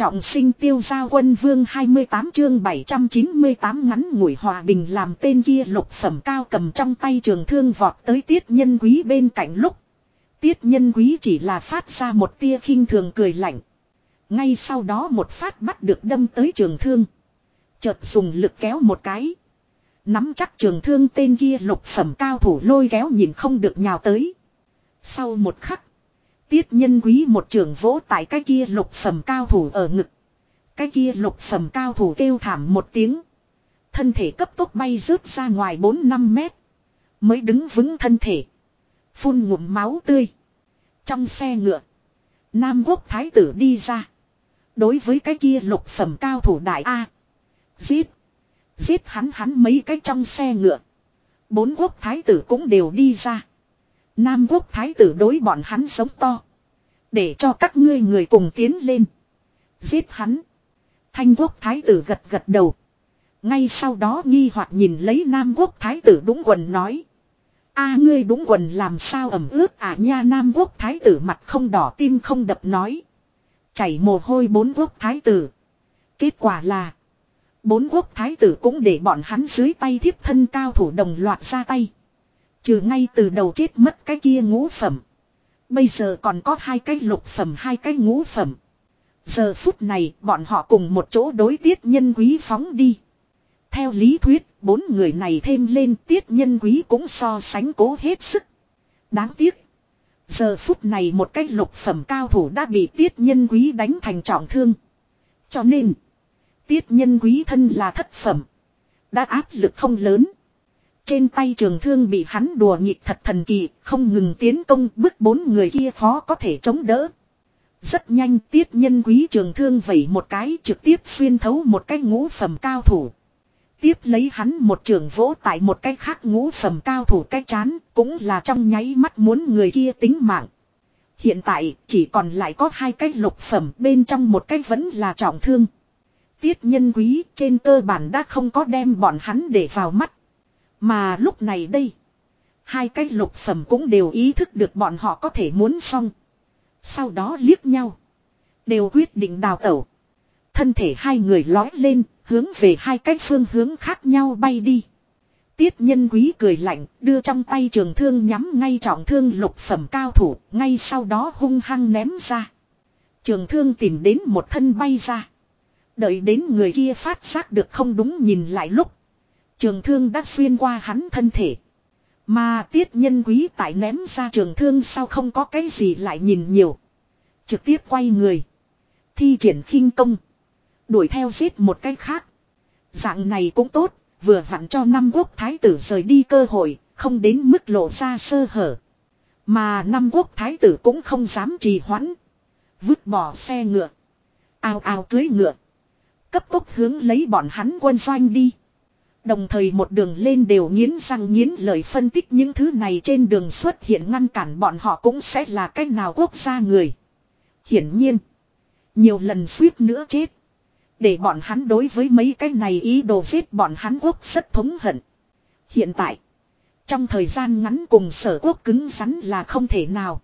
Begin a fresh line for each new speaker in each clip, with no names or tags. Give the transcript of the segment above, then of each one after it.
Trọng sinh tiêu giao quân vương 28 chương 798 ngắn ngủi hòa bình làm tên kia lục phẩm cao cầm trong tay trường thương vọt tới tiết nhân quý bên cạnh lúc. Tiết nhân quý chỉ là phát ra một tia khinh thường cười lạnh. Ngay sau đó một phát bắt được đâm tới trường thương. Chợt dùng lực kéo một cái. Nắm chắc trường thương tên kia lục phẩm cao thủ lôi kéo nhìn không được nhào tới. Sau một khắc. Tiết nhân quý một trường vỗ tại cái kia lục phẩm cao thủ ở ngực. Cái kia lục phẩm cao thủ kêu thảm một tiếng. Thân thể cấp tốc bay rớt ra ngoài 4-5 mét. Mới đứng vững thân thể. Phun ngụm máu tươi. Trong xe ngựa. Nam quốc thái tử đi ra. Đối với cái kia lục phẩm cao thủ đại A. Giết. Giết hắn hắn mấy cái trong xe ngựa. Bốn quốc thái tử cũng đều đi ra. Nam quốc thái tử đối bọn hắn sống to. Để cho các ngươi người cùng tiến lên. Giết hắn. Thanh quốc thái tử gật gật đầu. Ngay sau đó nghi hoặc nhìn lấy Nam quốc thái tử đúng quần nói. a ngươi đúng quần làm sao ẩm ướt à nha Nam quốc thái tử mặt không đỏ tim không đập nói. Chảy mồ hôi bốn quốc thái tử. Kết quả là. Bốn quốc thái tử cũng để bọn hắn dưới tay thiếp thân cao thủ đồng loạt ra tay. Trừ ngay từ đầu chết mất cái kia ngũ phẩm. Bây giờ còn có hai cái lục phẩm hai cái ngũ phẩm. Giờ phút này bọn họ cùng một chỗ đối tiết nhân quý phóng đi. Theo lý thuyết, bốn người này thêm lên tiết nhân quý cũng so sánh cố hết sức. Đáng tiếc. Giờ phút này một cái lục phẩm cao thủ đã bị tiết nhân quý đánh thành trọng thương. Cho nên, tiết nhân quý thân là thất phẩm. Đã áp lực không lớn. Trên tay trường thương bị hắn đùa nghịch thật thần kỳ, không ngừng tiến công bức bốn người kia khó có thể chống đỡ. Rất nhanh tiết nhân quý trường thương vẩy một cái trực tiếp xuyên thấu một cái ngũ phẩm cao thủ. Tiếp lấy hắn một trường vỗ tại một cái khác ngũ phẩm cao thủ cái chán, cũng là trong nháy mắt muốn người kia tính mạng. Hiện tại chỉ còn lại có hai cái lục phẩm bên trong một cái vẫn là trọng thương. Tiết nhân quý trên cơ bản đã không có đem bọn hắn để vào mắt. Mà lúc này đây. Hai cái lục phẩm cũng đều ý thức được bọn họ có thể muốn xong. Sau đó liếc nhau. Đều quyết định đào tẩu. Thân thể hai người lói lên, hướng về hai cái phương hướng khác nhau bay đi. Tiết nhân quý cười lạnh, đưa trong tay trường thương nhắm ngay trọng thương lục phẩm cao thủ, ngay sau đó hung hăng ném ra. Trường thương tìm đến một thân bay ra. Đợi đến người kia phát giác được không đúng nhìn lại lúc. Trường thương đã xuyên qua hắn thân thể. Mà tiết nhân quý tại ném ra trường thương sau không có cái gì lại nhìn nhiều. Trực tiếp quay người. Thi triển khinh công. Đuổi theo giết một cái khác. Dạng này cũng tốt, vừa vặn cho năm quốc thái tử rời đi cơ hội, không đến mức lộ ra sơ hở. Mà năm quốc thái tử cũng không dám trì hoãn. Vứt bỏ xe ngựa. Ao ao cưới ngựa. Cấp tốc hướng lấy bọn hắn quân doanh đi. Đồng thời một đường lên đều nghiến răng nghiến lời phân tích những thứ này trên đường xuất hiện ngăn cản bọn họ cũng sẽ là cách nào quốc gia người. Hiển nhiên. Nhiều lần suýt nữa chết. Để bọn hắn đối với mấy cái này ý đồ giết bọn hắn quốc rất thống hận. Hiện tại. Trong thời gian ngắn cùng sở quốc cứng rắn là không thể nào.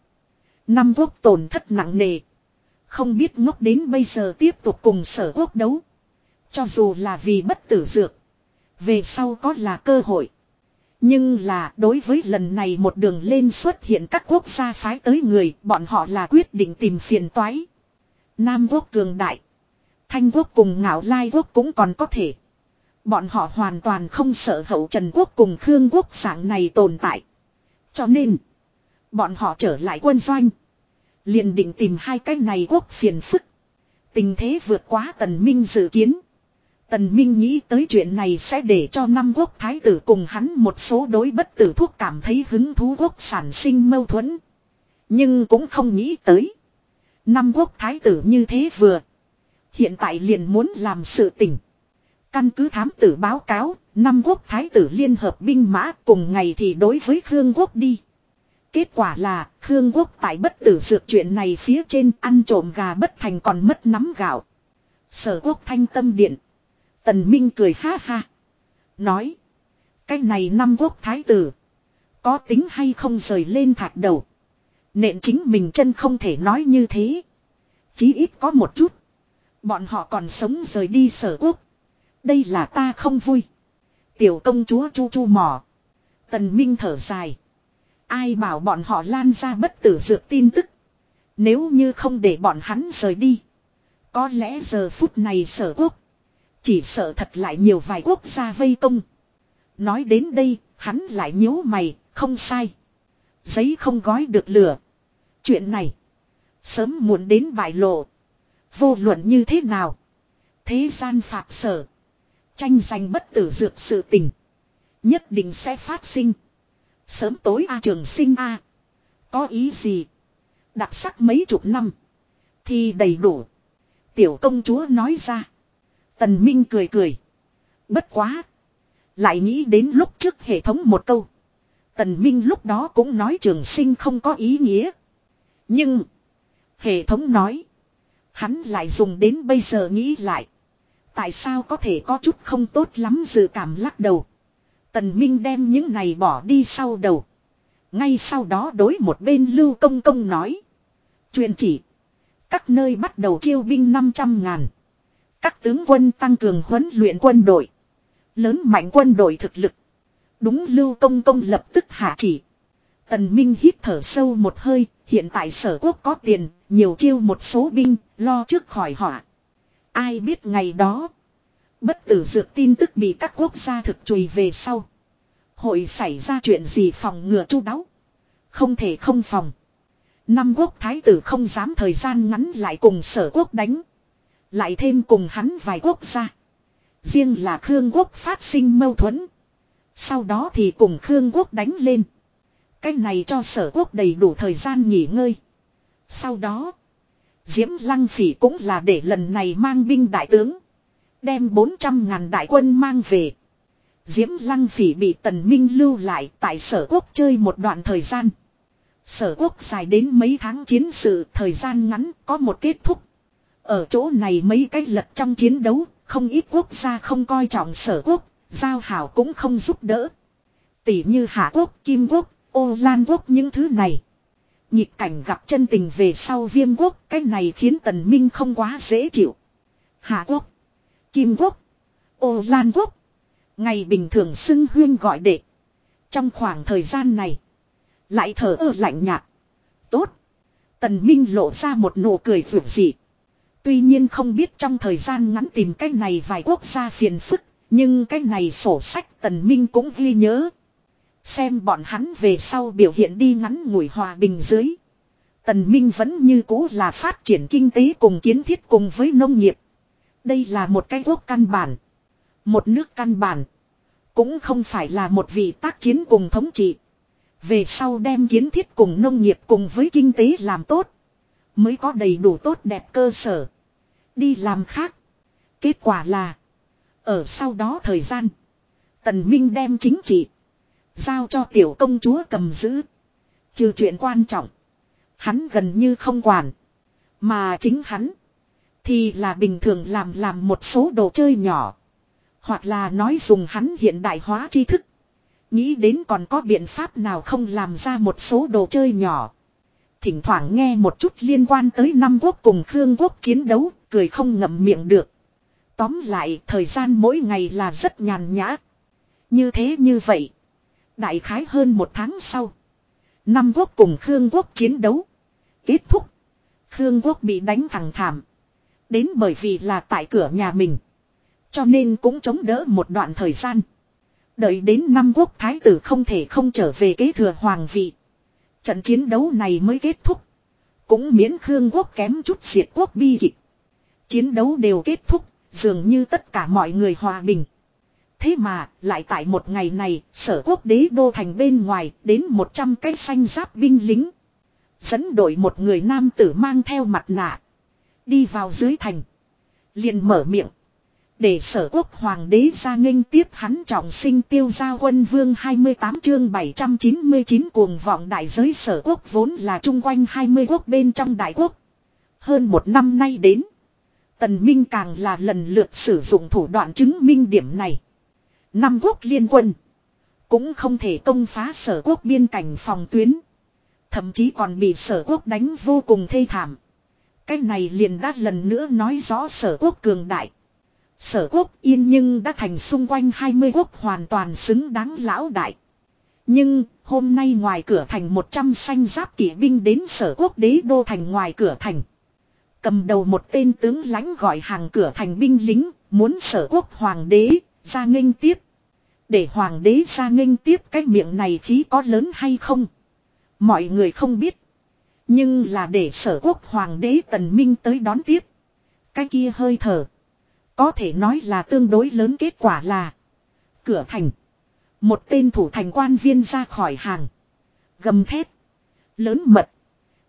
Năm quốc tổn thất nặng nề. Không biết ngốc đến bây giờ tiếp tục cùng sở quốc đấu. Cho dù là vì bất tử dược. Về sau có là cơ hội. Nhưng là đối với lần này một đường lên xuất hiện các quốc gia phái tới người, bọn họ là quyết định tìm phiền toái. Nam quốc cường đại. Thanh quốc cùng ngạo lai quốc cũng còn có thể. Bọn họ hoàn toàn không sợ hậu Trần quốc cùng Khương quốc dạng này tồn tại. Cho nên, bọn họ trở lại quân doanh. liền định tìm hai cái này quốc phiền phức. Tình thế vượt quá tần minh dự kiến. Tần Minh nghĩ tới chuyện này sẽ để cho năm quốc thái tử cùng hắn một số đối bất tử thuốc cảm thấy hứng thú quốc sản sinh mâu thuẫn. Nhưng cũng không nghĩ tới. Năm quốc thái tử như thế vừa. Hiện tại liền muốn làm sự tỉnh. Căn cứ thám tử báo cáo, năm quốc thái tử liên hợp binh mã cùng ngày thì đối với Khương quốc đi. Kết quả là, Khương quốc tại bất tử dược chuyện này phía trên ăn trộm gà bất thành còn mất nắm gạo. Sở quốc thanh tâm điện Tần Minh cười ha ha. Nói. Cái này năm quốc thái tử. Có tính hay không rời lên thạc đầu. Nện chính mình chân không thể nói như thế. Chí ít có một chút. Bọn họ còn sống rời đi sở quốc. Đây là ta không vui. Tiểu công chúa chu chu mỏ. Tần Minh thở dài. Ai bảo bọn họ lan ra bất tử dược tin tức. Nếu như không để bọn hắn rời đi. Có lẽ giờ phút này sở quốc. Chỉ sợ thật lại nhiều vài quốc gia vây công. Nói đến đây, hắn lại nhíu mày, không sai. Giấy không gói được lửa. Chuyện này. Sớm muộn đến bại lộ. Vô luận như thế nào. Thế gian phạt sở. Tranh giành bất tử dược sự tình. Nhất định sẽ phát sinh. Sớm tối A trường sinh A. Có ý gì? Đặc sắc mấy chục năm. Thì đầy đủ. Tiểu công chúa nói ra. Tần Minh cười cười. Bất quá. Lại nghĩ đến lúc trước hệ thống một câu. Tần Minh lúc đó cũng nói trường sinh không có ý nghĩa. Nhưng. Hệ thống nói. Hắn lại dùng đến bây giờ nghĩ lại. Tại sao có thể có chút không tốt lắm dự cảm lắc đầu. Tần Minh đem những này bỏ đi sau đầu. Ngay sau đó đối một bên Lưu Công Công nói. Truyền chỉ. Các nơi bắt đầu chiêu binh 500 ngàn. Các tướng quân tăng cường huấn luyện quân đội. Lớn mạnh quân đội thực lực. Đúng Lưu Công Công lập tức hạ chỉ. Tần Minh hít thở sâu một hơi, hiện tại sở quốc có tiền, nhiều chiêu một số binh, lo trước khỏi họa. Ai biết ngày đó. Bất tử dược tin tức bị các quốc gia thực chùi về sau. Hội xảy ra chuyện gì phòng ngừa chu đáo. Không thể không phòng. Năm quốc thái tử không dám thời gian ngắn lại cùng sở quốc đánh. Lại thêm cùng hắn vài quốc gia. Riêng là Khương quốc phát sinh mâu thuẫn. Sau đó thì cùng Khương quốc đánh lên. Cái này cho sở quốc đầy đủ thời gian nghỉ ngơi. Sau đó. Diễm Lăng Phỉ cũng là để lần này mang binh đại tướng. Đem 400 ngàn đại quân mang về. Diễm Lăng Phỉ bị Tần Minh lưu lại tại sở quốc chơi một đoạn thời gian. Sở quốc dài đến mấy tháng chiến sự thời gian ngắn có một kết thúc. Ở chỗ này mấy cái lật trong chiến đấu, không ít quốc gia không coi trọng sở quốc, giao hảo cũng không giúp đỡ. Tỷ như Hạ quốc, Kim quốc, Ô Lan quốc những thứ này. Nhịp cảnh gặp chân tình về sau viêm quốc, cái này khiến tần minh không quá dễ chịu. Hạ quốc, Kim quốc, Ô Lan quốc. Ngày bình thường xưng huyên gọi đệ. Trong khoảng thời gian này, lại thở ơ lạnh nhạt. Tốt. Tần Minh lộ ra một nụ cười vượt dị. Tuy nhiên không biết trong thời gian ngắn tìm cách này vài quốc gia phiền phức, nhưng cái này sổ sách Tần Minh cũng ghi nhớ. Xem bọn hắn về sau biểu hiện đi ngắn ngủi hòa bình dưới. Tần Minh vẫn như cũ là phát triển kinh tế cùng kiến thiết cùng với nông nghiệp. Đây là một cái quốc căn bản. Một nước căn bản. Cũng không phải là một vị tác chiến cùng thống trị. Về sau đem kiến thiết cùng nông nghiệp cùng với kinh tế làm tốt. Mới có đầy đủ tốt đẹp cơ sở. Đi làm khác. Kết quả là. Ở sau đó thời gian. Tần Minh đem chính trị. Giao cho tiểu công chúa cầm giữ. Trừ chuyện quan trọng. Hắn gần như không quản. Mà chính hắn. Thì là bình thường làm làm một số đồ chơi nhỏ. Hoặc là nói dùng hắn hiện đại hóa tri thức. Nghĩ đến còn có biện pháp nào không làm ra một số đồ chơi nhỏ. Thỉnh thoảng nghe một chút liên quan tới năm quốc cùng Khương quốc chiến đấu, cười không ngậm miệng được. Tóm lại, thời gian mỗi ngày là rất nhàn nhã. Như thế như vậy. Đại khái hơn một tháng sau. Năm quốc cùng Khương quốc chiến đấu. Kết thúc. Khương quốc bị đánh thẳng thảm. Đến bởi vì là tại cửa nhà mình. Cho nên cũng chống đỡ một đoạn thời gian. Đợi đến năm quốc thái tử không thể không trở về kế thừa hoàng vị. Trận chiến đấu này mới kết thúc. Cũng miễn Khương quốc kém chút diệt quốc bi kịch. Chiến đấu đều kết thúc, dường như tất cả mọi người hòa bình. Thế mà, lại tại một ngày này, sở quốc đế đô thành bên ngoài, đến 100 cái xanh giáp binh lính. Dẫn đội một người nam tử mang theo mặt nạ. Đi vào dưới thành. liền mở miệng. Để sở quốc hoàng đế ra nghênh tiếp hắn trọng sinh tiêu gia quân vương 28 chương 799 cuồng vọng đại giới sở quốc vốn là chung quanh 20 quốc bên trong đại quốc. Hơn một năm nay đến. Tần Minh càng là lần lượt sử dụng thủ đoạn chứng minh điểm này. Năm quốc liên quân. Cũng không thể công phá sở quốc biên cảnh phòng tuyến. Thậm chí còn bị sở quốc đánh vô cùng thê thảm. Cái này liền đã lần nữa nói rõ sở quốc cường đại. Sở quốc yên nhưng đã thành xung quanh 20 quốc hoàn toàn xứng đáng lão đại. Nhưng hôm nay ngoài cửa thành 100 xanh giáp kỵ binh đến sở quốc đế đô thành ngoài cửa thành. Cầm đầu một tên tướng lãnh gọi hàng cửa thành binh lính, muốn sở quốc hoàng đế, ra nghênh tiếp. Để hoàng đế ra nghênh tiếp cái miệng này khí có lớn hay không? Mọi người không biết. Nhưng là để sở quốc hoàng đế tần minh tới đón tiếp. Cái kia hơi thở. Có thể nói là tương đối lớn kết quả là. Cửa thành. Một tên thủ thành quan viên ra khỏi hàng. Gầm thét. Lớn mật.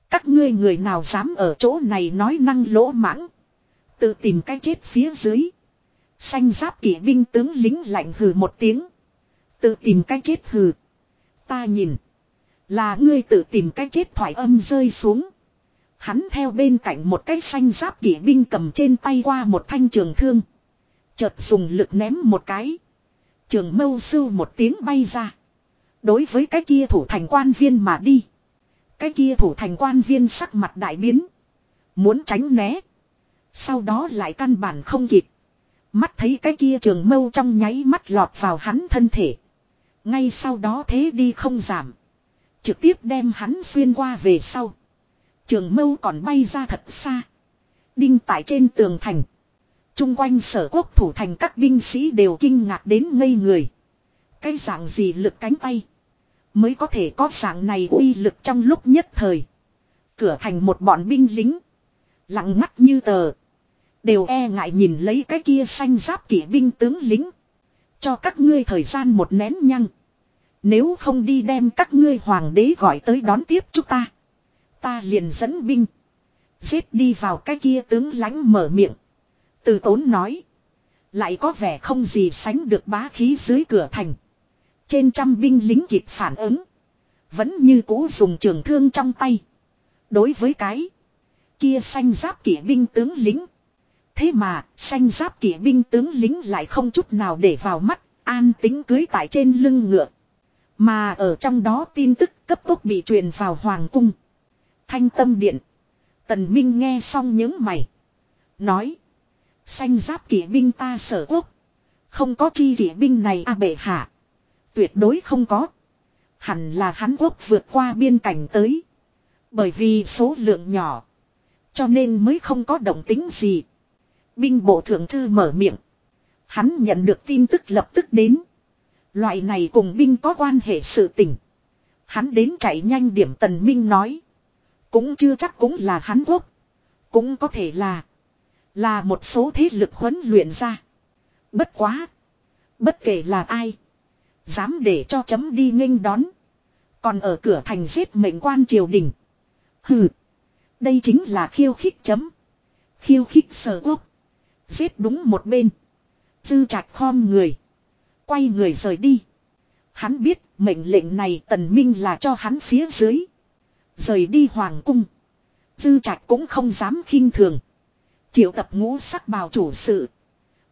Các ngươi người nào dám ở chỗ này nói năng lỗ mãng. Tự tìm cái chết phía dưới. Xanh giáp kỵ binh tướng lính lạnh hừ một tiếng. Tự tìm cái chết hừ. Ta nhìn. Là ngươi tự tìm cái chết thoải âm rơi xuống. Hắn theo bên cạnh một cái xanh giáp kỵ binh cầm trên tay qua một thanh trường thương. Chợt dùng lực ném một cái. Trường mâu sưu một tiếng bay ra. Đối với cái kia thủ thành quan viên mà đi. Cái kia thủ thành quan viên sắc mặt đại biến. Muốn tránh né. Sau đó lại căn bản không kịp. Mắt thấy cái kia trường mâu trong nháy mắt lọt vào hắn thân thể. Ngay sau đó thế đi không giảm. Trực tiếp đem hắn xuyên qua về sau. Trường mâu còn bay ra thật xa. Đinh tại trên tường thành. Trung quanh sở quốc thủ thành các binh sĩ đều kinh ngạc đến ngây người. Cái dạng gì lực cánh tay. Mới có thể có dạng này uy lực trong lúc nhất thời. Cửa thành một bọn binh lính. Lặng mắt như tờ. Đều e ngại nhìn lấy cái kia xanh giáp kỵ binh tướng lính. Cho các ngươi thời gian một nén nhăng. Nếu không đi đem các ngươi hoàng đế gọi tới đón tiếp chúng ta. Ta liền dẫn binh. Giết đi vào cái kia tướng lãnh mở miệng. Từ tốn nói. Lại có vẻ không gì sánh được bá khí dưới cửa thành. Trên trăm binh lính kịp phản ứng. Vẫn như cũ dùng trường thương trong tay. Đối với cái. Kia xanh giáp kỵ binh tướng lính. Thế mà, xanh giáp kỵ binh tướng lính lại không chút nào để vào mắt, an tính cưới tại trên lưng ngựa. Mà ở trong đó tin tức cấp tốc bị truyền vào Hoàng cung. Thanh tâm điện. Tần Minh nghe xong những mày. Nói. Xanh giáp kỵ binh ta sở quốc. Không có chi kỵ binh này a à bệ hạ. Tuyệt đối không có. Hẳn là hắn quốc vượt qua biên cảnh tới. Bởi vì số lượng nhỏ. Cho nên mới không có động tính gì. Binh bộ thượng thư mở miệng. Hắn nhận được tin tức lập tức đến. Loại này cùng binh có quan hệ sự tình. Hắn đến chạy nhanh điểm tần minh nói. Cũng chưa chắc cũng là hắn quốc. Cũng có thể là. Là một số thế lực huấn luyện ra. Bất quá. Bất kể là ai. Dám để cho chấm đi nghênh đón. Còn ở cửa thành giết mệnh quan triều đình. Hừ. Đây chính là khiêu khích chấm. Khiêu khích sở quốc. Giết đúng một bên. Dư trạch khom người. Quay người rời đi. Hắn biết mệnh lệnh này tần minh là cho hắn phía dưới. Rời đi hoàng cung. Dư trạch cũng không dám khinh thường. Triệu tập ngũ sắc bào chủ sự.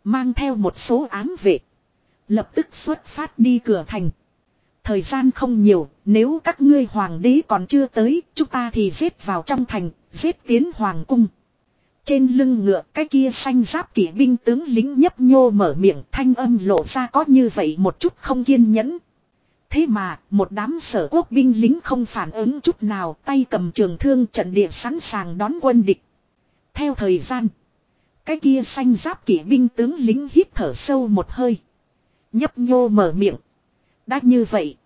Mang theo một số ám vệ. Lập tức xuất phát đi cửa thành. Thời gian không nhiều, nếu các ngươi hoàng đế còn chưa tới, chúng ta thì giết vào trong thành, giết tiến hoàng cung. Trên lưng ngựa cái kia xanh giáp kỵ binh tướng lính nhấp nhô mở miệng thanh âm lộ ra có như vậy một chút không kiên nhẫn. Thế mà, một đám sở quốc binh lính không phản ứng chút nào tay cầm trường thương trận địa sẵn sàng đón quân địch. Theo thời gian, cái kia xanh giáp kỵ binh tướng lính hít thở sâu một hơi. Nhấp nhô mở miệng. Đã như vậy.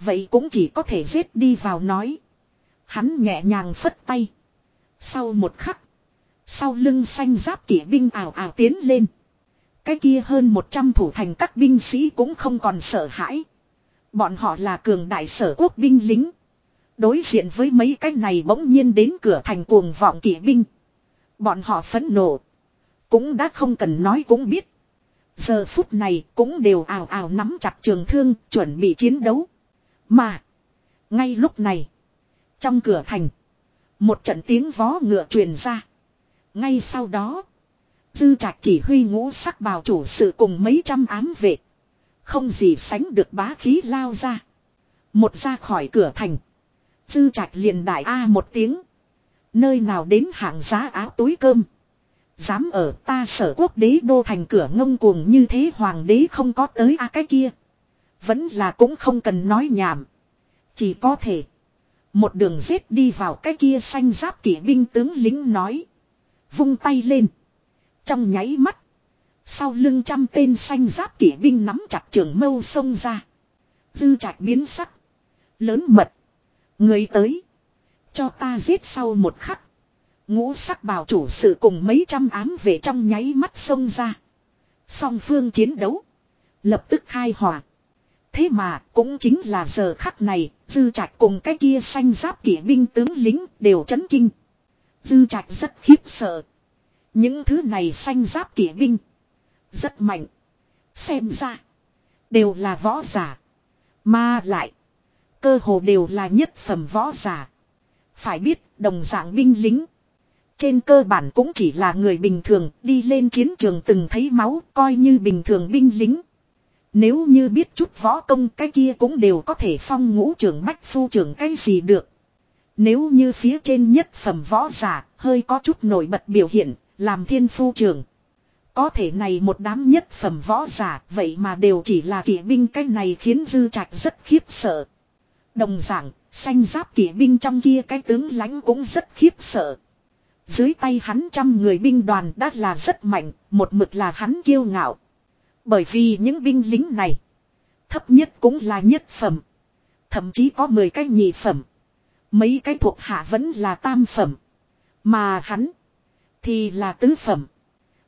Vậy cũng chỉ có thể giết đi vào nói. Hắn nhẹ nhàng phất tay. Sau một khắc. Sau lưng xanh giáp kỵ binh ảo ảo tiến lên. Cái kia hơn 100 thủ thành các binh sĩ cũng không còn sợ hãi. Bọn họ là cường đại sở quốc binh lính. Đối diện với mấy cái này bỗng nhiên đến cửa thành cuồng vọng kỵ binh. Bọn họ phẫn nộ. Cũng đã không cần nói cũng biết. Giờ phút này cũng đều ảo ảo nắm chặt trường thương chuẩn bị chiến đấu. Mà. Ngay lúc này. Trong cửa thành. Một trận tiếng vó ngựa truyền ra. Ngay sau đó. Dư trạch chỉ huy ngũ sắc bào chủ sự cùng mấy trăm ám vệ. Không gì sánh được bá khí lao ra. Một ra khỏi cửa thành. Dư trạch liền đại A một tiếng. Nơi nào đến hạng giá áo túi cơm. Dám ở ta sở quốc đế đô thành cửa ngông cuồng như thế hoàng đế không có tới a cái kia. Vẫn là cũng không cần nói nhảm. Chỉ có thể. Một đường giết đi vào cái kia xanh giáp kỵ binh tướng lính nói. Vung tay lên. Trong nháy mắt. Sau lưng trăm tên xanh giáp kỵ binh nắm chặt trường mâu xông ra. Dư trạch biến sắc. Lớn mật. Người tới. Cho ta giết sau một khắc. Ngũ sắc bào chủ sự cùng mấy trăm ám về trong nháy mắt xông ra. Song phương chiến đấu. Lập tức khai hỏa. Thế mà cũng chính là giờ khắc này, dư trạch cùng cái kia xanh giáp kỵ binh tướng lính đều chấn kinh. Dư trạch rất khiếp sợ. Những thứ này xanh giáp kỵ binh. Rất mạnh. Xem ra. Đều là võ giả. Mà lại. Cơ hồ đều là nhất phẩm võ giả. Phải biết đồng dạng binh lính. Trên cơ bản cũng chỉ là người bình thường đi lên chiến trường từng thấy máu coi như bình thường binh lính. Nếu như biết chút võ công cái kia cũng đều có thể phong ngũ trưởng bách phu trưởng cái gì được. Nếu như phía trên nhất phẩm võ giả hơi có chút nổi bật biểu hiện làm thiên phu trưởng. Có thể này một đám nhất phẩm võ giả vậy mà đều chỉ là kỵ binh cái này khiến dư trạch rất khiếp sợ. Đồng dạng, xanh giáp kỵ binh trong kia cái tướng lãnh cũng rất khiếp sợ. Dưới tay hắn trăm người binh đoàn đã là rất mạnh, một mực là hắn kiêu ngạo. Bởi vì những binh lính này, thấp nhất cũng là nhất phẩm. Thậm chí có 10 cái nhị phẩm. Mấy cái thuộc hạ vẫn là tam phẩm. Mà hắn, thì là tứ phẩm.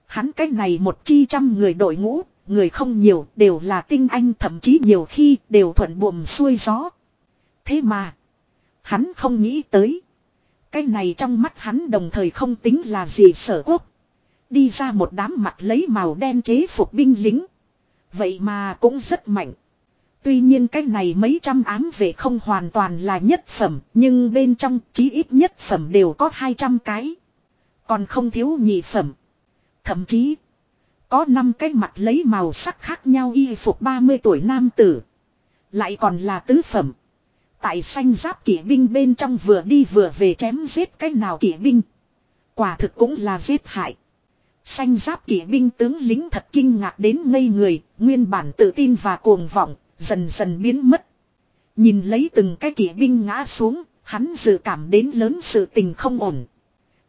Hắn cái này một chi trăm người đội ngũ, người không nhiều, đều là tinh anh thậm chí nhiều khi đều thuận buồm xuôi gió. Thế mà, hắn không nghĩ tới. Cái này trong mắt hắn đồng thời không tính là gì sở quốc. Đi ra một đám mặt lấy màu đen chế phục binh lính. Vậy mà cũng rất mạnh. Tuy nhiên cái này mấy trăm ám vệ không hoàn toàn là nhất phẩm, nhưng bên trong chí ít nhất phẩm đều có 200 cái. Còn không thiếu nhị phẩm. Thậm chí, có năm cái mặt lấy màu sắc khác nhau y phục 30 tuổi nam tử. Lại còn là tứ phẩm. Tại xanh giáp kỵ binh bên trong vừa đi vừa về chém giết cái nào kỵ binh. Quả thực cũng là giết hại. Xanh giáp kỵ binh tướng lính thật kinh ngạc đến ngây người, nguyên bản tự tin và cuồng vọng, dần dần biến mất. Nhìn lấy từng cái kỵ binh ngã xuống, hắn dự cảm đến lớn sự tình không ổn.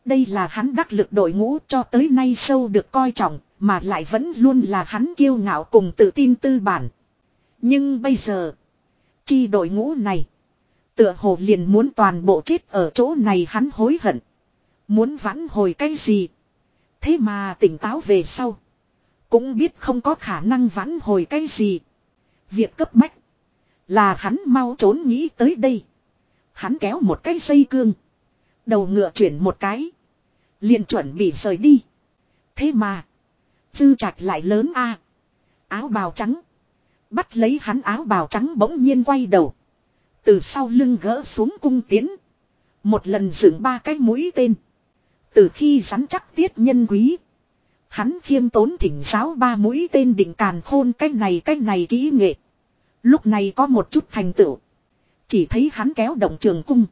Đây là hắn đắc lực đội ngũ cho tới nay sâu được coi trọng, mà lại vẫn luôn là hắn kiêu ngạo cùng tự tin tư bản. Nhưng bây giờ, chi đội ngũ này, tựa hồ liền muốn toàn bộ chết ở chỗ này hắn hối hận. Muốn vãn hồi cái gì? Thế mà tỉnh táo về sau. Cũng biết không có khả năng vãn hồi cái gì. Việc cấp bách. Là hắn mau trốn nghĩ tới đây. Hắn kéo một cái dây cương. Đầu ngựa chuyển một cái. liền chuẩn bị rời đi. Thế mà. Dư trạch lại lớn a Áo bào trắng. Bắt lấy hắn áo bào trắng bỗng nhiên quay đầu. Từ sau lưng gỡ xuống cung tiến. Một lần dựng ba cái mũi tên. Từ khi rắn chắc tiết nhân quý. Hắn khiêm tốn thỉnh giáo ba mũi tên định càn khôn cái này cái này kỹ nghệ. Lúc này có một chút thành tựu. Chỉ thấy hắn kéo động trường cung.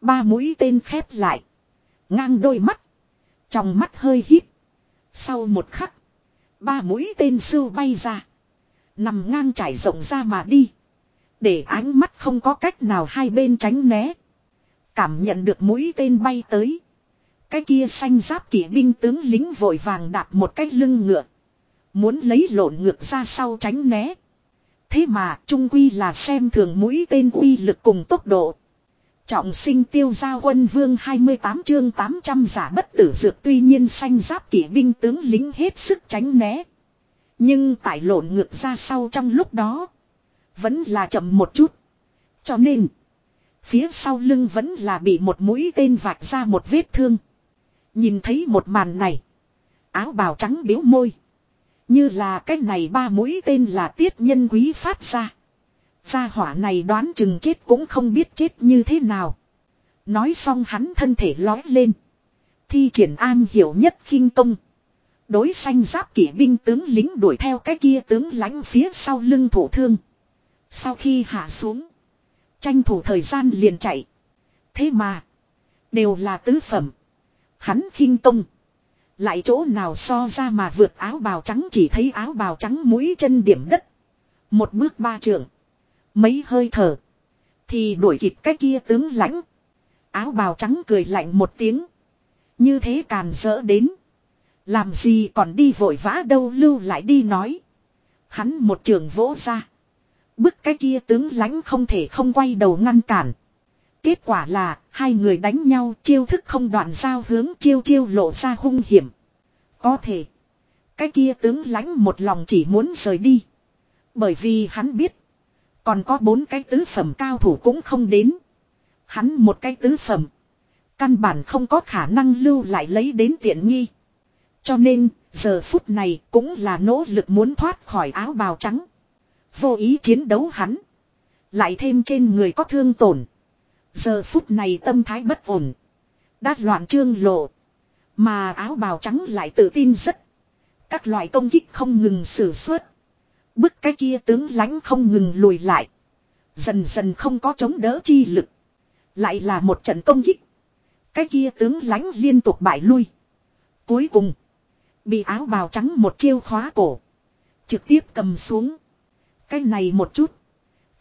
Ba mũi tên khép lại. Ngang đôi mắt. Trong mắt hơi hít. Sau một khắc. Ba mũi tên sưu bay ra. Nằm ngang trải rộng ra mà đi. Để ánh mắt không có cách nào hai bên tránh né. Cảm nhận được mũi tên bay tới. Cái kia xanh giáp kỵ binh tướng lính vội vàng đạp một cái lưng ngựa. Muốn lấy lộn ngược ra sau tránh né. Thế mà trung quy là xem thường mũi tên uy lực cùng tốc độ. Trọng sinh tiêu gia quân vương 28 chương 800 giả bất tử dược tuy nhiên xanh giáp kỵ binh tướng lính hết sức tránh né. Nhưng tại lộn ngược ra sau trong lúc đó. Vẫn là chậm một chút. Cho nên. Phía sau lưng vẫn là bị một mũi tên vạch ra một vết thương. Nhìn thấy một màn này. Áo bào trắng biếu môi. Như là cái này ba mũi tên là tiết nhân quý phát ra. Gia hỏa này đoán chừng chết cũng không biết chết như thế nào. Nói xong hắn thân thể lói lên. Thi triển an hiểu nhất khinh công. Đối xanh giáp kỵ binh tướng lính đuổi theo cái kia tướng lãnh phía sau lưng thủ thương. Sau khi hạ xuống. Tranh thủ thời gian liền chạy. Thế mà. Đều là tứ phẩm. Hắn khinh công. Lại chỗ nào so ra mà vượt áo bào trắng chỉ thấy áo bào trắng mũi chân điểm đất. Một bước ba trượng. Mấy hơi thở. Thì đuổi kịp cái kia tướng lãnh. Áo bào trắng cười lạnh một tiếng. Như thế càn rỡ đến. Làm gì còn đi vội vã đâu lưu lại đi nói. Hắn một trường vỗ ra. Bức cái kia tướng lãnh không thể không quay đầu ngăn cản. Kết quả là hai người đánh nhau chiêu thức không đoạn giao hướng chiêu chiêu lộ ra hung hiểm. Có thể. Cái kia tướng lãnh một lòng chỉ muốn rời đi. Bởi vì hắn biết. Còn có bốn cái tứ phẩm cao thủ cũng không đến. Hắn một cái tứ phẩm. Căn bản không có khả năng lưu lại lấy đến tiện nghi. Cho nên, giờ phút này cũng là nỗ lực muốn thoát khỏi áo bào trắng. Vô ý chiến đấu hắn. Lại thêm trên người có thương tổn. Giờ phút này tâm thái bất ổn. Đát loạn trương lộ. Mà áo bào trắng lại tự tin rất. Các loại công kích không ngừng sử xuất. Bức cái kia tướng lãnh không ngừng lùi lại. Dần dần không có chống đỡ chi lực. Lại là một trận công kích. Cái kia tướng lãnh liên tục bại lui. Cuối cùng. Bị áo bào trắng một chiêu khóa cổ. Trực tiếp cầm xuống. Cái này một chút.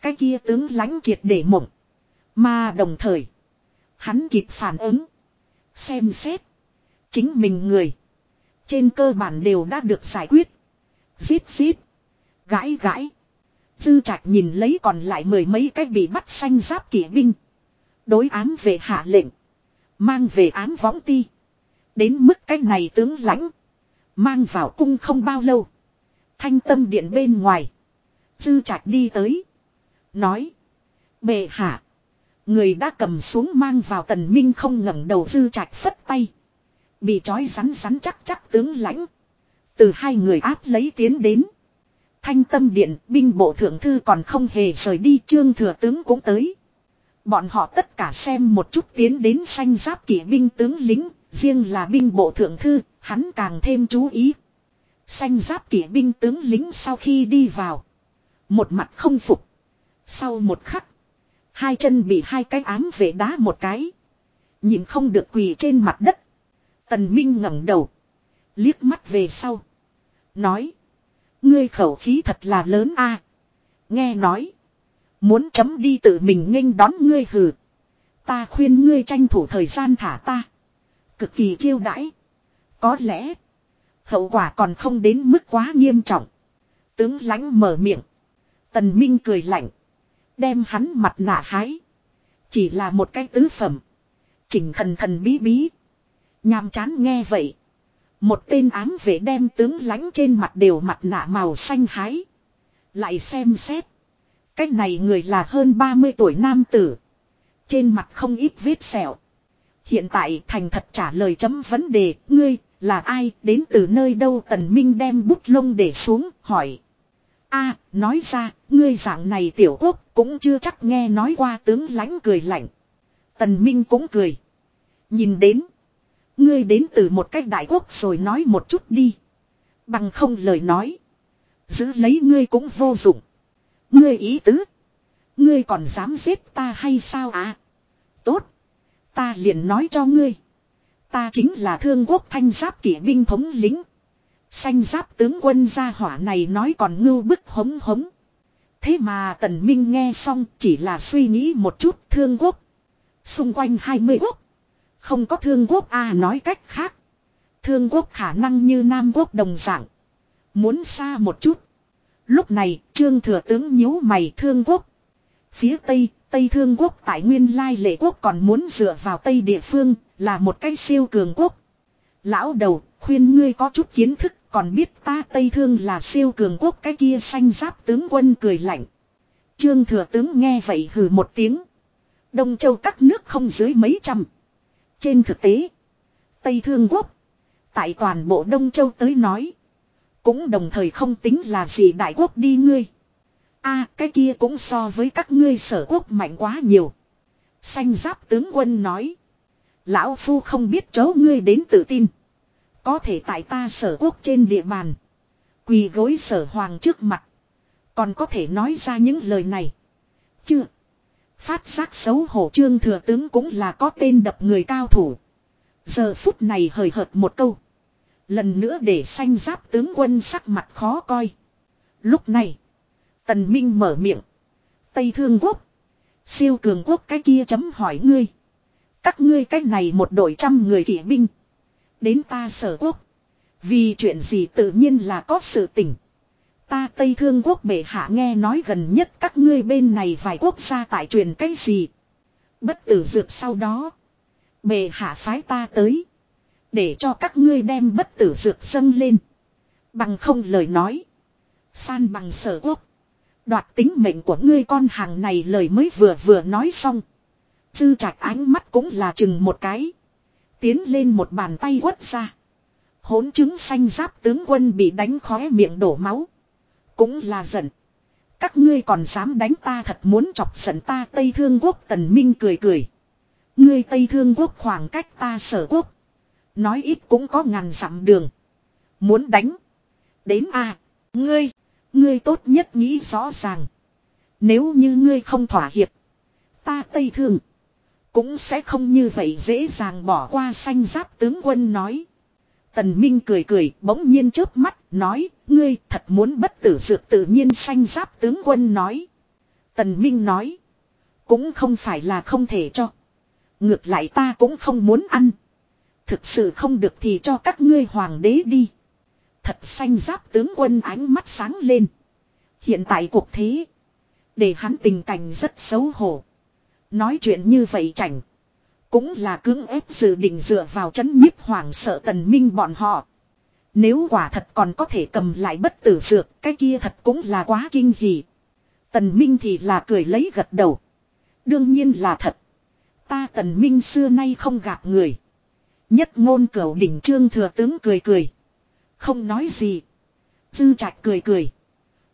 Cái kia tướng lãnh triệt để mộng. Mà đồng thời. Hắn kịp phản ứng. Xem xét. Chính mình người. Trên cơ bản đều đã được giải quyết. Giết giết. Gãi gãi. Dư trạch nhìn lấy còn lại mười mấy cái bị bắt xanh giáp kỵ binh. Đối ám về hạ lệnh. Mang về ám võng ti. Đến mức cái này tướng lãnh. Mang vào cung không bao lâu. Thanh tâm điện bên ngoài. Dư trạch đi tới. Nói. Bệ hạ. Người đã cầm xuống mang vào tần minh không ngẩng đầu dư trạch phất tay. Bị trói rắn rắn chắc chắc tướng lãnh. Từ hai người áp lấy tiến đến. Thanh tâm điện binh bộ thượng thư còn không hề rời đi trương thừa tướng cũng tới. Bọn họ tất cả xem một chút tiến đến xanh giáp kỵ binh tướng lính, riêng là binh bộ thượng thư, hắn càng thêm chú ý. Xanh giáp kỵ binh tướng lính sau khi đi vào. Một mặt không phục. Sau một khắc. Hai chân bị hai cái ám vệ đá một cái. Nhìn không được quỳ trên mặt đất. Tần Minh ngẩng đầu. Liếc mắt về sau. Nói. Ngươi khẩu khí thật là lớn a. Nghe nói. Muốn chấm đi tự mình nghênh đón ngươi hừ. Ta khuyên ngươi tranh thủ thời gian thả ta. Cực kỳ chiêu đãi. Có lẽ. Hậu quả còn không đến mức quá nghiêm trọng. Tướng lãnh mở miệng. Tần Minh cười lạnh. Đem hắn mặt nạ hái. Chỉ là một cái tứ phẩm. Chỉnh thần thần bí bí. Nhàm chán nghe vậy. Một tên ám vệ đem tướng lãnh trên mặt đều mặt nạ màu xanh hái. Lại xem xét. Cách này người là hơn 30 tuổi nam tử. Trên mặt không ít vết sẹo. Hiện tại thành thật trả lời chấm vấn đề, ngươi, là ai, đến từ nơi đâu tần minh đem bút lông để xuống, hỏi a nói ra, ngươi dạng này tiểu quốc, cũng chưa chắc nghe nói qua tướng lãnh cười lạnh. Tần minh cũng cười. Nhìn đến. Ngươi đến từ một cách đại quốc rồi nói một chút đi. Bằng không lời nói. Giữ lấy ngươi cũng vô dụng. Ngươi ý tứ. Ngươi còn dám giết ta hay sao à? Tốt. Ta liền nói cho ngươi. Ta chính là thương quốc thanh giáp kỷ binh thống lính. Xanh giáp tướng quân gia hỏa này nói còn ngưu bức hống hống. Thế mà tần minh nghe xong chỉ là suy nghĩ một chút thương quốc. Xung quanh 20 quốc. Không có thương quốc A nói cách khác. Thương quốc khả năng như Nam quốc đồng dạng. Muốn xa một chút. Lúc này, trương thừa tướng nhíu mày thương quốc. Phía Tây, Tây Thương quốc tại nguyên lai lệ quốc còn muốn dựa vào Tây địa phương, là một cái siêu cường quốc. Lão đầu, khuyên ngươi có chút kiến thức, còn biết ta Tây Thương là siêu cường quốc cái kia xanh giáp tướng quân cười lạnh. Trương thừa tướng nghe vậy hừ một tiếng. Đông châu các nước không dưới mấy trăm. Trên thực tế, Tây Thương Quốc, tại toàn bộ Đông Châu tới nói, cũng đồng thời không tính là gì đại quốc đi ngươi. a cái kia cũng so với các ngươi sở quốc mạnh quá nhiều. Xanh giáp tướng quân nói. Lão Phu không biết chấu ngươi đến tự tin. Có thể tại ta sở quốc trên địa bàn. Quỳ gối sở hoàng trước mặt. Còn có thể nói ra những lời này. Chưa. Phát giác xấu hổ trương thừa tướng cũng là có tên đập người cao thủ. Giờ phút này hời hợt một câu. Lần nữa để sanh giáp tướng quân sắc mặt khó coi. Lúc này. Tần Minh mở miệng. Tây Thương Quốc. Siêu cường quốc cái kia chấm hỏi ngươi. Các ngươi cách này một đội trăm người kỵ binh. Đến ta sở quốc. Vì chuyện gì tự nhiên là có sự tình. Ta Tây Thương Quốc bệ hạ nghe nói gần nhất các ngươi bên này vài quốc gia tại truyền cái gì. Bất tử dược sau đó. Bệ hạ phái ta tới. Để cho các ngươi đem bất tử dược dâng lên. Bằng không lời nói. San bằng sở quốc. Đoạt tính mệnh của ngươi con hàng này lời mới vừa vừa nói xong. Dư trạch ánh mắt cũng là chừng một cái. Tiến lên một bàn tay quất ra. Hốn chứng xanh giáp tướng quân bị đánh khóe miệng đổ máu. Cũng là giận. Các ngươi còn dám đánh ta thật muốn chọc giận ta Tây Thương Quốc Tần Minh cười cười. Ngươi Tây Thương Quốc khoảng cách ta sở quốc. Nói ít cũng có ngàn dặm đường. Muốn đánh. Đến a Ngươi. Ngươi tốt nhất nghĩ rõ ràng. Nếu như ngươi không thỏa hiệp. Ta Tây Thương. Cũng sẽ không như vậy dễ dàng bỏ qua, xanh giáp tướng quân nói. Tần Minh cười cười, bỗng nhiên chớp mắt, nói. Ngươi thật muốn bất tử dược tự nhiên, xanh giáp tướng quân nói. Tần Minh nói. Cũng không phải là không thể cho. Ngược lại ta cũng không muốn ăn. Thực sự không được thì cho các ngươi hoàng đế đi. Thật xanh giáp tướng quân ánh mắt sáng lên. Hiện tại cuộc thế. Để hắn tình cảnh rất xấu hổ. Nói chuyện như vậy chảnh. Cũng là cưỡng ép dự định dựa vào chấn nhiếp hoàng sợ tần minh bọn họ. Nếu quả thật còn có thể cầm lại bất tử dược, cái kia thật cũng là quá kinh hỉ. Tần Minh thì là cười lấy gật đầu. Đương nhiên là thật. Ta tần Minh xưa nay không gặp người. Nhất ngôn cửu đỉnh trương thừa tướng cười cười. Không nói gì. Dư trạch cười cười.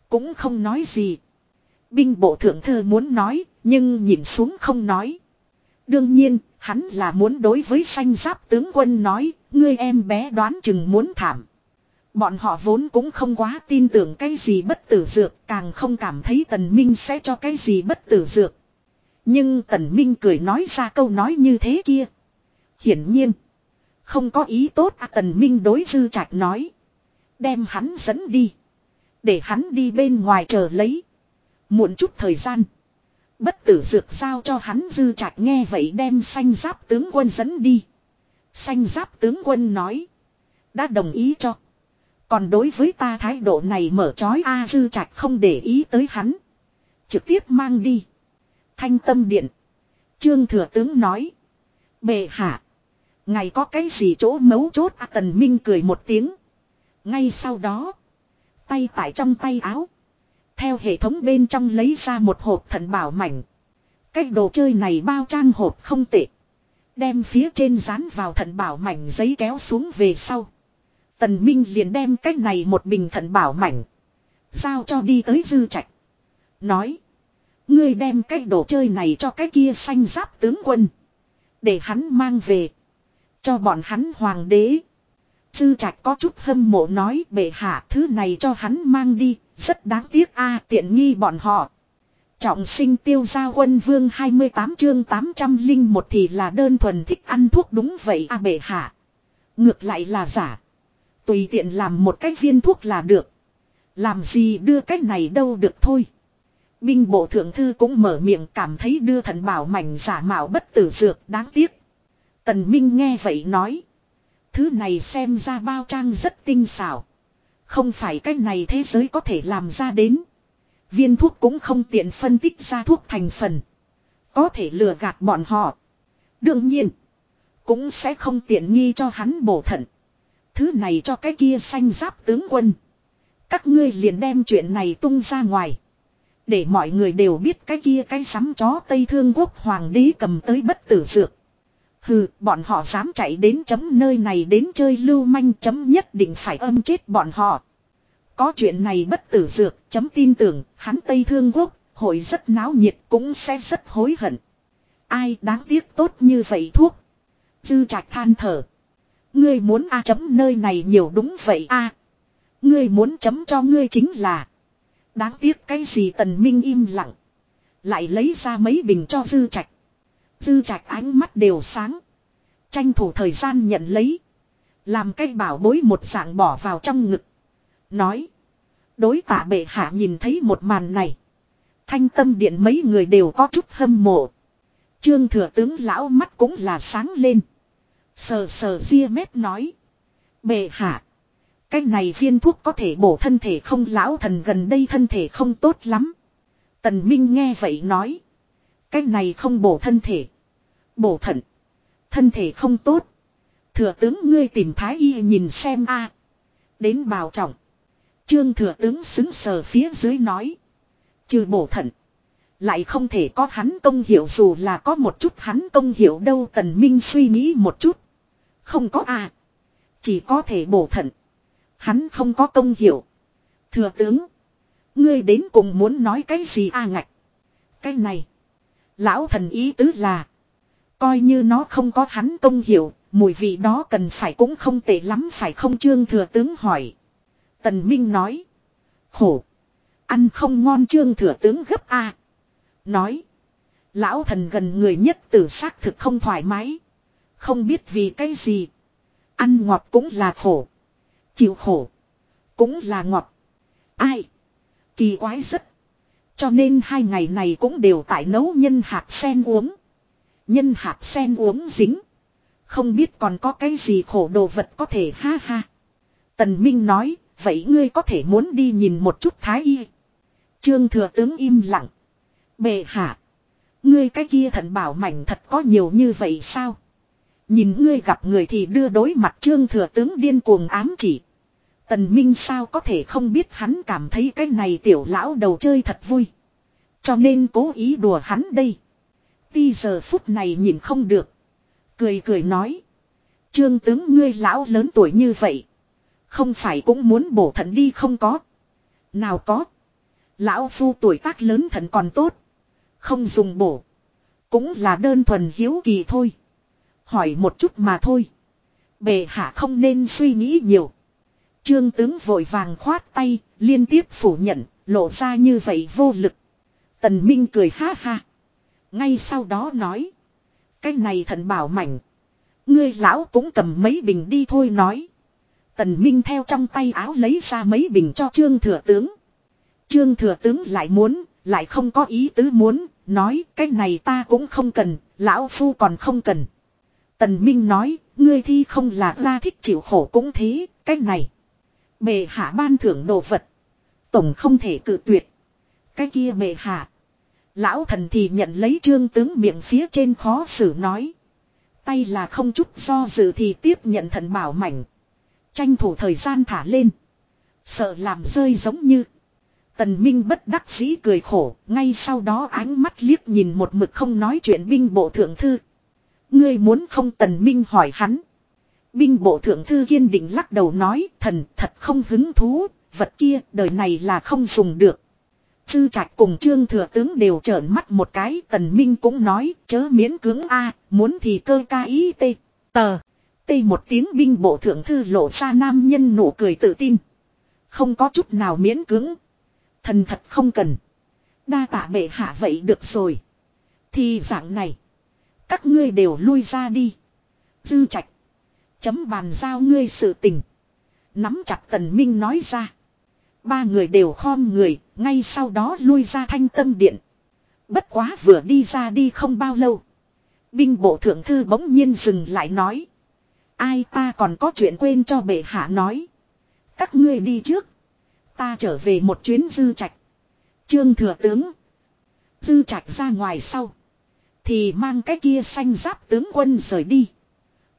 Cũng không nói gì. Binh bộ thượng thư muốn nói, nhưng nhìn xuống không nói. Đương nhiên, hắn là muốn đối với sanh giáp tướng quân nói, ngươi em bé đoán chừng muốn thảm. Bọn họ vốn cũng không quá tin tưởng cái gì bất tử dược, càng không cảm thấy tần minh sẽ cho cái gì bất tử dược. Nhưng tần minh cười nói ra câu nói như thế kia. Hiển nhiên, không có ý tốt à tần minh đối dư trạch nói. Đem hắn dẫn đi. Để hắn đi bên ngoài chờ lấy. Muộn chút thời gian. Bất tử dược sao cho hắn dư trạch nghe vậy đem xanh giáp tướng quân dẫn đi. Xanh giáp tướng quân nói. Đã đồng ý cho. Còn đối với ta thái độ này mở trói A dư trạch không để ý tới hắn. Trực tiếp mang đi. Thanh tâm điện. Trương thừa tướng nói. Bệ hạ. Ngày có cái gì chỗ mấu chốt A tần minh cười một tiếng. Ngay sau đó. Tay tại trong tay áo. Theo hệ thống bên trong lấy ra một hộp thần bảo mảnh. Cái đồ chơi này bao trang hộp không tệ. Đem phía trên dán vào thần bảo mảnh giấy kéo xuống về sau. Tần Minh liền đem cái này một bình thần bảo mảnh. Giao cho đi tới dư trạch. Nói. Ngươi đem cái đồ chơi này cho cái kia xanh giáp tướng quân. Để hắn mang về. Cho bọn hắn hoàng đế. Dư trạch có chút hâm mộ nói, bệ hạ, thứ này cho hắn mang đi. Rất đáng tiếc a tiện nghi bọn họ. Trọng sinh tiêu gia quân vương 28 chương 800 linh một thì là đơn thuần thích ăn thuốc đúng vậy a bệ hạ. Ngược lại là giả. Tùy tiện làm một cái viên thuốc là được. Làm gì đưa cái này đâu được thôi. Binh bộ thượng thư cũng mở miệng cảm thấy đưa thần bảo mảnh giả mạo bất tử dược đáng tiếc. Tần Minh nghe vậy nói. Thứ này xem ra bao trang rất tinh xảo. Không phải cái này thế giới có thể làm ra đến. Viên thuốc cũng không tiện phân tích ra thuốc thành phần. Có thể lừa gạt bọn họ. Đương nhiên. Cũng sẽ không tiện nghi cho hắn bổ thận. Thứ này cho cái kia xanh giáp tướng quân. Các ngươi liền đem chuyện này tung ra ngoài. Để mọi người đều biết cái kia cái sắm chó Tây Thương Quốc Hoàng đế cầm tới bất tử dược. Hừ, bọn họ dám chạy đến chấm nơi này đến chơi lưu manh chấm nhất định phải âm chết bọn họ. Có chuyện này bất tử dược, chấm tin tưởng, hắn Tây Thương Quốc, hội rất náo nhiệt cũng sẽ rất hối hận. Ai đáng tiếc tốt như vậy thuốc. Dư trạch than thở. Ngươi muốn A chấm nơi này nhiều đúng vậy A. Ngươi muốn chấm cho ngươi chính là. Đáng tiếc cái gì tần minh im lặng. Lại lấy ra mấy bình cho dư trạch. Dư trạch ánh mắt đều sáng. Tranh thủ thời gian nhận lấy. Làm cái bảo bối một dạng bỏ vào trong ngực. Nói. Đối tả bệ hạ nhìn thấy một màn này. Thanh tâm điện mấy người đều có chút hâm mộ. Trương thừa tướng lão mắt cũng là sáng lên. Sờ sờ ria mép nói. Bệ hạ. Cái này viên thuốc có thể bổ thân thể không lão thần gần đây thân thể không tốt lắm. Tần Minh nghe vậy nói. Cái này không bổ thân thể. Bổ thận. Thân thể không tốt. Thừa tướng ngươi tìm thái y nhìn xem a. Đến bào trọng. Trương thừa tướng xứng sờ phía dưới nói. Trừ bổ thận. Lại không thể có hắn công hiểu dù là có một chút hắn công hiểu đâu tần minh suy nghĩ một chút. Không có a Chỉ có thể bổ thận. Hắn không có công hiểu. Thừa tướng. Ngươi đến cùng muốn nói cái gì a ngạch. Cái này. Lão thần ý tứ là. Coi như nó không có hắn công hiểu. Mùi vị đó cần phải cũng không tệ lắm phải không trương thừa tướng hỏi. Tần Minh nói. Khổ. Ăn không ngon trương thừa tướng gấp a Nói. Lão thần gần người nhất tử xác thực không thoải mái. Không biết vì cái gì. Ăn ngọt cũng là khổ. Chịu khổ. Cũng là ngọt. Ai. Kỳ quái rất. Cho nên hai ngày này cũng đều tại nấu nhân hạt sen uống. Nhân hạt sen uống dính. Không biết còn có cái gì khổ đồ vật có thể ha ha. Tần Minh nói, vậy ngươi có thể muốn đi nhìn một chút thái y. Trương thừa tướng im lặng. Bệ hạ. Ngươi cái kia thần bảo mảnh thật có nhiều như vậy sao? Nhìn ngươi gặp người thì đưa đối mặt trương thừa tướng điên cuồng ám chỉ. Tần Minh sao có thể không biết hắn cảm thấy cái này tiểu lão đầu chơi thật vui. Cho nên cố ý đùa hắn đây. Ti giờ phút này nhìn không được. Cười cười nói. Trương tướng ngươi lão lớn tuổi như vậy. Không phải cũng muốn bổ thận đi không có. Nào có. Lão phu tuổi tác lớn thận còn tốt. Không dùng bổ. Cũng là đơn thuần hiếu kỳ thôi. Hỏi một chút mà thôi. Bệ hạ không nên suy nghĩ nhiều. Trương tướng vội vàng khoát tay, liên tiếp phủ nhận, lộ ra như vậy vô lực. Tần Minh cười ha ha. Ngay sau đó nói. Cái này thần bảo mảnh. Ngươi lão cũng cầm mấy bình đi thôi nói. Tần Minh theo trong tay áo lấy ra mấy bình cho Trương Thừa Tướng. Trương Thừa Tướng lại muốn, lại không có ý tứ muốn, nói cái này ta cũng không cần, lão phu còn không cần. Tần Minh nói, ngươi thi không là ra thích chịu khổ cũng thế, cái này. Bệ hạ ban thưởng đồ vật. Tổng không thể cự tuyệt. Cái kia bệ hạ. Lão thần thì nhận lấy trương tướng miệng phía trên khó xử nói. Tay là không chút do dự thì tiếp nhận thần bảo mảnh. Tranh thủ thời gian thả lên. Sợ làm rơi giống như. Tần Minh bất đắc dĩ cười khổ, ngay sau đó ánh mắt liếc nhìn một mực không nói chuyện binh bộ thượng thư. Ngươi muốn không Tần Minh hỏi hắn. Binh bộ thượng thư kiên định lắc đầu nói thần thật không hứng thú, vật kia đời này là không dùng được. Sư trạch cùng trương thừa tướng đều trợn mắt một cái tần minh cũng nói chớ miễn cưỡng a muốn thì cơ ca ý tê tờ tê một tiếng binh bộ thượng thư lộ ra nam nhân nụ cười tự tin. Không có chút nào miễn cưỡng. Thần thật không cần. Đa tạ bệ hạ vậy được rồi. Thì dạng này các ngươi đều lui ra đi. Dư trạch Chấm bàn giao ngươi sự tình. Nắm chặt tần minh nói ra. Ba người đều khom người, ngay sau đó lui ra thanh tâm điện. Bất quá vừa đi ra đi không bao lâu. Binh bộ thượng thư bỗng nhiên dừng lại nói. Ai ta còn có chuyện quên cho bệ hạ nói. Các ngươi đi trước. Ta trở về một chuyến dư trạch. Trương thừa tướng. Dư trạch ra ngoài sau. Thì mang cái kia xanh giáp tướng quân rời đi.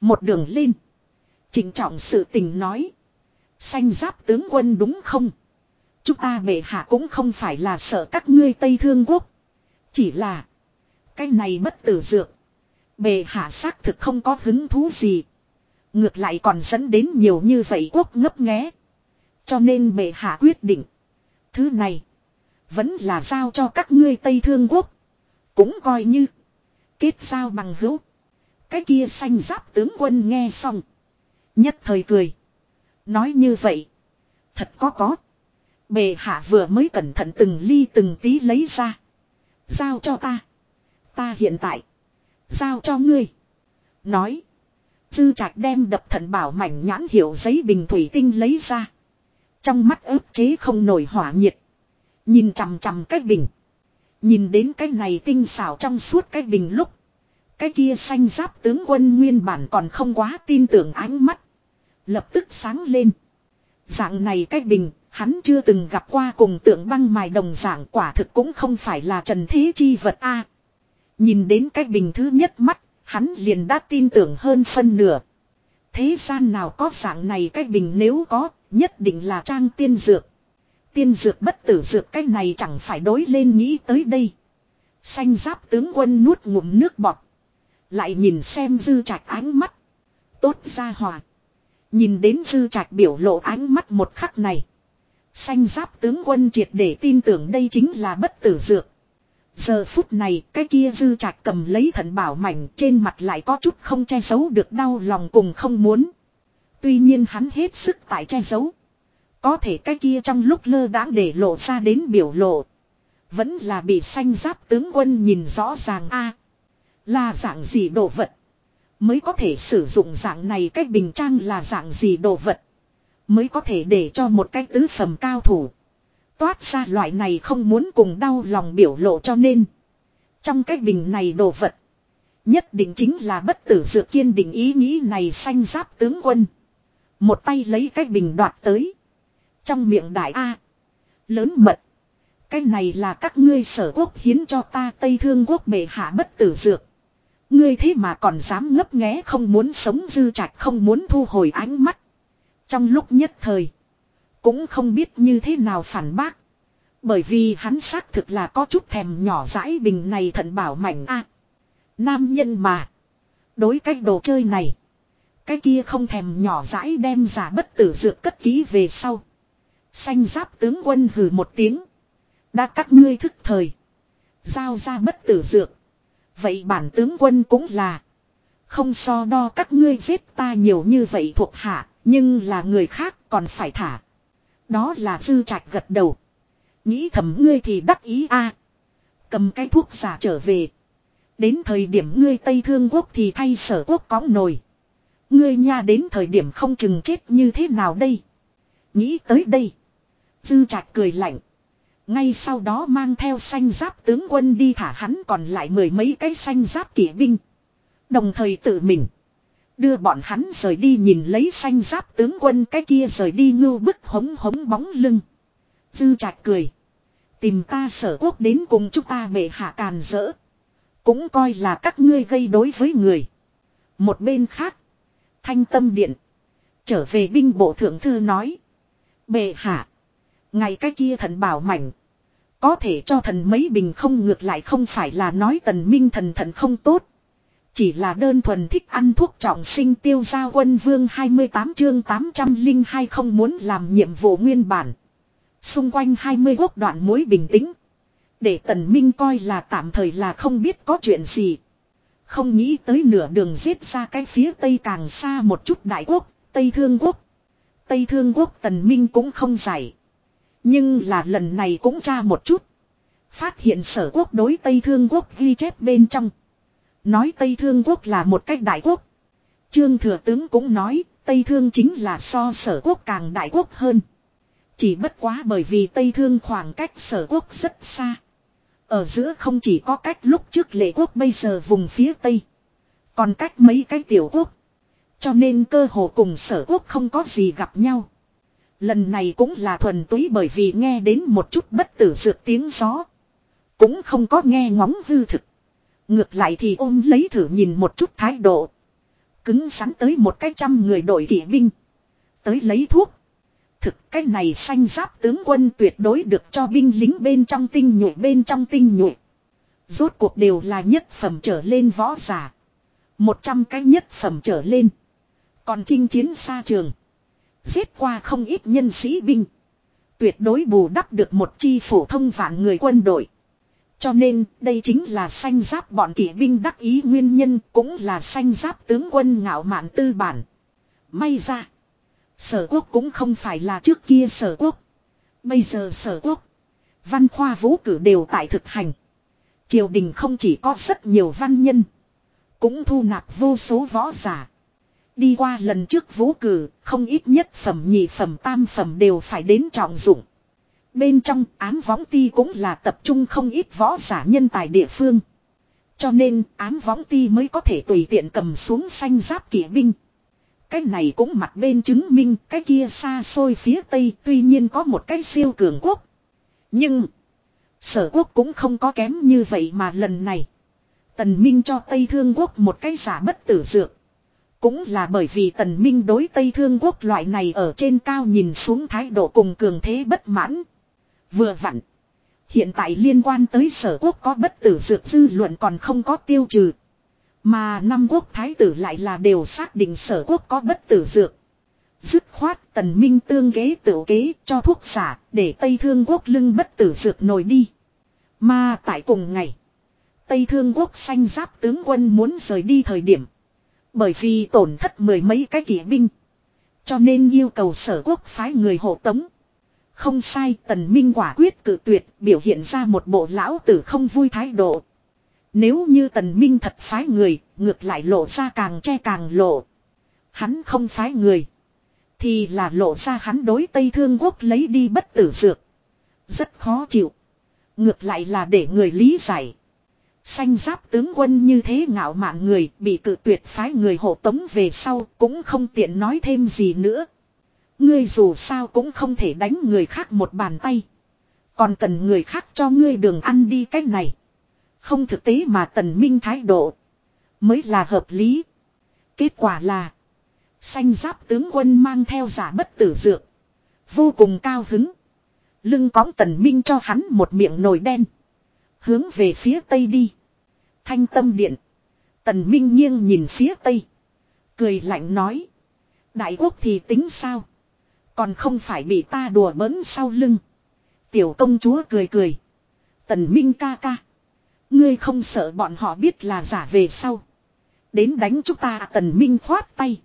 Một đường lên. Trình trọng sự tình nói. Xanh giáp tướng quân đúng không? Chúng ta bệ hạ cũng không phải là sợ các ngươi Tây Thương Quốc. Chỉ là. Cái này bất tử dược. Bệ hạ xác thực không có hứng thú gì. Ngược lại còn dẫn đến nhiều như vậy quốc ngấp nghé. Cho nên bệ hạ quyết định. Thứ này. Vẫn là giao cho các ngươi Tây Thương Quốc. Cũng coi như. Kết giao bằng hữu. Cái kia xanh giáp tướng quân nghe xong. Nhất thời cười. Nói như vậy. Thật có có. Bề hạ vừa mới cẩn thận từng ly từng tí lấy ra. Giao cho ta. Ta hiện tại. Giao cho ngươi. Nói. Dư trạch đem đập thận bảo mảnh nhãn hiệu giấy bình thủy tinh lấy ra. Trong mắt ức chế không nổi hỏa nhiệt. Nhìn chằm chằm cái bình. Nhìn đến cái này tinh xảo trong suốt cái bình lúc. Cái kia xanh giáp tướng quân nguyên bản còn không quá tin tưởng ánh mắt. Lập tức sáng lên. Dạng này cái bình, hắn chưa từng gặp qua cùng tượng băng mài đồng dạng quả thực cũng không phải là trần thế chi vật a. nhìn đến cái bình thứ nhất mắt, hắn liền đã tin tưởng hơn phân nửa. Thế gian nào có dạng này cái bình nếu có, nhất định là trang tiên dược. Tiên dược bất tử dược cái này chẳng phải đối lên nghĩ tới đây. Xanh giáp tướng quân nuốt ngụm nước bọt. Lại nhìn xem dư trạch ánh mắt. Tốt ra hòa. Nhìn đến dư trạch biểu lộ ánh mắt một khắc này. Xanh giáp tướng quân triệt để tin tưởng đây chính là bất tử dược. Giờ phút này, cái kia dư trạch cầm lấy thần bảo mảnh trên mặt lại có chút không che giấu được đau lòng cùng không muốn. Tuy nhiên hắn hết sức tại che giấu. Có thể cái kia trong lúc lơ đãng để lộ ra đến biểu lộ. Vẫn là bị xanh giáp tướng quân nhìn rõ ràng a à, Là dạng gì đồ vật. Mới có thể sử dụng dạng này cách bình trang là dạng gì đồ vật. Mới có thể để cho một cái tứ phẩm cao thủ. Toát ra loại này không muốn cùng đau lòng biểu lộ cho nên. Trong cái bình này đồ vật. Nhất định chính là bất tử dược kiên định ý nghĩ này sanh giáp tướng quân. Một tay lấy cái bình đoạt tới. Trong miệng đại A. Lớn mật. Cái này là các ngươi sở quốc hiến cho ta Tây Thương quốc bệ hạ bất tử dược. Ngươi thế mà còn dám ngấp nghé không muốn sống dư trạch không muốn thu hồi ánh mắt. Trong lúc nhất thời. Cũng không biết như thế nào phản bác. Bởi vì hắn xác thực là có chút thèm nhỏ dãi bình này thận bảo mảnh a Nam nhân mà. Đối cách đồ chơi này. Cái kia không thèm nhỏ dãi đem giả bất tử dược cất ký về sau. Xanh giáp tướng quân hừ một tiếng. Đã các ngươi thức thời. Giao ra bất tử dược. Vậy bản tướng quân cũng là. Không so đo các ngươi giết ta nhiều như vậy thuộc hạ. Nhưng là người khác còn phải thả. Đó là dư trạch gật đầu. Nghĩ thầm ngươi thì đắc ý a Cầm cái thuốc giả trở về. Đến thời điểm ngươi Tây Thương Quốc thì thay sở quốc cõng nồi. Ngươi nha đến thời điểm không chừng chết như thế nào đây. Nghĩ tới đây. Dư trạch cười lạnh. Ngay sau đó mang theo xanh giáp tướng quân đi thả hắn còn lại mười mấy cái xanh giáp kỵ binh. Đồng thời tự mình. Đưa bọn hắn rời đi nhìn lấy xanh giáp tướng quân cái kia rời đi ngưu bức hống hống bóng lưng. Dư trạch cười. Tìm ta sở quốc đến cùng chúng ta bệ hạ càn rỡ. Cũng coi là các ngươi gây đối với người. Một bên khác. Thanh tâm điện. Trở về binh bộ thượng thư nói. Bệ hạ. Ngày cái kia thần bảo mảnh. Có thể cho thần mấy bình không ngược lại không phải là nói tần minh thần thần không tốt. Chỉ là đơn thuần thích ăn thuốc trọng sinh tiêu gia quân vương 28 chương 802 không muốn làm nhiệm vụ nguyên bản. Xung quanh 20 quốc đoạn mối bình tĩnh. Để tần minh coi là tạm thời là không biết có chuyện gì. Không nghĩ tới nửa đường giết ra cái phía tây càng xa một chút đại quốc, Tây Thương Quốc. Tây Thương Quốc tần minh cũng không giải. Nhưng là lần này cũng tra một chút. Phát hiện sở quốc đối Tây Thương Quốc ghi chép bên trong. Nói Tây Thương Quốc là một cách đại quốc. Trương Thừa Tướng cũng nói, Tây Thương chính là so sở quốc càng đại quốc hơn. Chỉ bất quá bởi vì Tây Thương khoảng cách sở quốc rất xa. Ở giữa không chỉ có cách lúc trước lệ quốc bây giờ vùng phía Tây. Còn cách mấy cái tiểu quốc. Cho nên cơ hồ cùng sở quốc không có gì gặp nhau. Lần này cũng là thuần túy bởi vì nghe đến một chút bất tử dược tiếng gió. Cũng không có nghe ngóng hư thực. Ngược lại thì ôm lấy thử nhìn một chút thái độ. Cứng sắn tới một cái trăm người đội kỵ binh. Tới lấy thuốc. Thực cái này xanh giáp tướng quân tuyệt đối được cho binh lính bên trong tinh nhuệ bên trong tinh nhuệ. Rốt cuộc đều là nhất phẩm trở lên võ giả. Một trăm cái nhất phẩm trở lên. Còn chinh chiến xa trường. Giết qua không ít nhân sĩ binh. Tuyệt đối bù đắp được một chi phổ thông vạn người quân đội. Cho nên, đây chính là xanh giáp bọn kỵ binh đắc ý nguyên nhân, cũng là xanh giáp tướng quân ngạo mạn tư bản. May ra. Sở quốc cũng không phải là trước kia sở quốc. Bây giờ sở quốc. Văn khoa vũ cử đều tại thực hành. Triều đình không chỉ có rất nhiều văn nhân. Cũng thu nạp vô số võ giả. Đi qua lần trước vũ cử, không ít nhất phẩm nhị phẩm tam phẩm đều phải đến trọng dụng. Bên trong ám võng ti cũng là tập trung không ít võ giả nhân tài địa phương. Cho nên ám võng ti mới có thể tùy tiện cầm xuống xanh giáp kỵ binh. Cái này cũng mặt bên chứng minh cái kia xa xôi phía tây tuy nhiên có một cái siêu cường quốc. Nhưng sở quốc cũng không có kém như vậy mà lần này. Tần Minh cho Tây Thương Quốc một cái giả bất tử dược. Cũng là bởi vì Tần Minh đối Tây Thương Quốc loại này ở trên cao nhìn xuống thái độ cùng cường thế bất mãn. Vừa vặn. Hiện tại liên quan tới sở quốc có bất tử dược dư luận còn không có tiêu trừ. Mà năm quốc thái tử lại là đều xác định sở quốc có bất tử dược. Dứt khoát tần minh tương kế tự kế cho thuốc giả để Tây Thương quốc lưng bất tử dược nổi đi. Mà tại cùng ngày. Tây Thương quốc xanh giáp tướng quân muốn rời đi thời điểm. Bởi vì tổn thất mười mấy cái kỵ binh. Cho nên yêu cầu sở quốc phái người hộ tống. Không sai tần minh quả quyết cự tuyệt biểu hiện ra một bộ lão tử không vui thái độ. Nếu như tần minh thật phái người, ngược lại lộ ra càng che càng lộ. Hắn không phái người. Thì là lộ ra hắn đối Tây Thương Quốc lấy đi bất tử dược. Rất khó chịu. Ngược lại là để người lý giải. Xanh giáp tướng quân như thế ngạo mạn người, bị cự tuyệt phái người hộ tống về sau, cũng không tiện nói thêm gì nữa. Ngươi dù sao cũng không thể đánh người khác một bàn tay. Còn cần người khác cho ngươi đường ăn đi cách này. Không thực tế mà tần minh thái độ. Mới là hợp lý. Kết quả là. Xanh giáp tướng quân mang theo giả bất tử dược. Vô cùng cao hứng. Lưng cõng tần minh cho hắn một miệng nồi đen. Hướng về phía tây đi. Thanh tâm điện. Tần minh nghiêng nhìn phía tây. Cười lạnh nói. Đại quốc thì tính sao? Còn không phải bị ta đùa bỡn sau lưng. Tiểu công chúa cười cười. Tần minh ca ca. Ngươi không sợ bọn họ biết là giả về sau. Đến đánh chúng ta, tần minh khoát tay.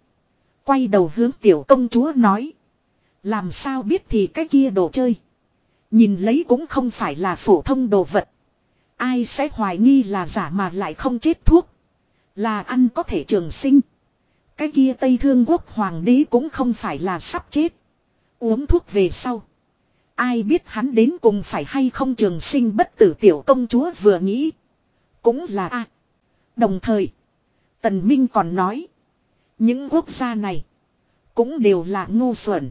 Quay đầu hướng tiểu công chúa nói. Làm sao biết thì cái kia đồ chơi. Nhìn lấy cũng không phải là phổ thông đồ vật. Ai sẽ hoài nghi là giả mà lại không chết thuốc. Là ăn có thể trường sinh. Cái kia Tây Thương Quốc Hoàng đế cũng không phải là sắp chết. Uống thuốc về sau. Ai biết hắn đến cùng phải hay không trường sinh bất tử tiểu công chúa vừa nghĩ. Cũng là a Đồng thời. Tần Minh còn nói. Những quốc gia này. Cũng đều là ngu xuẩn.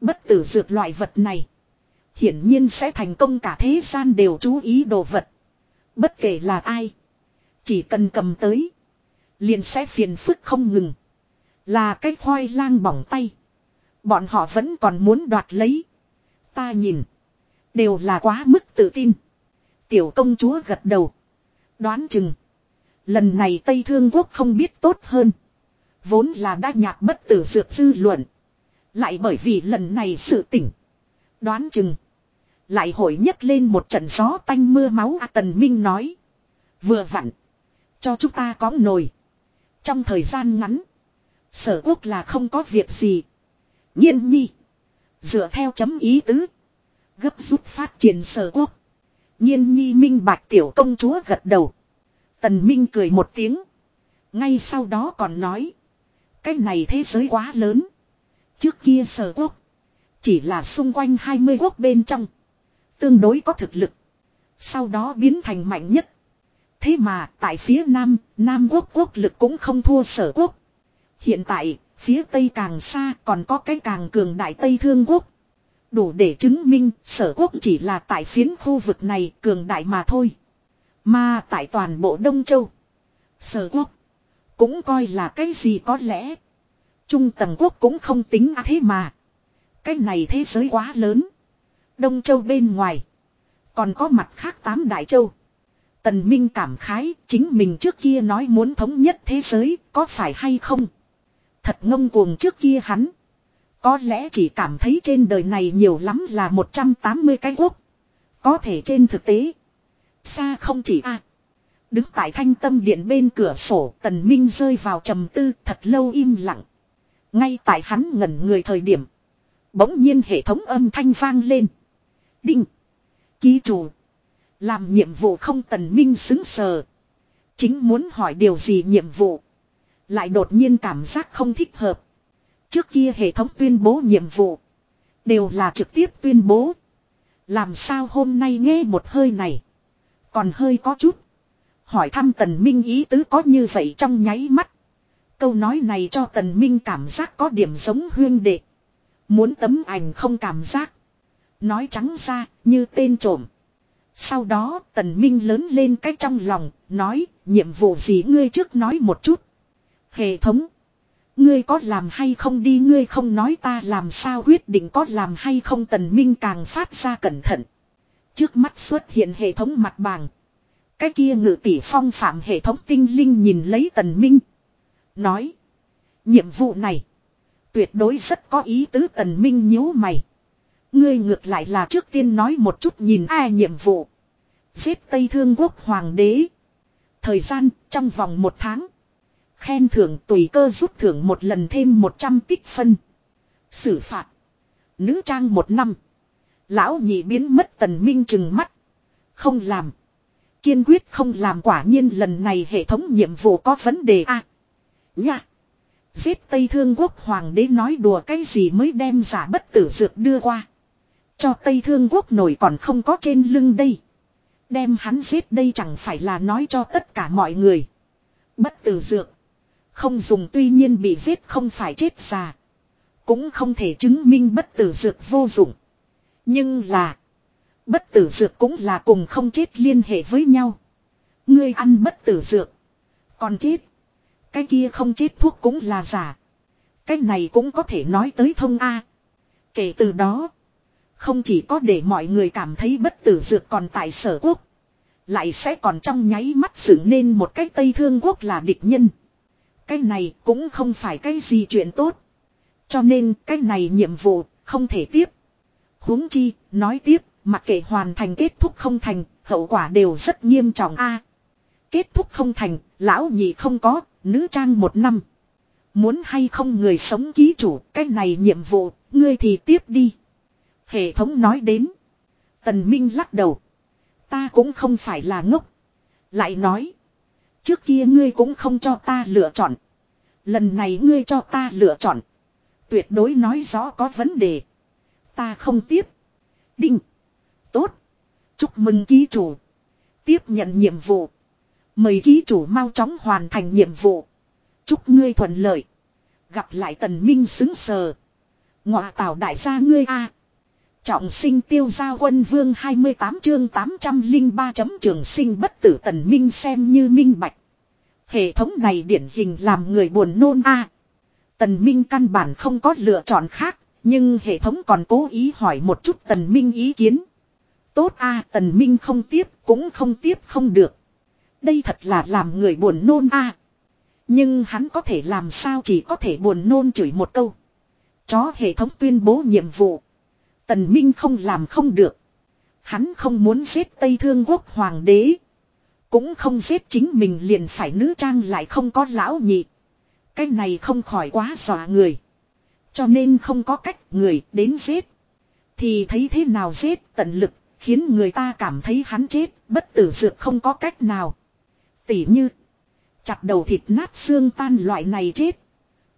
Bất tử dược loại vật này. Hiển nhiên sẽ thành công cả thế gian đều chú ý đồ vật. Bất kể là ai. Chỉ cần cầm tới. Liền sẽ phiền phức không ngừng. Là cái khoai lang bỏng tay. Bọn họ vẫn còn muốn đoạt lấy. Ta nhìn. Đều là quá mức tự tin. Tiểu công chúa gật đầu. Đoán chừng. Lần này Tây Thương Quốc không biết tốt hơn. Vốn là đã nhạc bất tử dược dư luận. Lại bởi vì lần này sự tỉnh. Đoán chừng. Lại hội nhất lên một trận gió tanh mưa máu à, Tần Minh nói. Vừa vặn. Cho chúng ta có nồi. Trong thời gian ngắn. Sở quốc là không có việc gì. Nhiên nhi. Dựa theo chấm ý tứ. Gấp rút phát triển sở quốc. Nhiên nhi minh bạch tiểu công chúa gật đầu. Tần Minh cười một tiếng. Ngay sau đó còn nói. Cái này thế giới quá lớn. Trước kia sở quốc. Chỉ là xung quanh 20 quốc bên trong. Tương đối có thực lực. Sau đó biến thành mạnh nhất. Thế mà tại phía Nam, Nam quốc quốc lực cũng không thua sở quốc. Hiện tại, phía Tây càng xa còn có cái càng cường đại Tây Thương quốc. Đủ để chứng minh sở quốc chỉ là tại phiến khu vực này cường đại mà thôi. Mà tại toàn bộ Đông Châu. Sở quốc. Cũng coi là cái gì có lẽ. Trung tầng quốc cũng không tính à thế mà. Cái này thế giới quá lớn. Đông Châu bên ngoài. Còn có mặt khác tám Đại Châu. Tần Minh cảm khái, chính mình trước kia nói muốn thống nhất thế giới, có phải hay không. Thật ngông cuồng trước kia hắn. Có lẽ chỉ cảm thấy trên đời này nhiều lắm là 180 cái quốc. Có thể trên thực tế. Xa không chỉ a Đứng tại thanh tâm điện bên cửa sổ, tần minh rơi vào trầm tư, thật lâu im lặng. Ngay tại hắn ngẩn người thời điểm. Bỗng nhiên hệ thống âm thanh vang lên. Đinh. Ký chủ. Làm nhiệm vụ không tần minh xứng sờ. Chính muốn hỏi điều gì nhiệm vụ. Lại đột nhiên cảm giác không thích hợp. Trước kia hệ thống tuyên bố nhiệm vụ. Đều là trực tiếp tuyên bố. Làm sao hôm nay nghe một hơi này. Còn hơi có chút. Hỏi thăm tần minh ý tứ có như vậy trong nháy mắt. Câu nói này cho tần minh cảm giác có điểm giống huyên đệ. Muốn tấm ảnh không cảm giác. Nói trắng ra, như tên trộm. Sau đó, tần minh lớn lên cách trong lòng. Nói, nhiệm vụ gì ngươi trước nói một chút. Hệ thống. Ngươi có làm hay không đi, ngươi không nói ta làm sao, quyết định có làm hay không tần minh càng phát ra cẩn thận. Trước mắt xuất hiện hệ thống mặt bảng. Cái kia ngự tỷ phong phạm hệ thống tinh linh nhìn lấy tần minh. Nói. Nhiệm vụ này. Tuyệt đối rất có ý tứ tần minh nhíu mày. Ngươi ngược lại là trước tiên nói một chút nhìn ai nhiệm vụ. Giết Tây Thương Quốc Hoàng đế. Thời gian trong vòng một tháng. Khen thưởng tùy cơ rút thưởng một lần thêm 100 tích phân. Xử phạt. Nữ trang một năm. Lão nhị biến mất tần minh chừng mắt. Không làm. Kiên quyết không làm quả nhiên lần này hệ thống nhiệm vụ có vấn đề a. À, nha. Giết Tây Thương Quốc Hoàng đế nói đùa cái gì mới đem giả bất tử dược đưa qua. Cho Tây Thương Quốc nổi còn không có trên lưng đây. Đem hắn giết đây chẳng phải là nói cho tất cả mọi người. Bất tử dược. Không dùng tuy nhiên bị giết không phải chết già. Cũng không thể chứng minh bất tử dược vô dụng. Nhưng là. Bất tử dược cũng là cùng không chết liên hệ với nhau. Ngươi ăn bất tử dược. Còn chết. Cái kia không chết thuốc cũng là giả. Cái này cũng có thể nói tới thông A. Kể từ đó. Không chỉ có để mọi người cảm thấy bất tử dược còn tại sở quốc. Lại sẽ còn trong nháy mắt xử nên một cái Tây Thương quốc là địch nhân. Cái này cũng không phải cái gì chuyện tốt. Cho nên cái này nhiệm vụ không thể tiếp. huống chi, nói tiếp, mặc kệ hoàn thành kết thúc không thành, hậu quả đều rất nghiêm trọng a. kết thúc không thành, lão nhị không có, nữ trang một năm. Muốn hay không người sống ký chủ, cái này nhiệm vụ, ngươi thì tiếp đi. Hệ thống nói đến. Tần Minh lắc đầu. Ta cũng không phải là ngốc. Lại nói. Trước kia ngươi cũng không cho ta lựa chọn. Lần này ngươi cho ta lựa chọn. Tuyệt đối nói rõ có vấn đề. Ta không tiếp. Đinh. Tốt. Chúc mừng ký chủ. Tiếp nhận nhiệm vụ. Mời ký chủ mau chóng hoàn thành nhiệm vụ. Chúc ngươi thuận lợi. Gặp lại tần minh xứng sờ. Ngọa tào đại gia ngươi a Trọng sinh tiêu giao quân vương 28 chương 803 chấm trường sinh bất tử tần minh xem như minh bạch. Hệ thống này điển hình làm người buồn nôn a. Tần minh căn bản không có lựa chọn khác, nhưng hệ thống còn cố ý hỏi một chút tần minh ý kiến. Tốt a tần minh không tiếp cũng không tiếp không được. Đây thật là làm người buồn nôn a. Nhưng hắn có thể làm sao chỉ có thể buồn nôn chửi một câu. Chó hệ thống tuyên bố nhiệm vụ. Tần Minh không làm không được. Hắn không muốn giết Tây Thương Quốc Hoàng đế. Cũng không giết chính mình liền phải nữ trang lại không có lão nhị. Cái này không khỏi quá dọa người. Cho nên không có cách người đến giết. Thì thấy thế nào giết tận lực, khiến người ta cảm thấy hắn chết, bất tử dược không có cách nào. Tỉ như, chặt đầu thịt nát xương tan loại này chết.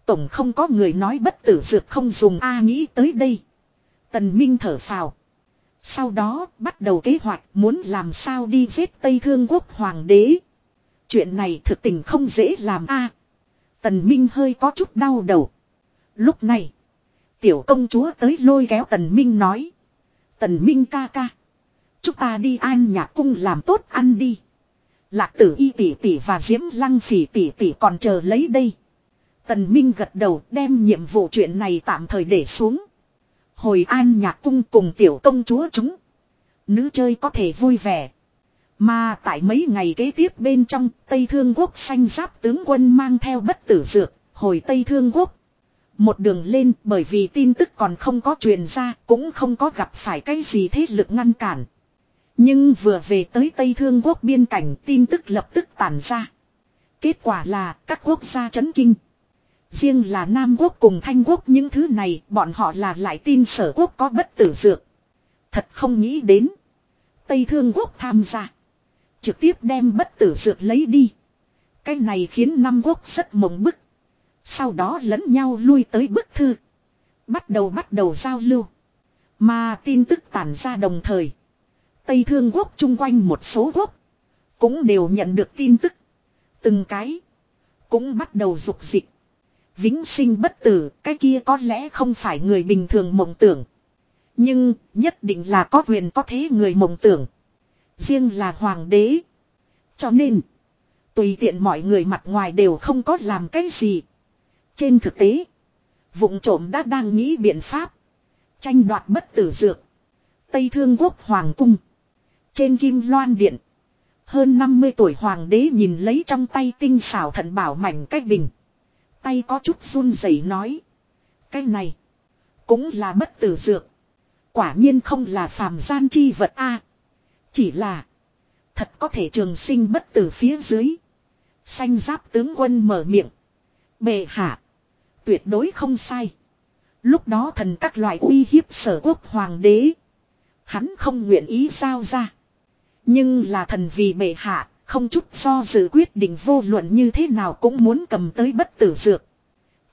Tổng không có người nói bất tử dược không dùng A nghĩ tới đây. Tần Minh thở phào. Sau đó bắt đầu kế hoạch muốn làm sao đi giết Tây Thương Quốc Hoàng đế. Chuyện này thực tình không dễ làm a. Tần Minh hơi có chút đau đầu. Lúc này, tiểu công chúa tới lôi kéo Tần Minh nói. Tần Minh ca ca. Chúng ta đi an nhạc cung làm tốt ăn đi. Lạc tử y tỷ tỷ và diễm lăng phỉ tỷ tỷ còn chờ lấy đây. Tần Minh gật đầu đem nhiệm vụ chuyện này tạm thời để xuống. Hồi an nhạc cung cùng tiểu công chúa chúng. Nữ chơi có thể vui vẻ. Mà tại mấy ngày kế tiếp bên trong Tây Thương Quốc xanh giáp tướng quân mang theo bất tử dược, hồi Tây Thương Quốc. Một đường lên bởi vì tin tức còn không có truyền ra cũng không có gặp phải cái gì thế lực ngăn cản. Nhưng vừa về tới Tây Thương Quốc biên cảnh tin tức lập tức tản ra. Kết quả là các quốc gia chấn kinh. Riêng là Nam Quốc cùng Thanh Quốc những thứ này, bọn họ là lại tin sở quốc có bất tử dược. Thật không nghĩ đến. Tây Thương Quốc tham gia. Trực tiếp đem bất tử dược lấy đi. Cái này khiến nam quốc rất mộng bức. Sau đó lẫn nhau lui tới bức thư. Bắt đầu bắt đầu giao lưu. Mà tin tức tản ra đồng thời. Tây Thương Quốc chung quanh một số quốc. Cũng đều nhận được tin tức. Từng cái. Cũng bắt đầu dục dịch. Vĩnh sinh bất tử, cái kia có lẽ không phải người bình thường mộng tưởng. Nhưng, nhất định là có quyền có thế người mộng tưởng. Riêng là hoàng đế. Cho nên, tùy tiện mọi người mặt ngoài đều không có làm cái gì. Trên thực tế, vụng trộm đã đang nghĩ biện pháp. Tranh đoạt bất tử dược. Tây Thương Quốc Hoàng Cung. Trên kim loan điện. Hơn 50 tuổi hoàng đế nhìn lấy trong tay tinh xảo thần bảo mảnh cách bình. Tay có chút run rẩy nói. Cái này. Cũng là bất tử dược. Quả nhiên không là phàm gian chi vật a Chỉ là. Thật có thể trường sinh bất tử phía dưới. Xanh giáp tướng quân mở miệng. Bệ hạ. Tuyệt đối không sai. Lúc đó thần các loại uy hiếp sở quốc hoàng đế. Hắn không nguyện ý giao ra. Nhưng là thần vì bệ hạ, không chút do dự quyết định vô luận như thế nào cũng muốn cầm tới bất tử dược.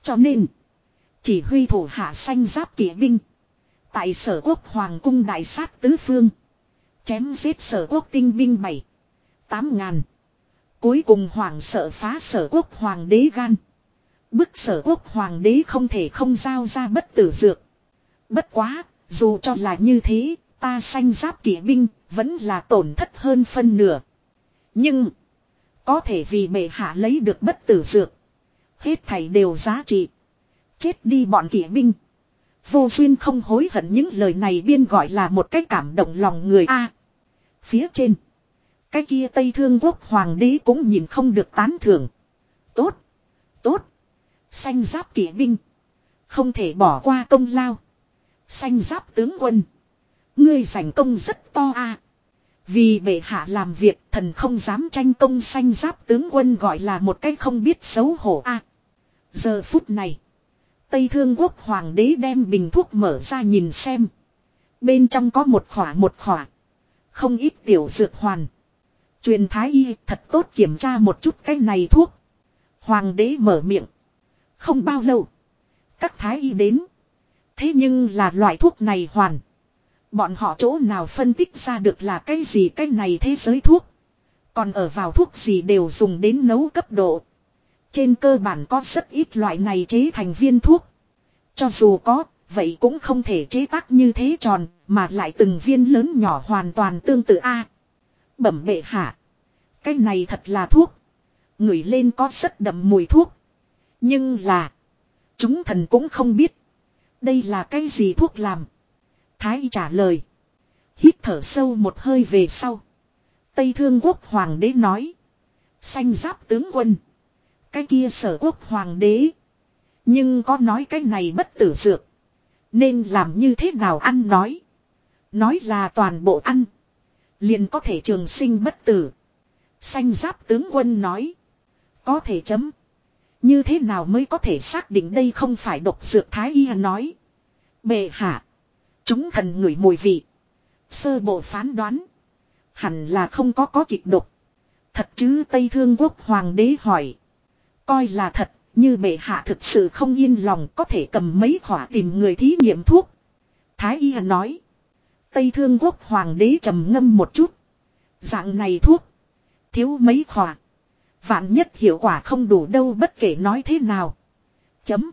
Cho nên, chỉ huy thủ hạ xanh giáp kỵ binh. Tại sở quốc hoàng cung đại sát tứ phương. Chém giết sở quốc tinh binh bảy tám ngàn. Cuối cùng hoàng sợ phá sở quốc hoàng đế gan. Bức sở quốc hoàng đế không thể không giao ra bất tử dược. Bất quá, dù cho là như thế, ta xanh giáp kỵ binh, vẫn là tổn thất hơn phân nửa. Nhưng, có thể vì bệ hạ lấy được bất tử dược. Hết thảy đều giá trị. Chết đi bọn kỵ binh. Vô duyên không hối hận những lời này biên gọi là một cái cảm động lòng người a. phía trên. Cái kia Tây Thương Quốc Hoàng đế cũng nhìn không được tán thưởng. Tốt. Tốt. Xanh giáp kỵ binh. Không thể bỏ qua công lao. Xanh giáp tướng quân. Ngươi giành công rất to a. Vì bệ hạ làm việc, thần không dám tranh công xanh giáp tướng quân gọi là một cách không biết xấu hổ a. giờ phút này. Tây Thương Quốc Hoàng đế đem bình thuốc mở ra nhìn xem. Bên trong có một khỏa một khỏa. Không ít tiểu dược hoàn. Truyền thái y, thật tốt kiểm tra một chút cái này thuốc. Hoàng đế mở miệng. Không bao lâu. Các thái y đến. Thế nhưng là loại thuốc này hoàn. Bọn họ chỗ nào phân tích ra được là cái gì cái này thế giới thuốc. Còn ở vào thuốc gì đều dùng đến nấu cấp độ. Trên cơ bản có rất ít loại này chế thành viên thuốc. Cho dù có, vậy cũng không thể chế tác như thế tròn, mà lại từng viên lớn nhỏ hoàn toàn tương tự A. Bẩm bệ hạ. Cái này thật là thuốc. Ngửi lên có rất đậm mùi thuốc. Nhưng là. Chúng thần cũng không biết. Đây là cái gì thuốc làm. Thái trả lời. Hít thở sâu một hơi về sau. Tây Thương Quốc Hoàng đế nói. Xanh giáp tướng quân. Cái kia sở quốc Hoàng đế. Nhưng có nói cái này bất tử dược. Nên làm như thế nào ăn nói. Nói là toàn bộ ăn. Liền có thể trường sinh bất tử. Xanh giáp tướng quân nói. Có thể chấm. Như thế nào mới có thể xác định đây không phải độc dược thái y nói. Bệ hạ. Chúng thần ngửi mùi vị. Sơ bộ phán đoán. Hẳn là không có có kịch độc. Thật chứ Tây Thương Quốc Hoàng đế hỏi. Coi là thật, như bệ hạ thực sự không yên lòng có thể cầm mấy khỏa tìm người thí nghiệm thuốc. Thái y nói. Tây Thương Quốc Hoàng đế trầm ngâm một chút. Dạng này thuốc. Thiếu mấy khỏa. Vạn nhất hiệu quả không đủ đâu bất kể nói thế nào. Chấm.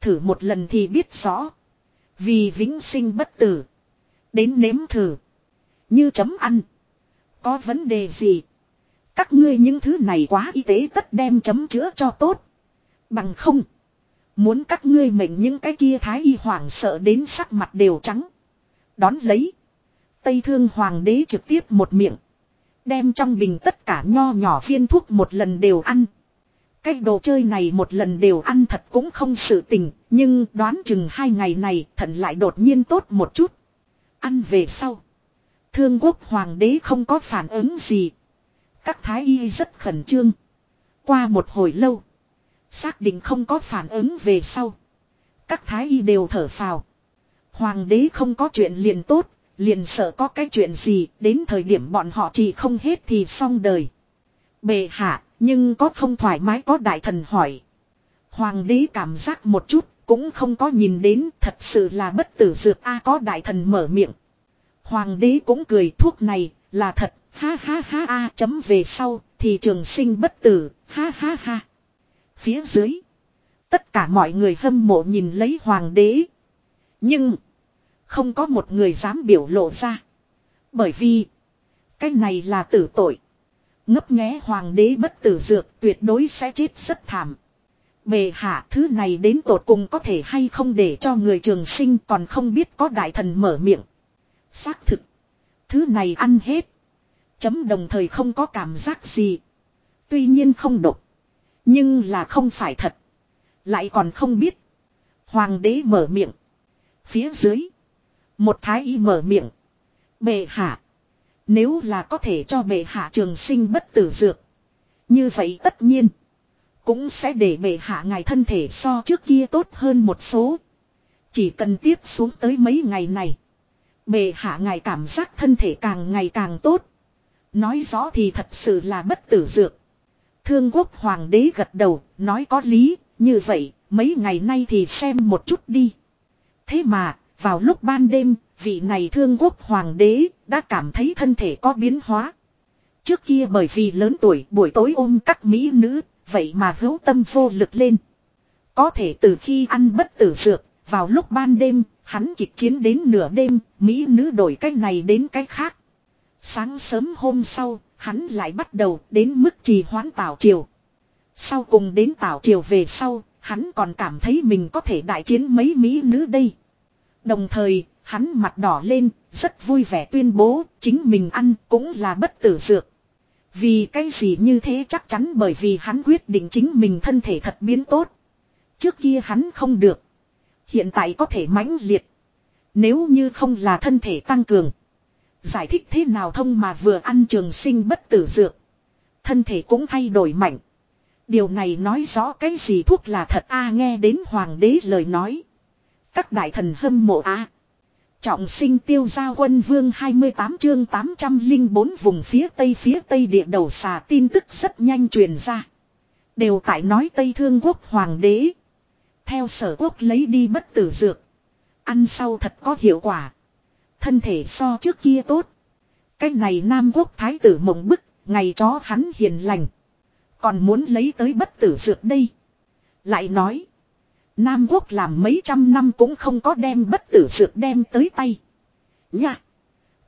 Thử một lần thì biết rõ. Vì vĩnh sinh bất tử. Đến nếm thử. Như chấm ăn. Có vấn đề gì? Các ngươi những thứ này quá y tế tất đem chấm chữa cho tốt. Bằng không. Muốn các ngươi mệnh những cái kia thái y hoảng sợ đến sắc mặt đều trắng. Đón lấy. Tây thương hoàng đế trực tiếp một miệng. Đem trong bình tất cả nho nhỏ viên thuốc một lần đều ăn. Cái đồ chơi này một lần đều ăn thật cũng không sự tình, nhưng đoán chừng hai ngày này thận lại đột nhiên tốt một chút. Ăn về sau. Thương quốc hoàng đế không có phản ứng gì. Các thái y rất khẩn trương. Qua một hồi lâu. Xác định không có phản ứng về sau. Các thái y đều thở phào. Hoàng đế không có chuyện liền tốt, liền sợ có cái chuyện gì, đến thời điểm bọn họ chỉ không hết thì xong đời. Bệ hạ, nhưng có không thoải mái có đại thần hỏi. Hoàng đế cảm giác một chút, cũng không có nhìn đến thật sự là bất tử dược a có đại thần mở miệng. Hoàng đế cũng cười thuốc này là thật, ha ha ha a chấm về sau thì trường sinh bất tử, ha ha ha. Phía dưới, tất cả mọi người hâm mộ nhìn lấy hoàng đế. Nhưng, không có một người dám biểu lộ ra. Bởi vì, cái này là tử tội. Ngấp nghé hoàng đế bất tử dược tuyệt đối sẽ chết rất thảm. Bề hạ thứ này đến tột cùng có thể hay không để cho người trường sinh còn không biết có đại thần mở miệng. Xác thực. Thứ này ăn hết. Chấm đồng thời không có cảm giác gì. Tuy nhiên không độc. Nhưng là không phải thật. Lại còn không biết. Hoàng đế mở miệng. Phía dưới. Một thái y mở miệng. Bệ hạ. Nếu là có thể cho bệ hạ trường sinh bất tử dược. Như vậy tất nhiên. Cũng sẽ để bệ hạ ngài thân thể so trước kia tốt hơn một số. Chỉ cần tiếp xuống tới mấy ngày này. Bệ hạ ngài cảm giác thân thể càng ngày càng tốt. Nói rõ thì thật sự là bất tử dược. Thương quốc hoàng đế gật đầu, nói có lý, như vậy, mấy ngày nay thì xem một chút đi. Thế mà, vào lúc ban đêm, vị này thương quốc hoàng đế đã cảm thấy thân thể có biến hóa. Trước kia bởi vì lớn tuổi buổi tối ôm các mỹ nữ, vậy mà hữu tâm vô lực lên. Có thể từ khi ăn bất tử dược, vào lúc ban đêm, hắn kịch chiến đến nửa đêm, mỹ nữ đổi cách này đến cách khác. Sáng sớm hôm sau, hắn lại bắt đầu đến mức trì hoãn tảo triều. Sau cùng đến tảo triều về sau, hắn còn cảm thấy mình có thể đại chiến mấy mỹ nữ đây. Đồng thời, hắn mặt đỏ lên, rất vui vẻ tuyên bố, chính mình ăn cũng là bất tử dược. Vì cái gì như thế chắc chắn bởi vì hắn quyết định chính mình thân thể thật biến tốt. Trước kia hắn không được. Hiện tại có thể mãnh liệt. Nếu như không là thân thể tăng cường. Giải thích thế nào thông mà vừa ăn trường sinh bất tử dược. Thân thể cũng thay đổi mạnh. Điều này nói rõ cái gì thuốc là thật a nghe đến hoàng đế lời nói. Các đại thần hâm mộ a Trọng sinh tiêu gia quân vương 28 chương 804 vùng phía tây phía tây địa đầu xà tin tức rất nhanh truyền ra. Đều tại nói Tây Thương quốc hoàng đế. Theo sở quốc lấy đi bất tử dược. Ăn sau thật có hiệu quả. Thân thể so trước kia tốt. Cái này Nam quốc thái tử mộng bức, ngày chó hắn hiền lành. Còn muốn lấy tới bất tử dược đây. Lại nói. Nam quốc làm mấy trăm năm cũng không có đem bất tử dược đem tới tay. Nha.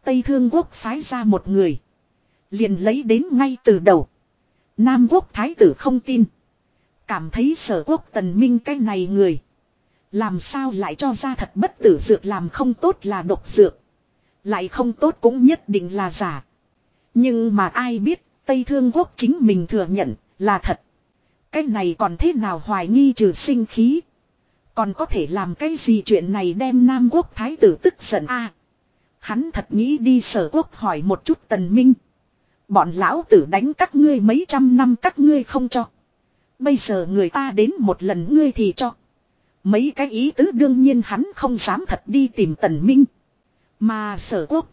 Tây Thương quốc phái ra một người. Liền lấy đến ngay từ đầu. Nam quốc thái tử không tin. Cảm thấy sở quốc tần minh cái này người. Làm sao lại cho ra thật bất tử dược làm không tốt là độc dược. Lại không tốt cũng nhất định là giả. Nhưng mà ai biết, Tây Thương quốc chính mình thừa nhận là thật. Cái này còn thế nào hoài nghi trừ sinh khí. Còn có thể làm cái gì chuyện này đem Nam quốc thái tử tức giận a Hắn thật nghĩ đi sở quốc hỏi một chút tần minh. Bọn lão tử đánh các ngươi mấy trăm năm các ngươi không cho. Bây giờ người ta đến một lần ngươi thì cho. Mấy cái ý tứ đương nhiên hắn không dám thật đi tìm tần minh. Mà sở quốc.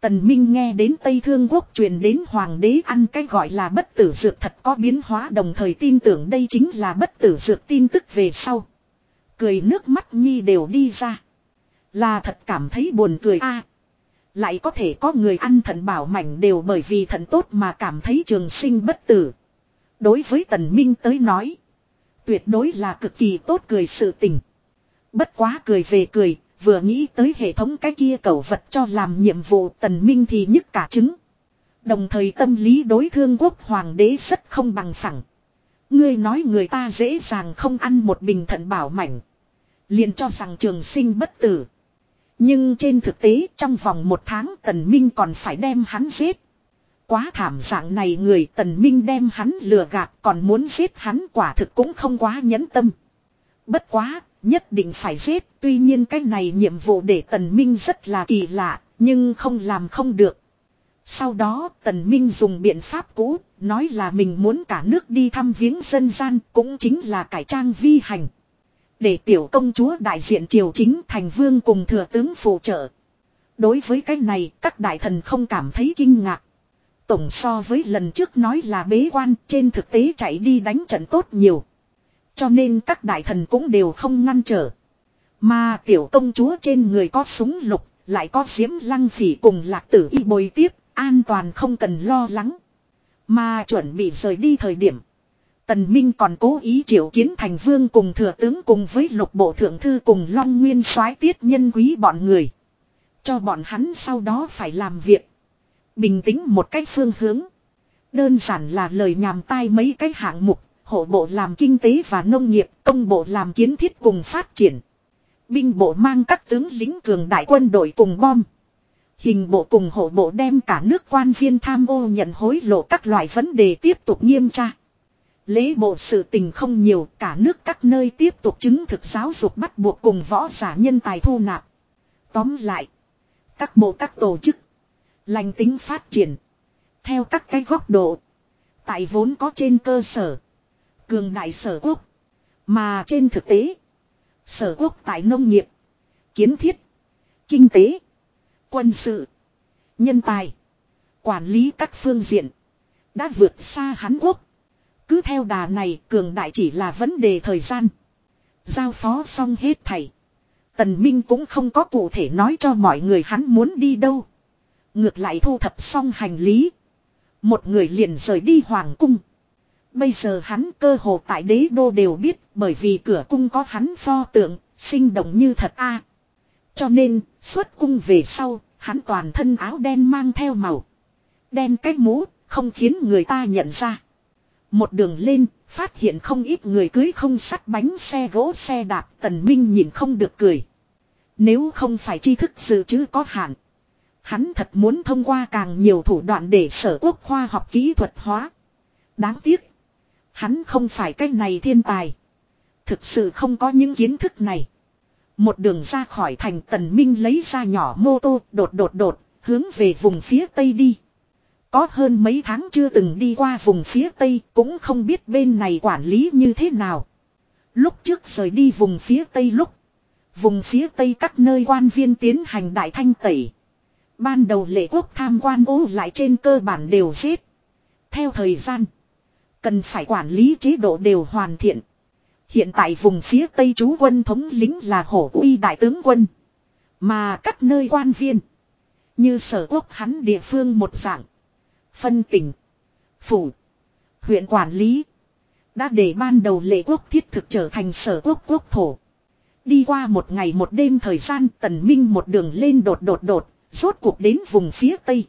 Tần Minh nghe đến Tây Thương Quốc truyền đến Hoàng đế ăn cái gọi là bất tử dược thật có biến hóa đồng thời tin tưởng đây chính là bất tử dược tin tức về sau. Cười nước mắt nhi đều đi ra. Là thật cảm thấy buồn cười a Lại có thể có người ăn thận bảo mảnh đều bởi vì thận tốt mà cảm thấy trường sinh bất tử. Đối với Tần Minh tới nói. Tuyệt đối là cực kỳ tốt cười sự tình. Bất quá cười về cười, vừa nghĩ tới hệ thống cái kia cầu vật cho làm nhiệm vụ tần minh thì nhức cả trứng. Đồng thời tâm lý đối thương quốc hoàng đế rất không bằng phẳng. Ngươi nói người ta dễ dàng không ăn một bình thận bảo mảnh liền cho rằng trường sinh bất tử. Nhưng trên thực tế trong vòng một tháng tần minh còn phải đem hắn giết. Quá thảm dạng này người tần minh đem hắn lừa gạt còn muốn giết hắn quả thực cũng không quá nhẫn tâm. Bất quá, nhất định phải giết, tuy nhiên cái này nhiệm vụ để tần minh rất là kỳ lạ, nhưng không làm không được. Sau đó tần minh dùng biện pháp cũ, nói là mình muốn cả nước đi thăm viếng dân gian, cũng chính là cải trang vi hành. Để tiểu công chúa đại diện triều chính thành vương cùng thừa tướng phụ trợ. Đối với cái này các đại thần không cảm thấy kinh ngạc. Tổng so với lần trước nói là bế quan trên thực tế chạy đi đánh trận tốt nhiều. Cho nên các đại thần cũng đều không ngăn trở. Mà tiểu công chúa trên người có súng lục, lại có diễm lăng phỉ cùng lạc tử y bồi tiếp, an toàn không cần lo lắng. Mà chuẩn bị rời đi thời điểm. Tần Minh còn cố ý triệu kiến thành vương cùng thừa tướng cùng với lục bộ thượng thư cùng long nguyên soái tiết nhân quý bọn người. Cho bọn hắn sau đó phải làm việc. Bình tĩnh một cách phương hướng. Đơn giản là lời nhàm tai mấy cái hạng mục, hộ bộ làm kinh tế và nông nghiệp, công bộ làm kiến thiết cùng phát triển. Binh bộ mang các tướng lính cường đại quân đội cùng bom. Hình bộ cùng hộ bộ đem cả nước quan viên tham ô nhận hối lộ các loại vấn đề tiếp tục nghiêm tra. Lễ bộ sự tình không nhiều, cả nước các nơi tiếp tục chứng thực giáo dục bắt buộc cùng võ giả nhân tài thu nạp. Tóm lại, các bộ các tổ chức, lành tính phát triển. Theo các cái góc độ, tại vốn có trên cơ sở, cường đại sở quốc. Mà trên thực tế, sở quốc tại nông nghiệp, kiến thiết, kinh tế, quân sự, nhân tài, quản lý các phương diện, đã vượt xa Hán Quốc. Cứ theo đà này cường đại chỉ là vấn đề thời gian. Giao phó xong hết thầy. Tần Minh cũng không có cụ thể nói cho mọi người hắn muốn đi đâu. Ngược lại thu thập xong hành lý. Một người liền rời đi hoàng cung. Bây giờ hắn cơ hồ tại đế đô đều biết bởi vì cửa cung có hắn pho tượng, sinh động như thật a. Cho nên, xuất cung về sau, hắn toàn thân áo đen mang theo màu. Đen cách mũ, không khiến người ta nhận ra. Một đường lên, phát hiện không ít người cưới không sắt bánh xe gỗ xe đạp tần minh nhìn không được cười. Nếu không phải tri thức dự trữ có hạn. Hắn thật muốn thông qua càng nhiều thủ đoạn để sở quốc khoa học kỹ thuật hóa. Đáng tiếc. Hắn không phải cái này thiên tài. Thực sự không có những kiến thức này. Một đường ra khỏi thành tần minh lấy ra nhỏ mô tô đột đột đột, hướng về vùng phía tây đi. Có hơn mấy tháng chưa từng đi qua vùng phía Tây, cũng không biết bên này quản lý như thế nào. Lúc trước rời đi vùng phía Tây lúc. Vùng phía Tây các nơi quan viên tiến hành đại thanh tẩy. Ban đầu lệ quốc tham quan ô lại trên cơ bản đều giết. Theo thời gian. Cần phải quản lý chế độ đều hoàn thiện. Hiện tại vùng phía Tây chú quân thống lính là hổ uy đại tướng quân. Mà các nơi quan viên. Như sở quốc hắn địa phương một dạng. Phân tỉnh. Phủ. Huyện quản lý. Đã để ban đầu lệ quốc thiết thực trở thành sở quốc quốc thổ. Đi qua một ngày một đêm thời gian tần minh một đường lên đột đột đột, rốt cuộc đến vùng phía tây.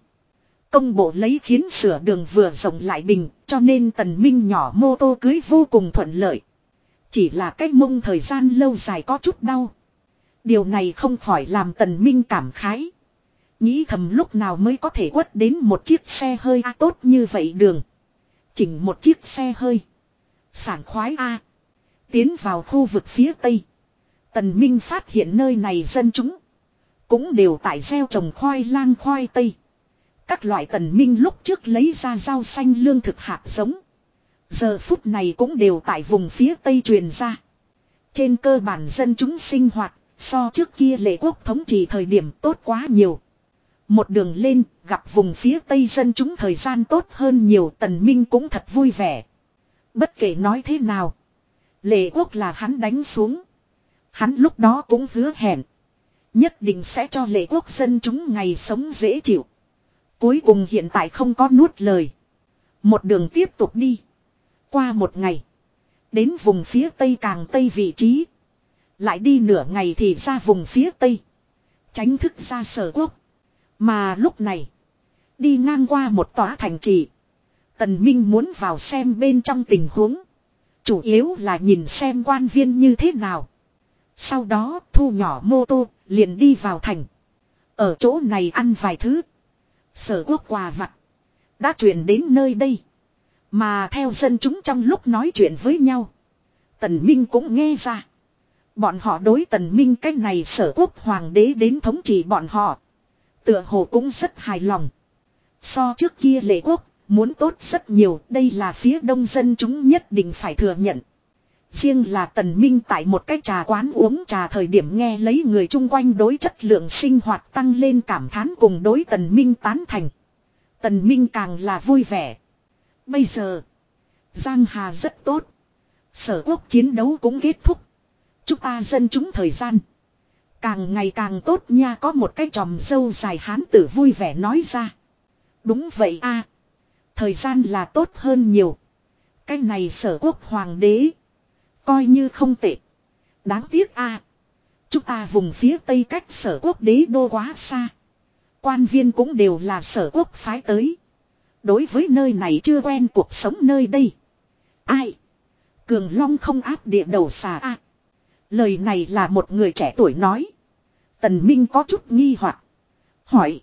Công bộ lấy khiến sửa đường vừa rộng lại bình, cho nên tần minh nhỏ mô tô cưới vô cùng thuận lợi. Chỉ là cách mông thời gian lâu dài có chút đau. Điều này không khỏi làm tần minh cảm khái. Nghĩ thầm lúc nào mới có thể quất đến một chiếc xe hơi a tốt như vậy đường. Chỉnh một chiếc xe hơi. Sảng khoái a. Tiến vào khu vực phía tây. Tần Minh phát hiện nơi này dân chúng. Cũng đều tại gieo trồng khoai lang khoai tây. Các loại tần Minh lúc trước lấy ra rau xanh lương thực hạt giống. Giờ phút này cũng đều tại vùng phía tây truyền ra. Trên cơ bản dân chúng sinh hoạt, so trước kia lệ quốc thống trị thời điểm tốt quá nhiều. Một đường lên, gặp vùng phía tây dân chúng thời gian tốt hơn nhiều tần minh cũng thật vui vẻ. Bất kể nói thế nào. Lệ quốc là hắn đánh xuống. Hắn lúc đó cũng hứa hẹn. Nhất định sẽ cho lệ quốc dân chúng ngày sống dễ chịu. Cuối cùng hiện tại không có nuốt lời. Một đường tiếp tục đi. Qua một ngày. Đến vùng phía tây càng tây vị trí. Lại đi nửa ngày thì ra vùng phía tây. Tránh thức ra sở quốc. Mà lúc này, đi ngang qua một tòa thành trì. Tần Minh muốn vào xem bên trong tình huống. Chủ yếu là nhìn xem quan viên như thế nào. Sau đó thu nhỏ mô tô, liền đi vào thành. Ở chỗ này ăn vài thứ. Sở quốc quà vặt. Đã chuyển đến nơi đây. Mà theo dân chúng trong lúc nói chuyện với nhau. Tần Minh cũng nghe ra. Bọn họ đối tần Minh cách này sở quốc hoàng đế đến thống trị bọn họ. Tựa hồ cũng rất hài lòng. So trước kia lệ quốc, muốn tốt rất nhiều, đây là phía đông dân chúng nhất định phải thừa nhận. Riêng là tần minh tại một cái trà quán uống trà thời điểm nghe lấy người chung quanh đối chất lượng sinh hoạt tăng lên cảm thán cùng đối tần minh tán thành. Tần minh càng là vui vẻ. Bây giờ, Giang Hà rất tốt. Sở quốc chiến đấu cũng kết thúc. Chúng ta dân chúng thời gian. Càng ngày càng tốt nha, có một cái tròm sâu dài hán tử vui vẻ nói ra. Đúng vậy a, Thời gian là tốt hơn nhiều. Cái này sở quốc hoàng đế. Coi như không tệ. Đáng tiếc a, Chúng ta vùng phía tây cách sở quốc đế đô quá xa. Quan viên cũng đều là sở quốc phái tới. Đối với nơi này chưa quen cuộc sống nơi đây. Ai? Cường Long không áp địa đầu xà a. Lời này là một người trẻ tuổi nói. Tần Minh có chút nghi hoặc Hỏi.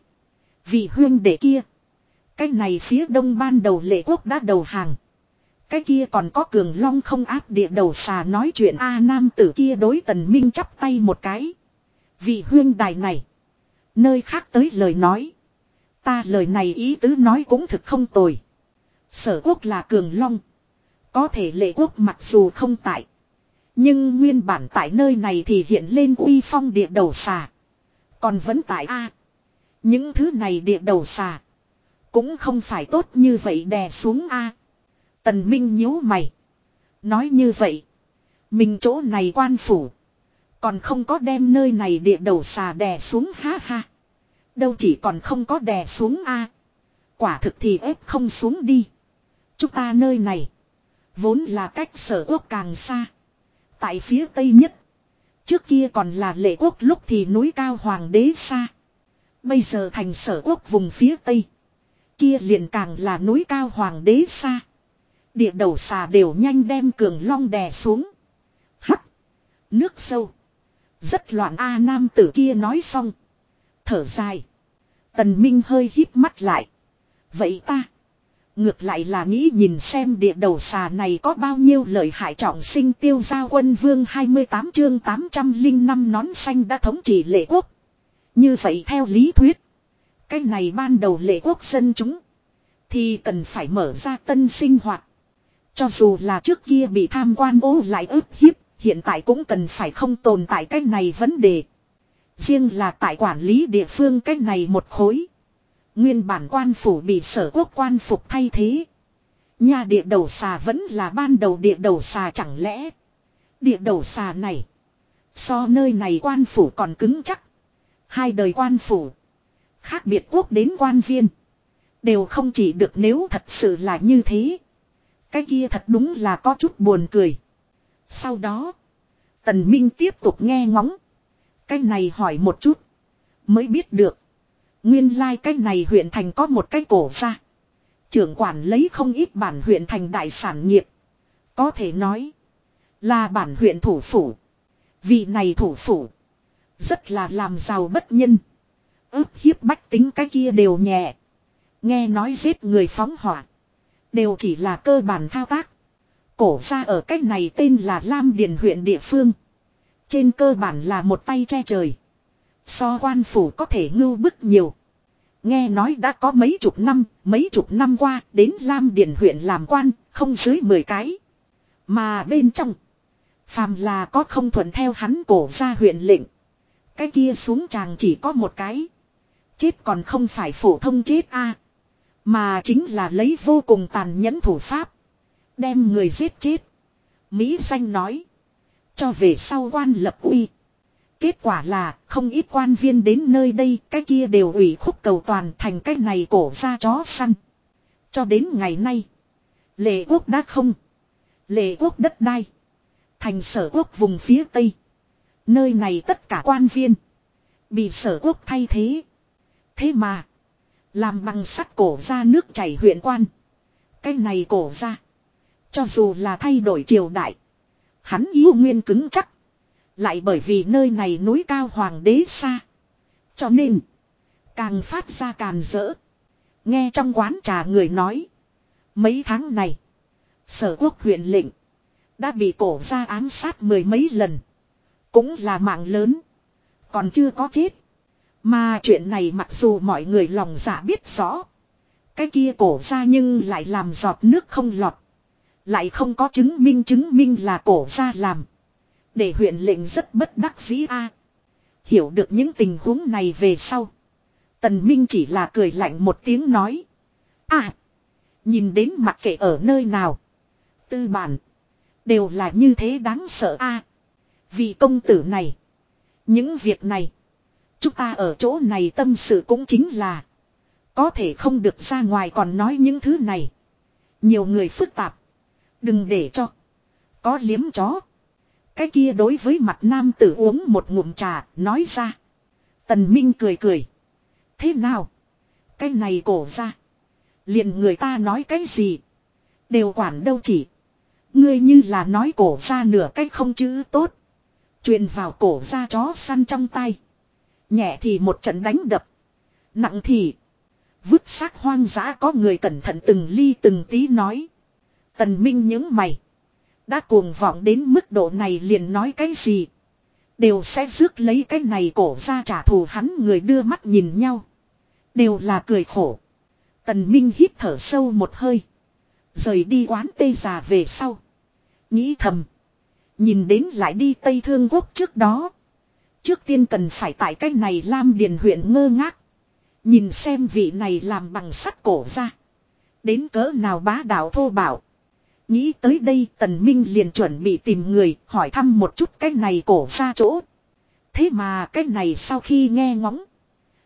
Vị huyên đệ kia. Cái này phía đông ban đầu lệ quốc đã đầu hàng. Cái kia còn có cường long không áp địa đầu xà nói chuyện A nam tử kia đối tần minh chắp tay một cái. Vị huyên đài này. Nơi khác tới lời nói. Ta lời này ý tứ nói cũng thực không tồi. Sở quốc là cường long. Có thể lệ quốc mặc dù không tại. Nhưng nguyên bản tại nơi này thì hiện lên uy phong địa đầu xà. Còn vẫn tại A. Những thứ này địa đầu xà. Cũng không phải tốt như vậy đè xuống A. Tần Minh nhíu mày. Nói như vậy. Mình chỗ này quan phủ. Còn không có đem nơi này địa đầu xà đè xuống, ha ha. Đâu chỉ còn không có đè xuống a Quả thực thì ép không xuống đi. Chúng ta nơi này. Vốn là cách sở ước càng xa. Tại phía tây nhất. Trước kia còn là lệ quốc, lúc thì núi cao hoàng đế xa. Bây giờ thành sở quốc vùng phía tây. Kia liền càng là núi cao hoàng đế xa. Địa đầu xà đều nhanh đem cường long đè xuống. Hắt. Nước sâu. Rất loạn A nam tử kia nói xong. Thở dài. Tần Minh hơi híp mắt lại. Vậy ta. Ngược lại là nghĩ nhìn xem địa đầu xà này có bao nhiêu lợi hại trọng sinh tiêu giao quân vương 28 chương 805 nón xanh đã thống trị lệ quốc. Như vậy theo lý thuyết. Cái này ban đầu lệ quốc dân chúng. Thì cần phải mở ra tân sinh hoạt. Cho dù là trước kia bị tham quan ô lại ức hiếp. Hiện tại cũng cần phải không tồn tại cái này vấn đề. Riêng là tại quản lý địa phương cái này một khối. Nguyên bản quan phủ bị sở quốc quan phục thay thế. Nhà địa đầu xà vẫn là ban đầu địa đầu xà chẳng lẽ. Địa đầu xà này. So nơi này quan phủ còn cứng chắc. Hai đời quan phủ. Khác biệt quốc đến quan viên. Đều không chỉ được nếu thật sự là như thế. Cái kia thật đúng là có chút buồn cười. Sau đó. Tần Minh tiếp tục nghe ngóng. Cái này hỏi một chút. Mới biết được. Nguyên lai like cái này huyện thành có một cái cổ ra. Trưởng quản lấy không ít bản huyện thành đại sản nghiệp. Có thể nói. Là bản huyện thủ phủ. Vị này thủ phủ. Rất là làm giàu bất nhân. ức hiếp bách tính cái kia đều nhẹ. Nghe nói giết người phóng hỏa. Đều chỉ là cơ bản thao tác. Cổ ra ở cách này tên là Lam Điền huyện địa phương. Trên cơ bản là một tay che trời. So quan phủ có thể ngưu bức nhiều. Nghe nói đã có mấy chục năm, mấy chục năm qua đến Lam Điền huyện làm quan, không dưới 10 cái. Mà bên trong, phàm là có không thuận theo hắn cổ ra huyện lệnh. Cái kia xuống chàng chỉ có một cái. Chết còn không phải phổ thông chết a Mà chính là lấy vô cùng tàn nhẫn thủ pháp. Đem người giết chết. Mỹ danh nói. Cho về sau quan lập uy. Kết quả là, không ít quan viên đến nơi đây, cái kia đều ủy khúc cầu toàn thành cái này cổ ra chó săn. Cho đến ngày nay. Lệ quốc đã không. Lệ quốc đất đai. Thành sở quốc vùng phía tây. Nơi này tất cả quan viên. Bị sở quốc thay thế. Thế mà. Làm bằng sắt cổ ra nước chảy huyện quan. Cái này cổ ra. Cho dù là thay đổi triều đại. Hắn yêu nguyên cứng chắc. Lại bởi vì nơi này núi cao hoàng đế xa. Cho nên. Càng phát ra càn rỡ. Nghe trong quán trà người nói. Mấy tháng này. Sở quốc huyện lệnh. Đã bị cổ ra ám sát mười mấy lần. Cũng là mạng lớn. Còn chưa có chết. Mà chuyện này mặc dù mọi người lòng dạ biết rõ. Cái kia cổ ra nhưng lại làm giọt nước không lọt. Lại không có chứng minh chứng minh là cổ ra làm. Để huyện lệnh rất bất đắc dĩ a Hiểu được những tình huống này về sau. Tần Minh chỉ là cười lạnh một tiếng nói. À. Nhìn đến mặc kệ ở nơi nào. Tư bản. Đều là như thế đáng sợ a Vì công tử này. Những việc này. Chúng ta ở chỗ này tâm sự cũng chính là. Có thể không được ra ngoài còn nói những thứ này. Nhiều người phức tạp. Đừng để cho. Có liếm chó. Cái kia đối với mặt nam tử uống một ngụm trà, nói ra. Tần Minh cười cười. Thế nào? Cái này cổ ra. liền người ta nói cái gì? Đều quản đâu chỉ. Ngươi như là nói cổ ra nửa cách không chữ tốt. Truyền vào cổ ra chó săn trong tay. Nhẹ thì một trận đánh đập. Nặng thì. Vứt xác hoang dã có người cẩn thận từng ly từng tí nói. Tần Minh những mày. Đã cuồng vọng đến mức độ này liền nói cái gì. Đều sẽ rước lấy cái này cổ ra trả thù hắn người đưa mắt nhìn nhau. Đều là cười khổ. Tần Minh hít thở sâu một hơi. Rời đi quán tây già về sau. Nghĩ thầm. Nhìn đến lại đi Tây Thương Quốc trước đó. Trước tiên cần phải tại cái này Lam Điền huyện ngơ ngác. Nhìn xem vị này làm bằng sắt cổ ra. Đến cỡ nào bá đạo thô bảo. Nghĩ tới đây tần minh liền chuẩn bị tìm người, hỏi thăm một chút cái này cổ ra chỗ. Thế mà cái này sau khi nghe ngóng.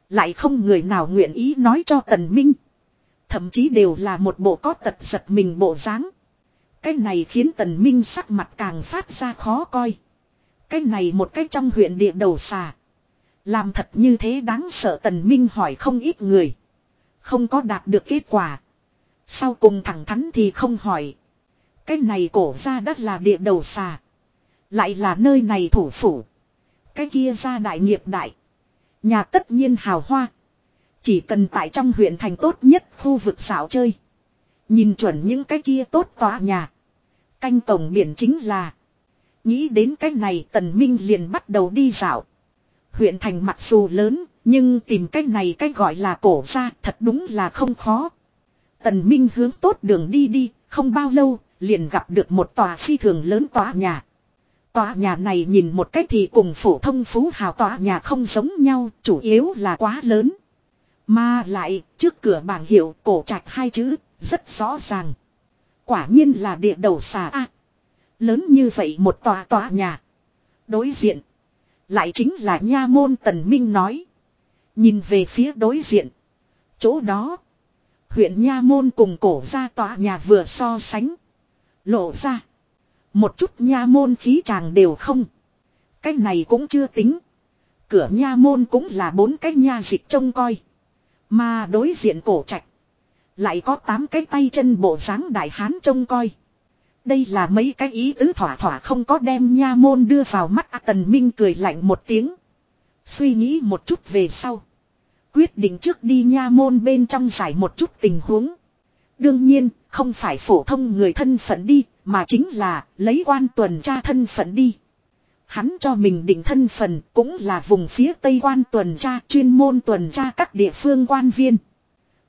Lại không người nào nguyện ý nói cho tần minh. Thậm chí đều là một bộ có tật giật mình bộ dáng. Cái này khiến tần minh sắc mặt càng phát ra khó coi. Cái này một cách trong huyện địa đầu xà. Làm thật như thế đáng sợ tần minh hỏi không ít người. Không có đạt được kết quả. Sau cùng thẳng thắn thì không hỏi. Cái này cổ ra đất là địa đầu xà. Lại là nơi này thủ phủ. Cái kia ra đại nghiệp đại. Nhà tất nhiên hào hoa. Chỉ cần tại trong huyện thành tốt nhất khu vực xảo chơi. Nhìn chuẩn những cái kia tốt tòa nhà. Canh cổng biển chính là. Nghĩ đến cái này tần minh liền bắt đầu đi dạo. Huyện thành mặc dù lớn, nhưng tìm cái này cái gọi là cổ ra thật đúng là không khó. Tần minh hướng tốt đường đi đi, không bao lâu, liền gặp được một tòa phi thường lớn tòa nhà. Tòa nhà này nhìn một cách thì cùng phổ thông phú hào tòa nhà không giống nhau, chủ yếu là quá lớn. Mà lại, trước cửa bảng hiệu cổ trạch hai chữ, rất rõ ràng. Quả nhiên là địa đầu xà A. lớn như vậy một tòa tòa nhà. Đối diện. Lại chính là nha môn tần minh nói. Nhìn về phía đối diện. Chỗ đó. Huyện nha môn cùng cổ ra tòa nhà vừa so sánh. Lộ ra. Một chút nha môn khí chàng đều không. Cái này cũng chưa tính. Cửa nha môn cũng là bốn cái nha dịch trông coi. Mà đối diện cổ trạch. Lại có tám cái tay chân bộ dáng đại hán trông coi. Đây là mấy cái ý tứ thỏa thỏa không có đem nha môn đưa vào mắt à, tần minh cười lạnh một tiếng. Suy nghĩ một chút về sau. Quyết định trước đi nha môn bên trong giải một chút tình huống. Đương nhiên, không phải phổ thông người thân phận đi, mà chính là lấy quan tuần tra thân phận đi. Hắn cho mình định thân phận cũng là vùng phía Tây quan tuần tra chuyên môn tuần tra các địa phương quan viên.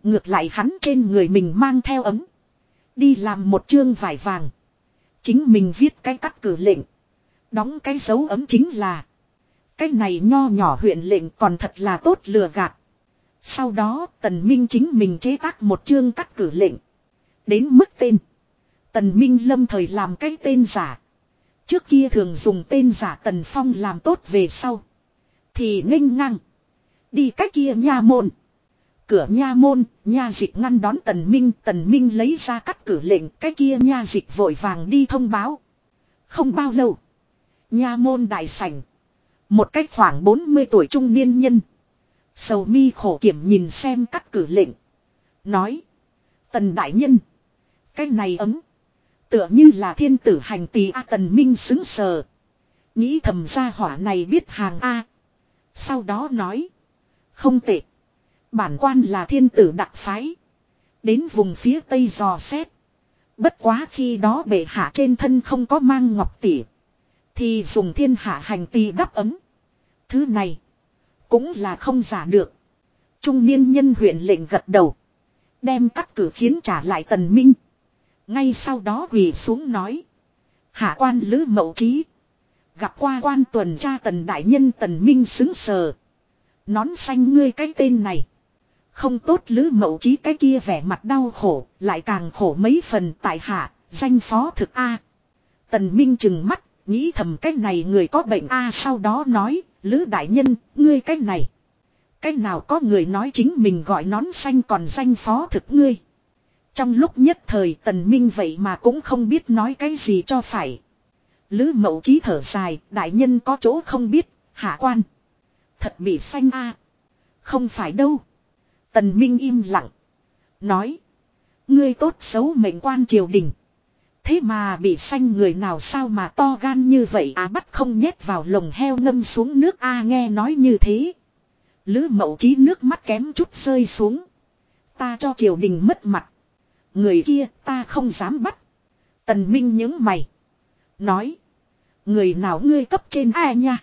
Ngược lại hắn trên người mình mang theo ấm. Đi làm một chương vải vàng. Chính mình viết cái cắt cử lệnh. Đóng cái dấu ấm chính là. Cái này nho nhỏ huyện lệnh còn thật là tốt lừa gạt. Sau đó tần minh chính mình chế tác một chương cắt cử lệnh. Đến mức tên. Tần minh lâm thời làm cái tên giả. Trước kia thường dùng tên giả tần phong làm tốt về sau. Thì nghênh ngang. Đi cách kia nha môn. Cửa nha môn, nha dịch ngăn đón tần minh, tần minh lấy ra cắt cử lệnh, cái kia nha dịch vội vàng đi thông báo. Không bao lâu, nha môn đại sảnh. Một cách khoảng 40 tuổi trung niên nhân. Sầu mi khổ kiểm nhìn xem các cử lệnh. Nói. Tần đại nhân. Cái này ấm. Tựa như là thiên tử hành tì A tần minh xứng sờ. Nghĩ thầm ra hỏa này biết hàng A. Sau đó nói. Không tệ. Bản quan là thiên tử đặc phái. Đến vùng phía tây dò xét. Bất quá khi đó bệ hạ trên thân không có mang ngọc tỉ. Thì dùng thiên hạ hành tì đắp ấm. Thứ này. Cũng là không giả được. Trung niên nhân huyện lệnh gật đầu. Đem cắt cử khiến trả lại tần minh. Ngay sau đó quỳ xuống nói. Hạ quan lữ mậu trí. Gặp qua quan tuần tra tần đại nhân tần minh xứng sờ. Nón xanh ngươi cái tên này. Không tốt lữ mậu trí cái kia vẻ mặt đau khổ, lại càng khổ mấy phần tại hạ, danh phó thực A. Tần Minh chừng mắt, nghĩ thầm cái này người có bệnh A sau đó nói, lữ đại nhân, ngươi cách này. cách nào có người nói chính mình gọi nón xanh còn danh phó thực ngươi. Trong lúc nhất thời tần minh vậy mà cũng không biết nói cái gì cho phải. Lữ mậu trí thở dài, đại nhân có chỗ không biết, hạ quan. Thật bị xanh a Không phải đâu. Tần minh im lặng. Nói. Ngươi tốt xấu mệnh quan triều đình. Thế mà bị xanh người nào sao mà to gan như vậy à bắt không nhét vào lồng heo ngâm xuống nước a, nghe nói như thế. Lữ mậu trí nước mắt kém chút rơi xuống. Ta cho triều đình mất mặt. Người kia ta không dám bắt. Tần Minh những mày. Nói. Người nào ngươi cấp trên ai nha.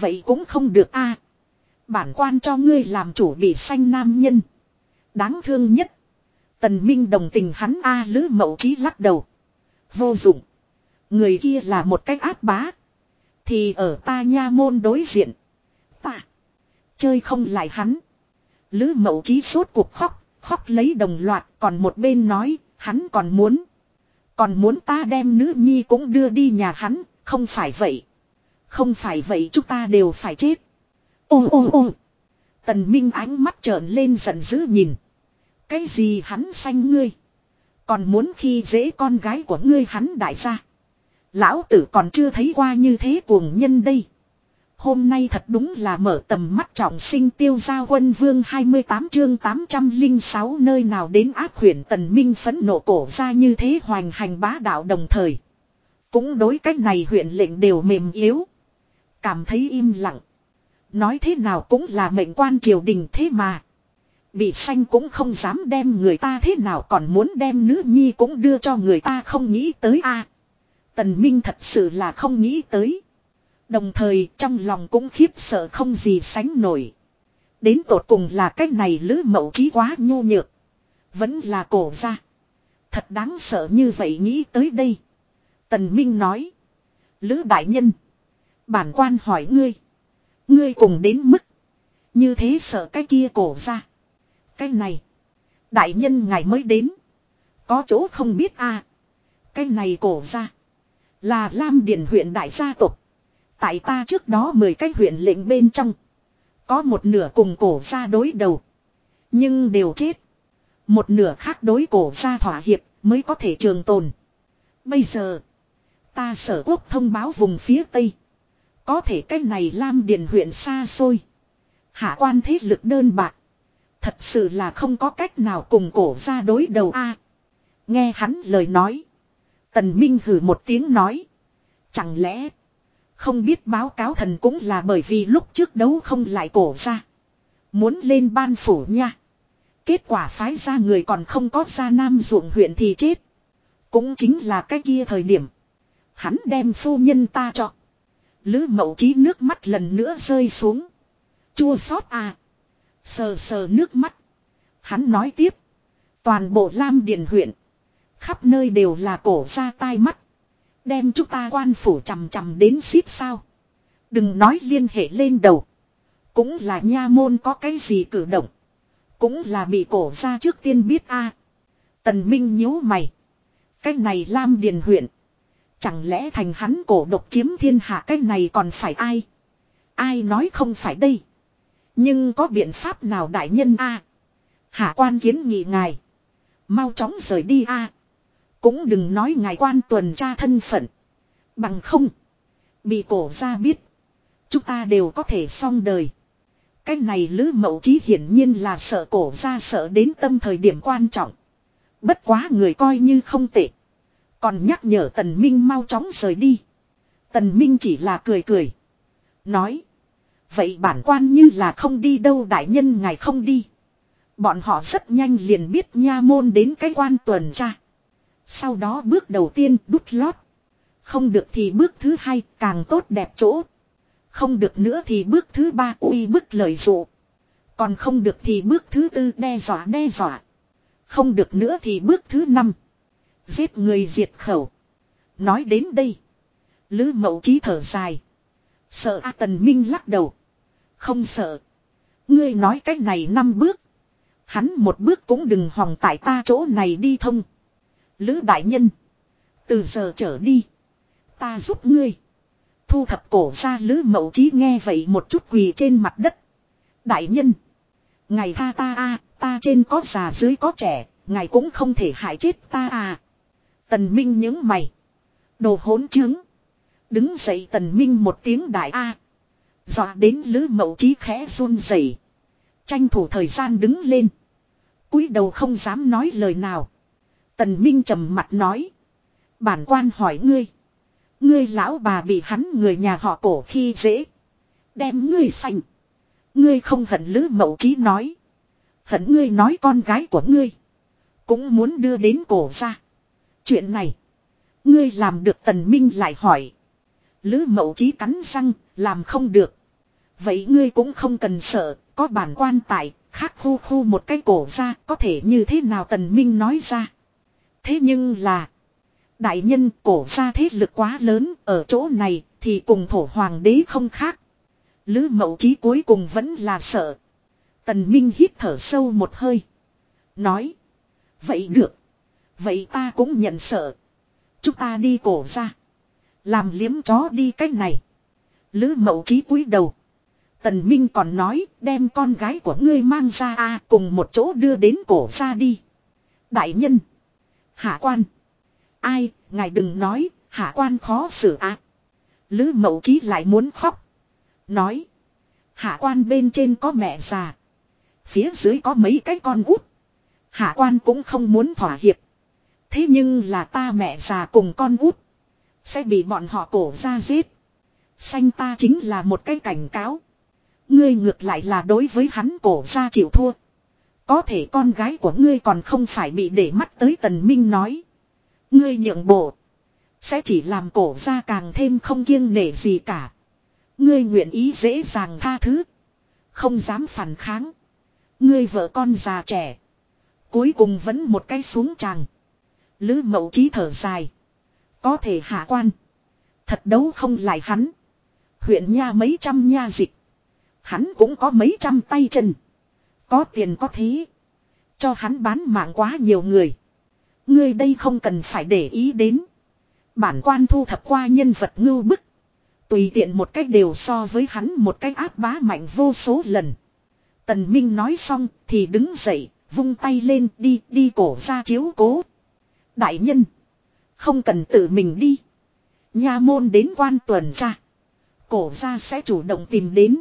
Vậy cũng không được a. Bản quan cho ngươi làm chủ bị xanh nam nhân. Đáng thương nhất. Tần Minh đồng tình hắn a, lữ mậu trí lắc đầu. Vô dụng. Người kia là một cách áp bá. Thì ở ta nha môn đối diện. Ta. Chơi không lại hắn. Lữ mậu trí sốt cuộc khóc. Khóc lấy đồng loạt, còn một bên nói. Hắn còn muốn. Còn muốn ta đem nữ nhi cũng đưa đi nhà hắn. Không phải vậy. Không phải vậy chúng ta đều phải chết. Ô ô ô. Tần Minh ánh mắt trợn lên giận dữ nhìn. Cái gì hắn xanh ngươi. Còn muốn khi dễ con gái của ngươi hắn đại gia. Lão tử còn chưa thấy qua như thế cuồng nhân đây. Hôm nay thật đúng là mở tầm mắt trọng sinh tiêu gia quân vương 28 chương 806 nơi nào đến ác huyền tần minh phấn nộ cổ ra như thế hoành hành bá đạo đồng thời. Cũng đối cách này huyện lệnh đều mềm yếu. Cảm thấy im lặng. Nói thế nào cũng là mệnh quan triều đình thế mà. Vị xanh cũng không dám đem người ta thế nào còn muốn đem nữ nhi cũng đưa cho người ta không nghĩ tới a Tần Minh thật sự là không nghĩ tới. Đồng thời, trong lòng cũng khiếp sợ không gì sánh nổi. Đến tột cùng là cách này lữ mậu trí quá nhu nhược. Vẫn là cổ ra. Thật đáng sợ như vậy nghĩ tới đây. Tần Minh nói. Lữ đại nhân. Bản quan hỏi ngươi. Ngươi cùng đến mức. Như thế sợ cái kia cổ ra. Cái này. Đại nhân ngài mới đến. Có chỗ không biết a à. Cái này cổ ra. Là Lam Điền huyện đại gia tộc. Tại ta trước đó 10 cái huyện lệnh bên trong. Có một nửa cùng cổ ra đối đầu. Nhưng đều chết. Một nửa khác đối cổ ra thỏa hiệp mới có thể trường tồn. Bây giờ. Ta sở quốc thông báo vùng phía Tây. Có thể cách này Lam Điền huyện xa xôi. Hạ quan thế lực đơn bạc. Thật sự là không có cách nào cùng cổ ra đối đầu a. nghe hắn lời nói. Tần Minh hử một tiếng nói. Chẳng lẽ. Không biết báo cáo thần cũng là bởi vì lúc trước đấu không lại cổ ra. Muốn lên ban phủ nha. Kết quả phái ra người còn không có ra nam ruộng huyện thì chết. Cũng chính là cái kia thời điểm. Hắn đem phu nhân ta cho. Lữ mậu trí nước mắt lần nữa rơi xuống. Chua xót à. Sờ sờ nước mắt. Hắn nói tiếp. Toàn bộ Lam Điền huyện. Khắp nơi đều là cổ ra tai mắt. Đem chúng ta quan phủ chằm chằm đến xít sao. Đừng nói liên hệ lên đầu. Cũng là nha môn có cái gì cử động. Cũng là bị cổ ra trước tiên biết a. Tần Minh nhíu mày. Cái này Lam Điền huyện. Chẳng lẽ thành hắn cổ độc chiếm thiên hạ cái này còn phải ai? Ai nói không phải đây? Nhưng có biện pháp nào đại nhân a? Hạ quan kiến nghị ngài. Mau chóng rời đi a. Cũng đừng nói ngài quan tuần tra thân phận. Bằng không. Bị cổ ra biết. Chúng ta đều có thể xong đời. Cái này Lữ Mậu Chí hiển nhiên là sợ cổ ra sợ đến tâm thời điểm quan trọng. Bất quá người coi như không tệ. Còn nhắc nhở Tần Minh mau chóng rời đi. Tần Minh chỉ là cười cười. Nói. Vậy bản quan như là không đi đâu, đại nhân ngài không đi. Bọn họ rất nhanh liền biết nha môn đến cái quan tuần tra. Sau đó bước đầu tiên đút lót. Không được thì bước thứ hai, càng tốt đẹp chỗ. Không được nữa thì bước thứ ba, uy bức lời dụ. Còn không được thì bước thứ tư, đe dọa đe dọa. Không được nữa thì bước thứ năm. Giết người diệt khẩu. Nói đến đây. Lữ mậu trí thở dài. Sợ A Tần Minh lắc đầu. Không sợ. Ngươi nói cách này năm bước. Hắn một bước cũng đừng hòng tại ta chỗ này đi thông. Lữ đại nhân. Từ giờ trở đi. Ta giúp ngươi. Thu thập cổ ra lữ mậu trí nghe vậy một chút quỳ trên mặt đất. Đại nhân. Ngày tha ta a, ta trên có già dưới có trẻ. Ngài cũng không thể hại chết ta à. Tần Minh những mày. Đồ hỗn trướng. Đứng dậy tần minh một tiếng đại A. Dọa đến lữ mậu trí khẽ run rẩy Tranh thủ thời gian đứng lên. cúi đầu không dám nói lời nào. Tần minh trầm mặt nói. Bản quan hỏi ngươi. Ngươi lão bà bị hắn người nhà họ cổ khi dễ. Đem ngươi sành. Ngươi không hận lữ mậu trí nói. Hận ngươi nói con gái của ngươi. Cũng muốn đưa đến cổ ra. Chuyện này. Ngươi làm được tần minh lại hỏi. Lữ mậu trí cắn răng, làm không được. Vậy ngươi cũng không cần sợ, có bản quan tại, khác khu khu một cái cổ ra, có thể như thế nào tần minh nói ra. Thế nhưng là, đại nhân cổ ra thế lực quá lớn, ở chỗ này, thì cùng thổ hoàng đế không khác. Lữ mậu trí cuối cùng vẫn là sợ. Tần minh hít thở sâu một hơi. Nói, vậy được. Vậy ta cũng nhận sợ. Chúng ta đi cổ ra. Làm liếm chó đi cách này. Lữ mậu trí cúi đầu. Tần Minh còn nói đem con gái của ngươi mang ra a cùng một chỗ đưa đến cổ ra đi. Đại nhân. Hạ quan. Ai, ngài đừng nói, hạ quan khó xử a Lữ mậu chí lại muốn khóc. Nói. Hạ quan bên trên có mẹ già. Phía dưới có mấy cái con út. Hạ quan cũng không muốn thỏa hiệp. Thế nhưng là ta mẹ già cùng con út. Sẽ bị bọn họ cổ ra giết. Xanh ta chính là một cái cảnh cáo. Ngươi ngược lại là đối với hắn cổ ra chịu thua. Có thể con gái của ngươi còn không phải bị để mắt tới tần minh nói. Ngươi nhượng bộ. Sẽ chỉ làm cổ ra càng thêm không kiêng nể gì cả. Ngươi nguyện ý dễ dàng tha thứ. Không dám phản kháng. Ngươi vợ con già trẻ. Cuối cùng vẫn một cái xuống tràng. Lữ mậu trí thở dài. Có thể hạ quan. Thật đấu không lại hắn. Huyện nha mấy trăm nha dịch. Hắn cũng có mấy trăm tay chân. Có tiền có thế. Cho hắn bán mạng quá nhiều người. Ngươi đây không cần phải để ý đến. Bản quan thu thập qua nhân vật ngưu bức. Tùy tiện một cách đều so với hắn một cách áp bá mạnh vô số lần. Tần Minh nói xong thì đứng dậy, vung tay lên đi đi cổ ra chiếu cố. Đại nhân. Không cần tự mình đi. Nha môn đến quan tuần tra. Cổ ra sẽ chủ động tìm đến.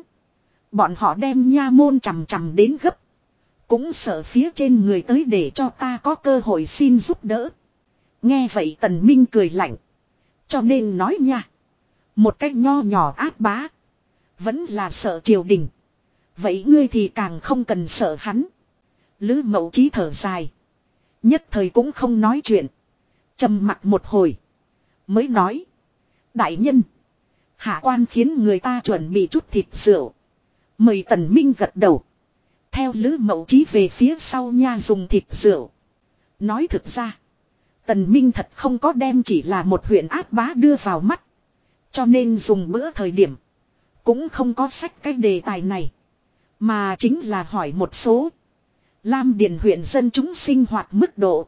Bọn họ đem nha môn chằm chằm đến gấp. Cũng sợ phía trên người tới để cho ta có cơ hội xin giúp đỡ. Nghe vậy tần minh cười lạnh. Cho nên nói nha. Một cách nho nhỏ ác bá. Vẫn là sợ triều đình. Vậy ngươi thì càng không cần sợ hắn. Lữ mậu trí thở dài. Nhất thời cũng không nói chuyện trầm mặt một hồi. Mới nói. Đại nhân. Hạ quan khiến người ta chuẩn bị chút thịt rượu. Mời tần minh gật đầu. Theo lữ mậu chí về phía sau nha dùng thịt rượu. Nói thực ra. Tần minh thật không có đem chỉ là một huyện áp bá đưa vào mắt. Cho nên dùng bữa thời điểm. Cũng không có sách cái đề tài này. Mà chính là hỏi một số. Lam Điền huyện dân chúng sinh hoạt mức độ.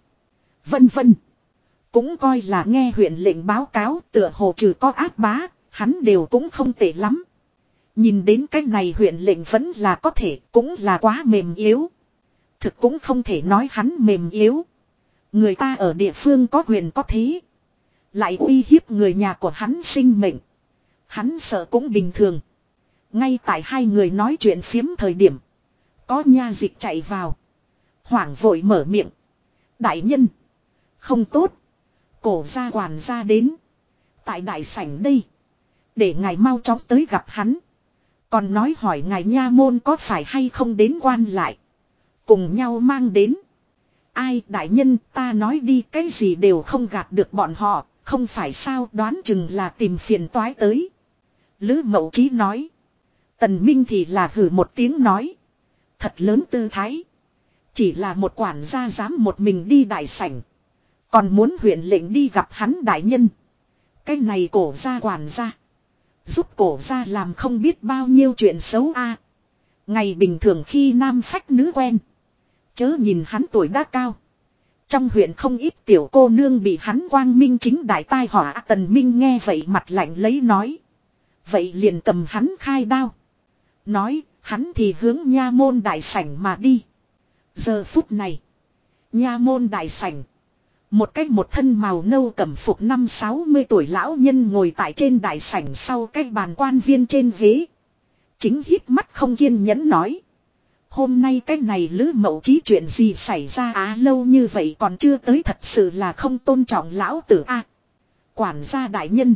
Vân vân. Cũng coi là nghe huyện lệnh báo cáo tựa hồ trừ có ác bá, hắn đều cũng không tệ lắm. Nhìn đến cái này huyện lệnh vẫn là có thể, cũng là quá mềm yếu. Thực cũng không thể nói hắn mềm yếu. Người ta ở địa phương có quyền có thế. Lại uy hiếp người nhà của hắn sinh mệnh. Hắn sợ cũng bình thường. Ngay tại hai người nói chuyện phiếm thời điểm. Có nha dịch chạy vào. Hoảng vội mở miệng. Đại nhân. Không tốt. Cổ gia quản gia đến. Tại đại sảnh đây. Để ngài mau chóng tới gặp hắn. Còn nói hỏi ngài nha môn có phải hay không đến quan lại. Cùng nhau mang đến. Ai đại nhân, ta nói đi, cái gì đều không gạt được bọn họ. Không phải sao, đoán chừng là tìm phiền toái tới. Lữ mậu trí nói. Tần Minh thì là hử một tiếng nói. Thật lớn tư thái. Chỉ là một quản gia dám một mình đi đại sảnh. Còn muốn huyện lệnh đi gặp hắn đại nhân. Cái này cổ ra quản gia Giúp cổ ra làm không biết bao nhiêu chuyện xấu a. Ngày bình thường khi nam phách nữ quen. Chớ nhìn hắn tuổi đã cao. Trong huyện không ít tiểu cô nương bị hắn quang minh chính đại tai họa tần minh nghe vậy mặt lạnh lấy nói. Vậy liền cầm hắn khai đao. Nói, hắn thì hướng nha môn đại sảnh mà đi. Giờ phút này, nha môn đại sảnh. Một cách một thân màu nâu cẩm phục năm sáu mươi tuổi lão nhân ngồi tại trên đại sảnh sau cái bàn quan viên trên ghế. Chính hít mắt không kiên nhẫn nói. Hôm nay cái này lữ mậu trí chuyện gì xảy ra á, lâu như vậy còn chưa tới thật sự là không tôn trọng lão tử a Quản gia đại nhân.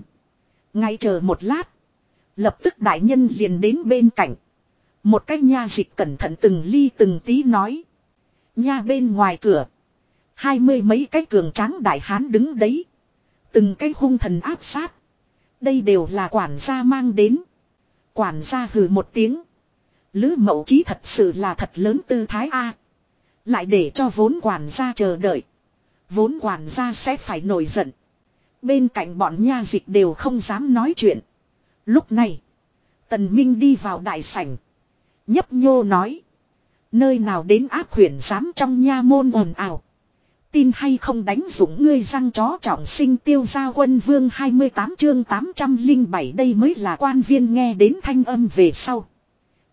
Ngay chờ một lát. Lập tức đại nhân liền đến bên cạnh. Một cái nha dịch cẩn thận từng ly từng tí nói. Nha bên ngoài cửa. Hai mươi mấy cái cường tráng đại hán đứng đấy. Từng cái hung thần áp sát. Đây đều là quản gia mang đến. Quản gia hừ một tiếng. Lữ mậu chí thật sự là thật lớn tư thái A. Lại để cho vốn quản gia chờ đợi. Vốn quản gia sẽ phải nổi giận. Bên cạnh bọn nha dịch đều không dám nói chuyện. Lúc này. Tần Minh đi vào đại sảnh. Nhấp nhô nói. Nơi nào đến áp huyền dám trong nha môn ồn ào. Tin hay không đánh dũng ngươi răng chó trọng sinh tiêu gia quân vương 28 chương 807 đây mới là quan viên nghe đến thanh âm về sau.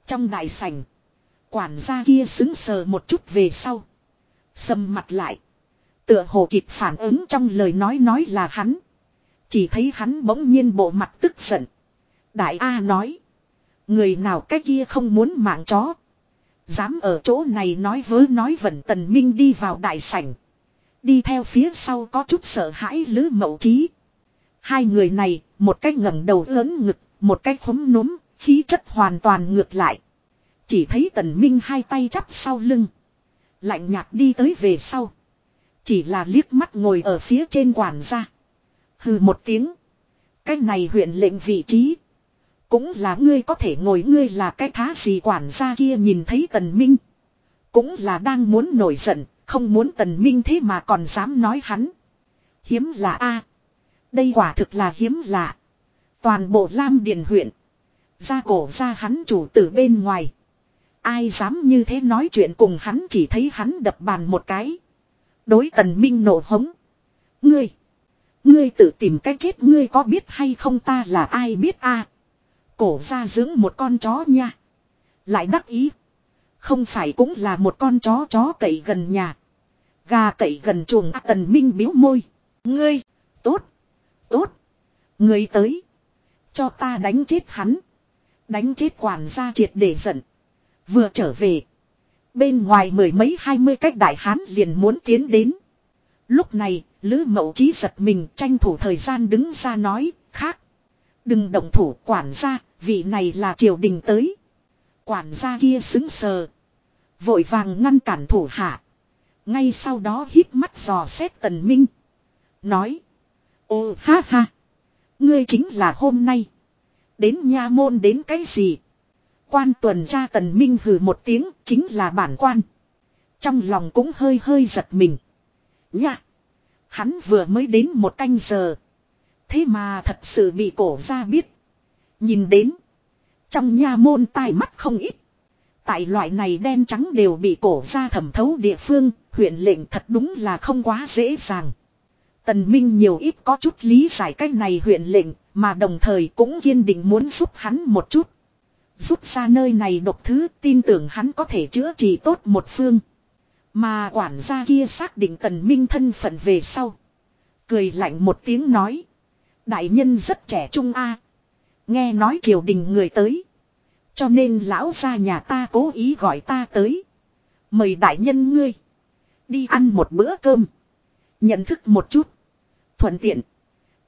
Trong đại sảnh. Quản gia kia xứng sờ một chút về sau. Sầm mặt lại. Tựa hồ kịp phản ứng trong lời nói nói là hắn. Chỉ thấy hắn bỗng nhiên bộ mặt tức giận. Đại A nói. Người nào cái kia không muốn mạng chó. Dám ở chỗ này nói vớ nói vẩn tần minh đi vào đại sảnh. Đi theo phía sau có chút sợ hãi lứ mậu trí. Hai người này, một cách ngẩng đầu lớn ngực, một cách khống núm, khí chất hoàn toàn ngược lại. Chỉ thấy tần minh hai tay chắp sau lưng. Lạnh nhạt đi tới về sau. Chỉ là liếc mắt ngồi ở phía trên quản gia. Hừ một tiếng. Cái này huyện lệnh vị trí. Cũng là ngươi có thể ngồi ngươi là cái thá gì quản gia kia nhìn thấy tần minh. Cũng là đang muốn nổi giận, không muốn tần minh thế mà còn dám nói hắn. Hiếm là A. Đây quả thực là hiếm lạ. Toàn bộ Lam Điền huyện. Ra cổ ra hắn chủ tử bên ngoài. Ai dám như thế nói chuyện cùng hắn chỉ thấy hắn đập bàn một cái. Đối tần minh nổ hống. Ngươi. Ngươi tự tìm cách chết ngươi có biết hay không ta là ai biết a Cổ ra dưỡng một con chó nha. Lại đắc ý. Không phải cũng là một con chó chó cậy gần nhà. Gà cậy gần chuồng à, tần minh biếu môi. Ngươi. Tốt. Tốt. Ngươi tới. Cho ta đánh chết hắn. Đánh chết quản gia triệt để giận. Vừa trở về. Bên ngoài mười mấy hai mươi cách đại hán liền muốn tiến đến. Lúc này, Lữ Mậu chí giật mình tranh thủ thời gian đứng ra nói, khác. Đừng động thủ quản gia, vị này là triều đình tới. Quản gia kia xứng sờ. Vội vàng ngăn cản thủ hạ. Ngay sau đó hít mắt dò xét tần minh. Nói. Ô, ha ha. Ngươi chính là hôm nay. Đến nha môn đến cái gì? Quan tuần tra tần minh hừ một tiếng, chính là bản quan. Trong lòng cũng hơi hơi giật mình. Nha. Hắn vừa mới đến một canh giờ. Thế mà thật sự bị cổ ra biết. Nhìn đến. Trong nha môn tai mắt không ít. Tại loại này đen trắng đều bị cổ ra thẩm thấu địa phương, huyện lệnh thật đúng là không quá dễ dàng. Tần Minh nhiều ít có chút lý giải cách này huyện lệnh, mà đồng thời cũng kiên định muốn giúp hắn một chút. Rút ra nơi này độc thứ tin tưởng hắn có thể chữa trị tốt một phương. Mà quản gia kia xác định tần minh thân phận về sau. Cười lạnh một tiếng nói. Đại nhân rất trẻ trung a Nghe nói triều đình người tới. Cho nên lão gia nhà ta cố ý gọi ta tới. Mời đại nhân ngươi. Đi ăn một bữa cơm. Nhận thức một chút. Thuận tiện.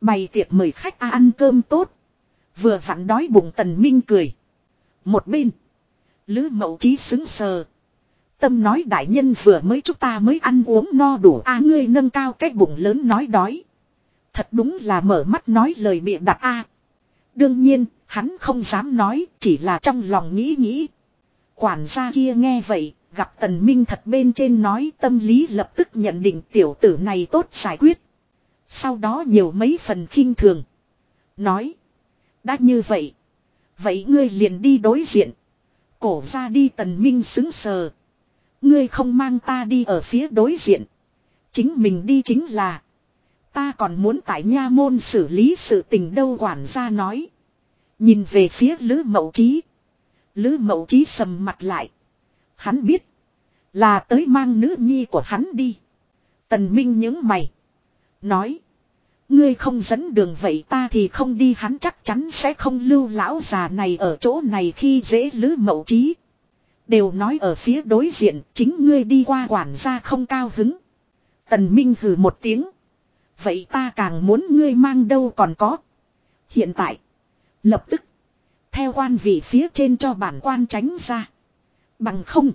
Bày tiệc mời khách à ăn cơm tốt. Vừa vặn đói bụng tần minh cười. Một bên. Lữ mậu trí xứng sờ. Tâm nói đại nhân vừa mới chúng ta mới ăn uống no đủ a ngươi nâng cao cái bụng lớn nói đói. Thật đúng là mở mắt nói lời bịa đặt a. Đương nhiên, hắn không dám nói, chỉ là trong lòng nghĩ nghĩ. Quản gia kia nghe vậy, gặp tần minh thật bên trên nói tâm lý lập tức nhận định tiểu tử này tốt giải quyết. Sau đó nhiều mấy phần khinh thường. Nói. Đã như vậy. Vậy ngươi liền đi đối diện. Cổ ra đi tần minh xứng sờ. Ngươi không mang ta đi ở phía đối diện. Chính mình đi chính là. Ta còn muốn tại nha môn xử lý sự tình đâu quản gia nói. Nhìn về phía Lữ Mậu Trí. Lữ Mậu Trí sầm mặt lại. Hắn biết. Là tới mang nữ nhi của hắn đi. Tần Minh những mày. Nói. Ngươi không dẫn đường vậy ta thì không đi, hắn chắc chắn sẽ không lưu lão già này ở chỗ này khi dễ lữ mậu trí. Đều nói ở phía đối diện, chính ngươi đi qua quản gia không cao hứng. Tần Minh hừ một tiếng. Vậy ta càng muốn ngươi mang đâu còn có. Hiện tại. Lập tức. Theo quan vị phía trên cho bản quan tránh ra. Bằng không.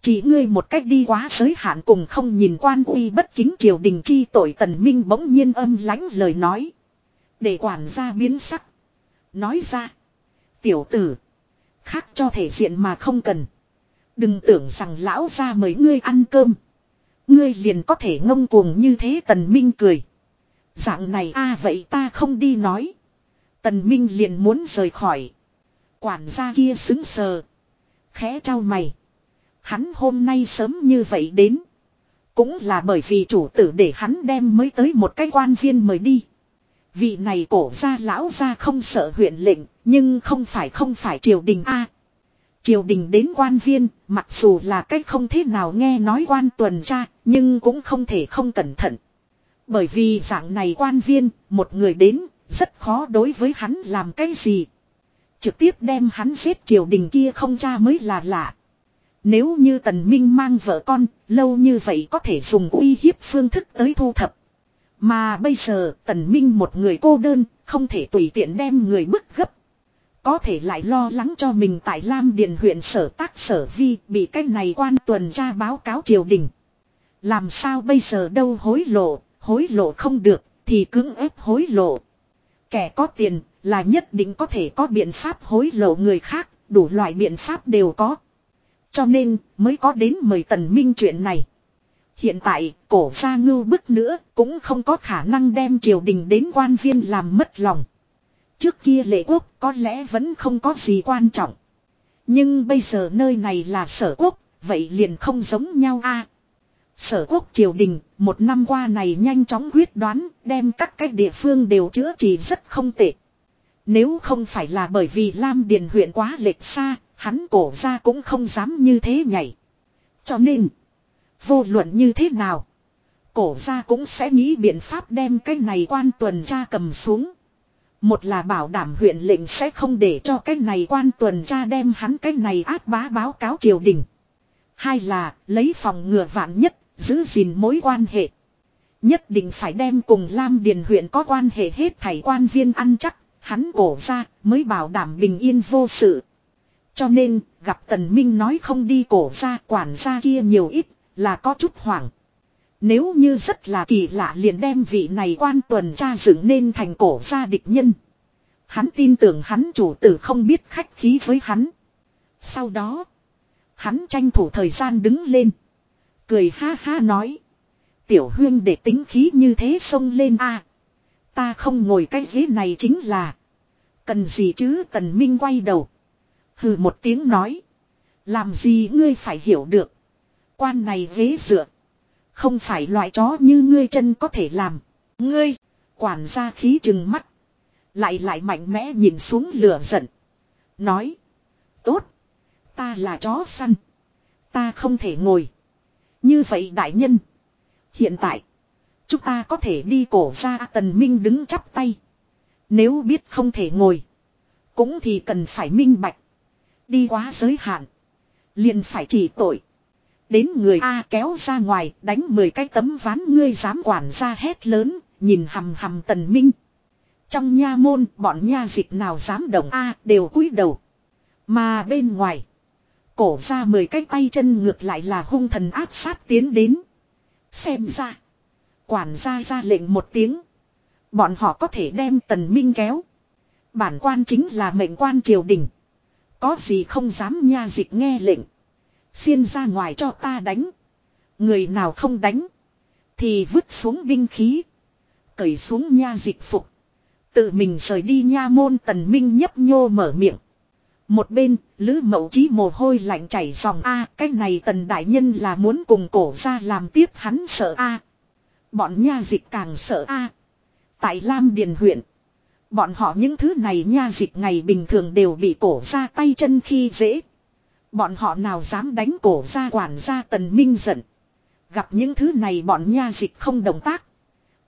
Chỉ ngươi một cách đi quá giới hạn cùng không nhìn quan uy bất kính triều đình chi tội tần minh bỗng nhiên âm lãnh lời nói. Để quản gia biến sắc. Nói ra. Tiểu tử. Khác cho thể diện mà không cần. Đừng tưởng rằng lão ra mời ngươi ăn cơm. Ngươi liền có thể ngông cuồng như thế tần minh cười. Dạng này a vậy ta không đi nói. Tần minh liền muốn rời khỏi. Quản gia kia xứng sờ. Khẽ trao mày. Hắn hôm nay sớm như vậy đến. Cũng là bởi vì chủ tử để hắn đem mới tới một cái quan viên mời đi. Vị này cổ gia lão gia không sợ huyện lệnh, nhưng không phải không phải triều đình A triều đình đến quan viên, mặc dù là cách không thế nào nghe nói quan tuần tra, nhưng cũng không thể không cẩn thận. Bởi vì dạng này quan viên, một người đến, rất khó đối với hắn làm cái gì. Trực tiếp đem hắn giết triều đình kia không tra mới là lạ. Nếu như tần minh mang vợ con, lâu như vậy có thể dùng uy hiếp phương thức tới thu thập. Mà bây giờ tần minh một người cô đơn, không thể tùy tiện đem người bức gấp. Có thể lại lo lắng cho mình tại Lam Điền huyện sở tác sở vi bị cái này quan tuần tra báo cáo triều đình. Làm sao bây giờ đâu hối lộ, hối lộ không được, thì cưỡng ép hối lộ. Kẻ có tiền là nhất định có thể có biện pháp hối lộ người khác, đủ loại biện pháp đều có. Cho nên mới có đến mời tần minh chuyện này. Hiện tại cổ gia ngưu bức nữa cũng không có khả năng đem triều đình đến quan viên làm mất lòng. Trước kia lệ quốc có lẽ vẫn không có gì quan trọng. Nhưng bây giờ nơi này là sở quốc, vậy liền không giống nhau a. sở quốc triều đình, một năm qua này nhanh chóng quyết đoán, đem các cái địa phương đều chữa trị rất không tệ. Nếu không phải là bởi vì Lam Điền huyện quá lệch xa, Hắn cổ ra cũng không dám như thế nhảy. Cho nên. Vô luận như thế nào. Cổ ra cũng sẽ nghĩ biện pháp đem cái này quan tuần tra cầm xuống. Một là bảo đảm huyện lệnh sẽ không để cho cái này quan tuần tra đem hắn cái này ác bá báo cáo triều đình. Hai là lấy phòng ngừa vạn nhất, giữ gìn mối quan hệ. Nhất định phải đem cùng Lam Điền huyện có quan hệ hết thảy quan viên ăn chắc, hắn cổ ra mới bảo đảm bình yên vô sự. Cho nên, gặp Tần Minh nói không đi cổ ra quản gia kia nhiều ít, là có chút hoảng. Nếu như rất là kỳ lạ liền đem vị này quan tuần tra dựng nên thành cổ gia địch nhân. Hắn tin tưởng hắn chủ tử không biết khách khí với hắn. Sau đó, hắn tranh thủ thời gian đứng lên. Cười ha ha nói. Tiểu huyên để tính khí như thế xông lên a Ta không ngồi cái ghế này chính là. Cần gì chứ tần minh quay đầu. Hừ một tiếng nói. Làm gì ngươi phải hiểu được. Quan này ghế dựa. Không phải loại chó như ngươi chân có thể làm. Ngươi, quản gia khí chừng mắt. Lại lại mạnh mẽ nhìn xuống lửa giận. Nói. Tốt. Ta là chó săn. Ta không thể ngồi. Như vậy đại nhân. Hiện tại. Chúng ta có thể đi cổ ra tần minh đứng chắp tay. Nếu biết không thể ngồi. Cũng thì cần phải minh bạch. Đi quá giới hạn. Liền phải chỉ tội. Đến người A kéo ra ngoài đánh 10 cái tấm ván ngươi dám quản ra hét lớn, nhìn hầm hầm tần minh. Trong nha môn bọn nha dịch nào dám động A đều cúi đầu. Mà bên ngoài. Cổ ra 10 cái tay chân ngược lại là hung thần áp sát tiến đến. Xem ra. Quản gia ra lệnh một tiếng. Bọn họ có thể đem tần minh kéo. Bản quan chính là mệnh quan triều đình. Có gì không dám nha dịch nghe lệnh. Xiên ra ngoài cho ta đánh. Người nào không đánh. Thì vứt xuống binh khí. Cởi xuống nha dịch phục. Tự mình rời đi nha môn tần minh nhấp nhô mở miệng. Một bên, Lữ Mậu Chí mồ hôi lạnh chảy dòng a, cái này Tần đại nhân là muốn cùng cổ ra làm tiếp hắn sợ a. Bọn nha dịch càng sợ a. Tại Lam Điền huyện, bọn họ những thứ này nha dịch ngày bình thường đều bị cổ ra tay chân khi dễ. Bọn họ nào dám đánh cổ ra quản gia Tần Minh giận. Gặp những thứ này bọn nha dịch không động tác.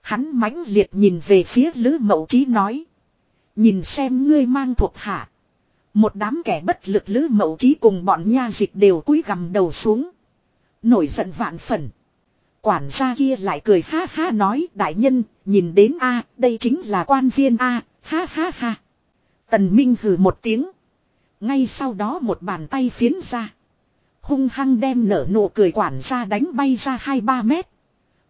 Hắn mãnh liệt nhìn về phía Lữ Mậu Chí nói. Nhìn xem ngươi mang thuộc hạ. Một đám kẻ bất lực Lữ Mậu Chí cùng bọn nha dịch đều cúi gằm đầu xuống. Nổi giận vạn phần. Quản gia kia lại cười ha ha nói, đại nhân, nhìn đến a, đây chính là quan viên a, ha ha ha. Tần Minh hừ một tiếng. Ngay sau đó một bàn tay phiến ra. Hung hăng đem nở nụ cười quản gia đánh bay ra hai ba mét.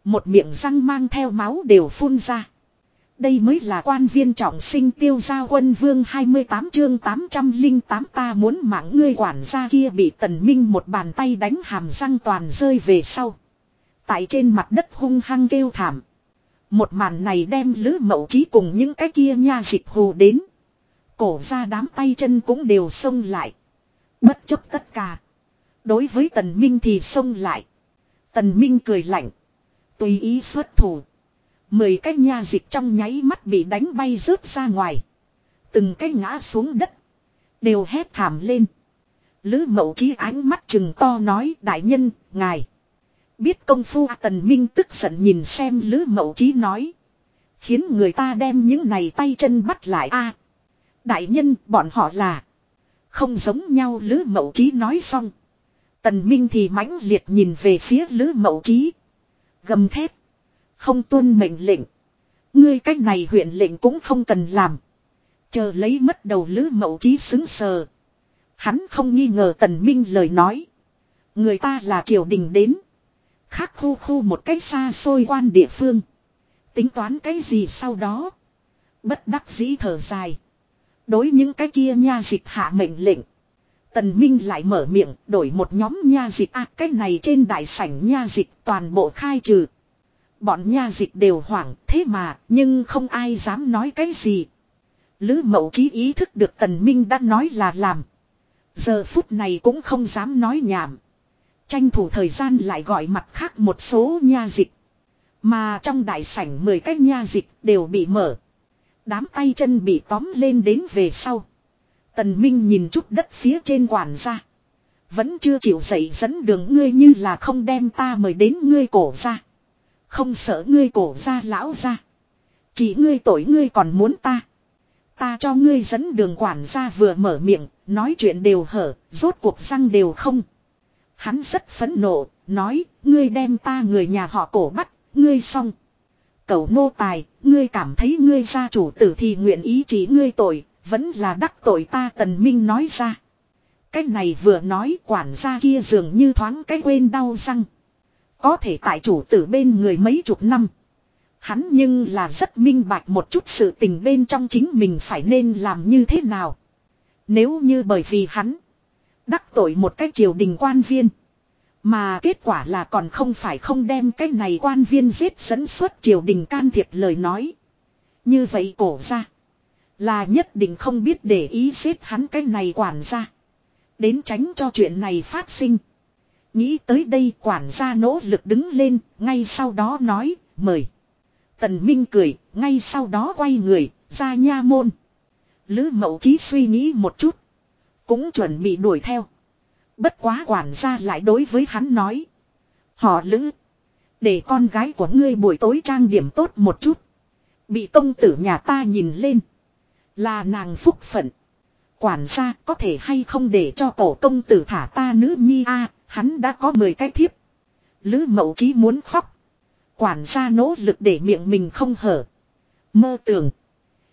Một miệng răng mang theo máu đều phun ra. Đây mới là quan viên trọng sinh tiêu gia quân vương 28 chương 808 ta muốn mạng ngươi quản gia kia bị tần minh một bàn tay đánh hàm răng toàn rơi về sau. Tại trên mặt đất hung hăng kêu thảm. Một màn này đem lữ mậu trí cùng những cái kia nha dịch hù đến. Cổ ra đám tay chân cũng đều xông lại. Bất chấp tất cả. Đối với tần minh thì xông lại. Tần minh cười lạnh. Tùy ý xuất thủ. Mười cái nha dịch trong nháy mắt bị đánh bay rớt ra ngoài. Từng cái ngã xuống đất. Đều hét thảm lên. Lữ mậu trí ánh mắt chừng to nói đại nhân, ngài. Biết công phu tần minh tức giận nhìn xem lữ mậu trí nói. Khiến người ta đem những này tay chân bắt lại a Đại nhân, bọn họ là. Không giống nhau, lữ mậu trí nói xong. Tần minh thì mãnh liệt nhìn về phía lữ mậu trí. Gầm thép. Không tuân mệnh lệnh. Ngươi cách này huyện lệnh cũng không cần làm. Chờ lấy mất đầu lữ mậu trí xứng sờ. Hắn không nghi ngờ tần minh lời nói. Người ta là triều đình đến. Khác khu khu một cách xa xôi quan địa phương. Tính toán cái gì sau đó. Bất đắc dĩ thở dài. Đối những cái kia nha dịch hạ mệnh lệnh. Tần Minh lại mở miệng, đổi một nhóm nha dịch à cái này trên đại sảnh nha dịch toàn bộ khai trừ. Bọn nha dịch đều hoảng, thế mà, nhưng không ai dám nói cái gì. Lữ mậu chí ý thức được tần minh đã nói là làm. Giờ phút này cũng không dám nói nhảm. Tranh thủ thời gian lại gọi mặt khác một số nha dịch. Mà trong đại sảnh 10 cái nha dịch đều bị mở. Đám tay chân bị tóm lên đến về sau. Tần Minh nhìn chút đất phía trên quản ra. Vẫn chưa chịu dậy dẫn đường ngươi như là không đem ta mời đến ngươi cổ ra. Không sợ ngươi cổ ra lão ra. Chỉ ngươi tội ngươi còn muốn ta. Ta cho ngươi dẫn đường quản gia vừa mở miệng, nói chuyện đều hở, rốt cuộc răng đều không. Hắn rất phẫn nộ, nói, ngươi đem ta người nhà họ cổ bắt, ngươi xong cầu nô tài, ngươi cảm thấy ngươi gia chủ tử thì nguyện ý chỉ ngươi tội, vẫn là đắc tội ta tần minh nói ra. Cái này vừa nói quản gia kia dường như thoáng cái quên đau răng. Có thể tại chủ tử bên người mấy chục năm. Hắn nhưng là rất minh bạch một chút sự tình bên trong chính mình phải nên làm như thế nào. Nếu như bởi vì hắn đắc tội một cái triều đình quan viên. Mà kết quả là còn không phải không đem cái này quan viên giết dẫn xuất triều đình can thiệp lời nói. Như vậy cổ ra. Là nhất định không biết để ý giết hắn cái này quản ra. Đến tránh cho chuyện này phát sinh. Nghĩ tới đây quản gia nỗ lực đứng lên, ngay sau đó nói, mời. Tần Minh cười, ngay sau đó quay người, ra nha môn. Lữ mậu trí suy nghĩ một chút. Cũng chuẩn bị đuổi theo. Bất quá quản gia lại đối với hắn nói. Họ Lữ. Để con gái của ngươi buổi tối trang điểm tốt một chút. Bị công tử nhà ta nhìn lên. Là nàng phúc phận. Quản gia có thể hay không để cho cổ công tử thả ta nữ nhi a, hắn đã có 10 cái thiếp. Lữ mậu chí muốn khóc. Quản gia nỗ lực để miệng mình không hở. Mơ tưởng.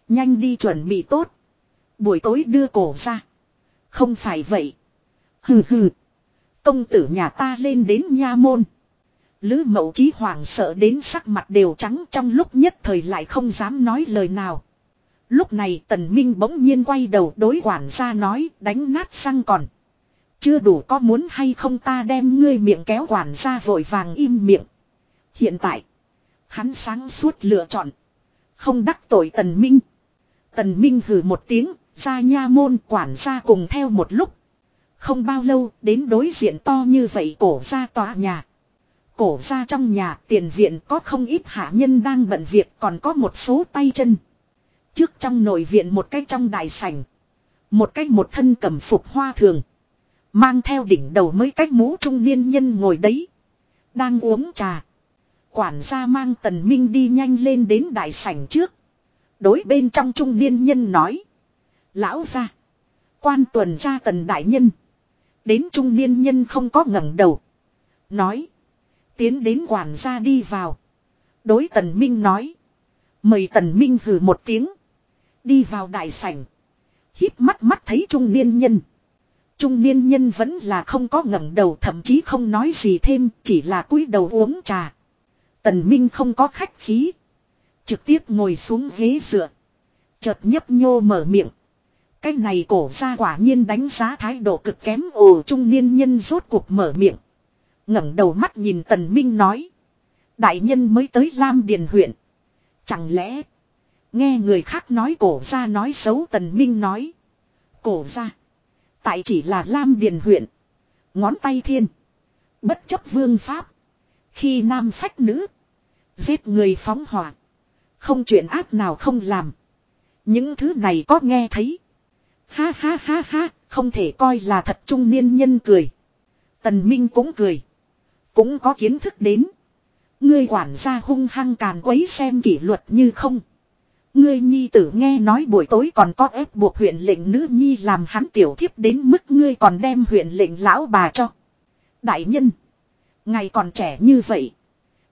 Nhanh đi chuẩn bị tốt. Buổi tối đưa cổ ra. Không phải vậy. Hừ hừ. Công tử nhà ta lên đến nha môn. Lữ mậu chí hoàng sợ đến sắc mặt đều trắng trong lúc nhất thời lại không dám nói lời nào. Lúc này tần minh bỗng nhiên quay đầu đối quản gia nói đánh nát sang còn. Chưa đủ có muốn hay không ta đem ngươi miệng kéo quản gia vội vàng im miệng. Hiện tại. Hắn sáng suốt lựa chọn. Không đắc tội tần minh. Tần minh hừ một tiếng. Ra nha môn quản gia cùng theo một lúc. Không bao lâu, đến đối diện to như vậy cổ ra tòa nhà. Cổ ra trong nhà, tiền viện có không ít hạ nhân đang bận việc, còn có một số tay chân. Trước trong nội viện một cái trong đại sảnh. Một cái một thân cẩm phục hoa thường. Mang theo đỉnh đầu mấy cái mũ trung niên nhân ngồi đấy. Đang uống trà. Quản gia mang tần minh đi nhanh lên đến đại sảnh trước. Đối bên trong trung niên nhân nói. Lão ra. Quan tuần tra tần đại nhân. Đến trung niên nhân không có ngẩng đầu. Nói. Tiến đến quản gia đi vào. Đối tần minh nói. Mời tần minh hừ một tiếng. Đi vào đại sảnh. Hít mắt mắt thấy trung niên nhân. Trung niên nhân vẫn là không có ngẩng đầu, thậm chí không nói gì thêm, chỉ là cúi đầu uống trà. Tần Minh không có khách khí. Trực tiếp ngồi xuống ghế dựa. Chợt nhấp nhô mở miệng. Cái này cổ ra quả nhiên đánh giá thái độ cực kém ồ trung niên nhân rốt cuộc mở miệng. ngẩng đầu mắt nhìn tần minh nói. Đại nhân mới tới Lam Điền huyện. Chẳng lẽ. Nghe người khác nói cổ ra nói xấu tần minh nói. Cổ ra. Tại chỉ là Lam Điền huyện. Ngón tay thiên. Bất chấp vương pháp. Khi nam phách nữ. Giết người phóng hỏa. Không chuyện ác nào không làm. Những thứ này có nghe thấy. Ha ha ha ha, không thể coi là thật trung niên nhân cười. Tần Minh cũng cười. Cũng có kiến thức đến. Ngươi quản gia hung hăng càn quấy xem kỷ luật như không. Ngươi nhi tử nghe nói buổi tối còn có ép buộc huyện lệnh nữ nhi làm hắn tiểu thiếp đến mức ngươi còn đem huyện lệnh lão bà cho. Đại nhân. Ngày còn trẻ như vậy.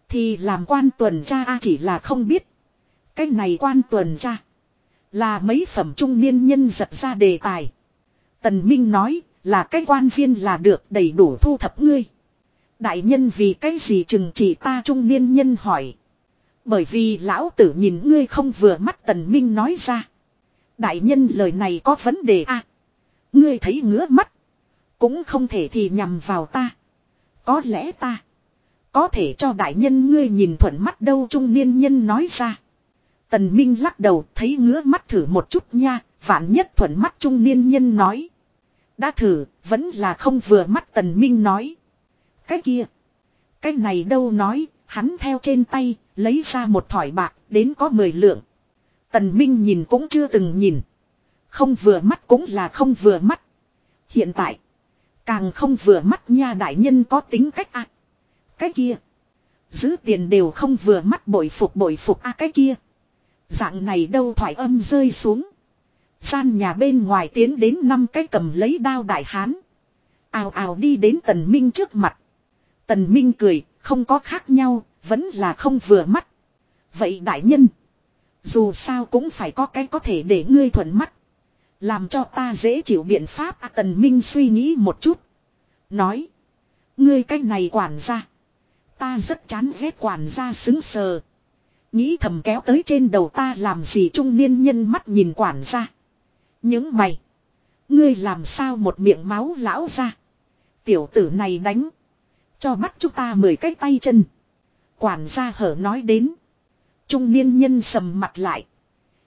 Thì làm quan tuần tra chỉ là không biết. Cái này quan tuần tra. Là mấy phẩm trung niên nhân giật ra đề tài. Tần Minh nói là cái quan viên là được đầy đủ thu thập ngươi. Đại nhân vì cái gì chừng chỉ ta trung niên nhân hỏi. Bởi vì lão tử nhìn ngươi không vừa mắt tần minh nói ra. Đại nhân lời này có vấn đề a à, Ngươi thấy ngứa mắt. Cũng không thể thì nhằm vào ta. Có lẽ ta. Có thể cho đại nhân ngươi nhìn thuận mắt đâu trung niên nhân nói ra. Tần Minh lắc đầu thấy ngứa mắt thử một chút nha, vạn nhất thuận mắt trung niên nhân nói. Đã thử, vẫn là không vừa mắt Tần Minh nói. Cái kia, cái này đâu nói, hắn theo trên tay, lấy ra một thỏi bạc, đến có 10 lượng. Tần Minh nhìn cũng chưa từng nhìn. Không vừa mắt cũng là không vừa mắt. Hiện tại, càng không vừa mắt nha đại nhân có tính cách ạ. Cái kia, giữ tiền đều không vừa mắt bội phục bội phục a cái kia. Dạng này đâu thoại âm rơi xuống. Gian nhà bên ngoài tiến đến năm cái cầm lấy đao đại hán. Ào ào đi đến tần minh trước mặt. Tần minh cười, không có khác nhau, vẫn là không vừa mắt. Vậy đại nhân. Dù sao cũng phải có cái có thể để ngươi thuận mắt. Làm cho ta dễ chịu biện pháp à, tần minh suy nghĩ một chút. Nói. Ngươi cái này quản gia. Ta rất chán ghét quản gia xứng sờ. Nghĩ thầm kéo tới trên đầu ta làm gì trung niên nhân mắt nhìn quản gia. Những mày. Ngươi làm sao một miệng máu lão ra. Tiểu tử này đánh. Cho bắt chúng ta mười cái tay chân. Quản gia hở nói đến. Trung niên nhân sầm mặt lại.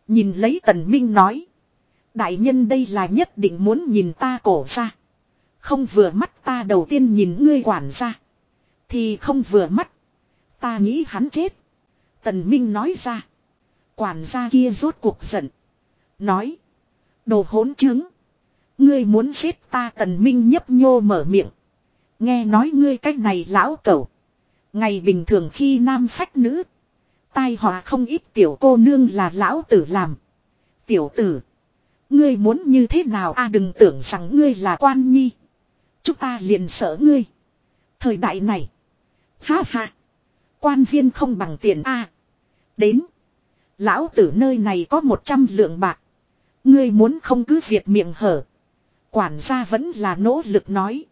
Nhìn lấy tần minh nói. Đại nhân đây là nhất định muốn nhìn ta cổ ra. Không vừa mắt ta đầu tiên nhìn ngươi quản gia. Thì không vừa mắt. Ta nghĩ hắn chết. Tần Minh nói ra. Quản gia kia rốt cuộc giận. Nói. Đồ hỗn chứng. Ngươi muốn giết ta tần Minh nhấp nhô mở miệng. Nghe nói ngươi cách này lão cẩu. Ngày bình thường khi nam phách nữ. Tai họa không ít tiểu cô nương là lão tử làm. Tiểu tử. Ngươi muốn như thế nào a đừng tưởng rằng ngươi là quan nhi. Chúng ta liền sợ ngươi. Thời đại này. Ha ha. Quan viên không bằng tiền a. Đến. Lão tử nơi này có một trăm lượng bạc. Ngươi muốn không cứ việc miệng hở. Quản gia vẫn là nỗ lực nói.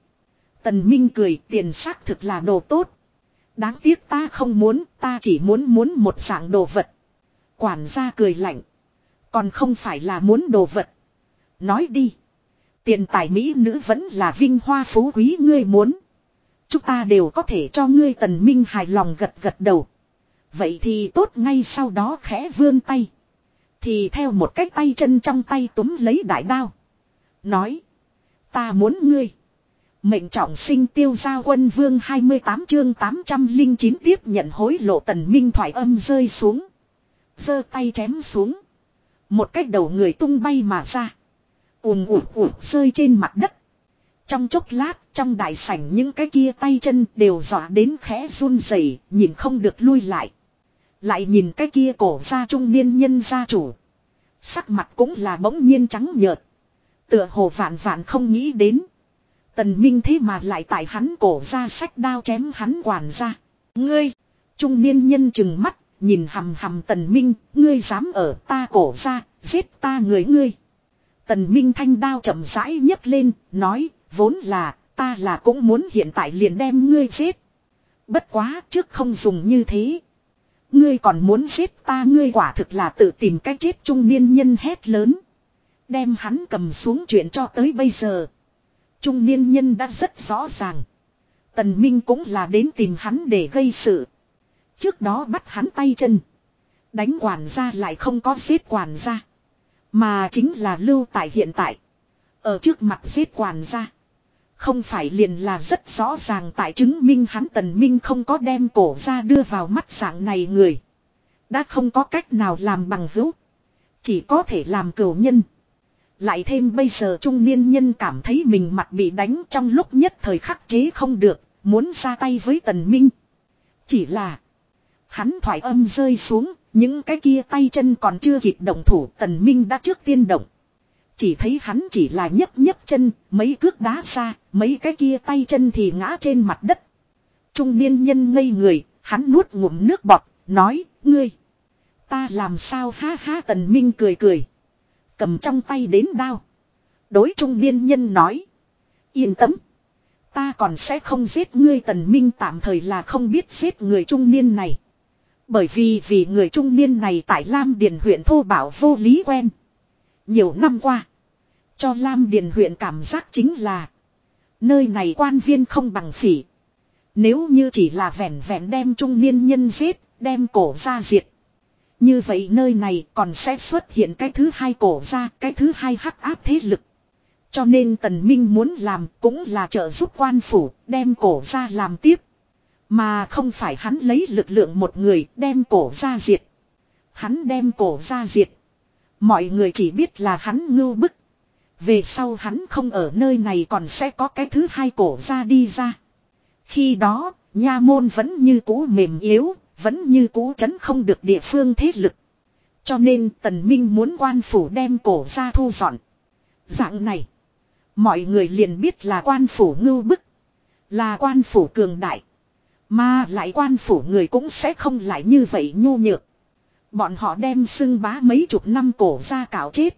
Tần Minh cười tiền xác thực là đồ tốt. Đáng tiếc ta không muốn, ta chỉ muốn muốn một dạng đồ vật. Quản gia cười lạnh. Còn không phải là muốn đồ vật. Nói đi. Tiền tài mỹ nữ vẫn là vinh hoa phú quý ngươi muốn. Chúng ta đều có thể cho ngươi tần minh hài lòng gật gật đầu. Vậy thì tốt ngay sau đó khẽ vươn tay. Thì theo một cái tay chân trong tay túm lấy đại đao. Nói. Ta muốn ngươi. Mệnh trọng sinh tiêu gia quân vương 28 chương 809 tiếp nhận hối lộ tần minh thoại âm rơi xuống. giơ tay chém xuống. Một cách đầu người tung bay mà ra. ùm ụt ụt rơi trên mặt đất. Trong chốc lát, trong đại sảnh những cái kia tay chân đều dọa đến khẽ run rẩy, nhìn không được lui lại. Lại nhìn cái kia cổ ra trung niên nhân gia chủ. Sắc mặt cũng là bỗng nhiên trắng nhợt. Tựa hồ vạn vạn không nghĩ đến. Tần Minh thế mà lại tại hắn cổ ra sách đao chém hắn quản ra. Ngươi, trung niên nhân chừng mắt, nhìn hầm hầm tần Minh, ngươi dám ở ta cổ ra, giết ta người ngươi. Tần Minh thanh đao chậm rãi nhấc lên, nói, vốn là, ta là cũng muốn hiện tại liền đem ngươi giết. Bất quá, trước không dùng như thế. Ngươi còn muốn giết ta, ngươi quả thực là tự tìm cách chết trung niên nhân hét lớn. Đem hắn cầm xuống chuyện cho tới bây giờ. Trung niên nhân đã rất rõ ràng. Tần Minh cũng là đến tìm hắn để gây sự. Trước đó bắt hắn tay chân. Đánh quản gia lại không có giết quản gia. Mà chính là lưu tại hiện tại. Ở trước mặt giết quản gia. Không phải liền là rất rõ ràng tại chứng minh hắn tần minh không có đem cổ ra đưa vào mắt dạng này người. Đã không có cách nào làm bằng hữu. Chỉ có thể làm cửu nhân. Lại thêm bây giờ trung niên nhân cảm thấy mình mặt bị đánh trong lúc nhất thời khắc chế không được, muốn ra tay với tần minh. Chỉ là, hắn thoải âm rơi xuống, những cái kia tay chân còn chưa kịp động thủ tần minh đã trước tiên động. Chỉ thấy hắn chỉ là nhấc nhấc chân, mấy cước đá xa, mấy cái kia tay chân thì ngã trên mặt đất. Trung niên nhân ngây người, hắn nuốt ngụm nước bọt, nói, ngươi. Ta làm sao ha ha tần minh cười cười. Cầm trong tay đến đao. Đối trung niên nhân nói. Yên tâm. Ta còn sẽ không giết ngươi tần minh tạm thời là không biết giết người trung niên này. Bởi vì vì người trung niên này tại Lam Điền huyện thô bảo vô lý quen. Nhiều năm qua. Cho Lam Điền huyện cảm giác chính là. Nơi này quan viên không bằng phỉ. Nếu như chỉ là vẻn vẹn đem trung niên nhân giết, đem cổ ra diệt. Như vậy nơi này còn sẽ xuất hiện cái thứ hai cổ ra, cái thứ hai hắc áp thế lực. Cho nên Tần Minh muốn làm cũng là trợ giúp quan phủ, đem cổ ra làm tiếp. Mà không phải hắn lấy lực lượng một người đem cổ ra diệt. Hắn đem cổ ra diệt. Mọi người chỉ biết là hắn ngưu bức. Về sau hắn không ở nơi này còn sẽ có cái thứ hai cổ ra đi ra. Khi đó, nha môn vẫn như cũ mềm yếu, vẫn như cũ chấn không được địa phương thế lực. Cho nên tần minh muốn quan phủ đem cổ ra thu dọn. Dạng này. Mọi người liền biết là quan phủ ngưu bức. Là quan phủ cường đại. Mà lại quan phủ người cũng sẽ không lại như vậy nhu nhược. Bọn họ đem xưng bá mấy chục năm cổ ra cạo chết.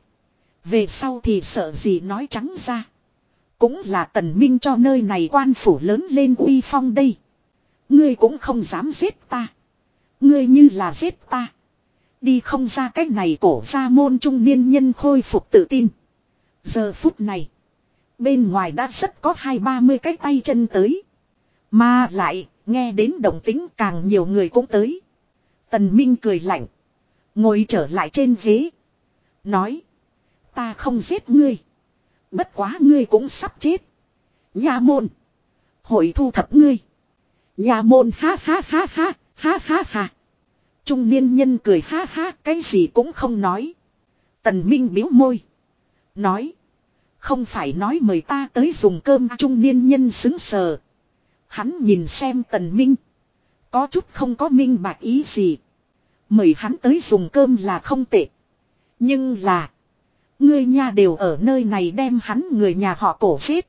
Về sau thì sợ gì nói trắng ra. Cũng là tần minh cho nơi này quan phủ lớn lên uy phong đây. Ngươi cũng không dám giết ta. Ngươi như là giết ta. Đi không ra cách này cổ ra môn trung niên nhân khôi phục tự tin. Giờ phút này. Bên ngoài đã rất có hai ba mươi cái tay chân tới. Mà lại, nghe đến động tính càng nhiều người cũng tới. Tần Minh cười lạnh. Ngồi trở lại trên ghế. Nói. Ta không giết ngươi. Bất quá ngươi cũng sắp chết. Nhà môn. Hội thu thập ngươi. Nhà môn, ha ha ha ha. Ha ha ha. Trung niên nhân cười ha ha, cái gì cũng không nói. Tần Minh biếu môi. Nói. Không phải nói mời ta tới dùng cơm trung niên nhân xứng sờ. Hắn nhìn xem tần Minh. Có chút không có minh bạch ý gì. Mời hắn tới dùng cơm là không tệ. Nhưng là. Ngươi nha đều ở nơi này đem hắn người nhà họ cổ giết.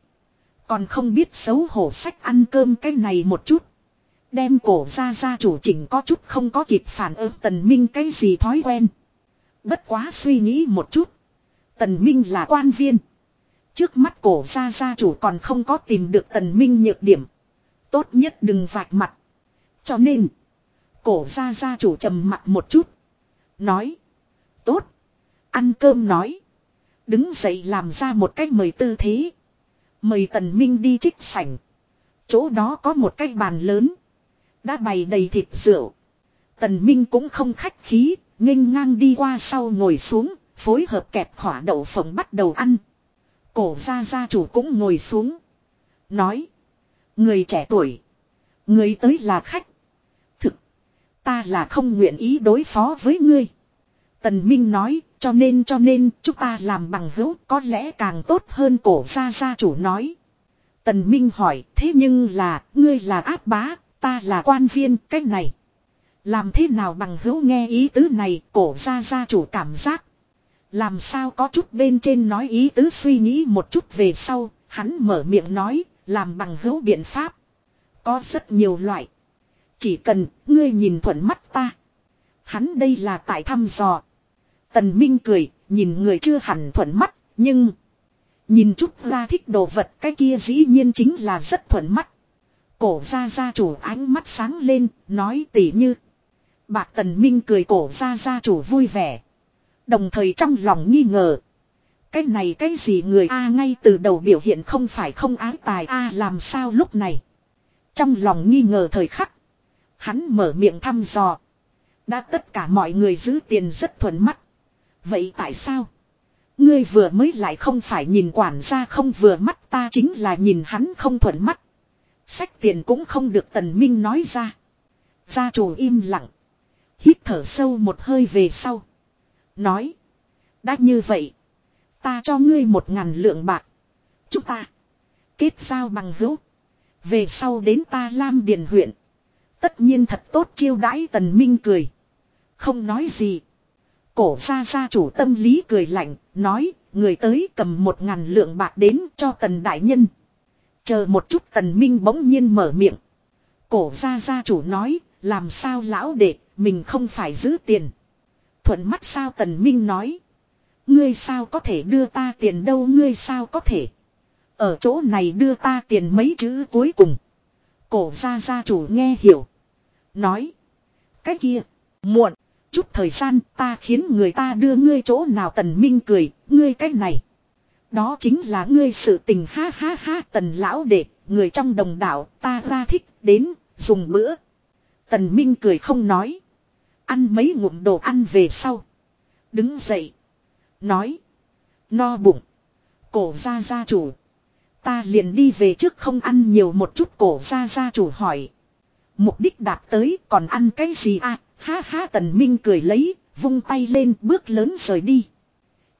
Còn không biết xấu hổ sách ăn cơm cái này một chút. Đem cổ ra ra chủ chỉnh có chút không có kịp phản ứng tần minh cái gì thói quen. Bất quá suy nghĩ một chút. Tần minh là quan viên. Trước mắt cổ ra ra chủ còn không có tìm được tần minh nhược điểm. Tốt nhất đừng vạch mặt. Cho nên. Cổ gia gia chủ trầm mặt một chút. Nói. Tốt. Ăn cơm nói. Đứng dậy làm ra một cách mời tư thế. Mời Tần Minh đi trích sảnh. Chỗ đó có một cái bàn lớn. Đã bày đầy thịt rượu. Tần Minh cũng không khách khí, nghênh ngang đi qua sau ngồi xuống, phối hợp kẹp hỏa đậu phộng bắt đầu ăn. Cổ gia gia chủ cũng ngồi xuống. Nói. Người trẻ tuổi. Người tới là khách. Ta là không nguyện ý đối phó với ngươi. Tần Minh nói, cho nên cho nên chúng ta làm bằng hữu có lẽ càng tốt hơn cổ gia gia chủ nói. Tần Minh hỏi, thế nhưng là, ngươi là áp bá, ta là quan viên, cách này. Làm thế nào bằng hữu nghe ý tứ này, cổ gia gia chủ cảm giác. Làm sao có chút bên trên nói ý tứ suy nghĩ một chút về sau, hắn mở miệng nói, làm bằng hữu biện pháp. Có rất nhiều loại. Chỉ cần, ngươi nhìn thuận mắt ta. Hắn đây là tại thăm dò. Tần Minh cười, nhìn người chưa hẳn thuận mắt, nhưng... Nhìn chút ra thích đồ vật cái kia dĩ nhiên chính là rất thuận mắt. Cổ ra gia chủ ánh mắt sáng lên, nói tỉ như. Bạc Tần Minh cười cổ ra gia chủ vui vẻ. Đồng thời trong lòng nghi ngờ. Cái này cái gì người A ngay từ đầu biểu hiện không phải không ái tài A làm sao lúc này. Trong lòng nghi ngờ thời khắc. Hắn mở miệng thăm dò. Đã tất cả mọi người giữ tiền rất thuận mắt. Vậy tại sao? Ngươi vừa mới lại không phải nhìn quản gia không vừa mắt ta chính là nhìn hắn không thuận mắt. Sách tiền cũng không được tần minh nói ra. Gia chủ im lặng. Hít thở sâu một hơi về sau. Nói. Đã như vậy. Ta cho ngươi một ngàn lượng bạc. Chúng ta. Kết giao bằng hữu. Về sau đến ta Lam Điền huyện. Tất nhiên thật tốt chiêu đãi tần minh cười. Không nói gì. Cổ ra gia chủ tâm lý cười lạnh, nói, người tới cầm một ngàn lượng bạc đến cho tần đại nhân. Chờ một chút tần minh bỗng nhiên mở miệng. Cổ ra gia chủ nói, làm sao lão đệ, mình không phải giữ tiền. Thuận mắt sao tần minh nói. Ngươi sao có thể đưa ta tiền đâu ngươi sao có thể. Ở chỗ này đưa ta tiền mấy chữ cuối cùng. Cổ gia gia chủ nghe hiểu. Nói. Cái kia. Muộn. Chút thời gian ta khiến người ta đưa ngươi chỗ nào tần minh cười. Ngươi cách này. Đó chính là ngươi sự tình ha ha ha tần lão đệ. Người trong đồng đạo, ta ra thích đến, dùng bữa. Tần minh cười không nói. Ăn mấy ngụm đồ ăn về sau. Đứng dậy. Nói. No bụng. Cổ gia gia chủ. Ta liền đi về trước không ăn nhiều một chút cổ ra gia chủ hỏi. Mục đích đạt tới còn ăn cái gì à? Ha ha tần minh cười lấy, vung tay lên bước lớn rời đi.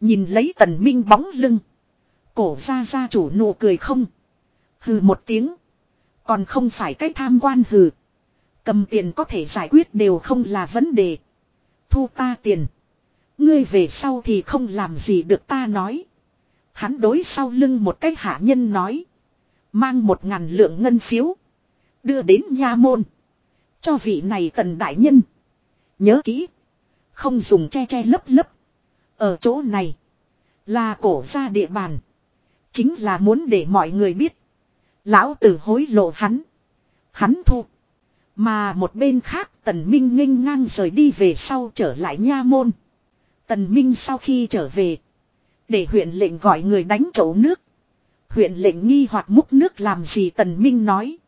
Nhìn lấy tần minh bóng lưng. Cổ ra gia chủ nụ cười không. Hừ một tiếng. Còn không phải cái tham quan hừ. Cầm tiền có thể giải quyết đều không là vấn đề. Thu ta tiền. Ngươi về sau thì không làm gì được ta nói. Hắn đối sau lưng một cái hạ nhân nói. Mang một ngàn lượng ngân phiếu. Đưa đến nha môn. Cho vị này tần đại nhân. Nhớ kỹ. Không dùng che che lấp lấp. Ở chỗ này. Là cổ ra địa bàn. Chính là muốn để mọi người biết. Lão tử hối lộ hắn. Hắn thu. Mà một bên khác tần minh nghênh ngang rời đi về sau trở lại nha môn. Tần minh sau khi trở về. Để huyện lệnh gọi người đánh chậu nước. Huyện lệnh nghi hoặc múc nước làm gì tần minh nói.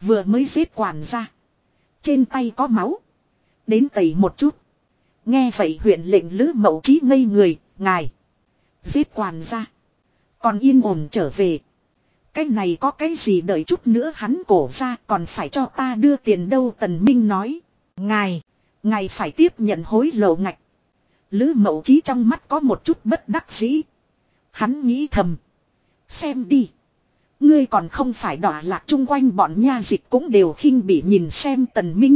Vừa mới giết quản ra. Trên tay có máu. Đến tẩy một chút. Nghe vậy huyện lệnh lữ mậu trí ngây người, ngài. Giết quản ra. Còn yên ổn trở về. Cái này có cái gì đợi chút nữa hắn cổ ra còn phải cho ta đưa tiền đâu tần minh nói. Ngài, ngài phải tiếp nhận hối lộ ngạch. Lữ mậu trí trong mắt có một chút bất đắc dĩ. Hắn nghĩ thầm. Xem đi. Ngươi còn không phải đọa lạc chung quanh bọn nha dịch cũng đều khinh bị nhìn xem tần minh.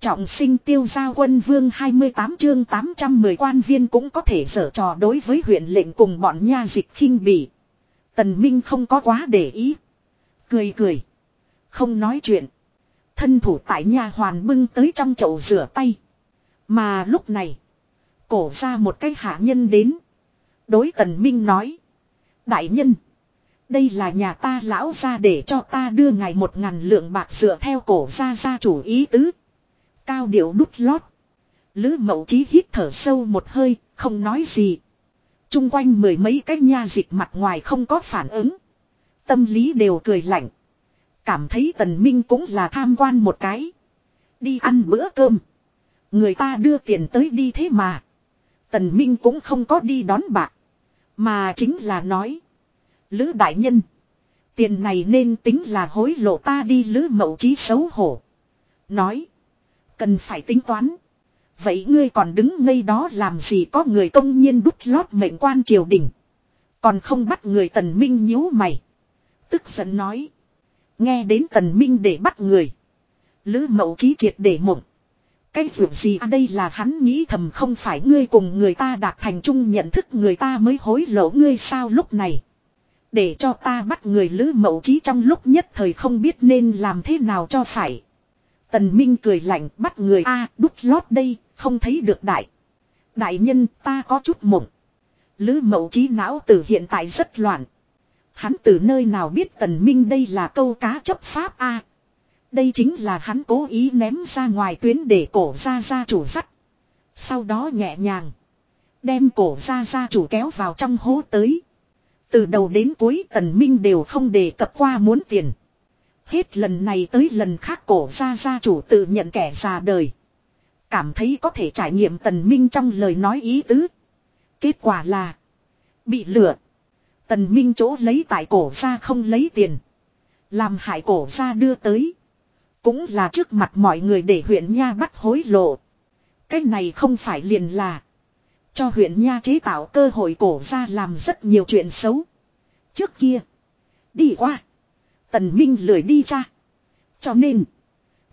Trọng sinh tiêu gia quân vương 28 chương 810 quan viên cũng có thể dở trò đối với huyện lệnh cùng bọn nha dịch khinh bỉ. Tần Minh không có quá để ý. Cười cười. Không nói chuyện. Thân thủ tại nhà hoàn bưng tới trong chậu rửa tay. Mà lúc này. Cổ ra một cái hạ nhân đến. Đối tần Minh nói. Đại nhân. Đây là nhà ta lão ra để cho ta đưa ngài một ngàn lượng bạc dựa theo cổ ra ra chủ ý tứ. Cao điệu đút lót. Lữ mậu chí hít thở sâu một hơi, không nói gì. Trung quanh mười mấy cái nha dịch mặt ngoài không có phản ứng. Tâm lý đều cười lạnh. Cảm thấy tần minh cũng là tham quan một cái. Đi ăn bữa cơm. Người ta đưa tiền tới đi thế mà. Tần minh cũng không có đi đón bạc. Mà chính là nói. Lữ đại nhân. Tiền này nên tính là hối lộ ta đi, lữ mậu trí xấu hổ. Nói. Cần phải tính toán. Vậy ngươi còn đứng ngây đó làm gì có người công nhiên đút lót mệnh quan triều đình. Còn không bắt người tần minh nhíu mày. Tức giận nói. Nghe đến tần minh để bắt người. Lữ mậu trí triệt để mộng. Cái dược gì à đây là hắn nghĩ thầm không phải ngươi cùng người ta đạt thành chung nhận thức người ta mới hối lộ ngươi sao lúc này. Để cho ta bắt người lữ mậu trí trong lúc nhất thời không biết nên làm thế nào cho phải. Tần Minh cười lạnh bắt người A đút lót đây, không thấy được đại. Đại nhân ta có chút mộng. Lữ mậu trí não từ hiện tại rất loạn. Hắn từ nơi nào biết tần minh đây là câu cá chấp pháp A. Đây chính là hắn cố ý ném ra ngoài tuyến để cổ ra ra chủ sắt. Sau đó nhẹ nhàng. Đem cổ ra ra chủ kéo vào trong hố tới. Từ đầu đến cuối tần minh đều không đề cập qua muốn tiền. Hết lần này tới lần khác cổ ra gia chủ tự nhận kẻ già đời. Cảm thấy có thể trải nghiệm tần minh trong lời nói ý tứ. Kết quả là. Bị lừa. Tần minh chỗ lấy tại cổ ra không lấy tiền. Làm hại cổ ra đưa tới. Cũng là trước mặt mọi người để huyện Nha bắt hối lộ. Cái này không phải liền là. Cho huyện Nha chế tạo cơ hội cổ ra làm rất nhiều chuyện xấu. Trước kia. Đi qua. Tần Minh lười đi cha. Cho nên.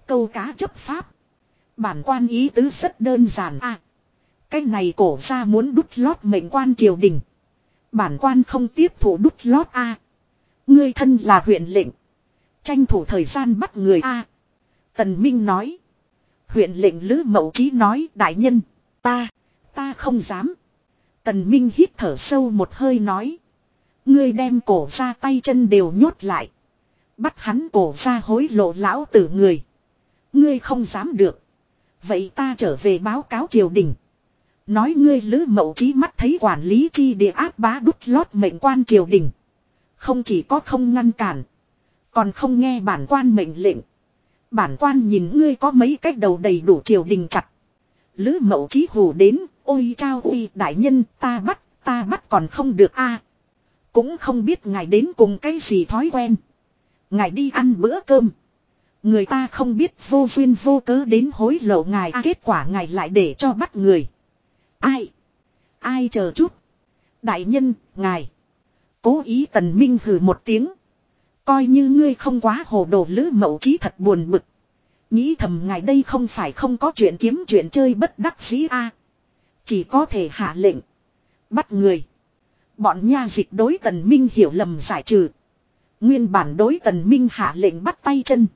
Câu cá chấp pháp. Bản quan ý tứ rất đơn giản a. À, cái này cổ ra muốn đút lót mệnh quan triều đình. Bản quan không tiếp thủ đút lót a. À, ngươi thân là huyện lệnh. Tranh thủ thời gian bắt người a. À, Tần Minh nói. Huyện lệnh Lữ Mậu Chí nói, đại nhân. Ta. Ta không dám. Tần Minh hít thở sâu một hơi nói. Ngươi đem cổ ra tay chân đều nhốt lại. Bắt hắn cổ ra hối lộ lão tử người. Ngươi không dám được. Vậy ta trở về báo cáo triều đình. Nói ngươi lữ mậu trí mắt thấy quản lý chi địa áp bá đút lót mệnh quan triều đình. Không chỉ có không ngăn cản. Còn không nghe bản quan mệnh lệnh. Bản quan nhìn ngươi có mấy cách đầu đầy đủ triều đình chặt. Lữ mậu chí hù đến, ôi trao uy đại nhân ta bắt, ta bắt còn không được a Cũng không biết ngài đến cùng cái gì thói quen. Ngài đi ăn bữa cơm. Người ta không biết vô duyên vô cớ đến hối lộ ngài à, kết quả ngài lại để cho bắt người. Ai? Ai chờ chút? Đại nhân, ngài. Cố ý tần minh hừ một tiếng. Coi như ngươi không quá hồ đồ lữ mậu trí thật buồn bực. Nghĩ thầm ngài đây không phải không có chuyện kiếm chuyện chơi bất đắc dĩ a Chỉ có thể hạ lệnh. Bắt người. Bọn nha dịch đối tần minh hiểu lầm giải trừ. Nguyên bản đối tần minh hạ lệnh bắt tay chân.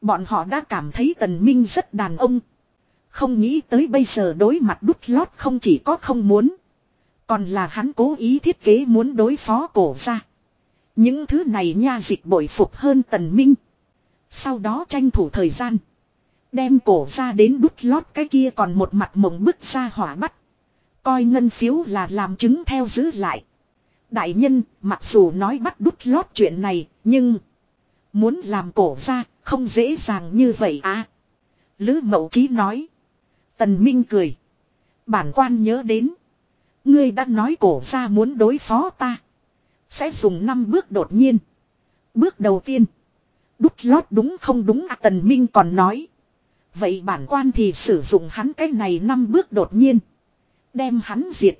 Bọn họ đã cảm thấy tần minh rất đàn ông. Không nghĩ tới bây giờ đối mặt đút lót không chỉ có không muốn. Còn là hắn cố ý thiết kế muốn đối phó cổ ra. Những thứ này nha dịch bội phục hơn tần minh. Sau đó tranh thủ thời gian. Đem cổ ra đến đút lót cái kia còn một mặt mộng bức ra hỏa bắt. Coi ngân phiếu là làm chứng theo giữ lại. Đại nhân, mặc dù nói bắt đút lót chuyện này, nhưng... Muốn làm cổ ra, không dễ dàng như vậy à. Lữ Mậu Chí nói. Tần Minh cười. Bản quan nhớ đến. Ngươi đã nói cổ ra muốn đối phó ta. Sẽ dùng năm bước đột nhiên. Bước đầu tiên. Đút lót đúng không đúng à Tần Minh còn nói. Vậy bản quan thì sử dụng hắn cái này năm bước đột nhiên. Đem hắn diệt.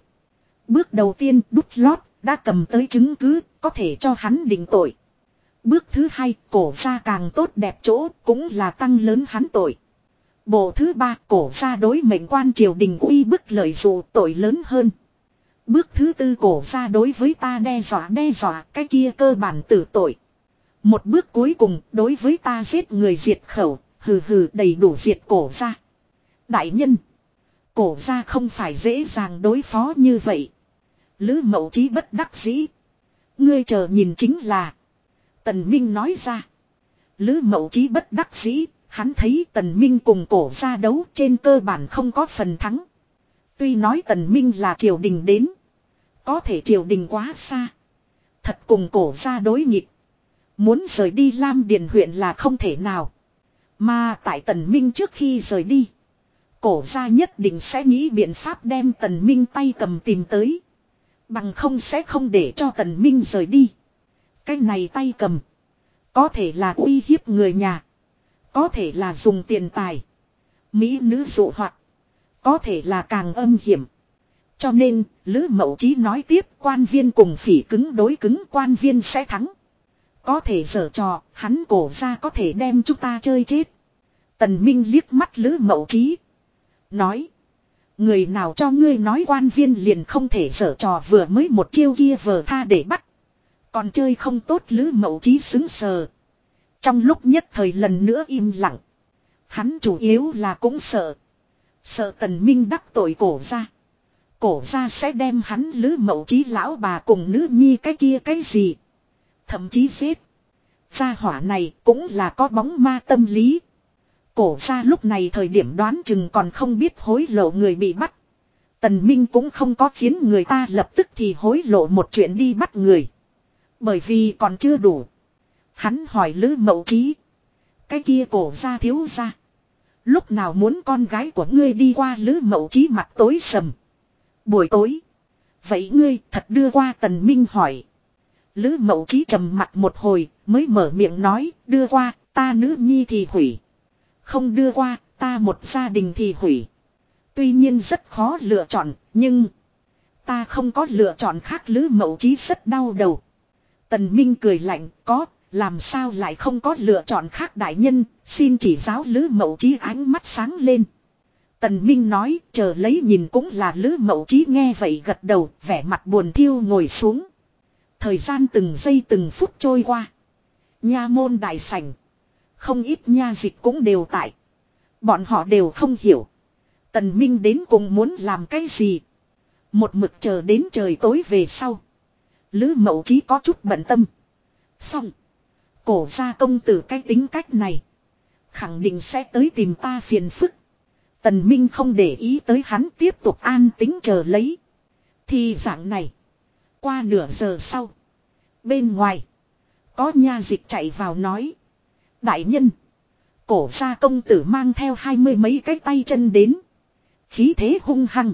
Bước đầu tiên đút lót đã cầm tới chứng cứ, có thể cho hắn định tội. Bước thứ hai, cổ ra càng tốt đẹp chỗ, cũng là tăng lớn hắn tội. Bộ thứ ba, cổ ra đối mệnh quan triều đình uy bức lợi dù tội lớn hơn. Bước thứ tư cổ ra đối với ta đe dọa đe dọa cái kia cơ bản tử tội. Một bước cuối cùng đối với ta giết người diệt khẩu, hừ hừ đầy đủ diệt cổ ra. Đại nhân, cổ ra không phải dễ dàng đối phó như vậy. Lữ mậu chí bất đắc dĩ. Ngươi chờ nhìn chính là. Tần Minh nói ra. Lữ mậu chí bất đắc dĩ. Hắn thấy Tần Minh cùng cổ ra đấu trên cơ bản không có phần thắng. Tuy nói Tần Minh là triều đình đến. Có thể triều đình quá xa. Thật cùng cổ ra đối nghịch. Muốn rời đi Lam Điền huyện là không thể nào. Mà tại Tần Minh trước khi rời đi. Cổ ra nhất định sẽ nghĩ biện pháp đem Tần Minh tay cầm tìm tới. Bằng không sẽ không để cho Tần Minh rời đi. Cái này tay cầm. Có thể là uy hiếp người nhà. Có thể là dùng tiền tài. Mỹ nữ dụ hoạt. Có thể là càng âm hiểm. Cho nên, Lữ Mậu Chí nói tiếp quan viên cùng phỉ cứng đối cứng quan viên sẽ thắng. Có thể dở trò, hắn cổ ra có thể đem chúng ta chơi chết. Tần Minh liếc mắt Lữ Mậu Chí. Nói. Người nào cho ngươi nói quan viên liền không thể dở trò vừa mới một chiêu kia vờ tha để bắt. Còn chơi không tốt Lữ Mậu Chí xứng sờ. Trong lúc nhất thời lần nữa im lặng. Hắn chủ yếu là cũng sợ. Sợ tần minh đắc tội cổ ra. Cổ ra sẽ đem hắn lứ mậu trí lão bà cùng nữ nhi cái kia cái gì. Thậm chí giết. Gia hỏa này cũng là có bóng ma tâm lý. Cổ ra lúc này thời điểm đoán chừng còn không biết hối lộ người bị bắt. Tần Minh cũng không có khiến người ta lập tức thì hối lộ một chuyện đi bắt người. Bởi vì còn chưa đủ. Hắn hỏi Lữ Mậu Trí. Cái kia cổ ra thiếu ra. Lúc nào muốn con gái của ngươi đi qua Lữ Mậu Trí mặt tối sầm. Buổi tối. Vậy ngươi thật đưa qua Tần Minh hỏi. Lữ Mậu Trí trầm mặt một hồi, mới mở miệng nói, đưa qua, ta nữ nhi thì hủy. Không đưa qua, ta một gia đình thì hủy. Tuy nhiên rất khó lựa chọn, nhưng ta không có lựa chọn khác, Lữ Mậu Trí rất đau đầu. Tần Minh cười lạnh, có làm sao lại không có lựa chọn khác đại nhân, xin chỉ giáo Lữ Mậu Chí ánh mắt sáng lên. Tần Minh nói, chờ lấy nhìn cũng là Lữ Mậu Chí nghe vậy gật đầu, vẻ mặt buồn thiêu ngồi xuống. Thời gian từng giây từng phút trôi qua. Nha môn đại sảnh. Không ít nha dịch cũng đều tại. Bọn họ đều không hiểu. Tần Minh đến cùng muốn làm cái gì. Một mực chờ đến trời tối về sau. Lữ Mậu Chí có chút bận tâm. Xong. Cổ gia công tử cái tính cách này. Khẳng định sẽ tới tìm ta phiền phức. Tần Minh không để ý tới hắn tiếp tục an tính chờ lấy. Thì dạng này. Qua nửa giờ sau. Bên ngoài. Có nha dịch chạy vào nói. Đại nhân. Cổ gia công tử mang theo hai mươi mấy cái tay chân đến. Khí thế hung hăng.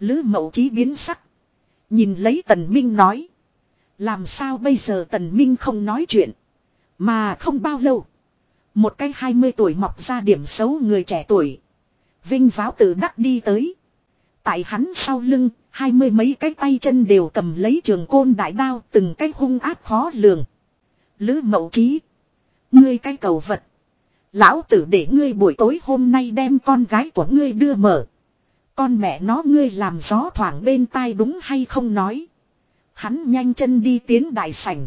Lữ mậu trí biến sắc. Nhìn lấy tần minh nói. Làm sao bây giờ tần minh không nói chuyện. Mà không bao lâu. Một cái 20 tuổi mọc ra điểm xấu người trẻ tuổi. Vinh váo tự đắc đi tới. Tại hắn sau lưng, hai mươi mấy cái tay chân đều cầm lấy trường côn đại đao từng cái hung ác khó lường. Lữ mậu trí. Ngươi cái cầu vật. Lão tử để ngươi buổi tối hôm nay đem con gái của ngươi đưa mở. Con mẹ nó ngươi làm gió thoảng bên tai đúng hay không nói. Hắn nhanh chân đi tiến đại sảnh.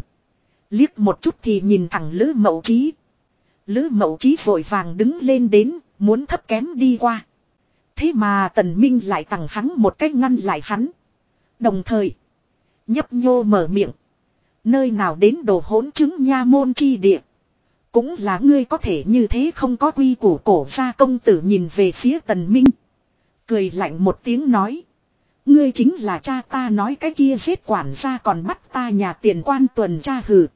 Liếc một chút thì nhìn thẳng Lữ Mậu Trí. Lữ Mậu Trí vội vàng đứng lên đến, muốn thấp kém đi qua. Thế mà Tần Minh lại tặng hắn một cách ngăn lại hắn. Đồng thời, nhấp nhô mở miệng. Nơi nào đến đồ hỗn chứng nha môn chi địa. Cũng là ngươi có thể như thế không có quy củ cổ ra công tử nhìn về phía Tần Minh. Cười lạnh một tiếng nói. Ngươi chính là cha ta nói cái kia giết quản gia còn bắt ta nhà tiền quan tuần tra hừ.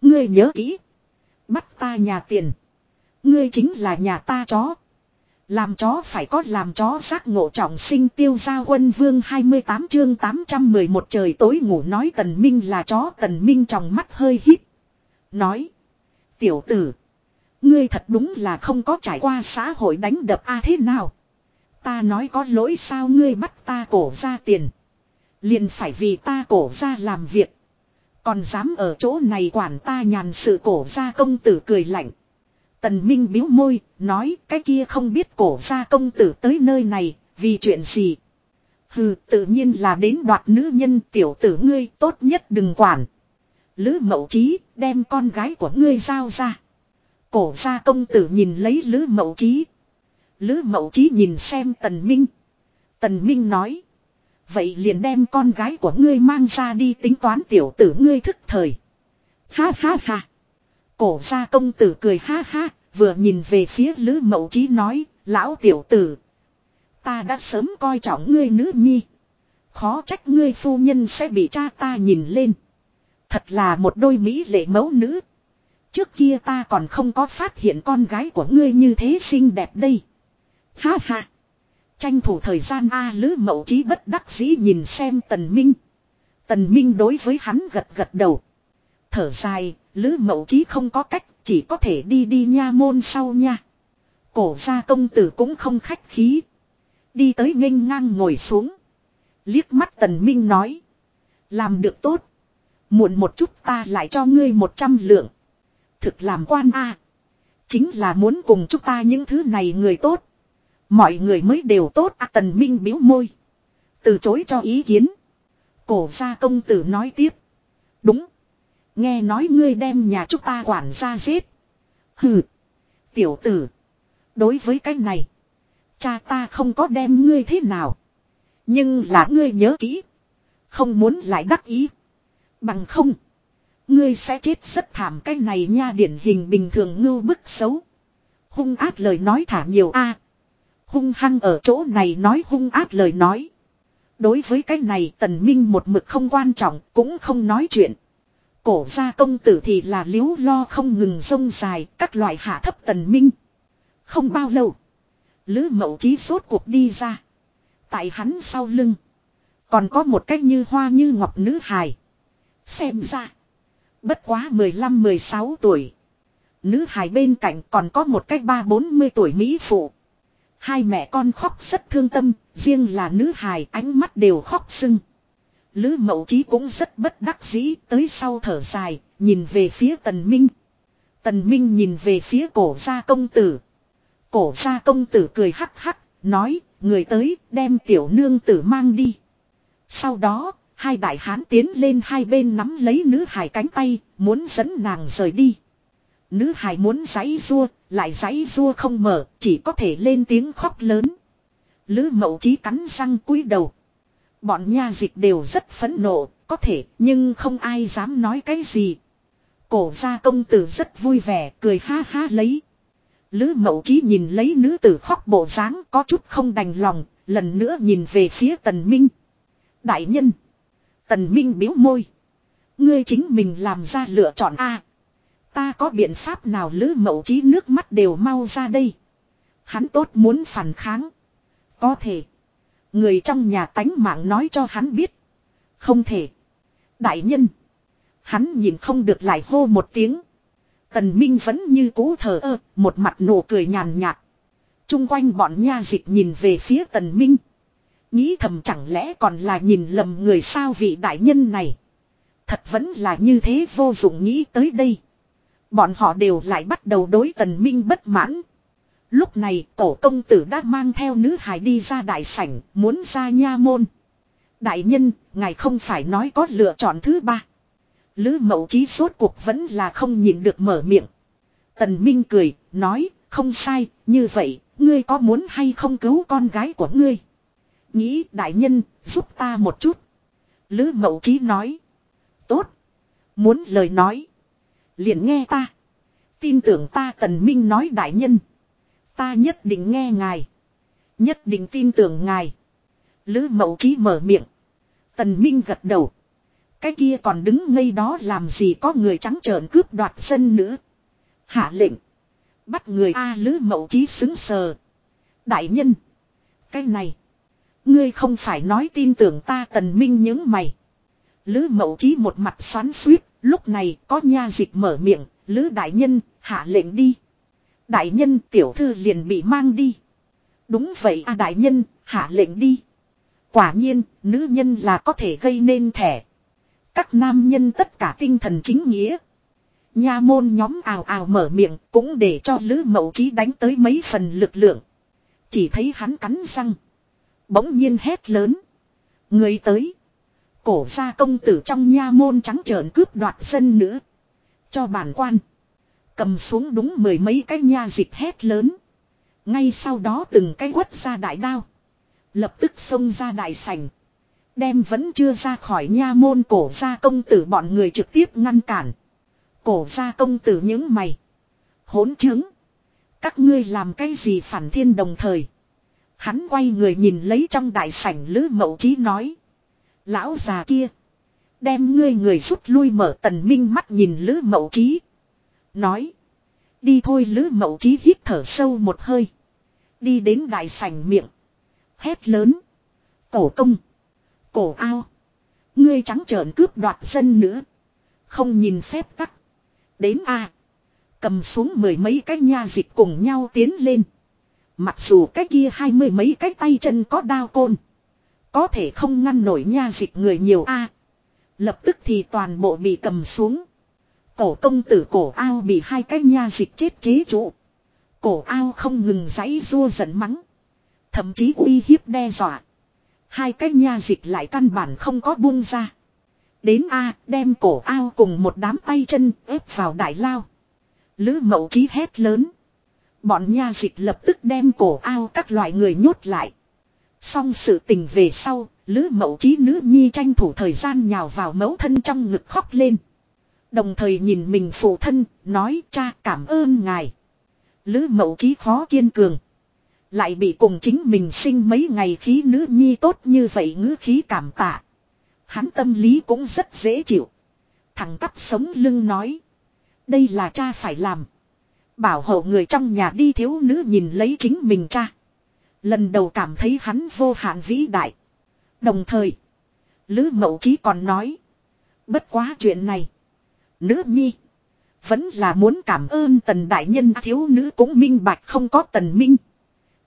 Ngươi nhớ kỹ. Bắt ta nhà tiền. Ngươi chính là nhà ta chó. Làm chó phải có làm chó giác ngộ trọng sinh tiêu gia quân vương 28 chương 811 trời tối ngủ nói tần minh là chó tần minh trong mắt hơi hít. Nói. Tiểu tử. Ngươi thật đúng là không có trải qua xã hội đánh đập a thế nào. Ta nói có lỗi sao ngươi bắt ta cổ ra tiền. Liền phải vì ta cổ ra làm việc. Còn dám ở chỗ này quản ta nhàn sự cổ ra công tử cười lạnh. Tần Minh biếu môi, nói cái kia không biết cổ ra công tử tới nơi này, vì chuyện gì. Hừ, tự nhiên là đến đoạt nữ nhân tiểu tử ngươi tốt nhất đừng quản. Lữ mậu trí, đem con gái của ngươi giao ra. Cổ ra công tử nhìn lấy Lữ mậu trí. Lữ mậu trí nhìn xem tần minh. Tần minh nói. Vậy liền đem con gái của ngươi mang ra đi tính toán tiểu tử ngươi thức thời. Ha ha ha. Cổ gia công tử cười ha ha, vừa nhìn về phía Lữ Mậu Chí nói, lão tiểu tử. Ta đã sớm coi trọng ngươi nữ nhi. Khó trách ngươi phu nhân sẽ bị cha ta nhìn lên. Thật là một đôi mỹ lệ mẫu nữ. Trước kia ta còn không có phát hiện con gái của ngươi như thế xinh đẹp đây. Ha ha. Tranh thủ thời gian A Lữ Mậu Chí bất đắc dĩ nhìn xem Tần Minh. Tần Minh đối với hắn gật gật đầu. Thở dài, Lữ Mậu Chí không có cách, chỉ có thể đi đi nha môn sau nha. Cổ gia công tử cũng không khách khí. Đi tới nghênh ngang ngồi xuống. Liếc mắt Tần Minh nói. Làm được tốt. Muộn một chút ta lại cho ngươi một trăm lượng. Thực làm quan a Chính là muốn cùng chúng ta những thứ này người tốt. Mọi người mới đều tốt à Tần Minh biếu môi. Từ chối cho ý kiến. Cổ gia công tử nói tiếp. Đúng. Nghe nói ngươi đem nhà chúng ta quản gia giết. Hừ. Tiểu tử. Đối với cái này. Cha ta không có đem ngươi thế nào. Nhưng là ngươi nhớ kỹ. Không muốn lại đắc ý. Bằng không. Ngươi sẽ chết rất thảm cái này nha điển hình bình thường ngưu bức xấu. Hung ác lời nói thả nhiều a Hung hăng ở chỗ này nói hung ác lời nói. Đối với cái này tần minh một mực không quan trọng, cũng không nói chuyện. Cổ gia công tử thì là liếu lo không ngừng sông dài, các loại hạ thấp tần minh. Không bao lâu. Lữ mậu trí sốt cuộc đi ra. Tại hắn sau lưng. Còn có một cách như hoa như ngọc nữ hài. Xem ra. Bất quá 15-16 tuổi. Nữ hài bên cạnh còn có một cách ba bốn mươi tuổi Mỹ phụ. Hai mẹ con khóc rất thương tâm, riêng là nữ hài ánh mắt đều khóc sưng. Lữ mậu trí cũng rất bất đắc dĩ tới sau thở dài, nhìn về phía tần minh. Tần minh nhìn về phía cổ gia công tử. Cổ gia công tử cười hắc hắc, nói, người tới, đem tiểu nương tử mang đi. Sau đó, hai đại hán tiến lên hai bên nắm lấy nữ hài cánh tay, muốn dẫn nàng rời đi. Nữ hài muốn giấy rua, lại giấy rua không mở, chỉ có thể lên tiếng khóc lớn. Lữ mậu trí cắn răng cúi đầu. Bọn nha dịch đều rất phẫn nộ, có thể, nhưng không ai dám nói cái gì. Cổ gia công tử rất vui vẻ, cười ha ha lấy. Lữ mậu trí nhìn lấy nữ tử khóc bộ dáng có chút không đành lòng, lần nữa nhìn về phía tần minh. Đại nhân. Tần minh biếu môi. Ngươi chính mình làm ra lựa chọn A. Ta có biện pháp nào lữ mậu trí nước mắt đều mau ra đây. Hắn tốt muốn phản kháng. Có thể. Người trong nhà tánh mạng nói cho hắn biết. Không thể. Đại nhân. Hắn nhìn không được lại hô một tiếng. Tần Minh vẫn như cũ thờ ơ, một mặt nụ cười nhàn nhạt. Trung quanh bọn nha dịch nhìn về phía Tần Minh. Nghĩ thầm chẳng lẽ còn là nhìn lầm người sao vị đại nhân này. Thật vẫn là như thế vô dụng nghĩ tới đây. Bọn họ đều lại bắt đầu đối tần minh bất mãn. Lúc này tổ công tử đã mang theo nữ hài đi ra đại sảnh, muốn ra nha môn. Đại nhân, ngài không phải nói có lựa chọn thứ ba. Lữ mậu trí suốt cuộc vẫn là không nhìn được mở miệng. Tần Minh cười, nói, không sai, như vậy, ngươi có muốn hay không cứu con gái của ngươi? Nghĩ đại nhân, giúp ta một chút. Lữ mậu trí nói. Tốt. Muốn lời nói. Liền nghe ta. Tin tưởng ta tần minh nói đại nhân. Ta nhất định nghe ngài. Nhất định tin tưởng ngài. Lữ mậu trí mở miệng. Tần minh gật đầu. Cái kia còn đứng ngây đó làm gì có người trắng trợn cướp đoạt dân nữ. Hạ lệnh. Bắt người A lữ mậu trí xứng sờ. Đại nhân. Cái này. Ngươi không phải nói tin tưởng ta tần minh những mày. Lữ mậu trí một mặt xoắn suýt, lúc này có nha dịch mở miệng, Lữ đại nhân, hạ lệnh đi. Đại nhân tiểu thư liền bị mang đi. Đúng vậy a đại nhân, hạ lệnh đi. Quả nhiên, nữ nhân là có thể gây nên thẻ. Các nam nhân tất cả tinh thần chính nghĩa. Nha môn nhóm ào ào mở miệng cũng để cho Lữ Mậu Trí đánh tới mấy phần lực lượng. Chỉ thấy hắn cắn răng. Bỗng nhiên hét lớn. Người tới. Cổ gia công tử trong nha môn trắng trợn cướp đoạt dân nữ. Cho bản quan. Cầm xuống đúng mười mấy cái nha dịch hét lớn. Ngay sau đó từng cái quất ra đại đao. Lập tức xông ra đại sảnh. Đem vẫn chưa ra khỏi nha môn cổ gia công tử bọn người trực tiếp ngăn cản. Cổ gia công tử những mày. Hỗn chứng. Các ngươi làm cái gì phản thiên đồng thời. Hắn quay người nhìn lấy trong đại sảnh Lữ Mậu Trí nói. Lão già kia. Đem ngươi người rút lui mở tần minh mắt nhìn Lữ Mậu Trí. Nói. Đi thôi Lữ Mậu Trí hít thở sâu một hơi. Đi đến đại sảnh miệng. Hét lớn. Cổ công. Cổ ao. Ngươi trắng trợn cướp đoạt dân nữa. Không nhìn phép tắc. Đến a Cầm xuống mười mấy cái nha dịch cùng nhau tiến lên. Mặc dù cái kia hai mươi mấy cái tay chân có đao côn. Có thể không ngăn nổi nha dịch người nhiều a Lập tức thì toàn bộ bị cầm xuống. Cổ công tử cổ ao bị hai cái nha dịch chết chế trụ. Cổ ao không ngừng giãy rua giận mắng. Thậm chí uy hiếp đe dọa. Hai cái nha dịch lại căn bản không có buông ra. Đến A, đem cổ ao cùng một đám tay chân ép vào đại lao. Lữ mậu trí hét lớn. Bọn nha dịch lập tức đem cổ ao các loại người nhốt lại. Xong sự tình về sau, Lữ mậu trí nữ nhi tranh thủ thời gian nhào vào mẫu thân trong ngực khóc lên. Đồng thời nhìn mình phụ thân, nói cha cảm ơn ngài. Lữ mậu trí khó kiên cường. Lại bị cùng chính mình sinh mấy ngày khí nữ nhi tốt như vậy ngữ khí cảm tạ. Hắn tâm lý cũng rất dễ chịu. Thằng cắp sống lưng nói. Đây là cha phải làm. Bảo hộ người trong nhà đi thiếu nữ nhìn lấy chính mình cha. Lần đầu cảm thấy hắn vô hạn vĩ đại. Đồng thời. Lữ mậu chí còn nói. Bất quá chuyện này. Nữ nhi. Vẫn là muốn cảm ơn tần đại nhân, thiếu nữ cũng minh bạch không có tần minh.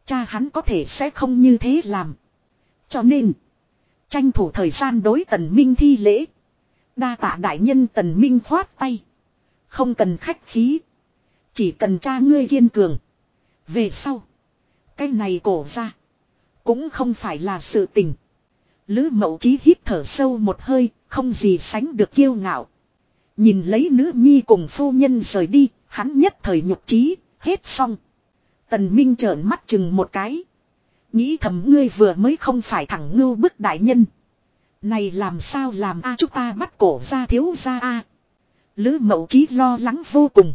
Cha hắn có thể sẽ không như thế làm. Cho nên. Tranh thủ thời gian đối tần minh thi lễ. Đa tạ đại nhân, tần minh khoát tay. Không cần khách khí. Chỉ cần cha ngươi kiên cường. Về sau. Cái này cổ ra. Cũng không phải là sự tình. Lữ mậu chí hít thở sâu một hơi. Không gì sánh được kiêu ngạo. Nhìn lấy nữ nhi cùng phu nhân rời đi. Hắn nhất thời nhục chí Hết xong. Tần Minh trợn mắt chừng một cái. Nghĩ thầm ngươi vừa mới không phải thẳng ngưu bức đại nhân. Này làm sao làm a chúng ta bắt cổ ra thiếu ra a Lữ mậu chí lo lắng vô cùng.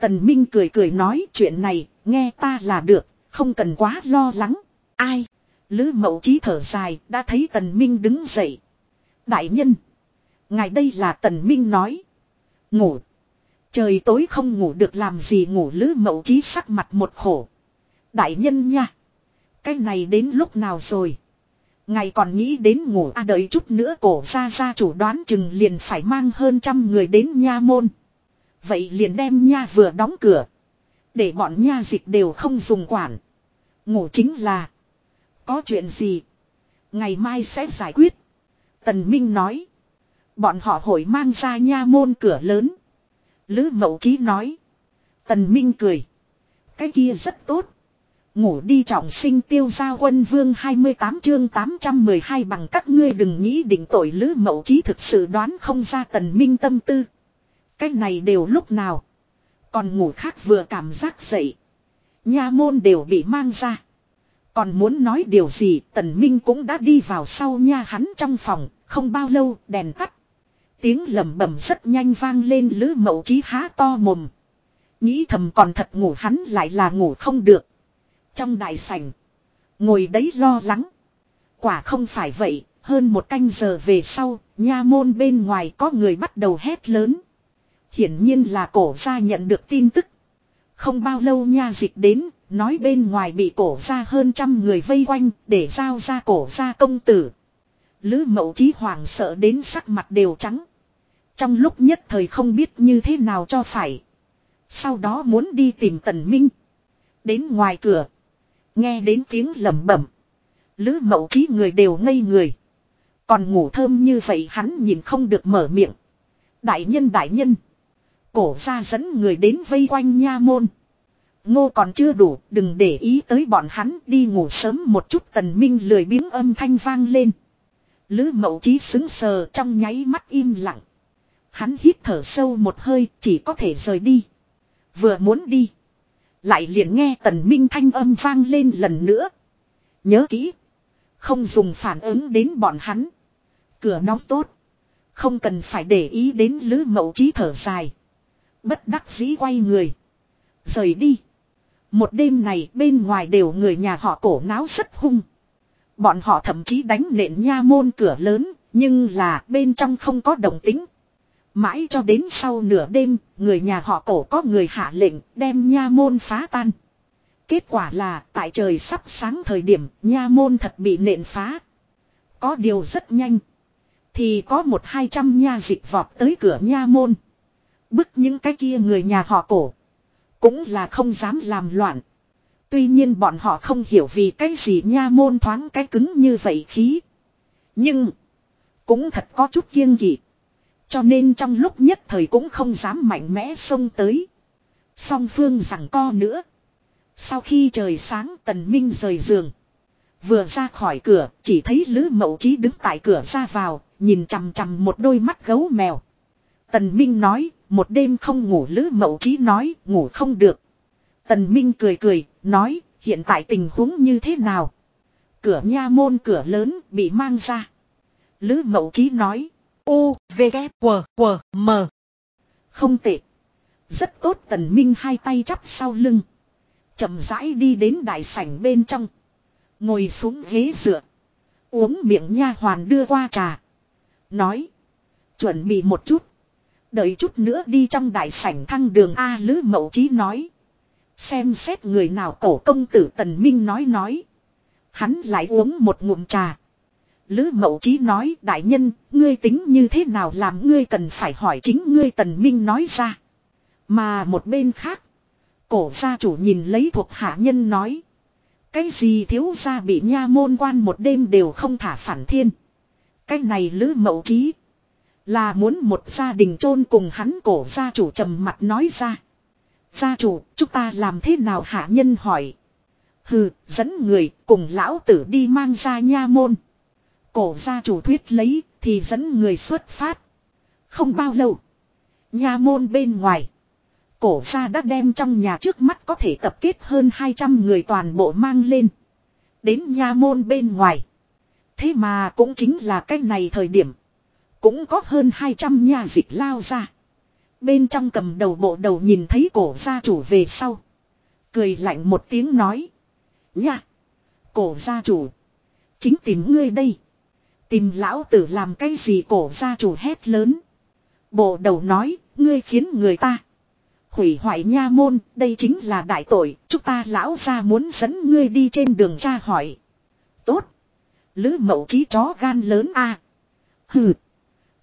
Tần Minh cười cười nói chuyện này, nghe ta là được, không cần quá lo lắng. Ai? Lữ mậu chí thở dài, đã thấy Tần Minh đứng dậy. Đại nhân. Ngài đây là Tần Minh nói. Ngủ. Trời tối không ngủ được làm gì ngủ lữ mậu chí sắc mặt một khổ. Đại nhân nha. Cái này đến lúc nào rồi? ngài còn nghĩ đến ngủ a đợi chút nữa cổ ra ra chủ đoán chừng liền phải mang hơn trăm người đến nha môn. Vậy liền đem nha vừa đóng cửa. Để bọn nha dịch đều không dùng quản. Ngủ chính là. Có chuyện gì? Ngày mai sẽ giải quyết. Tần Minh nói. Bọn họ hội mang ra nha môn cửa lớn. Lữ Mậu Chí nói. Tần Minh cười. Cái kia rất tốt. Ngủ đi trọng sinh tiêu gia quân vương 28 chương 812 bằng các ngươi đừng nghĩ định tội Lữ Mậu Chí thực sự đoán không ra Tần Minh tâm tư. Cái này đều lúc nào. Còn ngủ khác vừa cảm giác dậy. Nha môn đều bị mang ra. Còn muốn nói điều gì, Tần Minh cũng đã đi vào sau nha hắn trong phòng. Không bao lâu, đèn tắt. Tiếng lầm bầm rất nhanh vang lên lứ mậu chí há to mồm. Nghĩ thầm còn thật ngủ hắn lại là ngủ không được. Trong đại sảnh. Ngồi đấy lo lắng. Quả không phải vậy. Hơn một canh giờ về sau. Nha môn bên ngoài có người bắt đầu hét lớn. Hiển nhiên là cổ gia nhận được tin tức. Không bao lâu nha dịch đến. Nói bên ngoài bị cổ gia hơn trăm người vây quanh. Để giao ra cổ gia công tử. Lữ mậu chí hoảng sợ đến sắc mặt đều trắng. Trong lúc nhất thời không biết như thế nào cho phải. Sau đó muốn đi tìm tần minh. Đến ngoài cửa. Nghe đến tiếng lẩm bẩm. Lữ mậu Chí người đều ngây người. Còn ngủ thơm như vậy hắn nhìn không được mở miệng. Đại nhân đại nhân. Cổ ra dẫn người đến vây quanh nha môn. Ngô còn chưa đủ, đừng để ý tới bọn hắn đi ngủ sớm một chút tần minh lười biếng âm thanh vang lên. Lữ mậu trí xứng sờ trong nháy mắt im lặng. Hắn hít thở sâu một hơi chỉ có thể rời đi. Vừa muốn đi. Lại liền nghe tần minh thanh âm vang lên lần nữa. Nhớ kỹ. Không dùng phản ứng đến bọn hắn. Cửa nóng tốt. Không cần phải để ý đến lữ mậu trí thở dài. Bất đắc dĩ quay người. Rời đi. Một đêm này bên ngoài đều người nhà họ cổ náo rất hung. Bọn họ thậm chí đánh nện nha môn cửa lớn, Nhưng là bên trong không có động tính. Mãi cho đến sau nửa đêm, người nhà họ cổ có người hạ lệnh đem nha môn phá tan. Kết quả là tại trời sắp sáng thời điểm nha môn thật bị nện phá. Có điều rất nhanh. Thì có một hai trăm nha dịch vọt tới cửa nha môn. Bức những cái kia người nhà họ cổ. Cũng là không dám làm loạn. Tuy nhiên bọn họ không hiểu vì cái gì nha môn thoáng cái cứng như vậy khí. Nhưng. Cũng thật có chút kiêng kỵ. Cho nên trong lúc nhất thời cũng không dám mạnh mẽ xông tới. Song phương rằng co nữa. Sau khi trời sáng tần minh rời giường. Vừa ra khỏi cửa, chỉ thấy Lữ Mậu Trí đứng tại cửa ra vào. Nhìn chằm chằm một đôi mắt gấu mèo. Tần Minh nói một đêm không ngủ Lữ Mậu Trí nói ngủ không được. Tần Minh cười cười nói hiện tại tình huống như thế nào. Cửa nha môn cửa lớn bị mang ra. Lữ Mậu Trí nói. U, V, K, W, W, M. Không tệ. Rất tốt tần minh hai tay chắp sau lưng. chậm rãi đi đến đại sảnh bên trong. Ngồi xuống ghế dựa. Uống miệng nha hoàn đưa qua trà. Nói. Chuẩn bị một chút. Đợi chút nữa đi trong đại sảnh thăng đường A Lữ Mậu Chí nói. Xem xét người nào cổ công tử Tần Minh nói nói. Hắn lại uống một ngụm trà. Lữ Mậu Chí nói đại nhân, ngươi tính như thế nào làm ngươi cần phải hỏi chính ngươi Tần Minh nói ra. Mà một bên khác, cổ gia chủ nhìn lấy thuộc hạ nhân nói. Cái gì thiếu gia bị nha môn quan một đêm đều không thả phản thiên. Cái này Lữ Mậu Chí là muốn một gia đình chôn cùng hắn cổ gia chủ trầm mặt nói ra. Gia chủ, chúng ta làm thế nào hạ nhân hỏi. Hừ, dẫn người cùng lão tử đi mang ra nha môn. Cổ gia chủ thuyết lấy thì dẫn người xuất phát. Không bao lâu. nha môn bên ngoài. Cổ gia đã đem trong nhà trước mắt có thể tập kết hơn 200 người toàn bộ mang lên. Đến nha môn bên ngoài. Thế mà cũng chính là cách này thời điểm. Cũng có hơn 200 nha dịch lao ra. Bên trong cầm đầu bộ đầu nhìn thấy cổ gia chủ về sau. Cười lạnh một tiếng nói. Nha! Cổ gia chủ! Chính tìm ngươi đây. Tìm lão tử làm cái gì cổ gia chủ hét lớn. Bộ đầu nói, ngươi khiến người ta. Hủy hoại nha môn, đây chính là đại tội, chúng ta lão gia muốn dẫn ngươi đi trên đường tra hỏi. Tốt. Lữ mậu trí chó gan lớn a Hừ.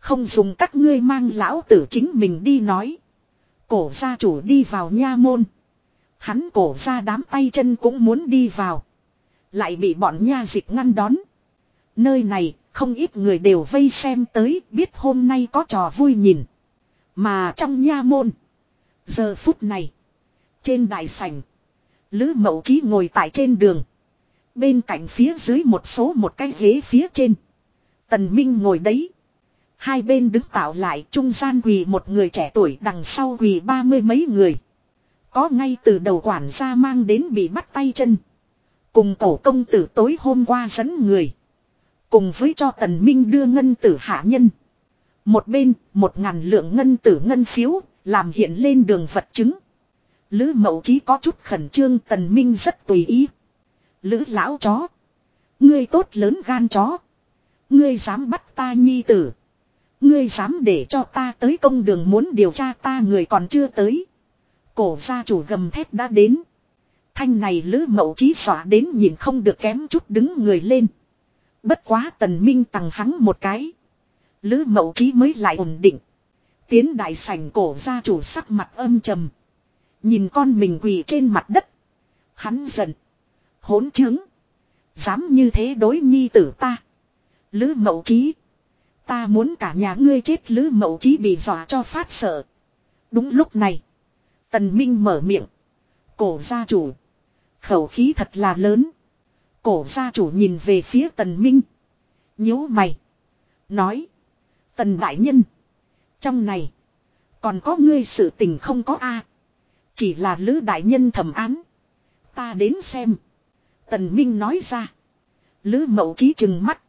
Không dùng các ngươi mang lão tử chính mình đi nói. Cổ gia chủ đi vào nha môn. Hắn cổ ra đám tay chân cũng muốn đi vào. Lại bị bọn nha dịch ngăn đón. Nơi này, không ít người đều vây xem tới, biết hôm nay có trò vui nhìn. Mà trong nha môn. Giờ phút này. Trên đại sảnh. Lữ mậu trí ngồi tại trên đường. Bên cạnh phía dưới một số một cái ghế phía trên. Tần Minh ngồi đấy. Hai bên đứng tạo lại trung gian quỳ một người trẻ tuổi đằng sau quỳ ba mươi mấy người. Có ngay từ đầu quản gia mang đến bị bắt tay chân. Cùng tổ công tử tối hôm qua dẫn người. Cùng với cho tần minh đưa ngân tử hạ nhân. Một bên, một ngàn lượng ngân tử ngân phiếu, làm hiện lên đường vật chứng. Lữ mậu chí có chút khẩn trương tần minh rất tùy ý. Lữ lão chó. Ngươi tốt lớn gan chó. Ngươi dám bắt ta nhi tử. Ngươi dám để cho ta tới công đường muốn điều tra ta người còn chưa tới. Cổ gia chủ gầm thét đã đến. Thanh này lữ mậu trí xỏa đến nhìn không được kém chút đứng người lên. Bất quá tần minh tặng hắn một cái. Lữ mậu trí mới lại ổn định. Tiến đại sảnh cổ gia chủ sắc mặt âm trầm. Nhìn con mình quỳ trên mặt đất. Hắn giận. Hỗn chứng. Dám như thế đối nhi tử ta. Lữ mậu trí. Ta muốn cả nhà ngươi chết lứ mậu chí bị dọa cho phát sợ. Đúng lúc này. Tần Minh mở miệng. Cổ gia chủ. Khẩu khí thật là lớn. Cổ gia chủ nhìn về phía tần minh. nhíu mày. Nói. Tần đại nhân. Trong này. Còn có ngươi sự tình không có a Chỉ là lữ đại nhân thẩm án. Ta đến xem. Tần minh nói ra. Lữ mậu trí chừng mắt.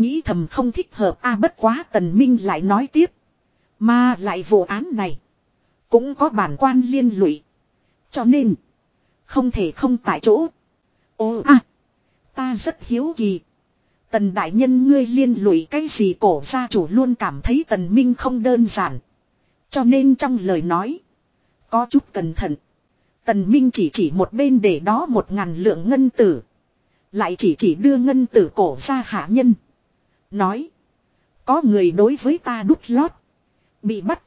Nghĩ thầm không thích hợp a bất quá tần minh lại nói tiếp. Mà lại vụ án này. Cũng có bản quan liên lụy. Cho nên. Không thể không tại chỗ. Ô a Ta rất hiếu kỳ. Tần đại nhân ngươi liên lụy cái gì cổ gia chủ luôn cảm thấy tần minh không đơn giản. Cho nên trong lời nói. Có chút cẩn thận. Tần minh chỉ chỉ một bên để đó một ngàn lượng ngân tử. Lại chỉ chỉ đưa ngân tử cổ ra hạ nhân. Nói. Có người đối với ta đút lót. Bị bắt.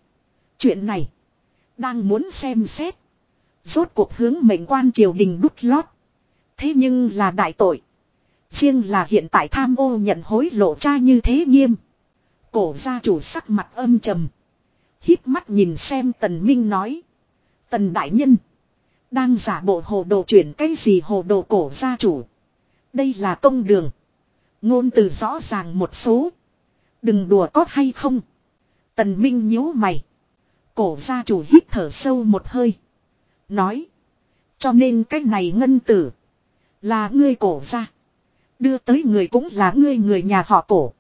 Chuyện này. Đang muốn xem xét. Rốt cuộc hướng mệnh quan triều đình đút lót. Thế nhưng là đại tội. Riêng là hiện tại tham ô nhận hối lộ cha như thế nghiêm. Cổ gia chủ sắc mặt âm trầm. hít mắt nhìn xem tần minh nói. Tần đại nhân. Đang giả bộ hồ đồ chuyển cái gì hồ đồ cổ gia chủ. Đây là công đường. Ngôn từ rõ ràng một số. Đừng đùa có hay không. Tần Minh nhíu mày. Cổ gia chủ hít thở sâu một hơi. Nói. Cho nên cái này ngân tử. Là ngươi cổ gia. Đưa tới người cũng là ngươi người nhà họ cổ.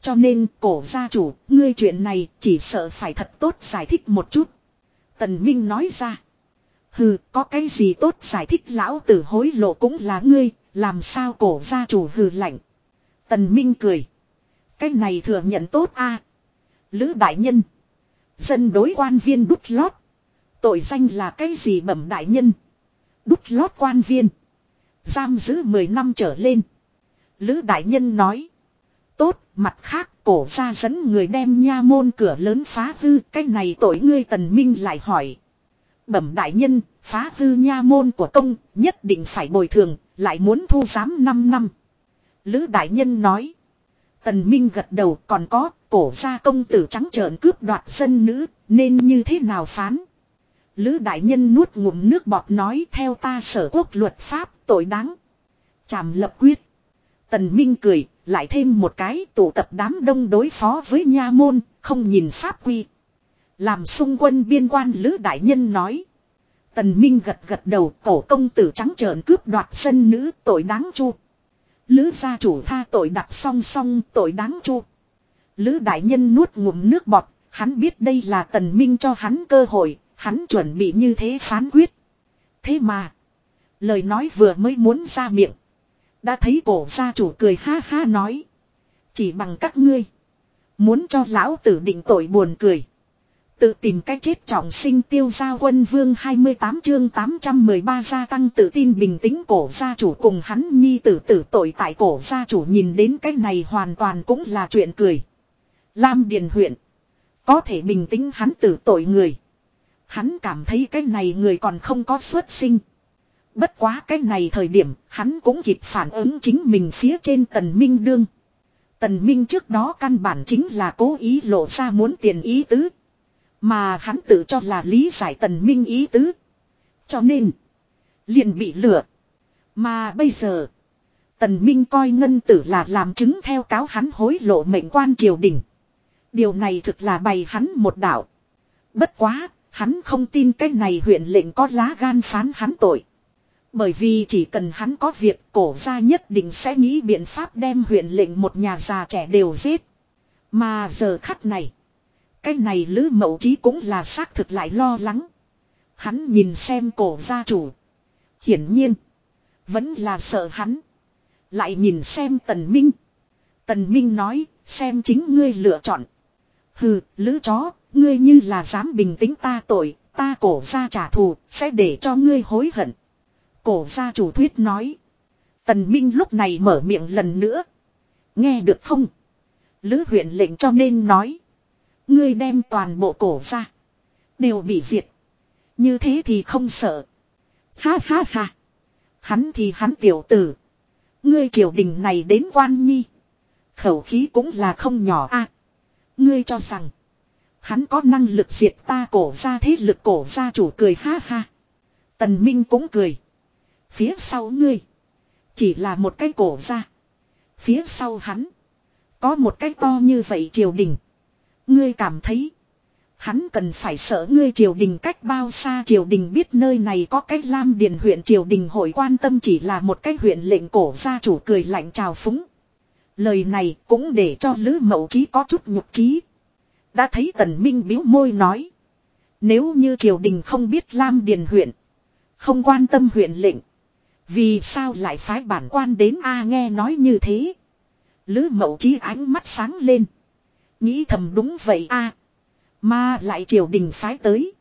Cho nên cổ gia chủ, ngươi chuyện này chỉ sợ phải thật tốt giải thích một chút. Tần Minh nói ra. Hừ, có cái gì tốt giải thích lão tử hối lộ cũng là ngươi, làm sao cổ gia chủ hừ lạnh. Tần Minh cười. Cái này thừa nhận tốt a. Lữ đại nhân. Dân đối quan viên đút lót. Tội danh là cái gì bẩm đại nhân. Đút lót quan viên. Giam giữ 10 năm trở lên. Lữ đại nhân nói. Tốt, mặt khác cổ ra dẫn người đem nha môn cửa lớn phá hư. Cái này tội ngươi tần minh lại hỏi. Bẩm đại nhân, phá hư nha môn của công, nhất định phải bồi thường, lại muốn thu giám 5 năm. Lữ đại nhân nói. Tần Minh gật đầu còn có, cổ gia công tử trắng trợn cướp đoạt dân nữ, nên như thế nào phán? Lữ đại nhân nuốt ngụm nước bọt nói theo ta sở quốc luật pháp tội đáng. Chàm lập quyết. Tần Minh cười, lại thêm một cái tụ tập đám đông đối phó với nha môn, không nhìn pháp quy. Làm xung quân biên quan Lữ Đại Nhân nói. Tần Minh gật gật đầu cổ công tử trắng trợn cướp đoạt dân nữ tội đáng chu. Lữ gia chủ tha tội đặt song song tội đáng chu. Lữ Đại Nhân nuốt ngụm nước bọt, hắn biết đây là tần minh cho hắn cơ hội, hắn chuẩn bị như thế phán quyết. Thế mà, lời nói vừa mới muốn ra miệng. Đã thấy cổ gia chủ cười ha ha nói. Chỉ bằng các ngươi. Muốn cho lão tử định tội buồn cười. Tự tìm cách chết trọng sinh tiêu gia quân vương 28 chương 813 gia tăng tự tin bình tĩnh cổ gia chủ cùng hắn nhi tử tử tội tại cổ gia chủ nhìn đến cách này hoàn toàn cũng là chuyện cười. Lam Điền huyện. Có thể bình tĩnh hắn tử tội người. Hắn cảm thấy cái này người còn không có xuất sinh. Bất quá cái này thời điểm, hắn cũng kịp phản ứng chính mình phía trên tần minh đương. Tần minh trước đó căn bản chính là cố ý lộ ra muốn tiền ý tứ. Mà hắn tự cho là lý giải tần minh ý tứ. Cho nên. Liền bị lừa. Mà bây giờ. Tần minh coi ngân tử là làm chứng theo cáo hắn hối lộ mệnh quan triều đình. Điều này thực là bày hắn một đạo. Bất quá, hắn không tin cái này huyện lệnh có lá gan phán hắn tội. Bởi vì chỉ cần hắn có việc cổ ra nhất định sẽ nghĩ biện pháp đem huyện lệnh một nhà già trẻ đều giết. Mà giờ khắc này. Cái này Lữ Mậu chí cũng là xác thực lại lo lắng. Hắn nhìn xem cổ gia chủ. Hiển nhiên. Vẫn là sợ hắn. Lại nhìn xem Tần Minh. Tần Minh nói xem chính ngươi lựa chọn. Hừ, lữ chó, ngươi như là dám bình tĩnh ta tội, ta cổ gia trả thù, sẽ để cho ngươi hối hận. Cổ gia chủ thuyết nói. Tần Minh lúc này mở miệng lần nữa. Nghe được không? Lữ huyện lệnh cho nên nói. Ngươi đem toàn bộ cổ ra. Đều bị diệt. Như thế thì không sợ. Ha ha ha. Hắn thì hắn tiểu tử. Ngươi triều đình này đến quan nhi. Khẩu khí cũng là không nhỏ a. ngươi cho rằng. Hắn có năng lực diệt ta cổ ra thế lực cổ ra chủ cười ha ha. Tần Minh cũng cười. Phía sau ngươi. Chỉ là một cái cổ ra. Phía sau hắn. Có một cái to như vậy triều đình. Ngươi cảm thấy. Hắn cần phải sợ ngươi triều đình cách bao xa triều đình biết nơi này có cái lam điền huyện triều đình hội quan tâm chỉ là một cái huyện lệnh cổ gia chủ cười lạnh chào phúng. Lời này cũng để cho Lữ Mậu Trí có chút nhục trí. Đã thấy Tần Minh biếu môi nói. Nếu như triều đình không biết Lam Điền huyện. Không quan tâm huyện lệnh. Vì sao lại phái bản quan đến A nghe nói như thế. Lữ mậu trí ánh mắt sáng lên. Nghĩ thầm đúng vậy a Mà lại triều đình phái tới.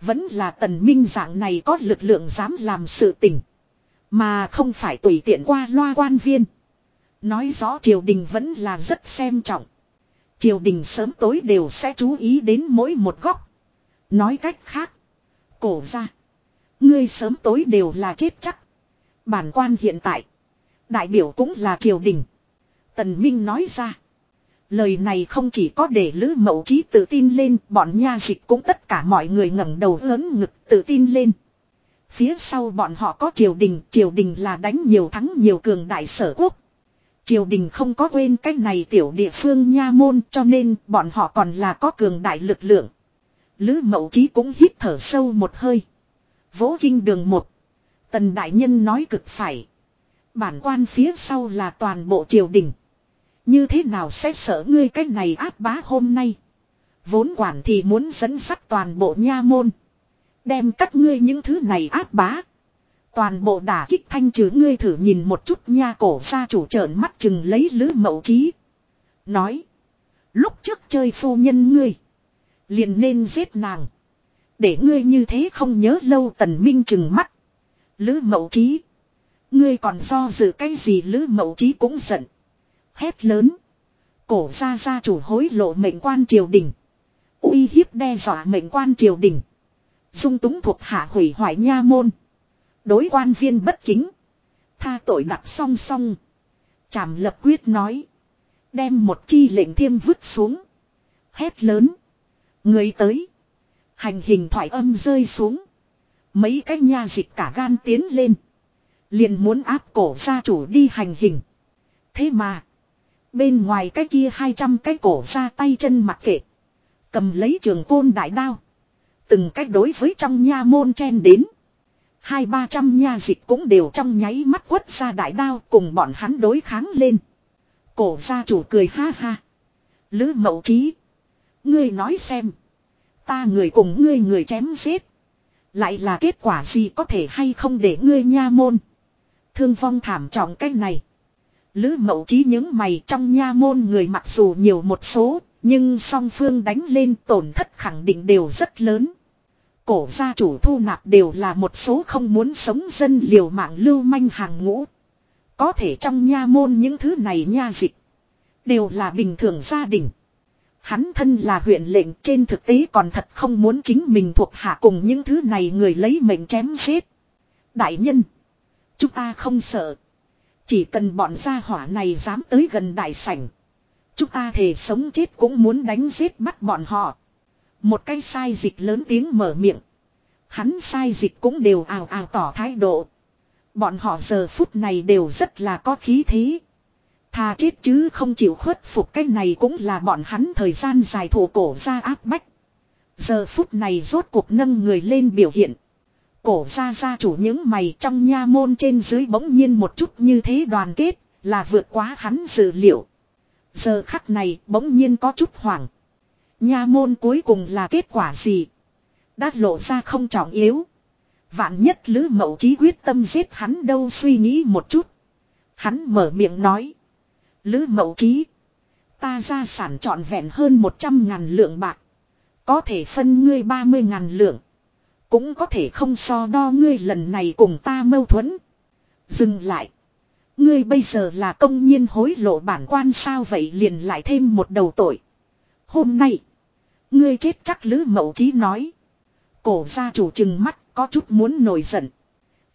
Vẫn là tần minh dạng này có lực lượng dám làm sự tình. Mà không phải tùy tiện qua loa quan viên. Nói rõ triều đình vẫn là rất xem trọng. Triều đình sớm tối đều sẽ chú ý đến mỗi một góc. Nói cách khác. Cổ ra. Ngươi sớm tối đều là chết chắc. Bản quan hiện tại. Đại biểu cũng là triều đình. Tần Minh nói ra. Lời này không chỉ có để Lữ Mậu Trí tự tin lên, bọn nha dịch cũng tất cả mọi người ngẩng đầu lớn ngực tự tin lên. Phía sau bọn họ có triều đình, triều đình là đánh nhiều thắng nhiều cường đại sở quốc. Triều đình không có quên cách này tiểu địa phương nha môn cho nên bọn họ còn là có cường đại lực lượng. Lữ Mậu Trí cũng hít thở sâu một hơi. Vỗ kinh đường một. Tần Đại Nhân nói cực phải. Bản quan phía sau là toàn bộ triều đình. Như thế nào sẽ sợ ngươi cách này áp bá hôm nay. Vốn quản thì muốn dẫn sắt toàn bộ nha môn. Đem các ngươi những thứ này áp bá. Toàn bộ đả kích thanh trừ ngươi thử nhìn một chút nha cổ ra chủ trợn mắt chừng lấy lữ mậu trí. Nói. Lúc trước chơi phu nhân ngươi. Liền nên giết nàng. Để ngươi như thế không nhớ lâu tần minh chừng mắt. Lữ mậu trí. Ngươi còn do dự cái gì lữ mậu trí cũng giận. Hét lớn. Cổ ra gia chủ hối lộ mệnh quan triều đình. uy hiếp đe dọa mệnh quan triều đình. Dung túng thuộc hạ hủy hoại nha môn. Đối quan viên bất kính. Tha tội đặt song song. Trảm lập quyết nói. Đem một chi lệnh thiêm vứt xuống. Hét lớn. Người tới. Hành hình thoại âm rơi xuống. Mấy cái nha dịch cả gan tiến lên. Liền muốn áp cổ gia chủ đi hành hình. Thế mà. Bên ngoài cái kia 200 cái cổ ra tay chân mặc kệ. Cầm lấy trường côn đại đao. Từng cách đối với trong nha môn chen đến. Hai ba trăm nha dịch cũng đều trong nháy mắt quất ra đại đao cùng bọn hắn đối kháng lên. Cổ gia chủ cười ha ha. Lữ mậu trí. Ngươi nói xem. Ta người cùng ngươi người chém giết. Lại là kết quả gì có thể hay không để ngươi nha môn. Thương vong thảm trọng cách này. Lữ mậu trí những mày trong nha môn người mặc dù nhiều một số, nhưng song phương đánh lên tổn thất khẳng định đều rất lớn. Cổ gia chủ thu nạp đều là một số không muốn sống dân liều mạng lưu manh hàng ngũ. Có thể trong nha môn những thứ này nha dịch. Đều là bình thường gia đình. Hắn thân là huyện lệnh trên thực tế còn thật không muốn chính mình thuộc hạ cùng những thứ này người lấy mệnh chém giết. Đại nhân. Chúng ta không sợ. Chỉ cần bọn gia hỏa này dám tới gần đại sảnh. Chúng ta thể sống chết cũng muốn đánh giết bắt bọn họ. Một cái sai dịch lớn tiếng mở miệng. Hắn sai dịch cũng đều ào ào tỏ thái độ. Bọn họ giờ phút này đều rất là có khí thế. Thà chết chứ không chịu khuất phục cái này cũng là bọn hắn thời gian dài thủ cổ ra áp bách. Giờ phút này rốt cuộc nâng người lên biểu hiện. Cổ ra gia chủ những mày trong nha môn trên dưới bỗng nhiên một chút như thế đoàn kết, là vượt quá hắn dự liệu. Giờ khắc này bỗng nhiên có chút hoảng. Nha môn cuối cùng là kết quả gì? Đã lộ ra không trọng yếu. Vạn nhất Lữ Mậu Chí quyết tâm giết hắn đâu suy nghĩ một chút. Hắn mở miệng nói. Lữ Mậu Chí. Ta ra sản trọn vẹn hơn 100 ngàn lượng bạc. Có thể phân ngươi 30 ngàn lượng. Cũng có thể không so đo ngươi lần này cùng ta mâu thuẫn. Dừng lại. Ngươi bây giờ là công nhiên hối lộ bản quan sao vậy liền lại thêm một đầu tội. Hôm nay. Ngươi chết chắc Lữ Mậu Chí nói. Cổ gia chủ chừng mắt, có chút muốn nổi giận.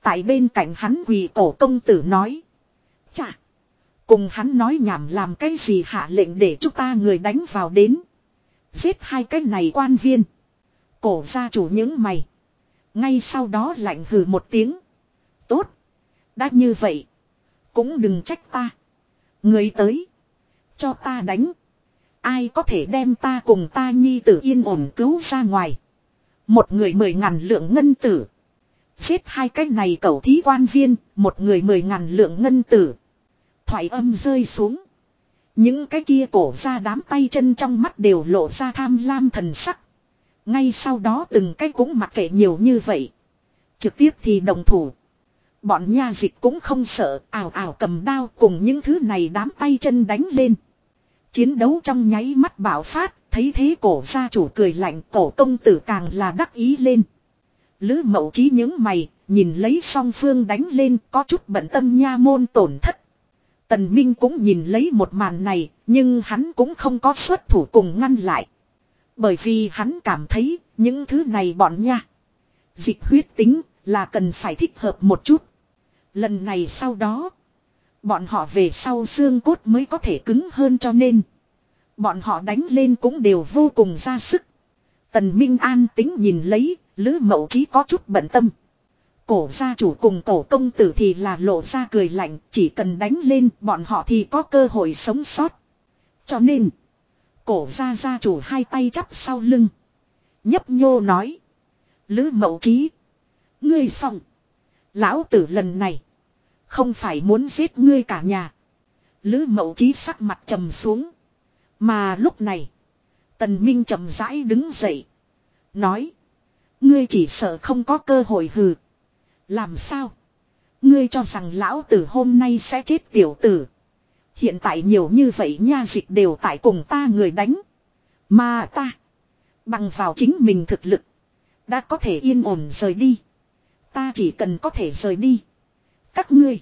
Tại bên cạnh hắn quỳ cổ công tử nói. Chà. Cùng hắn nói nhảm làm cái gì hạ lệnh để chúng ta người đánh vào đến. Giết hai cái này quan viên. Cổ gia chủ những mày. Ngay sau đó lạnh hừ một tiếng. Tốt. Đã như vậy. Cũng đừng trách ta. Người tới. Cho ta đánh. Ai có thể đem ta cùng ta nhi tử yên ổn cứu ra ngoài. Một người mười ngàn lượng ngân tử. Xếp hai cái này cầu thí quan viên. Một người mười ngàn lượng ngân tử. Thoại âm rơi xuống. Những cái kia cổ ra đám tay chân trong mắt đều lộ ra tham lam thần sắc. Ngay sau đó từng cái cũng mặc kệ nhiều như vậy. Trực tiếp thì đồng thủ. Bọn nha dịch cũng không sợ, ảo ảo cầm đao cùng những thứ này đám tay chân đánh lên. Chiến đấu trong nháy mắt bảo phát, thấy thế cổ gia chủ cười lạnh cổ công tử càng là đắc ý lên. Lữ mậu trí những mày, nhìn lấy song phương đánh lên có chút bận tâm nha môn tổn thất. Tần Minh cũng nhìn lấy một màn này, nhưng hắn cũng không có xuất thủ cùng ngăn lại. Bởi vì hắn cảm thấy, những thứ này bọn nha. Dịch huyết tính, là cần phải thích hợp một chút. Lần này sau đó, bọn họ về sau xương cốt mới có thể cứng hơn cho nên. Bọn họ đánh lên cũng đều vô cùng ra sức. Tần Minh an tính nhìn lấy, Lữ Mậu Chí có chút bận tâm. Cổ gia chủ cùng cổ công tử thì là lộ ra cười lạnh, chỉ cần đánh lên bọn họ thì có cơ hội sống sót. Cho nên, cổ ra ra chủ hai tay chắp sau lưng. Nhấp nhô nói. Lữ Mậu trí Ngươi xong. Lão tử lần này. Không phải muốn giết ngươi cả nhà. Lữ mậu trí sắc mặt trầm xuống. Mà lúc này. Tần Minh chậm rãi đứng dậy. Nói. Ngươi chỉ sợ không có cơ hội hừ. Làm sao? Ngươi cho rằng lão tử hôm nay sẽ chết tiểu tử. Hiện tại nhiều như vậy nha dịch đều tại cùng ta người đánh. Mà ta. Bằng vào chính mình thực lực. Đã có thể yên ổn rời đi. Ta chỉ cần có thể rời đi. Các ngươi.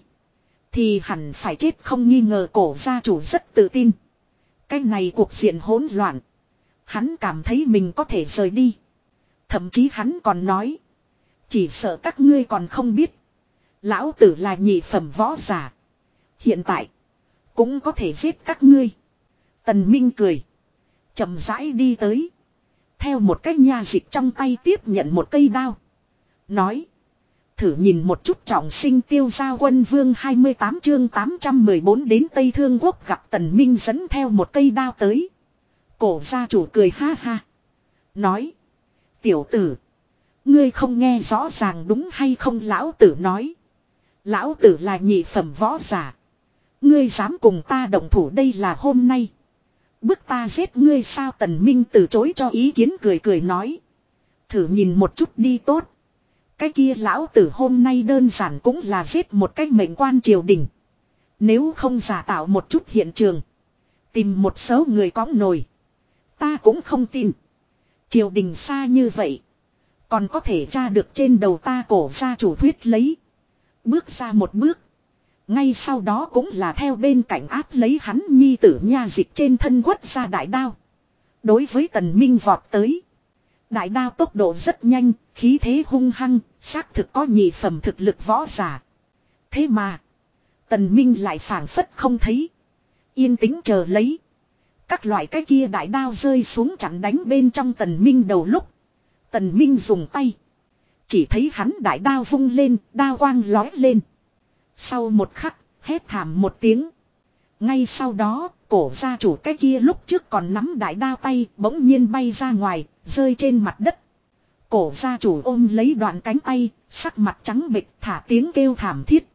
Thì hẳn phải chết không nghi ngờ cổ gia chủ rất tự tin. Cái này cuộc diện hỗn loạn. Hắn cảm thấy mình có thể rời đi. Thậm chí hắn còn nói. Chỉ sợ các ngươi còn không biết. Lão tử là nhị phẩm võ giả. Hiện tại. Cũng có thể giết các ngươi. Tần Minh cười. chậm rãi đi tới. Theo một cái nha dịch trong tay tiếp nhận một cây đao. Nói. Thử nhìn một chút trọng sinh tiêu gia quân vương 28 chương 814 đến Tây Thương Quốc gặp Tần Minh dẫn theo một cây đao tới. Cổ gia chủ cười ha ha. Nói. Tiểu tử. Ngươi không nghe rõ ràng đúng hay không lão tử nói. Lão tử là nhị phẩm võ giả. Ngươi dám cùng ta động thủ đây là hôm nay. Bức ta giết ngươi sao tần minh từ chối cho ý kiến cười cười nói. Thử nhìn một chút đi tốt. Cái kia lão tử hôm nay đơn giản cũng là giết một cách mệnh quan triều đình. Nếu không giả tạo một chút hiện trường. Tìm một số người có nổi. Ta cũng không tin. Triều đình xa như vậy. Còn có thể tra được trên đầu ta cổ ra chủ thuyết lấy. Bước ra một bước. Ngay sau đó cũng là theo bên cạnh áp lấy hắn nhi tử nha dịch trên thân quất ra đại đao. Đối với tần minh vọt tới. Đại đao tốc độ rất nhanh, khí thế hung hăng, xác thực có nhị phẩm thực lực võ giả. Thế mà, tần minh lại phản phất không thấy. Yên tĩnh chờ lấy. Các loại cái kia đại đao rơi xuống chặn đánh bên trong tần minh đầu lúc. Tần minh dùng tay. Chỉ thấy hắn đại đao vung lên, đao quang lói lên. Sau một khắc, hét thảm một tiếng. Ngay sau đó, cổ gia chủ cái kia lúc trước còn nắm đại đao tay bỗng nhiên bay ra ngoài, rơi trên mặt đất. Cổ gia chủ ôm lấy đoạn cánh tay, sắc mặt trắng bệch thả tiếng kêu thảm thiết.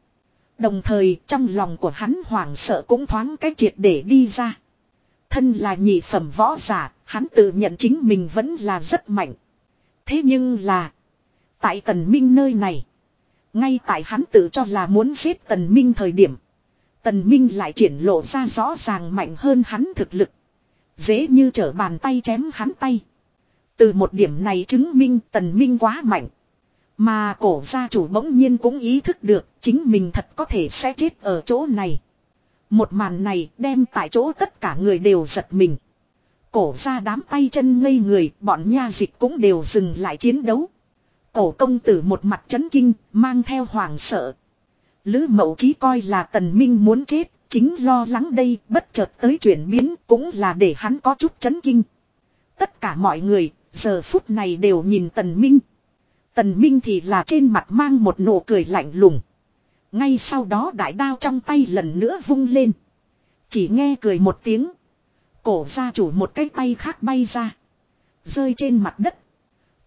Đồng thời trong lòng của hắn hoảng sợ cũng thoáng cái triệt để đi ra. Thân là nhị phẩm võ giả, hắn tự nhận chính mình vẫn là rất mạnh. Thế nhưng là, tại tần minh nơi này, ngay tại hắn tự cho là muốn giết tần minh thời điểm. Tần minh lại triển lộ ra rõ ràng mạnh hơn hắn thực lực. Dễ như trở bàn tay chém hắn tay. Từ một điểm này chứng minh tần minh quá mạnh. Mà cổ gia chủ bỗng nhiên cũng ý thức được chính mình thật có thể sẽ chết ở chỗ này. Một màn này đem tại chỗ tất cả người đều giật mình. Cổ ra đám tay chân ngây người, bọn nha dịch cũng đều dừng lại chiến đấu. Cổ công tử một mặt chấn kinh, mang theo hoàng sợ. Lữ mậu chí coi là tần minh muốn chết, chính lo lắng đây, bất chợt tới chuyển biến cũng là để hắn có chút chấn kinh. Tất cả mọi người, giờ phút này đều nhìn tần minh. Tần minh thì là trên mặt mang một nụ cười lạnh lùng. Ngay sau đó đại đao trong tay lần nữa vung lên. Chỉ nghe cười một tiếng. Cổ gia chủ một cái tay khác bay ra. Rơi trên mặt đất.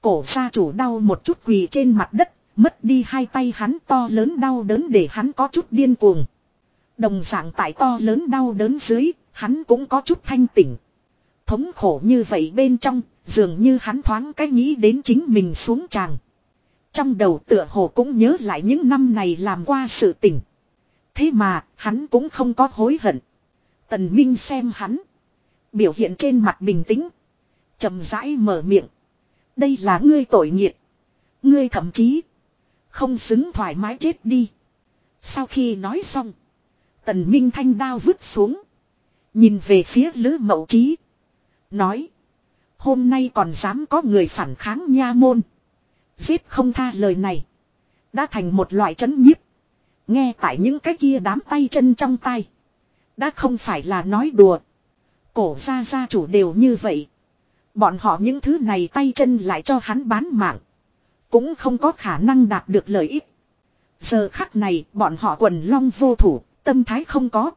Cổ gia chủ đau một chút quỳ trên mặt đất. Mất đi hai tay hắn to lớn đau đớn để hắn có chút điên cuồng. Đồng dạng tại to lớn đau đớn dưới, hắn cũng có chút thanh tỉnh. Thống khổ như vậy bên trong, dường như hắn thoáng cái nghĩ đến chính mình xuống tràng. Trong đầu tựa hồ cũng nhớ lại những năm này làm qua sự tình. Thế mà, hắn cũng không có hối hận. Tần Minh xem hắn. Biểu hiện trên mặt bình tĩnh. trầm rãi mở miệng. Đây là ngươi tội nghiệt. Ngươi thậm chí. Không xứng thoải mái chết đi. Sau khi nói xong. Tần Minh thanh đao vứt xuống. Nhìn về phía Lữ Mậu Chí, Nói. Hôm nay còn dám có người phản kháng nha môn. Giết không tha lời này. Đã thành một loại chấn nhiếp. Nghe tại những cái kia đám tay chân trong tay. Đã không phải là nói đùa. Cổ gia gia chủ đều như vậy. Bọn họ những thứ này tay chân lại cho hắn bán mạng. Cũng không có khả năng đạt được lợi ích. Giờ khắc này bọn họ quần long vô thủ, tâm thái không có.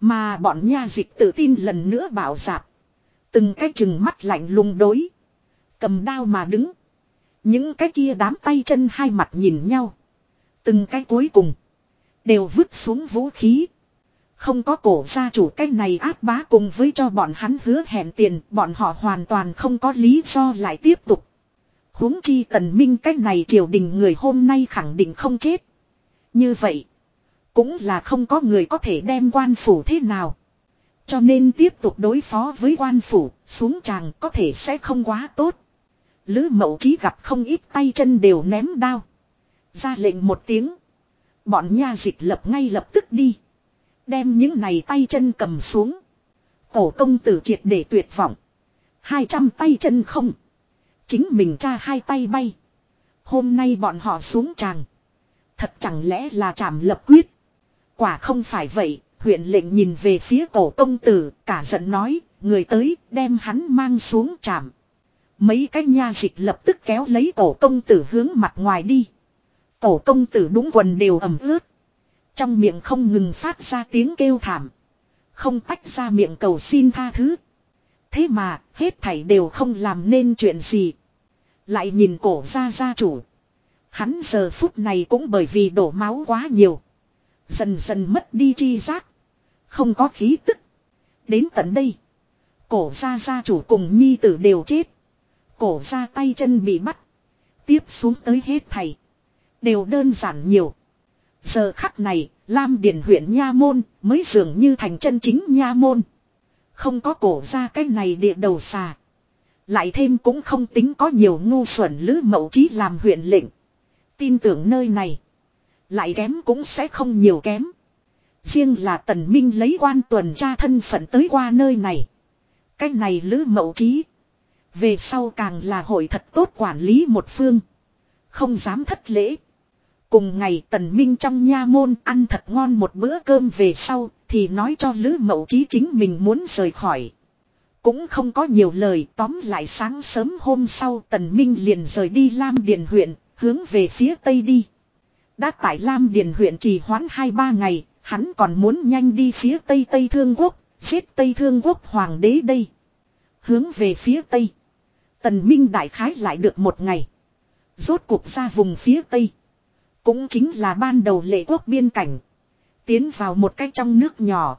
Mà bọn nha dịch tự tin lần nữa bảo giạp. Từng cái chừng mắt lạnh lùng đối. Cầm đao mà đứng. Những cái kia đám tay chân hai mặt nhìn nhau. Từng cái cuối cùng. Đều vứt xuống vũ khí. Không có cổ gia chủ cái này áp bá cùng với cho bọn hắn hứa hẹn tiền. Bọn họ hoàn toàn không có lý do lại tiếp tục. huống chi tần minh cái này triều đình người hôm nay khẳng định không chết. Như vậy. Cũng là không có người có thể đem quan phủ thế nào. Cho nên tiếp tục đối phó với quan phủ, xuống tràng có thể sẽ không quá tốt. Lữ mậu chí gặp không ít tay chân đều ném đao. Ra lệnh một tiếng. Bọn nha dịch lập ngay lập tức đi. Đem những này tay chân cầm xuống. Cổ công tử triệt để tuyệt vọng. Hai trăm tay chân không. Chính mình cha hai tay bay. Hôm nay bọn họ xuống tràng. Thật chẳng lẽ là trảm lập quyết. Quả không phải vậy, huyện lệnh nhìn về phía cổ công tử, cả giận nói, người tới, đem hắn mang xuống trảm. Mấy cái nha dịch lập tức kéo lấy cổ công tử hướng mặt ngoài đi. Cổ công tử đúng quần đều ẩm ướt. Trong miệng không ngừng phát ra tiếng kêu thảm. Không tách ra miệng cầu xin tha thứ. Thế mà, hết thảy đều không làm nên chuyện gì. Lại nhìn cổ ra gia chủ. Hắn giờ phút này cũng bởi vì đổ máu quá nhiều. Dần dần mất đi chi giác. Không có khí tức. Đến tận đây. Cổ ra gia chủ cùng nhi tử đều chết. Cổ ra tay chân bị bắt. Tiếp xuống tới hết thầy. Đều đơn giản nhiều. Giờ khắc này, Lam Điền huyện Nha Môn mới dường như thành chân chính Nha Môn. Không có cổ ra cái này địa đầu xà. Lại thêm cũng không tính có nhiều ngu xuẩn lữ mậu chí làm huyện lệnh. Tin tưởng nơi này. Lại kém cũng sẽ không nhiều kém. Riêng là tần minh lấy quan tuần tra thân phận tới qua nơi này. Cái này lữ mậu chí Về sau càng là hội thật tốt quản lý một phương. Không dám thất lễ. Cùng ngày tần minh trong nha môn ăn thật ngon một bữa cơm về sau thì nói cho lữ mậu chí chính mình muốn rời khỏi. Cũng không có nhiều lời tóm lại sáng sớm hôm sau tần minh liền rời đi Lam Điền huyện hướng về phía tây đi. Đã tại Lam Điền huyện trì hoãn 2-3 ngày, hắn còn muốn nhanh đi phía Tây Tây Thương Quốc, giết Tây Thương Quốc Hoàng đế đây. Hướng về phía Tây. Tần Minh đại khái lại được một ngày. Rốt cuộc ra vùng phía Tây. Cũng chính là ban đầu lệ quốc biên cảnh. Tiến vào một cái trong nước nhỏ.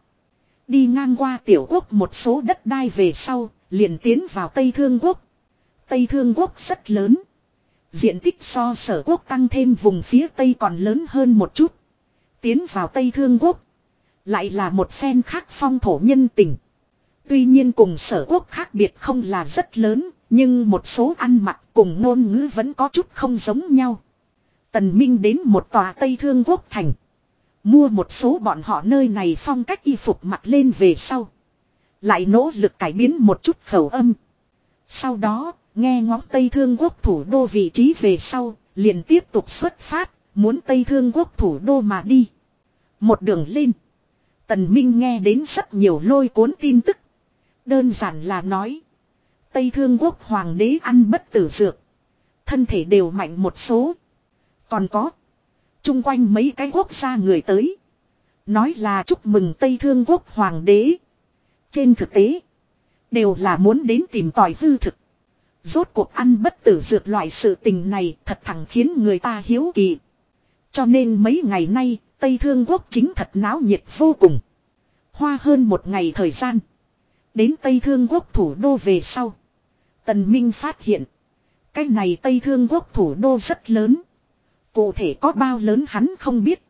Đi ngang qua tiểu quốc một số đất đai về sau, liền tiến vào Tây Thương Quốc. Tây Thương Quốc rất lớn. Diện tích so sở quốc tăng thêm vùng phía tây còn lớn hơn một chút. Tiến vào Tây Thương Quốc. Lại là một phen khác phong thổ nhân tình. Tuy nhiên cùng sở quốc khác biệt không là rất lớn, nhưng một số ăn mặc cùng ngôn ngữ vẫn có chút không giống nhau. Tần Minh đến một tòa Tây Thương Quốc thành. Mua một số bọn họ nơi này phong cách y phục mặc lên về sau. Lại nỗ lực cải biến một chút khẩu âm. Sau đó, Nghe ngóng Tây Thương Quốc thủ đô vị trí về sau, liền tiếp tục xuất phát, muốn Tây Thương Quốc thủ đô mà đi. Một đường lên. Tần Minh nghe đến rất nhiều lôi cuốn tin tức. Đơn giản là nói. Tây Thương Quốc Hoàng đế ăn bất tử dược. Thân thể đều mạnh một số. Còn có. Trung quanh mấy cái quốc gia người tới. Nói là chúc mừng Tây Thương Quốc Hoàng đế. Trên thực tế. Đều là muốn đến tìm tòi hư thực. Rốt cuộc ăn bất tử dược loại sự tình này thật thẳng khiến người ta hiếu kỳ. Cho nên mấy ngày nay, Tây Thương Quốc chính thật náo nhiệt vô cùng. Hoa hơn một ngày thời gian. Đến Tây Thương Quốc thủ đô về sau. Tần Minh phát hiện. Cái này Tây Thương quốc thủ đô rất lớn. Cụ thể có bao lớn hắn không biết.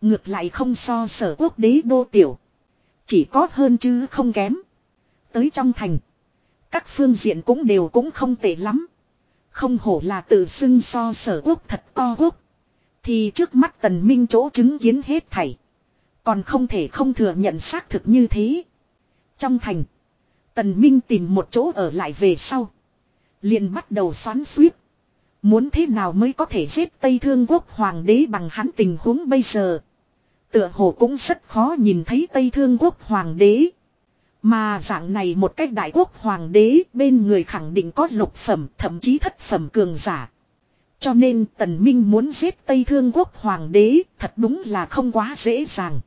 Ngược lại không so sở quốc đế đô tiểu. Chỉ có hơn chứ không kém. Tới trong thành. Các phương diện cũng đều cũng không tệ lắm. Không hổ là tự xưng so sở quốc thật to quốc. Thì trước mắt tần minh chỗ chứng kiến hết thảy. Còn không thể không thừa nhận xác thực như thế. Trong thành. Tần minh tìm một chỗ ở lại về sau. liền bắt đầu xoắn suýt. Muốn thế nào mới có thể giết Tây Thương quốc hoàng đế bằng hắn tình huống bây giờ. Tựa hồ cũng rất khó nhìn thấy Tây Thương quốc hoàng đế. Mà dạng này một cách đại quốc hoàng đế bên người khẳng định có lục phẩm thậm chí thất phẩm cường giả. Cho nên tần minh muốn giết Tây Thương quốc hoàng đế thật đúng là không quá dễ dàng.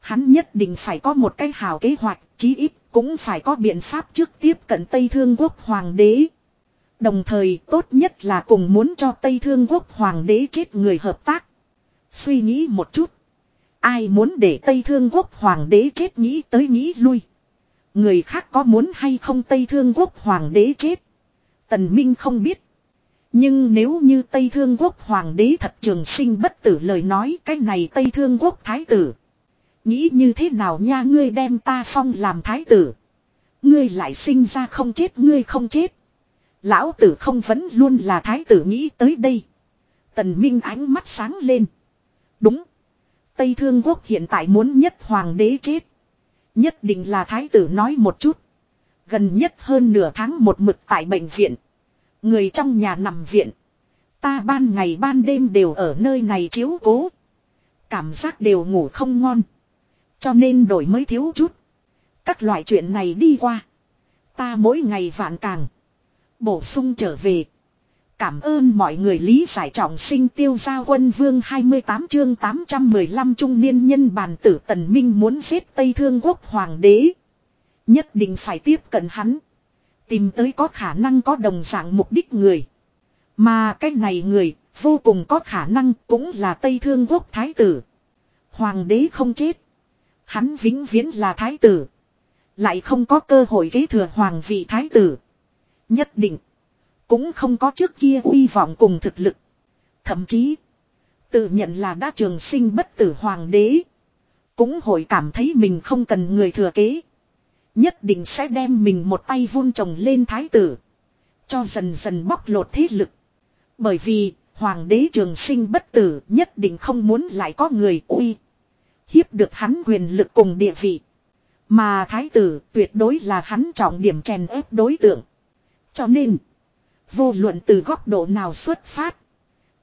Hắn nhất định phải có một cái hào kế hoạch, chí ít cũng phải có biện pháp trước tiếp cận Tây Thương quốc hoàng đế. Đồng thời tốt nhất là cùng muốn cho Tây Thương quốc hoàng đế chết người hợp tác. Suy nghĩ một chút. Ai muốn để Tây Thương quốc hoàng đế chết nghĩ tới nghĩ lui. Người khác có muốn hay không Tây Thương quốc hoàng đế chết. Tần Minh không biết. Nhưng nếu như Tây Thương quốc hoàng đế thật trường sinh bất tử lời nói cái này Tây Thương quốc thái tử. Nghĩ như thế nào nha, ngươi đem ta phong làm thái tử. Ngươi lại sinh ra không chết, ngươi không chết. Lão tử không vẫn luôn là thái tử nghĩ tới đây. Tần Minh ánh mắt sáng lên. Đúng. Tây Thương Quốc hiện tại muốn nhất hoàng đế chết. Nhất định là thái tử nói một chút. Gần nhất hơn nửa tháng một mực tại bệnh viện. Người trong nhà nằm viện. Ta ban ngày ban đêm đều ở nơi này chiếu cố. Cảm giác đều ngủ không ngon. Cho nên đổi mới thiếu chút. Các loại chuyện này đi qua. Ta mỗi ngày vạn càng. Bổ sung trở về. Cảm ơn mọi người lý giải trọng sinh tiêu gia quân vương 28 chương 815 trung niên nhân bàn tử tần minh muốn giết Tây Thương quốc hoàng đế. Nhất định phải tiếp cận hắn. Tìm tới có khả năng có đồng dạng mục đích người. Mà cái này người, vô cùng có khả năng cũng là Tây Thương quốc thái tử. Hoàng đế không chết. Hắn vĩnh viễn là thái tử. Lại không có cơ hội kế thừa hoàng vị thái tử. Nhất định. Cũng không có trước kia uy vọng cùng thực lực. Thậm chí. Tự nhận là đã trường sinh bất tử hoàng đế. Cũng hội cảm thấy mình không cần người thừa kế. Nhất định sẽ đem mình một tay vun trồng lên thái tử. Cho dần dần bóc lột thế lực. Bởi vì, hoàng đế trường sinh bất tử nhất định không muốn lại có người uy. Hiếp được hắn quyền lực cùng địa vị. Mà thái tử tuyệt đối là hắn trọng điểm chèn ép đối tượng. Cho nên. Vô luận từ góc độ nào xuất phát.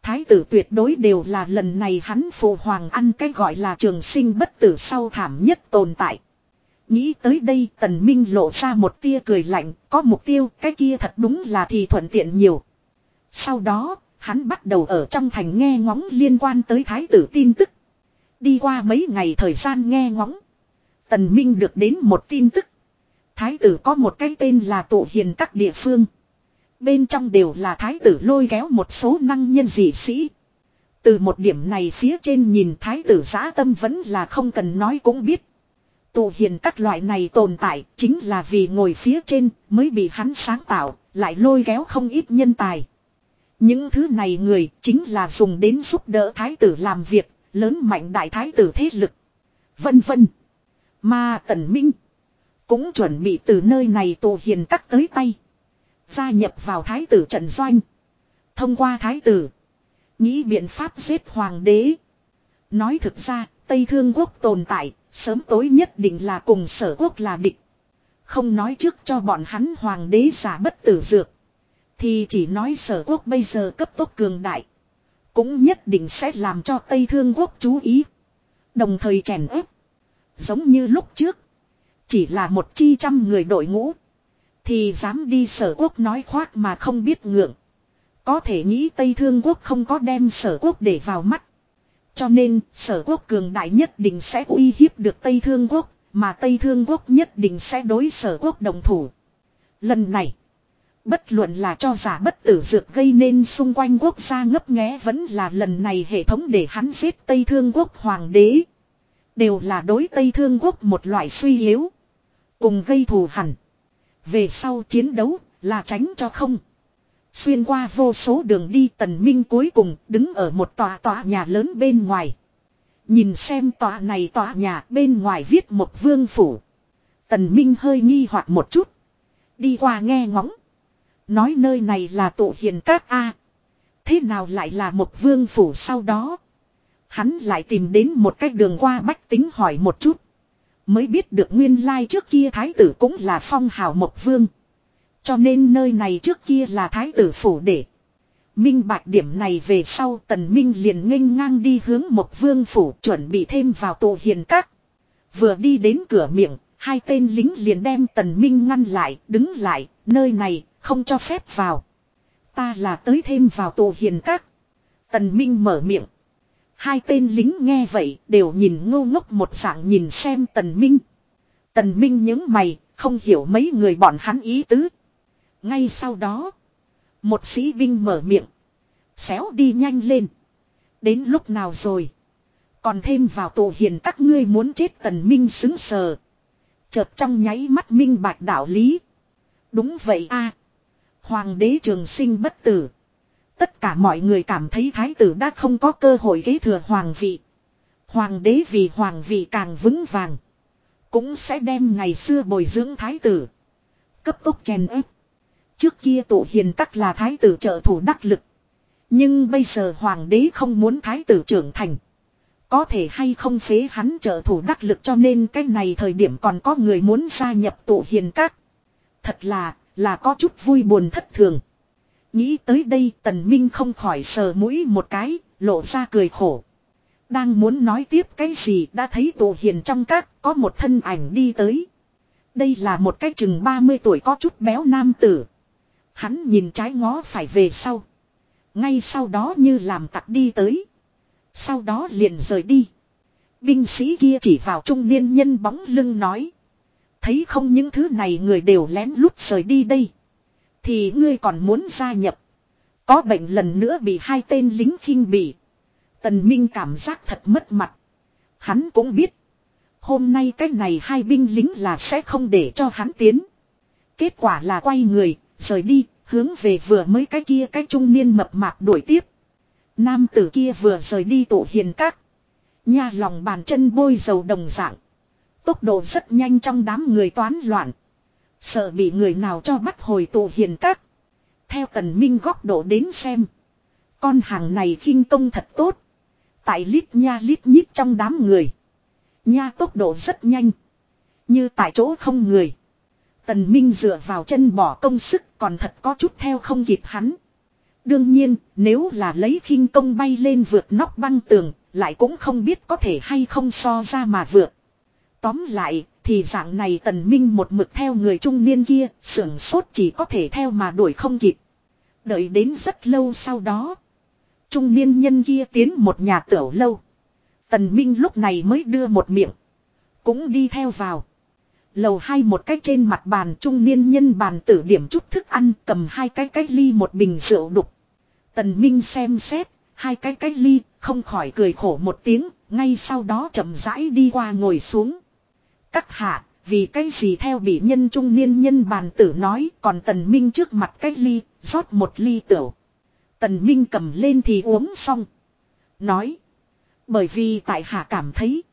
Thái tử tuyệt đối đều là lần này hắn phụ hoàng ăn cái gọi là trường sinh bất tử sau thảm nhất tồn tại. Nghĩ tới đây tần minh lộ ra một tia cười lạnh, có mục tiêu, cái kia thật đúng là thì thuận tiện nhiều. Sau đó, hắn bắt đầu ở trong thành nghe ngóng liên quan tới thái tử tin tức. Đi qua mấy ngày thời gian nghe ngóng. Tần minh được đến một tin tức. Thái tử có một cái tên là tụ hiền các địa phương. Bên trong đều là thái tử lôi kéo một số năng nhân dị sĩ. Từ một điểm này phía trên nhìn thái tử giã tâm vẫn là không cần nói cũng biết. Tụ hiền các loại này tồn tại chính là vì ngồi phía trên mới bị hắn sáng tạo, lại lôi kéo không ít nhân tài. Những thứ này người chính là dùng đến giúp đỡ thái tử làm việc, lớn mạnh đại thái tử thế lực. Vân vân. Mà tần minh cũng chuẩn bị từ nơi này tù hiền cắt tới tay. Gia nhập vào thái tử trận doanh. Thông qua thái tử. Nghĩ biện pháp giết hoàng đế. Nói thực ra, Tây Thương quốc tồn tại, sớm tối nhất định là cùng sở quốc là địch. Không nói trước cho bọn hắn hoàng đế giả bất tử dược. Thì chỉ nói sở quốc bây giờ cấp tốc cường đại. Cũng nhất định sẽ làm cho Tây Thương quốc chú ý. Đồng thời chèn ép. Giống như lúc trước. Chỉ là một chi trăm người đội ngũ. Thì dám đi sở quốc nói khoác mà không biết ngượng. Có thể nghĩ Tây Thương quốc không có đem sở quốc để vào mắt. Cho nên, sở quốc cường đại nhất định sẽ uy hiếp được Tây Thương quốc. Mà Tây Thương quốc nhất định sẽ đối sở quốc đồng thủ. Lần này. Bất luận là cho giả bất tử dược gây nên xung quanh quốc gia ngấp nghé vẫn là lần này hệ thống để hắn giết Tây Thương quốc hoàng đế. Đều là đối Tây Thương quốc một loại suy yếu. Cùng gây thù hẳn. Về sau chiến đấu là tránh cho không. Xuyên qua vô số đường đi tần minh cuối cùng đứng ở một tòa tòa nhà lớn bên ngoài. Nhìn xem tòa này tòa nhà bên ngoài viết một vương phủ. Tần minh hơi nghi hoặc một chút. Đi qua nghe ngóng. Nói nơi này là tụ hiền các A. Thế nào lại là một vương phủ sau đó. Hắn lại tìm đến một cách đường qua bách tính hỏi một chút. Mới biết được nguyên lai trước kia thái tử cũng là phong hào một vương. Cho nên nơi này trước kia là thái tử phủ để. Minh bạch điểm này về sau tần minh liền nghênh ngang đi hướng một vương phủ chuẩn bị thêm vào tù hiền các. Vừa đi đến cửa miệng, hai tên lính liền đem tần minh ngăn lại, đứng lại, nơi này, không cho phép vào. Ta là tới thêm vào tù hiền các. Tần minh mở miệng. Hai tên lính nghe vậy, đều nhìn ngô ngốc một dạng nhìn xem tần minh. Tần minh những mày, không hiểu mấy người bọn hắn ý tứ. Ngay sau đó, một sĩ binh mở miệng. Xéo đi nhanh lên. Đến lúc nào rồi? Còn thêm vào tổ hiền các ngươi muốn chết tần minh xứng sờ. Chợt trong nháy mắt minh bạch đạo lý. Đúng vậy a Hoàng đế trường sinh bất tử. Tất cả mọi người cảm thấy thái tử đã không có cơ hội kế thừa hoàng vị. Hoàng đế vì hoàng vị càng vững vàng. Cũng sẽ đem ngày xưa bồi dưỡng thái tử. Cấp tốc chèn ép. Trước kia tụ hiền tắc là thái tử trợ thủ đắc lực. Nhưng bây giờ hoàng đế không muốn thái tử trưởng thành. Có thể hay không phế hắn trợ thủ đắc lực cho nên cái này thời điểm còn có người muốn gia nhập tụ hiền các. Thật là, là có chút vui buồn thất thường. Nghĩ tới đây tần minh không khỏi sờ mũi một cái, lộ ra cười khổ. Đang muốn nói tiếp cái gì đã thấy tụ hiền trong các có một thân ảnh đi tới. Đây là một cái chừng 30 tuổi có chút béo nam tử. Hắn nhìn trái ngó phải về sau. Ngay sau đó như làm tặc đi tới. Sau đó liền rời đi. Binh sĩ kia chỉ vào trung niên nhân bóng lưng nói. Thấy không những thứ này người đều lén lút rời đi đây. Thì ngươi còn muốn gia nhập. Có bệnh lần nữa bị hai tên lính khinh bỉ, Tần Minh cảm giác thật mất mặt. Hắn cũng biết. Hôm nay cái này hai binh lính là sẽ không để cho hắn tiến. Kết quả là quay người, rời đi, hướng về vừa mới cái kia cái trung niên mập mạp đuổi tiếp. Nam tử kia vừa rời đi tổ hiền các. Nha lòng bàn chân bôi dầu đồng dạng. Tốc độ rất nhanh trong đám người toán loạn. Sợ bị người nào cho bắt hồi tù hiền các. Theo tần minh góc độ đến xem. Con hàng này khinh công thật tốt. Tại lít nha lít nhít trong đám người. Nha tốc độ rất nhanh. Như tại chỗ không người. Tần Minh dựa vào chân bỏ công sức còn thật có chút theo không kịp hắn. Đương nhiên, nếu là lấy khinh công bay lên vượt nóc băng tường, lại cũng không biết có thể hay không so ra mà vượt. Tóm lại, thì dạng này tần minh một mực theo người trung niên kia, sưởng sốt chỉ có thể theo mà đuổi không kịp. Đợi đến rất lâu sau đó. Trung niên nhân kia tiến một nhà tiểu lâu. Tần minh lúc này mới đưa một miệng. Cũng đi theo vào. Lầu hai một cái trên mặt bàn trung niên nhân bàn tử điểm chút thức ăn cầm hai cái cái ly một bình rượu đục. Tần Minh xem xét, hai cái cái ly, không khỏi cười khổ một tiếng, ngay sau đó chậm rãi đi qua ngồi xuống. Các hạ, vì cái gì theo bị nhân trung niên nhân bàn tử nói, còn Tần Minh trước mặt cái ly, rót một ly tiểu. Tần Minh cầm lên thì uống xong. Nói, bởi vì tại hạ cảm thấy,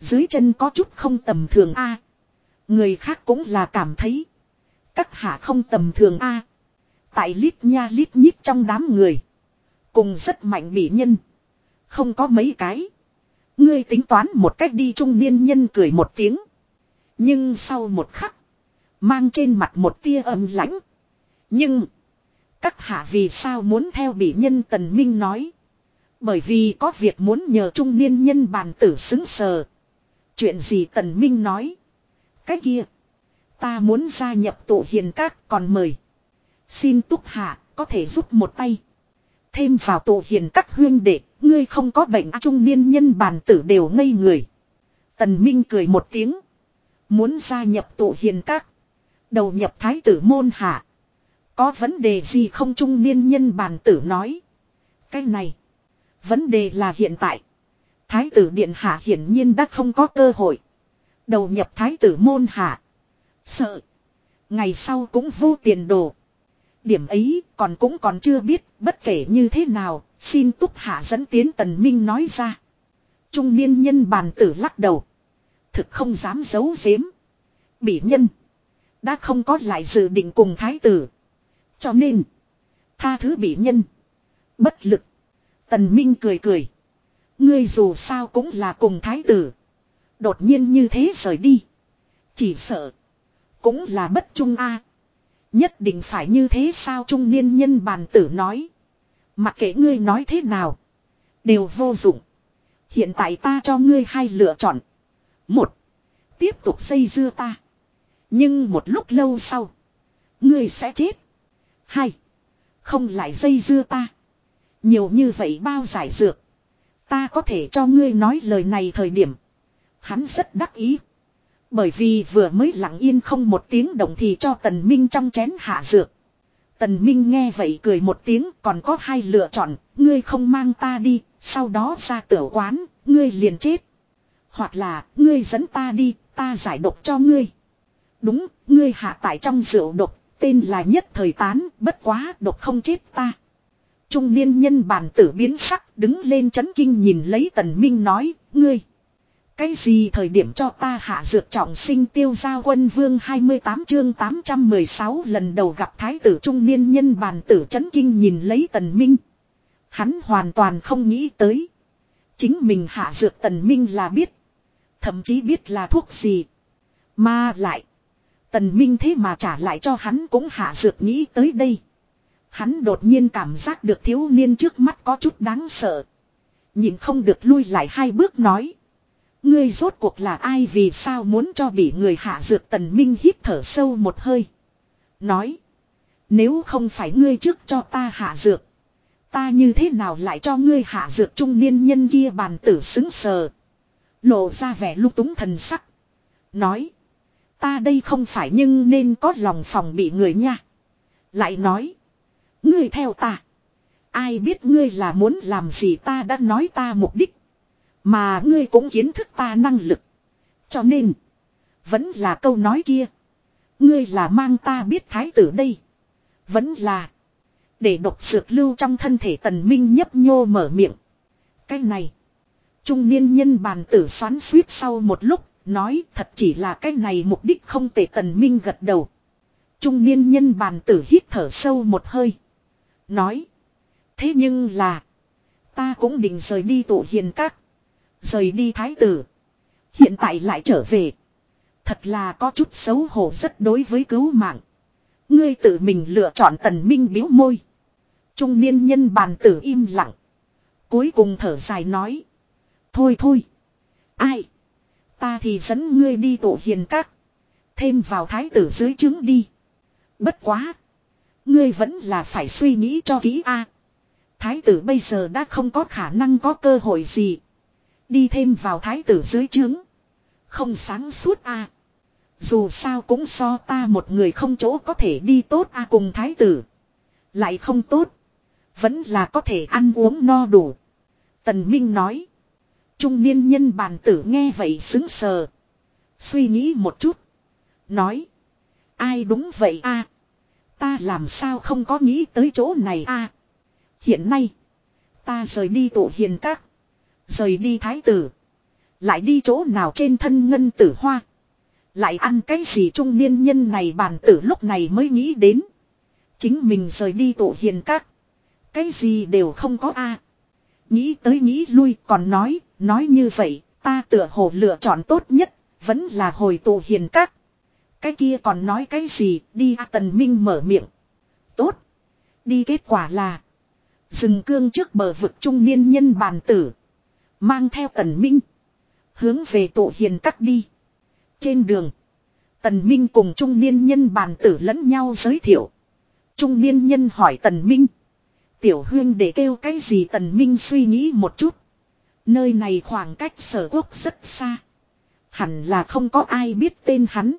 dưới chân có chút không tầm thường a. Người khác cũng là cảm thấy. Các hạ không tầm thường a. Tại lít nha lít nhít trong đám người. Cùng rất mạnh bị nhân. Không có mấy cái. Ngươi tính toán một cách đi trung niên nhân cười một tiếng. Nhưng sau một khắc. Mang trên mặt một tia âm lãnh. Nhưng. Các hạ vì sao muốn theo bị nhân tần minh nói. Bởi vì có việc muốn nhờ trung niên nhân bàn tử xứng sờ. Chuyện gì tần minh nói. Cái kia. Ta muốn gia nhập tụ hiền các còn mời. Xin túc hạ, có thể giúp một tay. Thêm vào tụ hiền các huyên đệ. Ngươi không có bệnh, trung niên nhân bàn tử đều ngây người. Tần Minh cười một tiếng. Muốn gia nhập tụ hiền các. Đầu nhập thái tử môn hạ. Có vấn đề gì không trung niên nhân bàn tử nói. Cái này. Vấn đề là hiện tại. Thái tử điện hạ hiển nhiên đã không có cơ hội. Đầu nhập thái tử môn hạ. Sợ. Ngày sau cũng vô tiền đồ. Điểm ấy còn cũng còn chưa biết, bất kể như thế nào, xin túc hạ dẫn tiến tần minh nói ra. Trung niên nhân bàn tử lắc đầu. Thực không dám giấu giếm. Bị nhân. Đã không có lại dự định cùng thái tử. Cho nên. Tha thứ bị nhân. Bất lực. Tần Minh cười cười. Ngươi dù sao cũng là cùng thái tử. Đột nhiên như thế rời đi. Chỉ sợ. Cũng là bất trung a. Nhất định phải như thế sao trung niên nhân bàn tử nói. Mặc kệ ngươi nói thế nào. Đều vô dụng. Hiện tại ta cho ngươi hai lựa chọn. Một. Tiếp tục xây dưa ta. Nhưng một lúc lâu sau. Ngươi sẽ chết. Hai. Không lại dây dưa ta. Nhiều như vậy bao giải dược. Ta có thể cho ngươi nói lời này thời điểm. Hắn rất đắc ý. Bởi vì vừa mới lặng yên không một tiếng động thì cho tần minh trong chén hạ dược. Tần minh nghe vậy cười một tiếng, còn có hai lựa chọn. Ngươi không mang ta đi. Sau đó ra tiểu quán. Ngươi liền chết. Hoặc là ngươi dẫn ta đi. Ta giải độc cho ngươi. Đúng. Ngươi hạ tại trong rượu độc. Tên là nhất thời tán. Bất quá độc không chết ta. Trung niên nhân bản tử biến sắc đứng lên chấn kinh nhìn lấy tần minh nói, ngươi. Cái gì thời điểm cho ta hạ dược trọng sinh tiêu giao quân vương 28 chương 816 lần đầu gặp thái tử trung niên nhân bản tử chấn kinh nhìn lấy tần minh. Hắn hoàn toàn không nghĩ tới. Chính mình hạ dược tần minh là biết. Thậm chí biết là thuốc gì. Mà lại. Tần minh thế mà trả lại cho hắn cũng hạ dược nghĩ tới đây. Hắn đột nhiên cảm giác được thiếu niên trước mắt có chút đáng sợ. Nhìn không được lui lại hai bước nói. Ngươi rốt cuộc là ai vì sao muốn cho bị người hạ dược tần minh hít thở sâu một hơi. Nói. Nếu không phải ngươi trước cho ta hạ dược. Ta như thế nào lại cho ngươi hạ dược trung niên nhân kia bàn tử xứng sờ. Lộ ra vẻ lúc túng thần sắc. Nói. Ta đây không phải nhưng nên có lòng phòng bị người nha. Lại nói. Ngươi theo ta. Ai biết ngươi là muốn làm gì ta đã nói ta mục đích. Mà ngươi cũng kiến thức ta năng lực. Cho nên. Vẫn là câu nói kia. Ngươi là mang ta biết thái tử đây. Vẫn là. Để độc dược lưu trong thân thể tần minh nhấp nhô mở miệng. Cái này. Trung niên nhân bàn tử xoắn suýt sau một lúc. Nói, thật chỉ là cái này mục đích không tệ tần minh gật đầu. Trung niên nhân bàn tử hít thở sâu một hơi. Nói. Thế nhưng là. Ta cũng định rời đi tụ hiền các. Rời đi thái tử. Hiện tại lại trở về. Thật là có chút xấu hổ rất đối với cứu mạng. Ngươi tự mình lựa chọn tần minh biếu môi. Trung niên nhân bàn tử im lặng. Cuối cùng thở dài nói. Thôi thôi. Ai. Ta thì dẫn ngươi đi tổ hiền các. Thêm vào thái tử dưới trứng đi. Bất quá. Ngươi vẫn là phải suy nghĩ cho kỹ a. Thái tử bây giờ đã không có khả năng có cơ hội gì. Đi thêm vào thái tử dưới trướng. Không sáng suốt a. Dù sao cũng so ta một người không chỗ có thể đi tốt a cùng thái tử. Lại không tốt. Vẫn là có thể ăn uống no đủ. Tần Minh nói. Trung niên nhân bàn tử nghe vậy xứng sờ. Suy nghĩ một chút. Nói. Ai đúng vậy a Ta làm sao không có nghĩ tới chỗ này a Hiện nay. Ta rời đi tổ hiền các. Rời đi thái tử. Lại đi chỗ nào trên thân ngân tử hoa. Lại ăn cái gì trung niên nhân này bàn tử lúc này mới nghĩ đến. Chính mình rời đi tổ hiền các. Cái gì đều không có a Nghĩ tới nghĩ lui còn nói, nói như vậy, ta tựa hồ lựa chọn tốt nhất, vẫn là hồi tụ hiền các. Cái kia còn nói cái gì, đi à, tần minh mở miệng. Tốt. Đi kết quả là. Dừng cương trước bờ vực trung niên nhân bàn tử. Mang theo tần minh. Hướng về tụ hiền các đi. Trên đường. Tần minh cùng trung niên nhân bàn tử lẫn nhau giới thiệu. Trung niên nhân hỏi tần minh. Tiểu huyên để kêu cái gì tần minh suy nghĩ một chút. Nơi này khoảng cách sở quốc rất xa. Hẳn là không có ai biết tên hắn.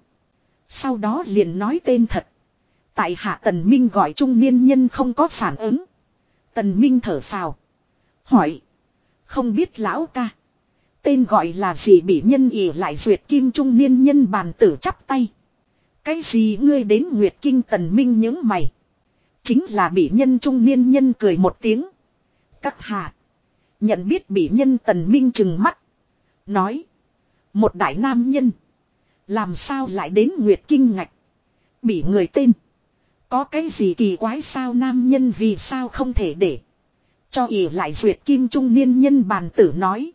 Sau đó liền nói tên thật. Tại hạ tần minh gọi trung niên nhân không có phản ứng. Tần minh thở phào. Hỏi. Không biết lão ca. Tên gọi là gì bị nhân ỉ lại duyệt kim trung niên nhân bàn tử chắp tay. Cái gì ngươi đến Nguyệt Kinh tần minh những mày chính là bị nhân trung niên nhân cười một tiếng. Các hạ. Nhận biết bị nhân tần minh chừng mắt. Nói. Một đại nam nhân. Làm sao lại đến Nguyệt Kinh ngạch. Bị người tên. Có cái gì kỳ quái sao nam nhân vì sao không thể để. Cho ỉ lại duyệt kim trung niên nhân bàn tử nói.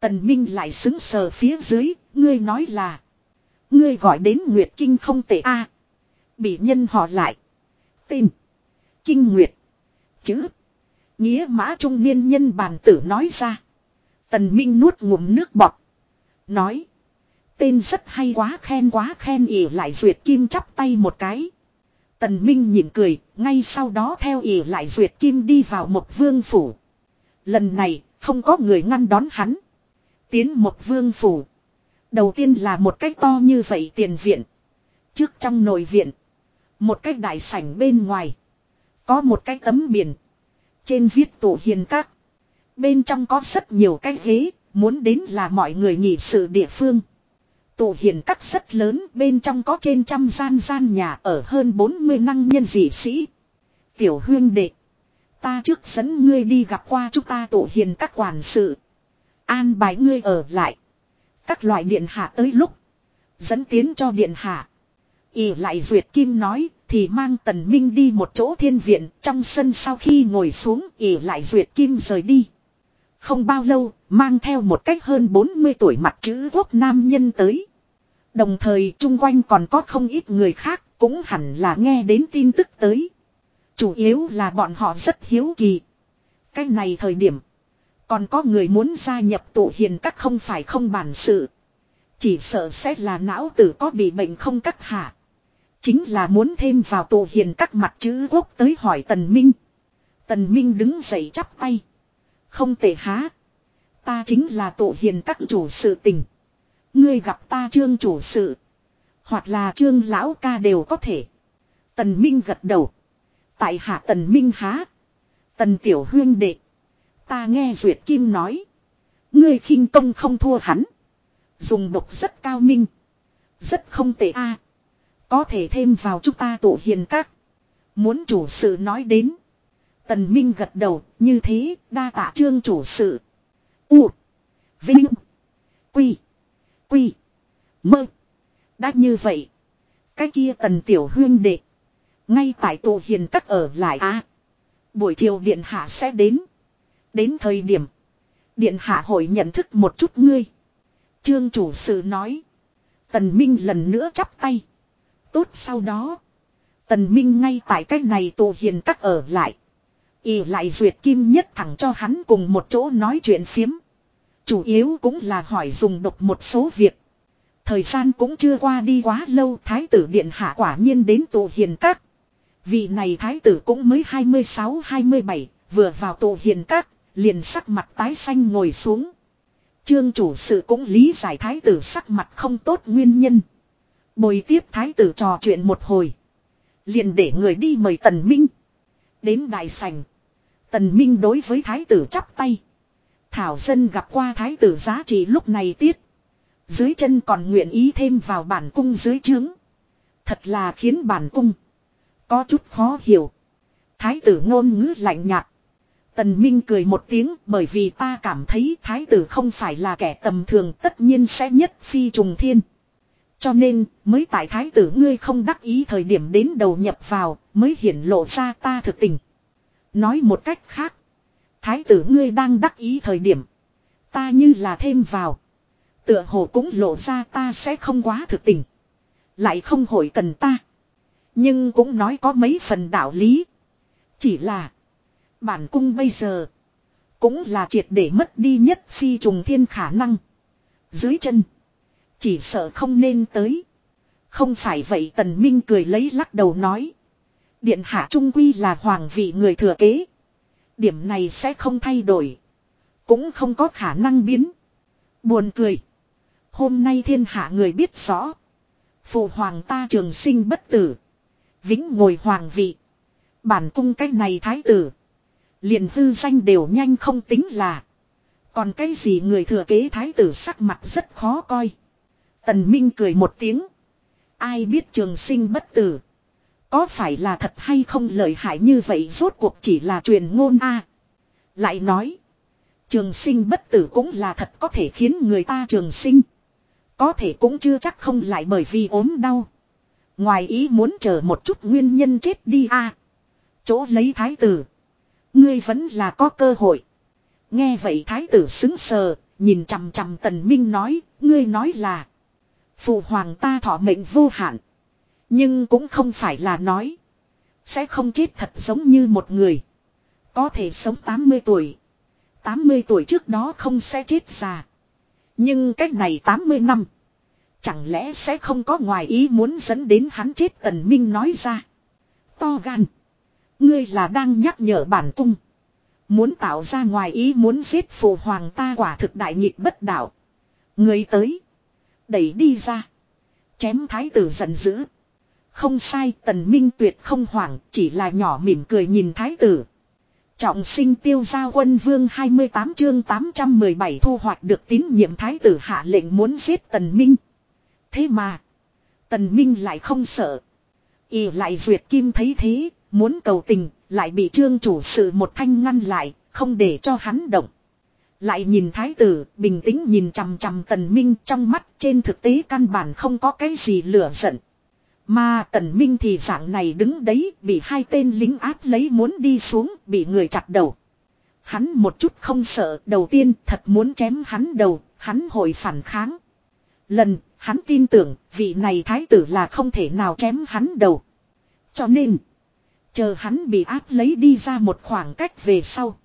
Tần Minh lại xứng sờ phía dưới, ngươi nói là. Ngươi gọi đến Nguyệt Kinh không tệ a Bị nhân họ lại. Tên. Kinh Nguyệt. Chữ. Nghĩa mã trung niên nhân bàn tử nói ra. Tần Minh nuốt ngụm nước bọt. Nói. Tên rất hay quá khen quá khen ỉ lại duyệt kim chắp tay một cái. Tần Minh nhịn cười, ngay sau đó theo ỉ lại duyệt kim đi vào một vương phủ. Lần này, không có người ngăn đón hắn. Tiến một vương phủ. Đầu tiên là một cách to như vậy tiền viện. Trước trong nội viện. Một cách đại sảnh bên ngoài. Có một cái tấm biển. Trên viết tổ hiền các. Bên trong có rất nhiều cái ghế. Muốn đến là mọi người nghỉ sự địa phương. Tổ hiền các rất lớn. Bên trong có trên trăm gian gian nhà ở hơn 40 năng nhân dị sĩ. Tiểu huyên đệ. Ta trước dẫn ngươi đi gặp qua chúng ta tổ hiền các quản sự. An bài ngươi ở lại. Các loại điện hạ tới lúc. Dẫn tiến cho điện hạ. ỉ lại duyệt kim nói thì mang tần minh đi một chỗ thiên viện, trong sân sau khi ngồi xuống, ỉ lại duyệt kim rời đi. Không bao lâu, mang theo một cách hơn 40 tuổi mặt chữ quốc nam nhân tới. Đồng thời, chung quanh còn có không ít người khác, cũng hẳn là nghe đến tin tức tới. Chủ yếu là bọn họ rất hiếu kỳ. Cái này thời điểm. Còn có người muốn gia nhập tụ hiền các không phải không bản sự. Chỉ sợ sẽ là não tử có bị bệnh không cắt hạ. Chính là muốn thêm vào tổ hiền các mặt chữ quốc tới hỏi Tần Minh. Tần Minh đứng dậy chắp tay. Không tệ há. Ta chính là tổ hiền các chủ sự tình. Ngươi gặp ta trương chủ sự. Hoặc là trương lão ca đều có thể. Tần Minh gật đầu. Tại hạ Tần Minh há. Tần Tiểu Huyên đệ. Ta nghe Duyệt Kim nói. Ngươi khinh công không thua hắn. Dùng độc rất cao minh. Rất không tệ a. Có thể thêm vào chúng ta tổ hiền các. Muốn chủ sự nói đến. Tần Minh gật đầu, như thế, đa tạ trương chủ sự. U. Vinh. Quy. Quy. Mơ. Đã như vậy. Cái kia tần tiểu huyên đệ. Ngay tại tổ hiền các ở lại á. buổi chiều điện hạ sẽ đến. Đến thời điểm. Điện hạ hội nhận thức một chút ngươi. Trương chủ sự nói. Tần Minh lần nữa chắp tay. Tốt sau đó. Tần Minh ngay tại cách này tù hiền các ở lại. Y lại duyệt kim nhất thẳng cho hắn cùng một chỗ nói chuyện phiếm. Chủ yếu cũng là hỏi dùng độc một số việc. Thời gian cũng chưa qua đi quá lâu, thái tử điện hạ quả nhiên đến tù hiền các. Vị này thái tử cũng mới 26-27 vừa vào tù hiền các, liền sắc mặt tái xanh ngồi xuống. Trương chủ sự cũng lý giải thái tử sắc mặt không tốt nguyên nhân. Bồi tiếp thái tử trò chuyện một hồi. Liền để người đi mời Tần Minh. Đến đại sảnh. Tần Minh đối với thái tử chắp tay. Thảo dân gặp qua thái tử giá trị lúc này tiết. Dưới chân còn nguyện ý thêm vào bản cung dưới trướng. Thật là khiến bản cung. Có chút khó hiểu. Thái tử ngôn ngữ lạnh nhạt. Tần Minh cười một tiếng bởi vì ta cảm thấy thái tử không phải là kẻ tầm thường, tất nhiên sẽ nhất phi trùng thiên. Cho nên, mới tại thái tử ngươi không đắc ý thời điểm đến đầu nhập vào, mới hiển lộ ra ta thực tình. Nói một cách khác, thái tử ngươi đang đắc ý thời điểm, ta như là thêm vào. Tựa hồ cũng lộ ra ta sẽ không quá thực tình. Lại không hội cần ta. Nhưng cũng nói có mấy phần đạo lý. Chỉ là Bản cung bây giờ. Cũng là triệt để mất đi nhất phi trùng thiên khả năng. Dưới chân. Chỉ sợ không nên tới. Không phải vậy tần minh cười lấy lắc đầu nói. Điện hạ trung quy là hoàng vị người thừa kế. Điểm này sẽ không thay đổi. Cũng không có khả năng biến. Buồn cười. Hôm nay thiên hạ người biết rõ. Phụ hoàng ta trường sinh bất tử. Vĩnh ngồi hoàng vị. Bản cung cách này thái tử. Liền hư danh đều nhanh không tính là. Còn cái gì người thừa kế thái tử sắc mặt rất khó coi. Tần Minh cười một tiếng. Ai biết trường sinh bất tử. Có phải là thật hay không lợi hại như vậy rốt cuộc chỉ là truyền ngôn a Lại nói. Trường sinh bất tử cũng là thật có thể khiến người ta trường sinh. Có thể cũng chưa chắc không lại bởi vì ốm đau. Ngoài ý muốn chờ một chút nguyên nhân chết đi a Chỗ lấy thái tử. Ngươi vẫn là có cơ hội. Nghe vậy thái tử xứng sờ, nhìn chằm chằm tần minh nói, ngươi nói là. Phụ hoàng ta thọ mệnh vô hạn. Nhưng cũng không phải là nói. Sẽ không chết thật giống như một người. Có thể sống 80 tuổi. 80 tuổi trước đó không sẽ chết già. Nhưng cách này 80 năm. Chẳng lẽ sẽ không có ngoài ý muốn dẫn đến hắn chết tần minh nói ra. To gan. Ngươi là đang nhắc nhở bản cung. Muốn tạo ra ngoài ý muốn giết Phù hoàng ta quả thực đại nghịch bất đạo. Người tới. Đẩy đi ra. Chém thái tử giận dữ. Không sai, tần minh tuyệt không hoảng, chỉ là nhỏ mỉm cười nhìn thái tử. Trọng sinh tiêu giao quân vương 28 chương 817 thu hoạch được tín nhiệm thái tử hạ lệnh muốn giết tần minh. Thế mà. Tần minh lại không sợ. ỉ lại duyệt kim thấy thế. Muốn cầu tình, lại bị trương chủ sự một thanh ngăn lại. Không để cho hắn động. Lại nhìn thái tử bình tĩnh nhìn chằm chằm tần minh trong mắt trên thực tế căn bản không có cái gì lửa giận. Mà tần minh thì dạng này đứng đấy bị hai tên lính áp lấy muốn đi xuống bị người chặt đầu. Hắn một chút không sợ đầu tiên thật muốn chém hắn đầu, hắn hồi phản kháng. Lần, hắn tin tưởng vị này thái tử là không thể nào chém hắn đầu. Cho nên, chờ hắn bị áp lấy đi ra một khoảng cách về sau.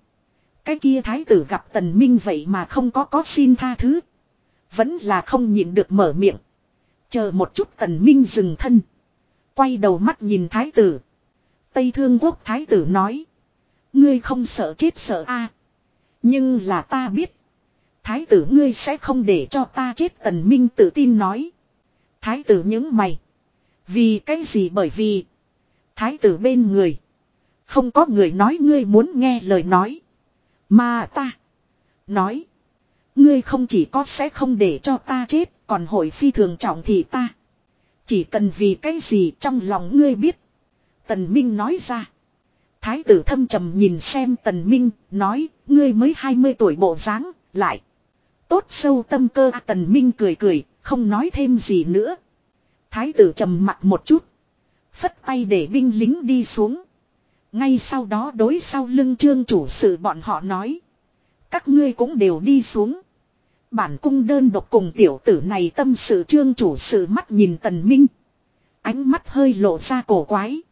Cái kia thái tử gặp tần minh vậy mà không có có xin tha thứ. Vẫn là không nhịn được mở miệng. Chờ một chút tần minh dừng thân. Quay đầu mắt nhìn thái tử. Tây thương quốc thái tử nói. Ngươi không sợ chết sợ a Nhưng là ta biết. Thái tử ngươi sẽ không để cho ta chết tần minh tự tin nói. Thái tử những mày. Vì cái gì bởi vì. Thái tử bên người. Không có người nói ngươi muốn nghe lời nói. Mà ta. Nói. Ngươi không chỉ có sẽ không để cho ta chết. Còn hội phi thường trọng thì ta. Chỉ cần vì cái gì trong lòng ngươi biết. Tần Minh nói ra. Thái tử thâm trầm nhìn xem Tần Minh, nói, ngươi mới 20 tuổi bộ dáng, lại. Tốt sâu tâm cơ Tần Minh cười cười, không nói thêm gì nữa. Thái tử trầm mặt một chút. Phất tay để binh lính đi xuống. Ngay sau đó đối sau lưng trương chủ sự bọn họ nói. Các ngươi cũng đều đi xuống. Bản cung đơn độc cùng tiểu tử này tâm sự trương chủ sự mắt nhìn tần minh. Ánh mắt hơi lộ ra cổ quái.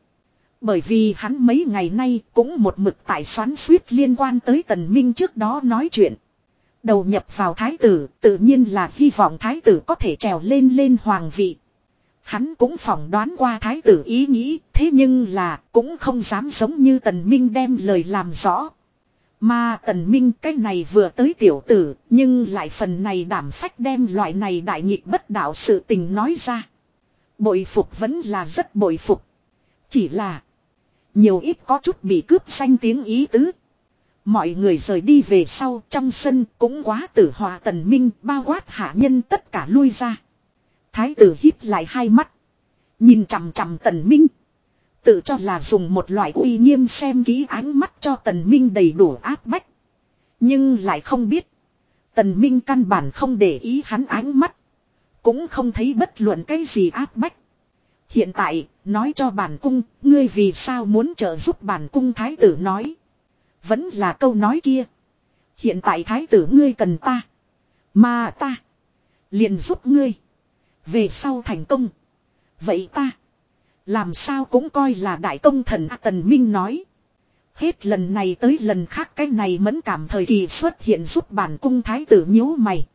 Bởi vì hắn mấy ngày nay cũng một mực tại xoắn suýt liên quan tới tần minh trước đó nói chuyện. Đầu nhập vào thái tử, tự nhiên là hy vọng thái tử có thể trèo lên lên hoàng vị. Hắn cũng phỏng đoán qua thái tử ý nghĩ thế nhưng là cũng không dám giống như tần minh đem lời làm rõ. Mà tần minh cái này vừa tới tiểu tử, nhưng lại phần này đảm phách đem loại này đại nghịch bất đạo sự tình nói ra. Bội phục vẫn là rất bội phục. Chỉ là, nhiều ít có chút bị cướp xanh tiếng ý tứ. Mọi người rời đi về sau trong sân cũng quá tử hòa tần minh bao quát hạ nhân tất cả lui ra. Thái tử híp lại hai mắt. Nhìn chằm chằm tần minh. Tự cho là dùng một loại uy nghiêm xem kỹ ánh mắt cho tần minh đầy đủ áp bách. Nhưng lại không biết. Tần minh căn bản không để ý hắn ánh mắt. Cũng không thấy bất luận cái gì áp bách. Hiện tại, nói cho bản cung, ngươi vì sao muốn trợ giúp bản cung thái tử nói. Vẫn là câu nói kia. Hiện tại thái tử ngươi cần ta. Mà ta. Liền giúp ngươi. Về sau thành công. Vậy ta. Làm sao cũng coi là đại công thần Tần Minh nói. Hết lần này tới lần khác cái này mẫn cảm thời kỳ xuất hiện giúp bản cung thái tử nhíu mày.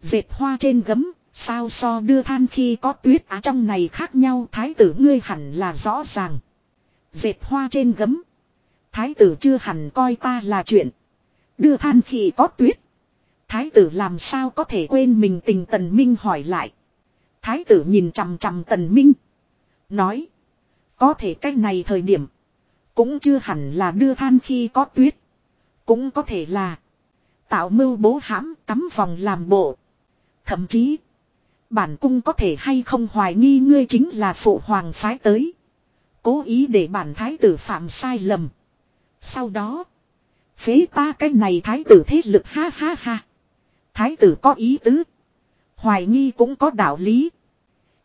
Dệt hoa trên gấm, sao so đưa than khi có tuyết á trong này khác nhau thái tử ngươi hẳn là rõ ràng. Dệt hoa trên gấm. Thái tử chưa hẳn coi ta là chuyện. Đưa than khi có tuyết. Thái tử làm sao có thể quên mình tình tần minh hỏi lại. Thái tử nhìn chằm chằm tần minh. Nói. Có thể cách này thời điểm. Cũng chưa hẳn là đưa than khi có tuyết. Cũng có thể là. Tạo mưu bố hãm cắm vòng làm bộ. Thậm chí. Bản cung có thể hay không hoài nghi ngươi chính là phụ hoàng phái tới. Cố ý để bản thái tử phạm sai lầm. Sau đó. Phế ta cái này thái tử thế lực ha ha ha. Thái tử có ý tứ. Hoài nghi cũng có đạo lý.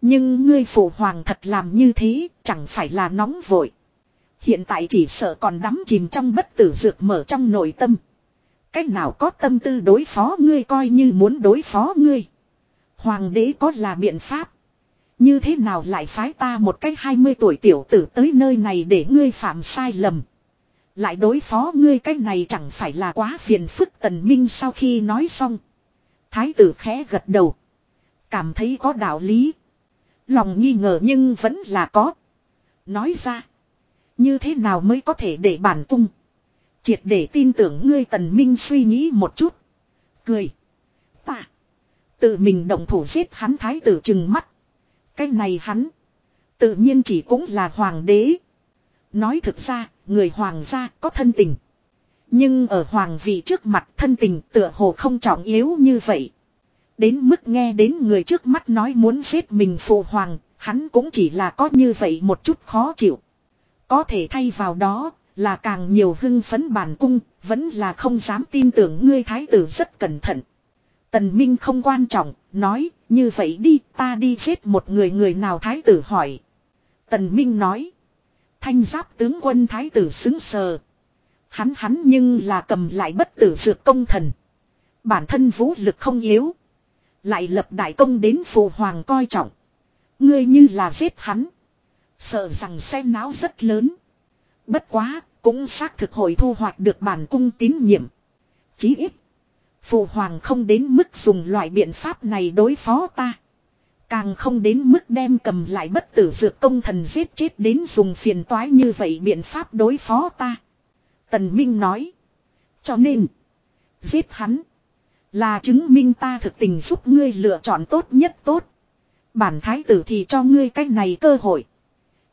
Nhưng ngươi phụ hoàng thật làm như thế, chẳng phải là nóng vội. Hiện tại chỉ sợ còn đắm chìm trong bất tử dược mở trong nội tâm. Cách nào có tâm tư đối phó ngươi coi như muốn đối phó ngươi. Hoàng đế có là biện pháp. Như thế nào lại phái ta một cách 20 tuổi tiểu tử tới nơi này để ngươi phạm sai lầm. Lại đối phó ngươi cách này chẳng phải là quá phiền phức tần minh sau khi nói xong. Thái tử khẽ gật đầu. Cảm thấy có đạo lý. Lòng nghi ngờ nhưng vẫn là có. Nói ra. Như thế nào mới có thể để bản cung. Triệt để tin tưởng ngươi tần minh suy nghĩ một chút. Cười. Ta. Tự mình động thủ giết hắn thái tử chừng mắt. Cái này hắn. Tự nhiên chỉ cũng là hoàng đế. Nói thực ra, người hoàng gia có thân tình. Nhưng ở hoàng vị trước mặt thân tình tựa hồ không trọng yếu như vậy. Đến mức nghe đến người trước mắt nói muốn giết mình phụ hoàng, hắn cũng chỉ là có như vậy một chút khó chịu. Có thể thay vào đó, là càng nhiều hưng phấn bản cung, vẫn là không dám tin tưởng ngươi thái tử rất cẩn thận. Tần Minh không quan trọng, nói, như vậy đi, ta đi giết một người người nào thái tử hỏi. Tần Minh nói, thanh giáp tướng quân thái tử xứng sờ. Hắn hắn nhưng là cầm lại bất tử dược công thần. Bản thân vũ lực không yếu. Lại lập đại công đến phù hoàng coi trọng. Ngươi như là giết hắn. Sợ rằng xe náo rất lớn. Bất quá, cũng xác thực hồi thu hoạch được bản cung tín nhiệm. Chí ít. Phụ hoàng không đến mức dùng loại biện pháp này đối phó ta. Càng không đến mức đem cầm lại bất tử dược công thần giết chết đến dùng phiền toái như vậy biện pháp đối phó ta. Tần Minh nói. Cho nên. Giết hắn. Là chứng minh ta thực tình giúp ngươi lựa chọn tốt nhất tốt. Bản thái tử thì cho ngươi cách này cơ hội.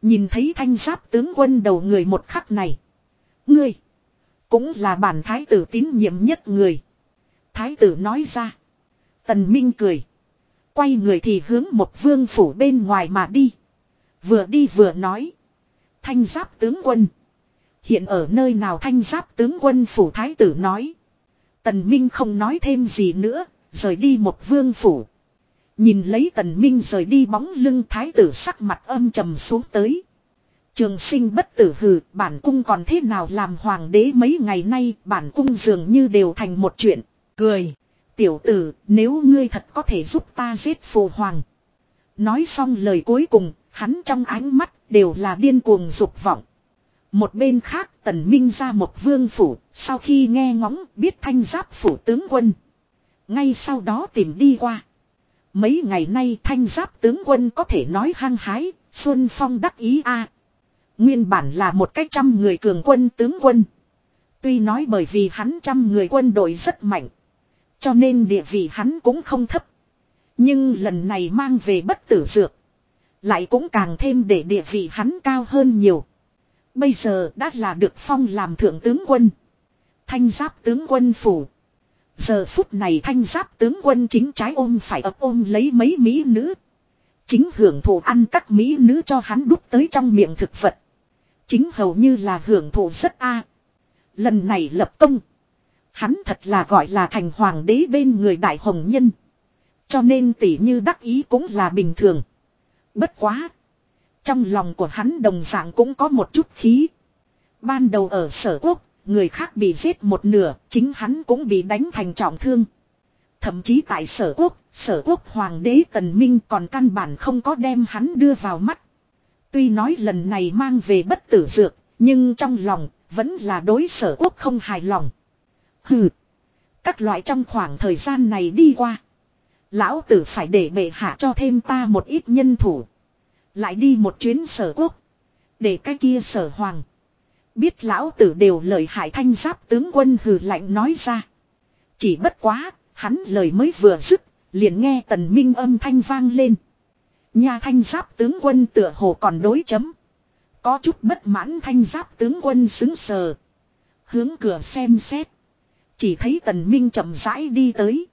Nhìn thấy thanh giáp tướng quân đầu người một khắc này. Ngươi. Cũng là bản thái tử tín nhiệm nhất người. Thái tử nói ra. Tần Minh cười. Quay người thì hướng một vương phủ bên ngoài mà đi. Vừa đi vừa nói. Thanh giáp tướng quân. Hiện ở nơi nào thanh giáp tướng quân phủ thái tử nói. Tần Minh không nói thêm gì nữa, rời đi một vương phủ. Nhìn lấy tần Minh rời đi bóng lưng thái tử sắc mặt âm trầm xuống tới. Trường sinh bất tử hừ, bản cung còn thế nào làm hoàng đế mấy ngày nay, bản cung dường như đều thành một chuyện. Cười, tiểu tử, nếu ngươi thật có thể giúp ta giết phù hoàng. Nói xong lời cuối cùng, hắn trong ánh mắt đều là điên cuồng dục vọng. Một bên khác tần minh ra một vương phủ, sau khi nghe ngóng biết thanh giáp phủ tướng quân. Ngay sau đó tìm đi qua. Mấy ngày nay thanh giáp tướng quân có thể nói hăng hái, Xuân Phong đắc ý a. Nguyên bản là một cách trăm người cường quân tướng quân. Tuy nói bởi vì hắn trăm người quân đội rất mạnh. Cho nên địa vị hắn cũng không thấp. Nhưng lần này mang về bất tử dược. Lại cũng càng thêm để địa vị hắn cao hơn nhiều. Bây giờ đã là được phong làm thượng tướng quân. Thanh giáp tướng quân phủ. Giờ phút này thanh giáp tướng quân chính trái ôm phải ấp ôm lấy mấy mỹ nữ. Chính hưởng thụ ăn các mỹ nữ cho hắn đút tới trong miệng thực vật. Chính hầu như là hưởng thụ rất a. Lần này lập công. Hắn thật là gọi là thành hoàng đế bên người đại hồng nhân. Cho nên tỷ như đắc ý cũng là bình thường. Bất quá. Trong lòng của hắn đồng dạng cũng có một chút khí. Ban đầu ở sở quốc, người khác bị giết một nửa, chính hắn cũng bị đánh thành trọng thương. Thậm chí tại sở quốc, sở quốc hoàng đế tần minh còn căn bản không có đem hắn đưa vào mắt. Tuy nói lần này mang về bất tử dược, nhưng trong lòng vẫn là đối sở quốc không hài lòng. Hừ. Các loại trong khoảng thời gian này đi qua. Lão tử phải để bệ hạ cho thêm ta một ít nhân thủ. Lại đi một chuyến sở quốc. Để cái kia sở hoàng. Biết lão tử đều lời hại thanh giáp tướng quân hừ lạnh nói ra. Chỉ bất quá, hắn lời mới vừa dứt, liền nghe tần minh âm thanh vang lên. Nhà thanh giáp tướng quân tựa hồ còn đối chấm. Có chút bất mãn thanh giáp tướng quân xứng sờ. Hướng cửa xem xét. Chỉ thấy tần minh chậm rãi đi tới.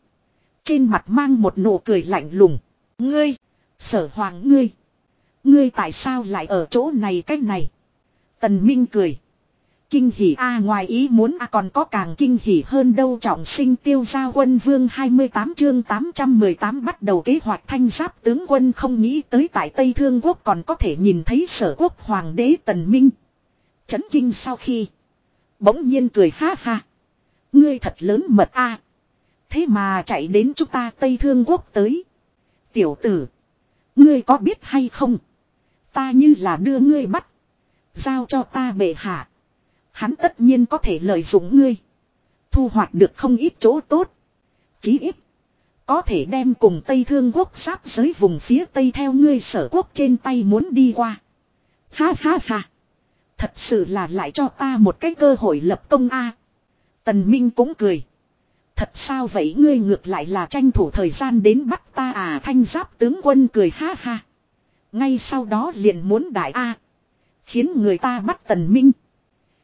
Trên mặt mang một nụ cười lạnh lùng. Ngươi, sở hoàng ngươi. Ngươi tại sao lại ở chỗ này cách này? Tần Minh cười. Kinh hỉ a, ngoài ý muốn a, còn có càng kinh hỉ hơn đâu trọng sinh tiêu gia quân vương 28 chương 818 bắt đầu kế hoạch thanh giáp tướng quân không nghĩ tới tại Tây Thương Quốc còn có thể nhìn thấy sở quốc hoàng đế tần minh. Chấn kinh sau khi. Bỗng nhiên cười ha ha. Ngươi thật lớn mật a Thế mà chạy đến chúng ta Tây Thương Quốc tới. Tiểu tử. Ngươi có biết hay không? Ta như là đưa ngươi bắt. Giao cho ta bệ hạ. Hắn tất nhiên có thể lợi dụng ngươi. Thu hoạch được không ít chỗ tốt. Chí ít. Có thể đem cùng Tây Thương Quốc sáp giới vùng phía Tây theo ngươi sở quốc trên tay muốn đi qua. Ha ha ha. Thật sự là lại cho ta một cái cơ hội lập công a. Tần Minh cũng cười. Thật sao vậy ngươi ngược lại là tranh thủ thời gian đến bắt ta à thanh giáp tướng quân cười ha ha. Ngay sau đó liền muốn đại A. Khiến người ta bắt tần minh.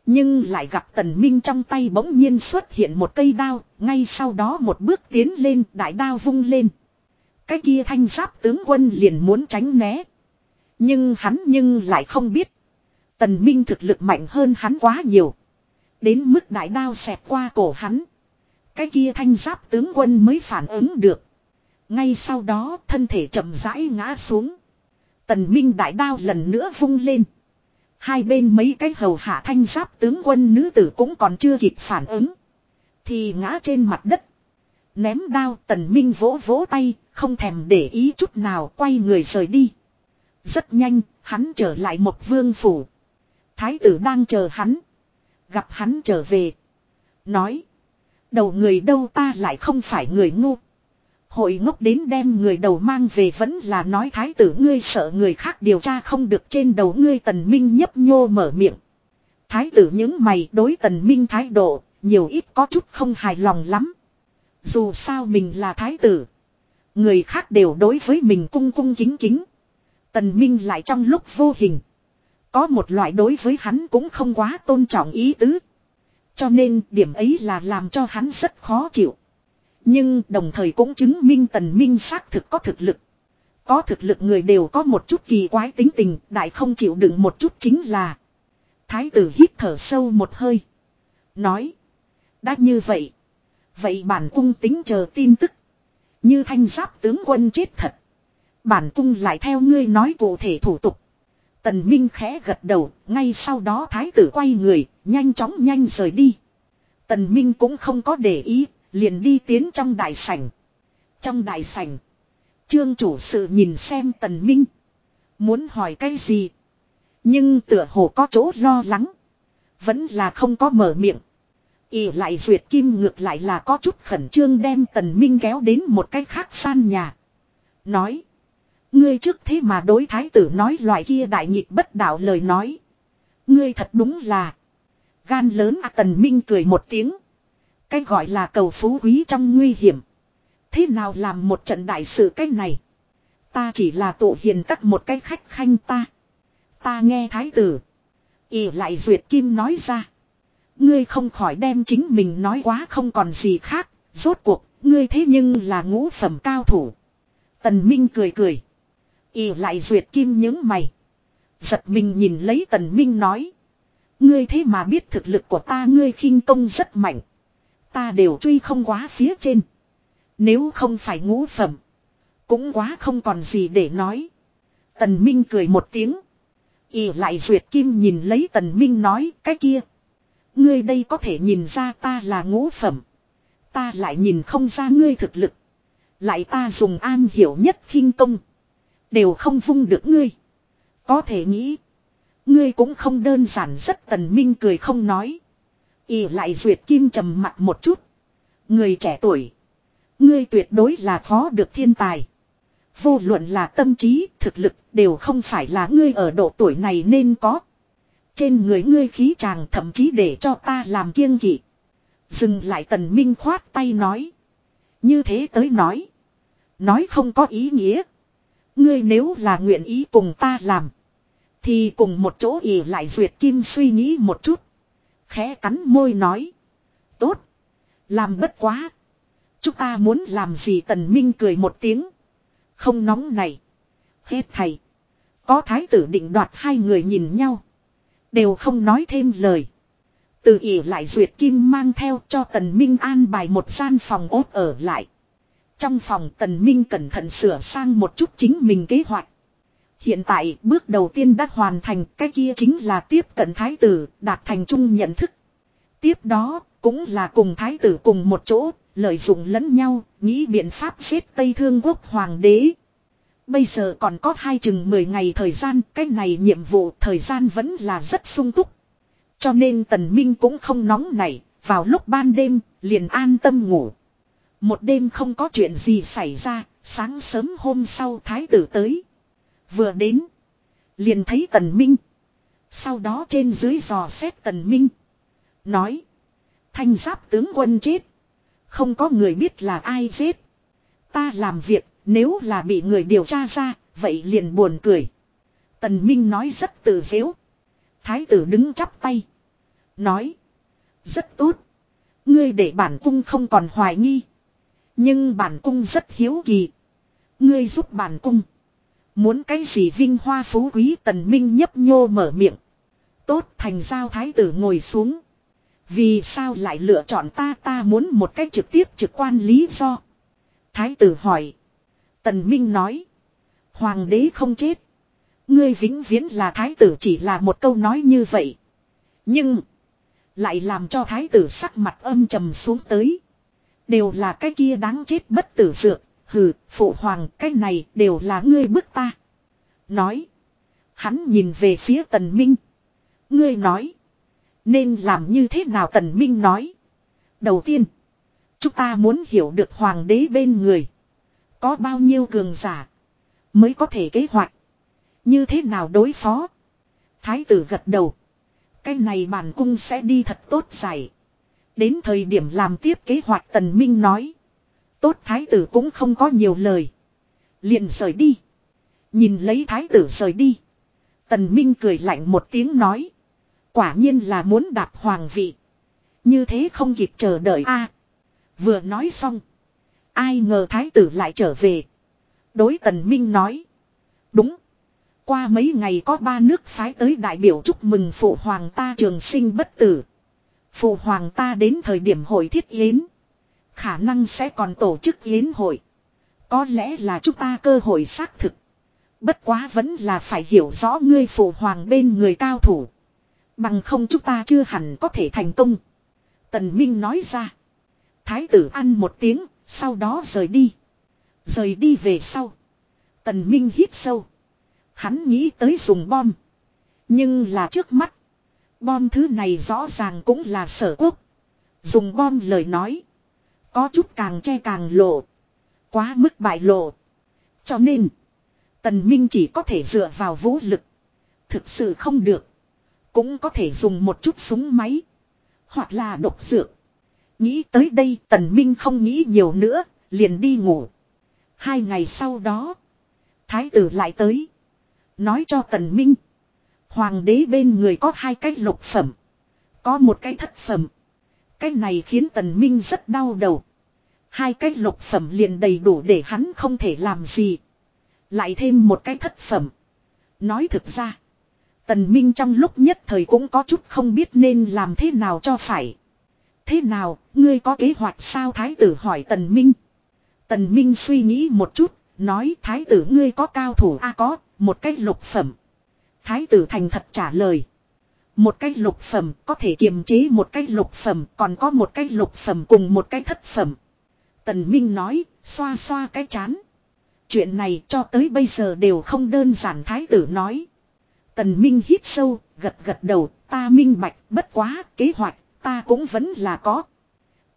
Nhưng lại gặp tần minh trong tay bỗng nhiên xuất hiện một cây đao. Ngay sau đó một bước tiến lên, đại đao vung lên. Cái kia thanh giáp tướng quân liền muốn tránh né. Nhưng hắn nhưng lại không biết. Tần minh thực lực mạnh hơn hắn quá nhiều. Đến mức đại đao xẹp qua cổ hắn. Cái kia thanh giáp tướng quân mới phản ứng được. Ngay sau đó thân thể chậm rãi ngã xuống. Tần Minh đại đao lần nữa vung lên. Hai bên mấy cái hầu hạ thanh giáp tướng quân nữ tử cũng còn chưa kịp phản ứng. Thì ngã trên mặt đất. Ném đao tần minh vỗ vỗ tay, không thèm để ý chút nào quay người rời đi. Rất nhanh, hắn trở lại một vương phủ. Thái tử đang chờ hắn. Gặp hắn trở về. Nói. Đầu người đâu ta lại không phải người ngu. Hội ngốc đến đem người đầu mang về vẫn là nói thái tử ngươi sợ người khác điều tra không được trên đầu ngươi tần minh nhấp nhô mở miệng. Thái tử những mày đối tần minh thái độ, nhiều ít có chút không hài lòng lắm. Dù sao mình là thái tử. Người khác đều đối với mình cung cung kính kính. Tần minh lại trong lúc vô hình. Có một loại đối với hắn cũng không quá tôn trọng ý tứ. Cho nên điểm ấy là làm cho hắn rất khó chịu. Nhưng đồng thời cũng chứng minh tần minh xác thực có thực lực. Có thực lực người đều có một chút kỳ quái tính tình, đại không chịu đựng một chút chính là. Thái tử hít thở sâu một hơi. Nói. Đã như vậy. Vậy bản cung tính chờ tin tức. Như thanh giáp tướng quân chết thật. Bản cung lại theo ngươi nói cụ thể thủ tục. Tần Minh khẽ gật đầu, ngay sau đó thái tử quay người, nhanh chóng nhanh rời đi. Tần Minh cũng không có để ý, liền đi tiến trong đại sảnh. Trong đại sảnh, trương chủ sự nhìn xem Tần Minh. Muốn hỏi cái gì? Nhưng tựa hồ có chỗ lo lắng. Vẫn là không có mở miệng. ỉ lại duyệt kim ngược lại là có chút khẩn trương đem Tần Minh kéo đến một cái khác san nhà. Nói. Ngươi trước thế mà đối thái tử nói loại kia đại nghịch bất đạo lời nói. Ngươi thật đúng là. Gan lớn à tần minh cười một tiếng. Cái gọi là cầu phú quý trong nguy hiểm. Thế nào làm một trận đại sự cái này. Ta chỉ là tụ hiền các một cái khách khanh ta. Ta nghe thái tử. ỉ lại duyệt kim nói ra. Ngươi không khỏi đem chính mình nói quá không còn gì khác. Rốt cuộc, ngươi thế nhưng là ngũ phẩm cao thủ. Tần Minh cười cười ỉ lại duyệt kim những mày. Giật mình nhìn lấy tần minh nói. Ngươi thế mà biết thực lực của ta ngươi khinh công rất mạnh. Ta đều truy không quá phía trên. Nếu không phải ngũ phẩm. Cũng quá không còn gì để nói. Tần Minh cười một tiếng. ỉ lại duyệt kim nhìn lấy tần Minh nói, cái kia. Ngươi đây có thể nhìn ra ta là ngũ phẩm. Ta lại nhìn không ra ngươi thực lực. Lại ta dùng an hiểu nhất khinh công. Đều không vung được ngươi. Có thể nghĩ. Ngươi cũng không đơn giản rất tần minh cười không nói ỉ lại duyệt kim trầm mặt một chút. Người trẻ tuổi. Ngươi tuyệt đối là khó được thiên tài. Vô luận là tâm trí, thực lực đều không phải là ngươi ở độ tuổi này nên có. Trên người ngươi khí chàng thậm chí để cho ta làm kiêng kỵ. Dừng lại tần minh khoát tay nói. Như thế tới nói. Nói không có ý nghĩa. Ngươi nếu là nguyện ý cùng ta làm. Thì cùng một chỗ ỉ lại duyệt kim suy nghĩ một chút. Khẽ cắn môi nói. Tốt. Làm bất quá. Chúng ta muốn làm gì tần minh cười một tiếng. Không nóng này. Hết thầy. Có thái tử định đoạt hai người nhìn nhau. Đều không nói thêm lời. Từ ỉ lại duyệt kim mang theo cho tần minh an bài một gian phòng ốt ở lại. Trong phòng tần minh cẩn thận sửa sang một chút chính mình kế hoạch. Hiện tại bước đầu tiên đã hoàn thành cái kia chính là tiếp cận thái tử đạt thành chung nhận thức. Tiếp đó cũng là cùng thái tử cùng một chỗ lợi dụng lẫn nhau nghĩ biện pháp xếp Tây Thương Quốc Hoàng đế. Bây giờ còn có hai chừng 10 ngày thời gian cái này nhiệm vụ thời gian vẫn là rất sung túc. Cho nên tần minh cũng không nóng nảy vào lúc ban đêm liền an tâm ngủ. Một đêm không có chuyện gì xảy ra, sáng sớm hôm sau thái tử tới. Vừa đến. Liền thấy tần minh. Sau đó trên dưới dò xét tần minh. Nói. Thanh giáp tướng quân chết. Không có người biết là ai giết. Ta làm việc, nếu là bị người điều tra ra. Vậy liền buồn cười. Tần Minh nói rất tự dễu. Thái tử đứng chắp tay. Nói. Rất tốt. Ngươi để bản cung không còn hoài nghi. Nhưng bản cung rất hiếu kỳ. Ngươi giúp bản cung. Muốn cái gì vinh hoa phú quý tần minh nhấp nhô mở miệng. Tốt thành giao thái tử ngồi xuống. Vì sao lại lựa chọn ta ta muốn một cách trực tiếp trực quan lý do. Thái tử hỏi. Tần Minh nói. Hoàng đế không chết. Ngươi vĩnh viễn là thái tử chỉ là một câu nói như vậy. Nhưng. Lại làm cho thái tử sắc mặt âm trầm xuống tới. Đều là cái kia đáng chết bất tử dược. Hừ, phụ hoàng, cái này đều là ngươi bức ta. Nói. Hắn nhìn về phía tần minh. Ngươi nói. Nên làm như thế nào tần minh nói. Đầu tiên. Chúng ta muốn hiểu được hoàng đế bên người. Có bao nhiêu cường giả. Mới có thể kế hoạch. Như thế nào đối phó. Thái tử gật đầu. Cái này bản cung sẽ đi thật tốt giải. Đến thời điểm làm tiếp kế hoạch tần minh nói. Tốt thái tử cũng không có nhiều lời. liền rời đi. Nhìn lấy thái tử rời đi. Tần minh cười lạnh một tiếng nói. Quả nhiên là muốn đạp hoàng vị. Như thế không kịp chờ đợi a. vừa nói xong. Ai ngờ thái tử lại trở về. Đối tần minh nói. Đúng. Qua mấy ngày có ba nước phái tới đại biểu chúc mừng phụ hoàng ta trường sinh bất tử. Phụ hoàng ta đến thời điểm hội thiết yến. Khả năng sẽ còn tổ chức yến hội. Có lẽ là chúng ta cơ hội xác thực. Bất quá vẫn là phải hiểu rõ ngươi phụ hoàng bên người cao thủ. Bằng không chúng ta chưa hẳn có thể thành công. Tần Minh nói ra. Thái tử ăn một tiếng, sau đó rời đi. Rời đi về sau. Tần Minh hít sâu. Hắn nghĩ tới dùng bom. Nhưng là trước mắt. Bom thứ này rõ ràng cũng là sở quốc. Dùng bom lời nói. Có chút càng che càng lộ. Quá mức bại lộ. Cho nên. Tần Minh chỉ có thể dựa vào vũ lực. Thực sự không được. Cũng có thể dùng một chút súng máy. Hoặc là độc dược. Nghĩ tới đây tần minh không nghĩ nhiều nữa. Liền đi ngủ. Hai ngày sau đó. Thái tử lại tới. Nói cho tần minh. Hoàng đế bên người có hai cái lục phẩm. Có một cái thất phẩm. Cái này khiến tần minh rất đau đầu. Hai cái lục phẩm liền đầy đủ để hắn không thể làm gì. Lại thêm một cái thất phẩm. Nói thực ra. Tần Minh trong lúc nhất thời cũng có chút không biết nên làm thế nào cho phải. Thế nào, ngươi có kế hoạch sao thái tử hỏi Tần Minh. Tần Minh suy nghĩ một chút, nói thái tử ngươi có cao thủ a có, một cái lục phẩm. Thái tử thành thật trả lời. Một cái lục phẩm có thể kiềm chế một cái lục phẩm còn có một cái lục phẩm cùng một cái thất phẩm. Tần Minh nói, xoa xoa cái chán. Chuyện này cho tới bây giờ đều không đơn giản thái tử nói. Tần Minh hít sâu, gật gật đầu, ta minh bạch, bất quá, kế hoạch, ta cũng vẫn là có.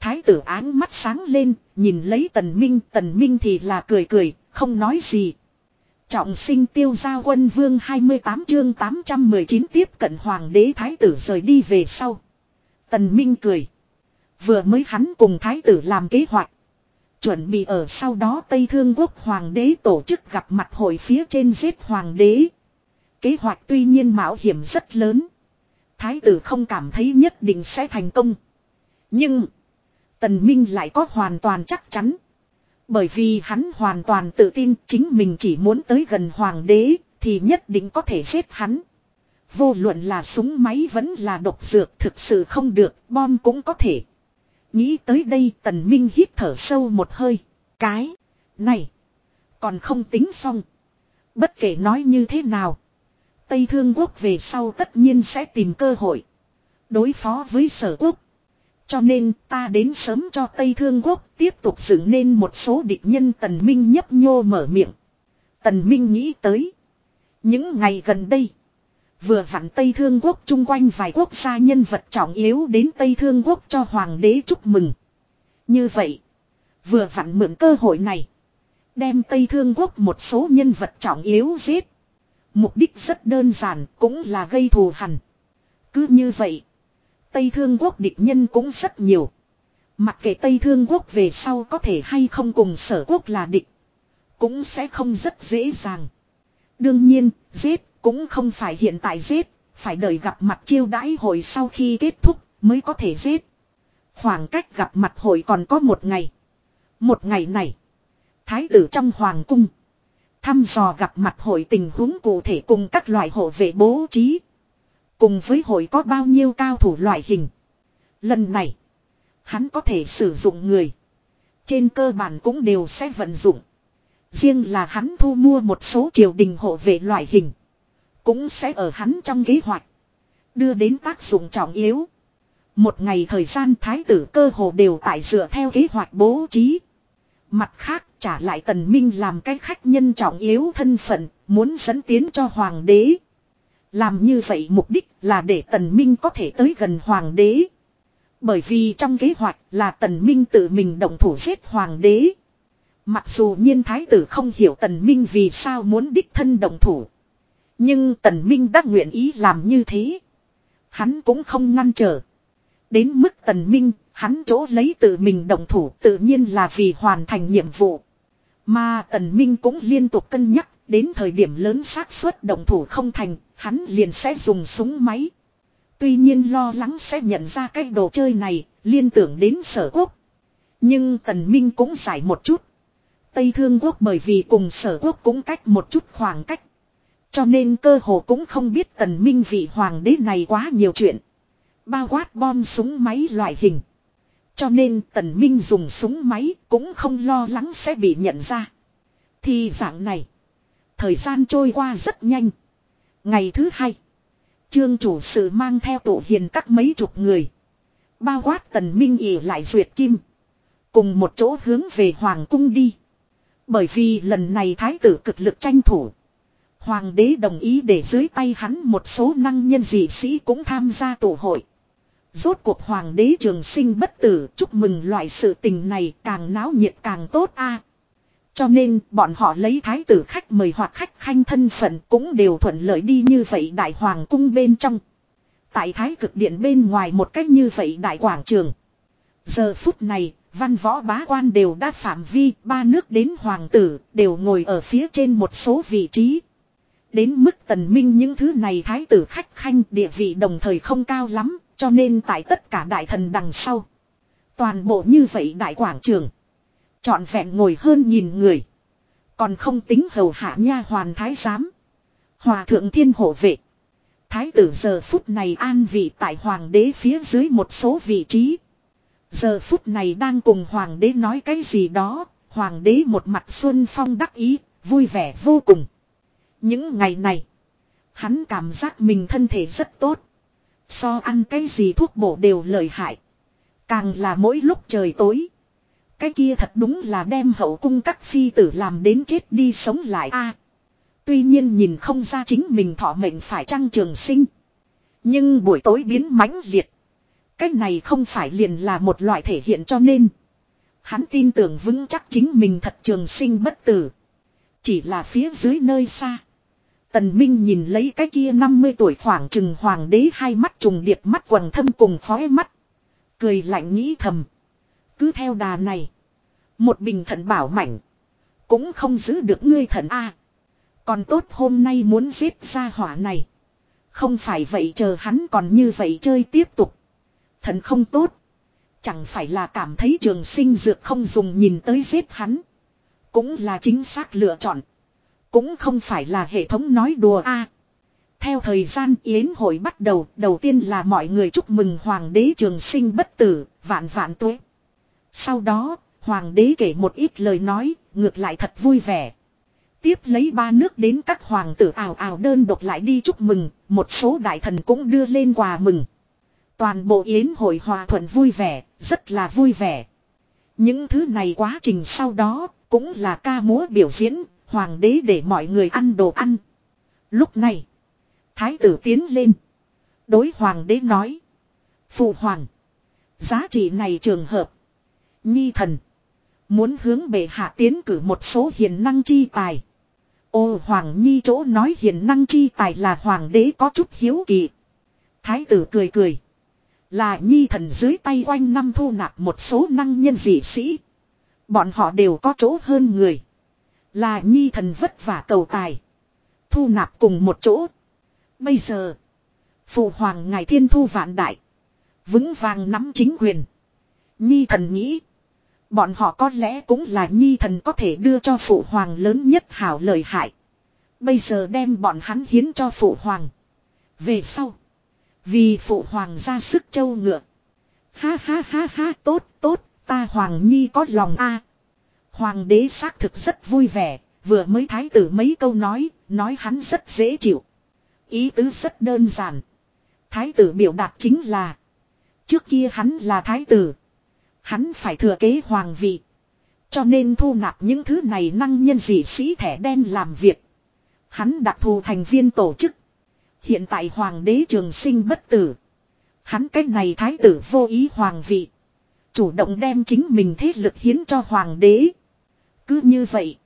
Thái tử áng mắt sáng lên, nhìn lấy tần minh, tần minh thì là cười cười, không nói gì. Trọng sinh tiêu gia quân vương 28 chương 819 tiếp cận hoàng đế thái tử rời đi về sau. Tần minh cười. Vừa mới hắn cùng thái tử làm kế hoạch. Chuẩn bị ở sau đó Tây Thương Quốc Hoàng đế tổ chức gặp mặt hội phía trên giết Hoàng đế. Kế hoạch tuy nhiên mạo hiểm rất lớn. Thái tử không cảm thấy nhất định sẽ thành công. Nhưng. Tần Minh lại có hoàn toàn chắc chắn. Bởi vì hắn hoàn toàn tự tin chính mình chỉ muốn tới gần hoàng đế, thì nhất định có thể giết hắn. Vô luận là súng máy vẫn là độc dược thực sự không được, bom cũng có thể. Nghĩ tới đây tần minh hít thở sâu một hơi. Cái, này, còn không tính xong. Bất kể nói như thế nào. Tây Thương Quốc về sau tất nhiên sẽ tìm cơ hội. Đối phó với sở quốc. Cho nên ta đến sớm cho Tây Thương Quốc tiếp tục dựng nên một số địch nhân Tần Minh nhấp nhô mở miệng. Tần Minh nghĩ tới. Những ngày gần đây. Vừa vặn Tây Thương Quốc chung quanh vài quốc gia nhân vật trọng yếu đến Tây Thương Quốc cho Hoàng đế chúc mừng. Như vậy. Vừa vặn mượn cơ hội này. Đem Tây Thương Quốc một số nhân vật trọng yếu giết. Mục đích rất đơn giản cũng là gây thù hằn. Cứ như vậy. Tây Thương Quốc địch nhân cũng rất nhiều. Mặc kệ Tây Thương Quốc về sau có thể hay không cùng sở quốc là địch. Cũng sẽ không rất dễ dàng. Đương nhiên, giết cũng không phải hiện tại giết. Phải đợi gặp mặt chiêu đãi hội sau khi kết thúc mới có thể giết. Khoảng cách gặp mặt hội còn có một ngày. Một ngày này. Thái tử trong hoàng cung. Thăm dò gặp mặt hội tình huống cụ thể cùng các loại hộ vệ bố trí. Cùng với hội có bao nhiêu cao thủ loại hình. Lần này. Hắn có thể sử dụng người. Trên cơ bản cũng đều sẽ vận dụng. Riêng là hắn thu mua một số triều đình hộ vệ loại hình. Cũng sẽ ở hắn trong kế hoạch. Đưa đến tác dụng trọng yếu. Một ngày thời gian thái tử cơ hồ đều tại dựa theo kế hoạch bố trí. Mặt khác trả lại tần minh làm cái khách nhân trọng yếu thân phận, muốn dẫn tiến cho hoàng đế. Làm như vậy mục đích là để tần minh có thể tới gần hoàng đế. Bởi vì trong kế hoạch là tần minh tự mình động thủ giết hoàng đế. Mặc dù nhiên thái tử không hiểu tần minh vì sao muốn đích thân động thủ. Nhưng tần minh đã nguyện ý làm như thế. Hắn cũng không ngăn trở. Đến mức tần minh, hắn chỗ lấy tự mình động thủ tự nhiên là vì hoàn thành nhiệm vụ. Mà tần minh cũng liên tục cân nhắc, đến thời điểm lớn xác suất động thủ không thành, hắn liền sẽ dùng súng máy. Tuy nhiên lo lắng sẽ nhận ra cái đồ chơi này, liên tưởng đến sở quốc. Nhưng tần minh cũng giải một chút. Tây Thương Quốc bởi vì cùng sở quốc cũng cách một chút khoảng cách. Cho nên cơ hồ cũng không biết tần minh vị hoàng đế này quá nhiều chuyện. Bao quát bom súng máy loại hình. Cho nên tần minh dùng súng máy cũng không lo lắng sẽ bị nhận ra. Thì dạng này. Thời gian trôi qua rất nhanh. Ngày thứ hai. Trương chủ sự mang theo tổ hiền các mấy chục người. Bao quát tần minh ỉ lại duyệt kim. Cùng một chỗ hướng về Hoàng cung đi. Bởi vì lần này thái tử cực lực tranh thủ. Hoàng đế đồng ý để dưới tay hắn một số năng nhân dị sĩ cũng tham gia tổ hội. Rốt cuộc hoàng đế trường sinh bất tử, chúc mừng loại sự tình này càng náo nhiệt càng tốt a. Cho nên bọn họ lấy thái tử khách mời hoặc khách khanh thân phận cũng đều thuận lợi đi như vậy đại hoàng cung bên trong. Tại thái cực điện bên ngoài một cách như vậy đại quảng trường. Giờ phút này, văn võ bá quan đều đã phạm vi, ba nước đến hoàng tử, đều ngồi ở phía trên một số vị trí. Đến mức tần minh những thứ này thái tử khách khanh địa vị đồng thời không cao lắm, cho nên tại tất cả đại thần đằng sau. Toàn bộ như vậy đại quảng trường. Chọn vẹn ngồi hơn nhìn người. Còn không tính hầu hạ nha hoàn thái giám. Hòa thượng thiên hộ vệ. Thái tử giờ phút này an vị tại hoàng đế phía dưới một số vị trí. Giờ phút này đang cùng hoàng đế nói cái gì đó. Hoàng đế một mặt xuân phong đắc ý, vui vẻ vô cùng. Những ngày này, hắn cảm giác mình thân thể rất tốt. So ăn cái gì thuốc bổ đều lợi hại. Càng là mỗi lúc trời tối. Cái kia thật đúng là đem hậu cung các phi tử làm đến chết đi sống lại a. tuy nhiên nhìn không ra chính mình thọ mệnh phải trăng trường sinh. Nhưng buổi tối biến mãnh liệt. Cái này không phải liền là một loại thể hiện cho nên. Hắn tin tưởng vững chắc chính mình thật trường sinh bất tử. Chỉ là phía dưới nơi xa. Tần Minh nhìn lấy cái kia 50 tuổi khoảng chừng hoàng đế hai mắt trùng điệp mắt quần thâm cùng khói mắt. Cười lạnh nghĩ thầm. Cứ theo đà này. Một bình thận bảo mảnh. Cũng không giữ được ngươi thần A. Còn tốt hôm nay muốn giết ra hỏa này. Không phải vậy chờ hắn còn như vậy chơi tiếp tục. Thần không tốt. Chẳng phải là cảm thấy trường sinh dược không dùng nhìn tới giết hắn. Cũng là chính xác lựa chọn. Cũng không phải là hệ thống nói đùa a. theo thời gian yến hội bắt đầu, đầu tiên là mọi người chúc mừng hoàng đế trường sinh bất tử, vạn vạn tuế. Sau đó, hoàng đế kể một ít lời nói, ngược lại thật vui vẻ. Tiếp lấy ba nước đến các hoàng tử ảo ảo đơn độc lại đi chúc mừng, một số đại thần cũng đưa lên quà mừng. Toàn bộ yến hội hòa thuận vui vẻ, rất là vui vẻ. Những thứ này quá trình sau đó, cũng là ca múa biểu diễn, hoàng đế để mọi người ăn đồ ăn. Lúc này, thái tử tiến lên. Đối hoàng đế nói. Phụ hoàng. Giá trị này trường hợp. Nhi thần. Muốn hướng bệ hạ tiến cử một số hiền năng chi tài. Ô Hoàng Nhi chỗ nói hiền năng chi tài là Hoàng đế có chút hiếu kỳ. Thái tử cười cười. Là Nhi thần dưới tay quanh năm thu nạp một số năng nhân dị sĩ. Bọn họ đều có chỗ hơn người. Là Nhi thần vất vả cầu tài. Thu nạp cùng một chỗ. Bây giờ. Phụ Hoàng Ngài Thiên Thu Vạn Đại. Vững vàng nắm chính quyền. Nhi thần nghĩ. Bọn họ có lẽ cũng là nhi thần có thể đưa cho phụ hoàng lớn nhất hảo lời hại. Bây giờ đem bọn hắn hiến cho phụ hoàng. Về sau. Vì phụ hoàng ra sức châu ngựa. Ha ha ha ha, tốt tốt, ta hoàng nhi có lòng a. Hoàng đế xác thực rất vui vẻ. Vừa mới thái tử mấy câu nói. Nói hắn rất dễ chịu. Ý tứ rất đơn giản. Thái tử biểu đạt chính là. Trước kia hắn là thái tử. Hắn phải thừa kế hoàng vị. Cho nên thu nạp những thứ này năng nhân dị sĩ thẻ đen làm việc. Hắn đặc thù thành viên tổ chức. Hiện tại hoàng đế trường sinh bất tử. Hắn cách này thái tử vô ý hoàng vị. Chủ động đem chính mình thế lực hiến cho hoàng đế. Cứ như vậy.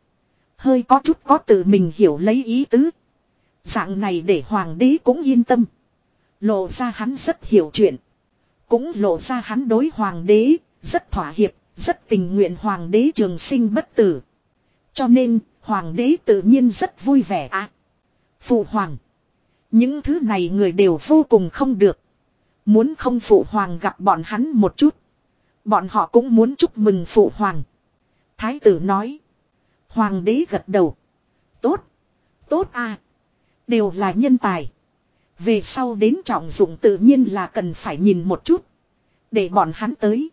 Hơi có chút có tự mình hiểu lấy ý tứ. Dạng này để hoàng đế cũng yên tâm. Lộ ra hắn rất hiểu chuyện. Cũng lộ ra hắn đối hoàng đế rất thỏa hiệp, rất tình nguyện hoàng đế trường sinh bất tử. Cho nên, hoàng đế tự nhiên rất vui vẻ ạ. À, phụ hoàng. Những thứ này người đều vô cùng không được. Muốn không phụ hoàng gặp bọn hắn một chút. Bọn họ cũng muốn chúc mừng phụ hoàng. Thái tử nói. Hoàng đế gật đầu. Tốt. Tốt à. Đều là nhân tài. Về sau đến trọng dụng tự nhiên là cần phải nhìn một chút. Để bọn hắn tới.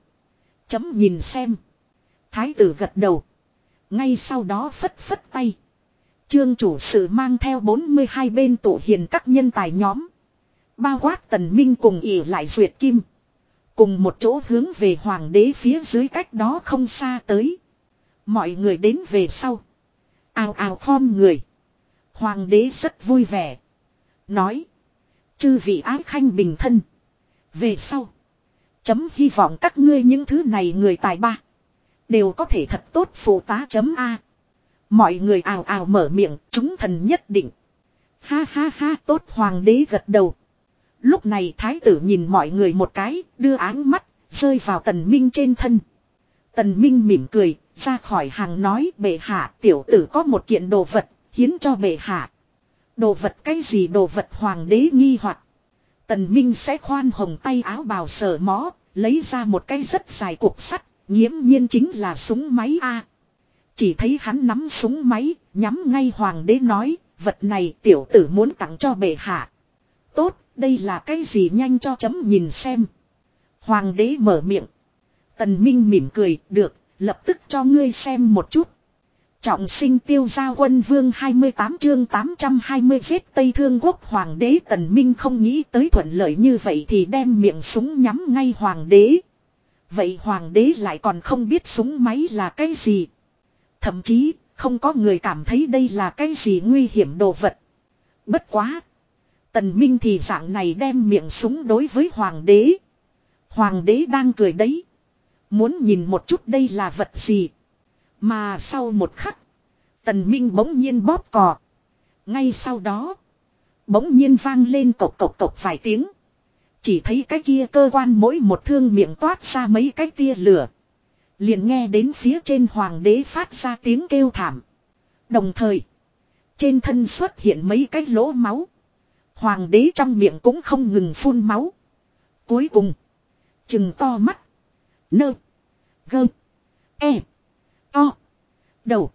Chấm nhìn xem. Thái tử gật đầu. Ngay sau đó phất phất tay. Trương chủ sự mang theo 42 bên tổ hiền các nhân tài nhóm. Bao quát tần minh cùng ỉ lại duyệt kim. Cùng một chỗ hướng về hoàng đế phía dưới cách đó không xa tới. Mọi người đến về sau. Ào ào khom người. Hoàng đế rất vui vẻ. Nói. Chư vị ái khanh bình thân. Về sau. Chấm hy vọng các ngươi những thứ này người tài ba. Đều có thể thật tốt phụ tá chấm A. Mọi người ào ào mở miệng, chúng thần nhất định. Ha ha ha tốt hoàng đế gật đầu. Lúc này thái tử nhìn mọi người một cái, đưa áng mắt, rơi vào tần minh trên thân. Tần minh mỉm cười, ra khỏi hàng nói bệ hạ tiểu tử có một kiện đồ vật, hiến cho bệ hạ. Đồ vật cái gì đồ vật hoàng đế nghi hoặc Tần Minh sẽ khoan hồng tay áo bào sờ mó, lấy ra một cái rất dài cục sắt, nghiễm nhiên chính là súng máy A. Chỉ thấy hắn nắm súng máy, nhắm ngay hoàng đế nói, vật này tiểu tử muốn tặng cho bệ hạ. Tốt, đây là cái gì nhanh cho chấm nhìn xem. Hoàng đế mở miệng. Tần Minh mỉm cười, được, lập tức cho ngươi xem một chút. Trọng sinh tiêu gia quân vương 28 chương 820 giết Tây Thương quốc hoàng đế tần minh không nghĩ tới thuận lợi như vậy thì đem miệng súng nhắm ngay hoàng đế. Vậy hoàng đế lại còn không biết súng máy là cái gì. Thậm chí, không có người cảm thấy đây là cái gì nguy hiểm đồ vật. Bất quá. Tần minh thì dạng này đem miệng súng đối với hoàng đế. Hoàng đế đang cười đấy. Muốn nhìn một chút đây là vật gì. Mà sau một khắc. Tần Minh bỗng nhiên bóp cò. Ngay sau đó. Bỗng nhiên vang lên cộc cộc cộc vài tiếng. Chỉ thấy cái kia cơ quan mỗi một thương miệng toát ra mấy cái tia lửa. Liền nghe đến phía trên hoàng đế phát ra tiếng kêu thảm. Đồng thời. Trên thân xuất hiện mấy cái lỗ máu. Hoàng đế trong miệng cũng không ngừng phun máu. Cuối cùng. Chừng to mắt. Nơ. Gơ. E. To. Đầu.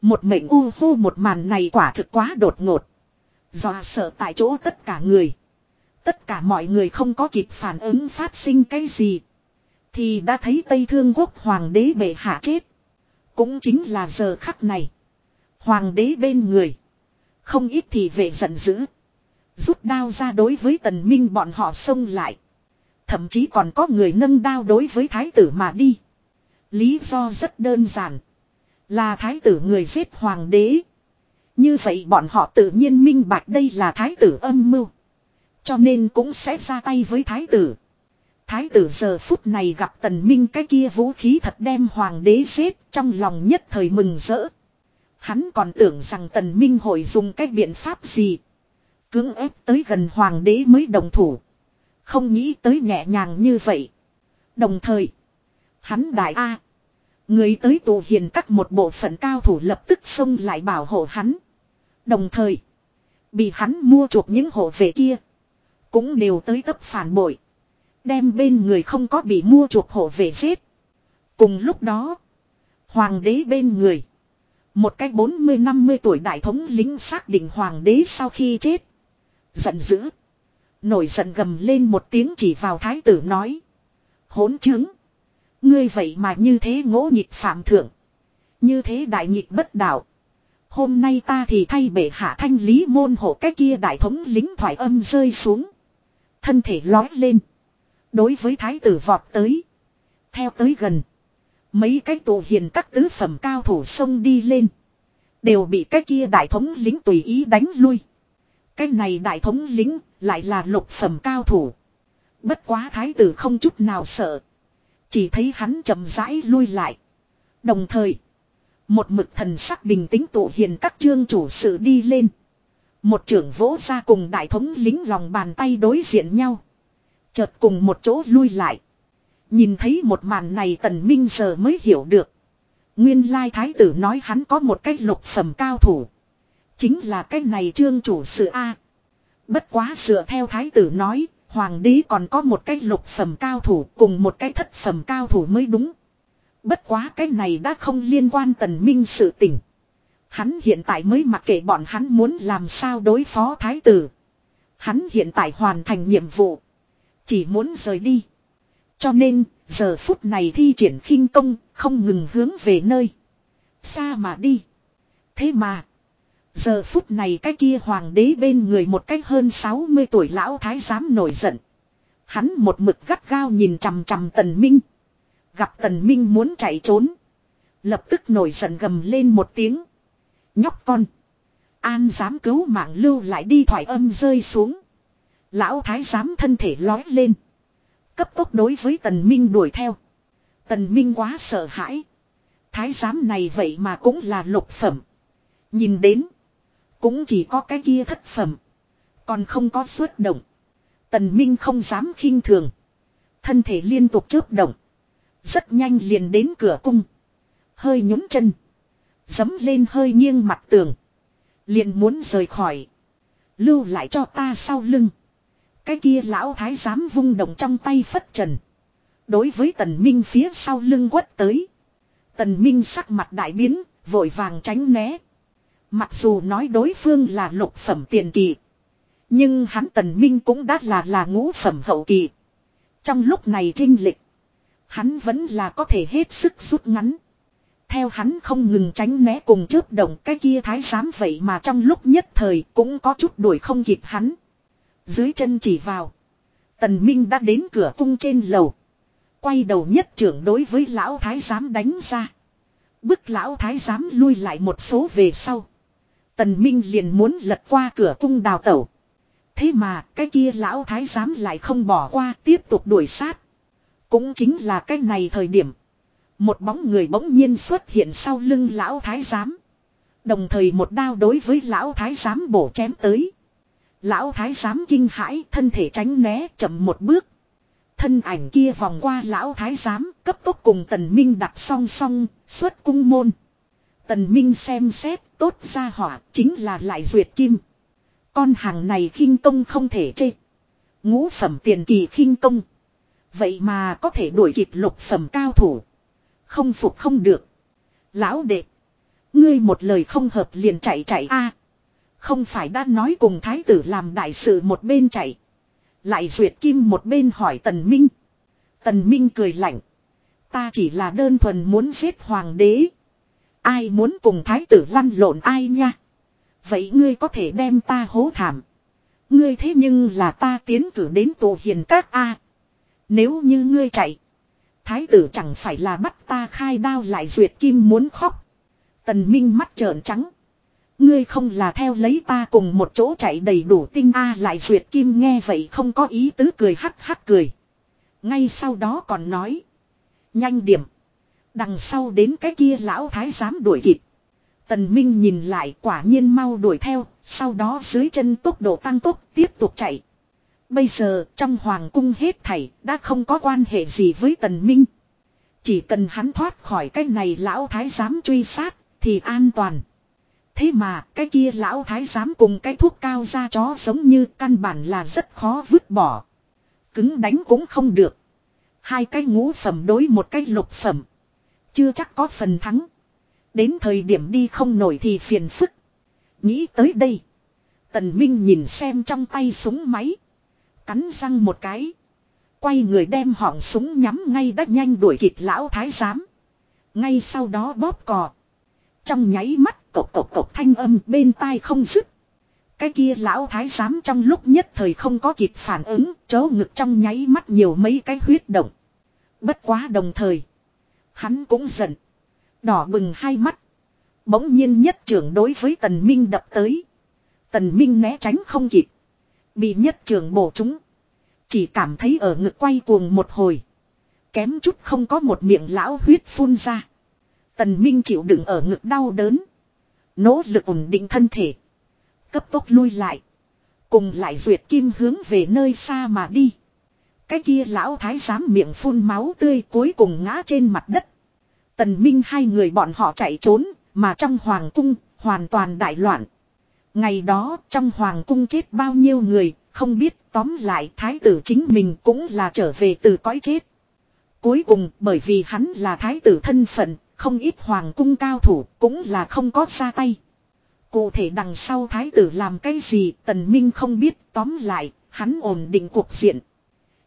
Một mệnh u hô một màn này quả thực quá đột ngột. Dọa sợ tại chỗ tất cả người. Tất cả mọi người không có kịp phản ứng phát sinh cái gì. Thì đã thấy Tây Thương Quốc Hoàng đế bệ hạ chết. Cũng chính là giờ khắc này. Hoàng đế bên người. Không ít thì vệ giận dữ. Rút đao ra đối với tần minh bọn họ xông lại. Thậm chí còn có người nâng đao đối với thái tử mà đi. Lý do rất đơn giản. Là thái tử người giết hoàng đế. Như vậy bọn họ tự nhiên minh bạch đây là thái tử âm mưu. Cho nên cũng sẽ ra tay với thái tử. Thái tử giờ phút này gặp tần minh cái kia vũ khí thật đem hoàng đế giết, trong lòng nhất thời mừng rỡ. Hắn còn tưởng rằng tần minh hội dùng cái biện pháp gì. Cưỡng ép tới gần hoàng đế mới đồng thủ. Không nghĩ tới nhẹ nhàng như vậy. Đồng thời. Hắn đại A. Người tới tù hiền các một bộ phận cao thủ lập tức xông lại bảo hộ hắn. Đồng thời. Bị hắn mua chuộc những hộ vệ kia. Cũng đều tới tấp phản bội. Đem bên người không có bị mua chuộc hộ vệ giết. Cùng lúc đó. Hoàng đế bên người. Một cái 40-50 tuổi đại thống lính xác định hoàng đế sau khi chết. Giận dữ. Nổi giận gầm lên một tiếng chỉ vào thái tử nói. Hỗn chứng. Ngươi vậy mà như thế ngỗ nhịp phạm thượng. Như thế đại nhịp bất đạo. Hôm nay ta thì thay bệ hạ thanh lý môn hộ cái kia đại thống lính thoại âm rơi xuống. Thân thể lói lên. Đối với thái tử vọt tới. Theo tới gần. Mấy cái tù hiền các tứ phẩm cao thủ xông đi lên. Đều bị cái kia đại thống lính tùy ý đánh lui. Cái này đại thống lính lại là lục phẩm cao thủ. Bất quá thái tử không chút nào sợ. Chỉ thấy hắn chậm rãi lui lại. Đồng thời. Một mực thần sắc bình tĩnh tụ hiền các trương chủ sự đi lên. Một trưởng vỗ ra cùng đại thống lính lòng bàn tay đối diện nhau. Chợt cùng một chỗ lui lại. Nhìn thấy một màn này tần minh giờ mới hiểu được. Nguyên lai thái tử nói hắn có một cái lục phẩm cao thủ. Chính là cái này trương chủ sự A. Bất quá sửa theo thái tử nói, hoàng đế còn có một cái lục phẩm cao thủ cùng một cái thất phẩm cao thủ mới đúng. Bất quá cái này đã không liên quan tần minh sự tình. Hắn hiện tại mới mặc kệ bọn hắn muốn làm sao đối phó thái tử. Hắn hiện tại hoàn thành nhiệm vụ. Chỉ muốn rời đi. Cho nên, giờ phút này thi triển khinh công, không ngừng hướng về nơi. Xa mà đi. Thế mà. Giờ phút này cái kia hoàng đế bên người một cách hơn 60 tuổi lão thái giám nổi giận. Hắn một mực gắt gao nhìn chằm chằm tần minh. Gặp tần minh muốn chạy trốn. Lập tức nổi giận gầm lên một tiếng. Nhóc con. An dám cứu mạng lưu lại đi thoải âm rơi xuống. Lão thái giám thân thể lói lên. Cấp tốc đối với tần minh đuổi theo. Tần minh quá sợ hãi. Thái giám này vậy mà cũng là lục phẩm. Nhìn đến. Cũng chỉ có cái kia thất phẩm. Còn không có xuất động. Tần Minh không dám khinh thường. Thân thể liên tục chớp động. Rất nhanh liền đến cửa cung. Hơi nhún chân. Dấm lên hơi nghiêng mặt tường. Liền muốn rời khỏi. Lưu lại cho ta sau lưng. Cái kia lão thái giám vung động trong tay phất trần. Đối với tần minh phía sau lưng quất tới. Tần minh sắc mặt đại biến, vội vàng tránh né. Mặc dù nói đối phương là lục phẩm tiền kỳ. Nhưng hắn tần minh cũng đã là là ngũ phẩm hậu kỳ. Trong lúc này trinh lịch. Hắn vẫn là có thể hết sức rút ngắn. Theo hắn không ngừng tránh né cùng chớp động cái kia thái giám vậy mà trong lúc nhất thời cũng có chút đuổi không kịp hắn. Dưới chân chỉ vào. Tần Minh đã đến cửa cung trên lầu. Quay đầu nhất trưởng đối với lão thái giám đánh ra. Bức lão thái giám lui lại một số về sau. Tần Minh liền muốn lật qua cửa cung đào tẩu. Thế mà, cái kia lão thái giám lại không bỏ qua tiếp tục đuổi sát. Cũng chính là cái này thời điểm. Một bóng người bỗng nhiên xuất hiện sau lưng lão thái giám. Đồng thời một đao đối với lão thái giám bổ chém tới. Lão thái giám kinh hãi, thân thể tránh né, chậm một bước. Thân ảnh kia vòng qua lão thái giám, cấp tốc cùng tần minh đặt song song, xuất cung môn. Tần minh xem xét, tốt ra hỏa, chính là lại duyệt kim. Con hàng này khinh công không thể chê. Ngũ phẩm tiền kỳ khinh công. Vậy mà có thể đuổi kịp lục phẩm cao thủ. Không phục không được. Lão đệ. Ngươi một lời không hợp liền chạy chạy a Không phải đã nói cùng thái tử làm đại sự một bên chạy. Lại duyệt kim một bên hỏi tần minh. Tần minh cười lạnh. Ta chỉ là đơn thuần muốn giết hoàng đế. Ai muốn cùng thái tử lăn lộn ai nha. Vậy ngươi có thể đem ta hố thảm. Ngươi thế nhưng là ta tiến cử đến tù hiền các A. Nếu như ngươi chạy. Thái tử chẳng phải là bắt ta khai đao lại duyệt kim muốn khóc. Tần Minh mắt trợn trắng. Ngươi không là theo lấy ta cùng một chỗ chạy đầy đủ tinh A lại duyệt kim nghe vậy không có ý tứ cười hắc hắc cười. Ngay sau đó còn nói. Nhanh điểm. Đằng sau đến cái kia lão thái giám đuổi kịp. Tần Minh nhìn lại quả nhiên mau đuổi theo, sau đó dưới chân tốc độ tăng tốc tiếp tục chạy. Bây giờ trong hoàng cung hết thảy đã không có quan hệ gì với Tần Minh. Chỉ cần hắn thoát khỏi cái này lão thái giám truy sát thì an toàn. Thế mà cái kia lão thái giám cùng cái thuốc cao ra chó giống như căn bản là rất khó vứt bỏ. Cứng đánh cũng không được. Hai cái ngũ phẩm đối một cái lục phẩm. Chưa chắc có phần thắng. Đến thời điểm đi không nổi thì phiền phức. Nghĩ tới đây. Tần Minh nhìn xem trong tay súng máy. Cắn răng một cái. Quay người đem họng súng nhắm ngay đã nhanh đuổi kịp lão thái giám. Ngay sau đó bóp cò. Trong nháy mắt cộc cộc cộc thanh âm bên tai không dứt. Cái kia lão thái giám trong lúc nhất thời không có kịp phản ứng, chớ ngực trong nháy mắt nhiều mấy cái huyết động. Bất quá đồng thời. Hắn cũng giận. Đỏ bừng hai mắt. Bỗng nhiên nhất trưởng đối với tần minh đập tới. Tần minh né tránh không kịp. Bị nhất trưởng bổ trúng. Chỉ cảm thấy ở ngực quay cuồng một hồi. Kém chút không có một miệng lão huyết phun ra. Tần minh chịu đựng ở ngực đau đớn. Nỗ lực ổn định thân thể. Cấp tốc lui lại. Cùng lại duyệt kim hướng về nơi xa mà đi. Cái kia lão thái giám miệng phun máu tươi cuối cùng ngã trên mặt đất. Tần Minh hai người bọn họ chạy trốn, mà trong hoàng cung, hoàn toàn đại loạn. Ngày đó, trong hoàng cung chết bao nhiêu người, không biết, tóm lại thái tử chính mình cũng là trở về từ cõi chết. Cuối cùng, bởi vì hắn là thái tử thân phận, không ít hoàng cung cao thủ, cũng là không có ra tay. Cụ thể đằng sau thái tử làm cái gì, tần minh không biết, tóm lại, hắn ổn định cuộc diện.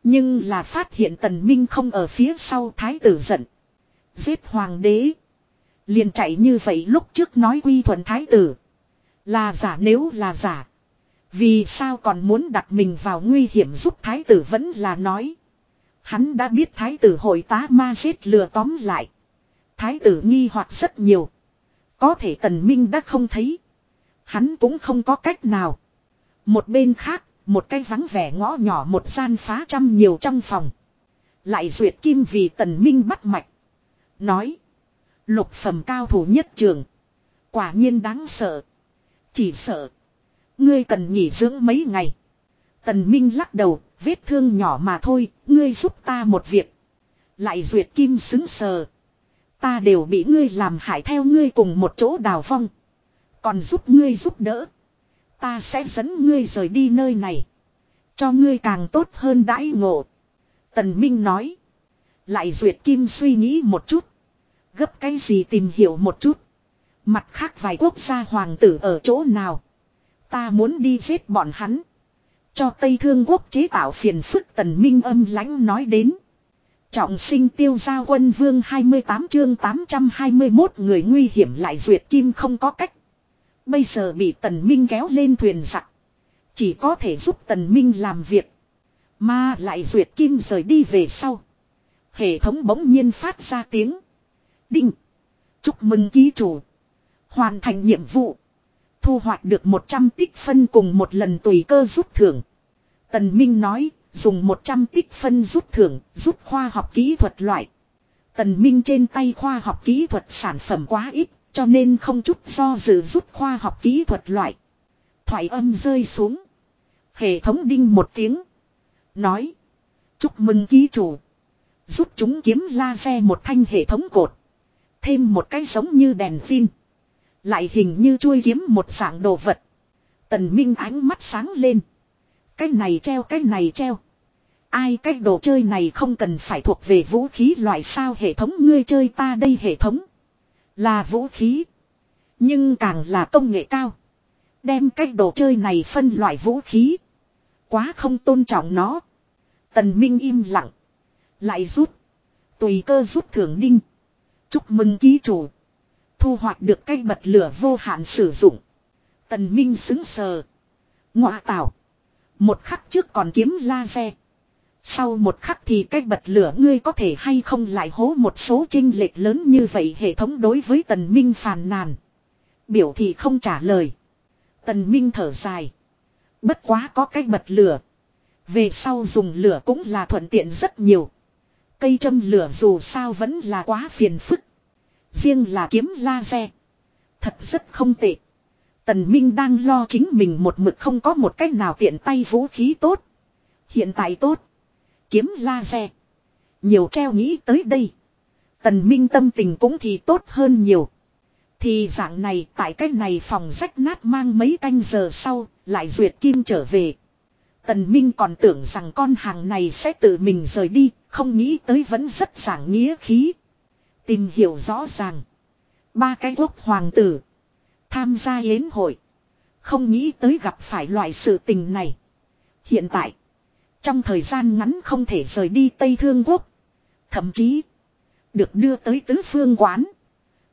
Nhưng là phát hiện tần minh không ở phía sau thái tử giận. Giết hoàng đế. Liền chạy như vậy lúc trước nói quy thuận thái tử. Là giả nếu là giả. Vì sao còn muốn đặt mình vào nguy hiểm giúp thái tử vẫn là nói. Hắn đã biết thái tử hội tá ma giết lừa tóm lại. Thái tử nghi hoặc rất nhiều. Có thể tần minh đã không thấy. Hắn cũng không có cách nào. Một bên khác, một cái vắng vẻ ngõ nhỏ một gian phá trăm nhiều trong phòng. Lại duyệt kim vì tần minh bắt mạch. Nói. Lục phẩm cao thủ nhất trường. Quả nhiên đáng sợ. Chỉ sợ. Ngươi cần nghỉ dưỡng mấy ngày. Tần Minh lắc đầu, vết thương nhỏ mà thôi, ngươi giúp ta một việc. Lại duyệt kim xứng sờ. Ta đều bị ngươi làm hại theo ngươi cùng một chỗ đào vong. Còn giúp ngươi giúp đỡ. Ta sẽ dẫn ngươi rời đi nơi này. Cho ngươi càng tốt hơn đãi ngộ. Tần Minh nói. Lại duyệt kim suy nghĩ một chút. Gấp cái gì tìm hiểu một chút. Mặt khác vài quốc gia hoàng tử ở chỗ nào. Ta muốn đi giết bọn hắn. Cho Tây Thương quốc chế tạo phiền phức tần minh âm lãnh nói đến. Trọng sinh tiêu gia quân vương 28 chương 821 người nguy hiểm lại duyệt kim không có cách. Bây giờ bị tần minh kéo lên thuyền giặc. Chỉ có thể giúp tần minh làm việc. Mà lại duyệt kim rời đi về sau. Hệ thống bỗng nhiên phát ra tiếng. Đinh. Chúc mừng ký chủ. Hoàn thành nhiệm vụ. Thu hoạch được 100 tích phân cùng một lần tùy cơ rút thưởng. Tần Minh nói, dùng 100 tích phân rút thưởng, rút khoa học kỹ thuật loại. Tần Minh trên tay khoa học kỹ thuật sản phẩm quá ít, cho nên không chút do dự rút khoa học kỹ thuật loại. Thoại âm rơi xuống. Hệ thống đinh một tiếng. Nói. Chúc mừng ký chủ. giúp chúng kiếm laser một thanh hệ thống cột. Thêm một cái giống như đèn pin. Lại hình như chuôi kiếm một dạng đồ vật. Tần Minh ánh mắt sáng lên. Cái này treo, cái này treo. Ai cái đồ chơi này không cần phải thuộc về vũ khí loại sao hệ thống ngươi chơi ta đây hệ thống. Là vũ khí. Nhưng càng là công nghệ cao. Đem cái đồ chơi này phân loại vũ khí. Quá không tôn trọng nó. Tần Minh im lặng. Lại rút. Tùy cơ rút thưởng đinh. Chúc mừng ký chủ. Thu hoạch được cây bật lửa vô hạn sử dụng. Tần Minh xứng sờ. Ngọa tạo. Một khắc trước còn kiếm laser. Sau một khắc thì cách bật lửa ngươi có thể hay không lại hố một số trinh lệch lớn như vậy hệ thống đối với tần minh phàn nàn. Biểu thị không trả lời. Tần minh thở dài. Bất quá có cách bật lửa. Về sau dùng lửa cũng là thuận tiện rất nhiều. Cây châm lửa dù sao vẫn là quá phiền phức. Riêng là kiếm laser. Thật rất không tệ. Tần Minh đang lo chính mình một mực không có một cách nào tiện tay vũ khí tốt. Hiện tại tốt. Kiếm laser. Nhiều treo nghĩ tới đây. Tần Minh tâm tình cũng thì tốt hơn nhiều. Thì dạng này tại cái này phòng rách nát mang mấy canh giờ sau, lại duyệt kim trở về. Tần Minh còn tưởng rằng con hàng này sẽ tự mình rời đi, không nghĩ tới vẫn rất giảng nghĩa khí. Tìm hiểu rõ ràng. Ba cái quốc hoàng tử. Tham gia yến hội. Không nghĩ tới gặp phải loại sự tình này. Hiện tại. Trong thời gian ngắn không thể rời đi Tây Thương Quốc. Thậm chí. Được đưa tới tứ phương quán.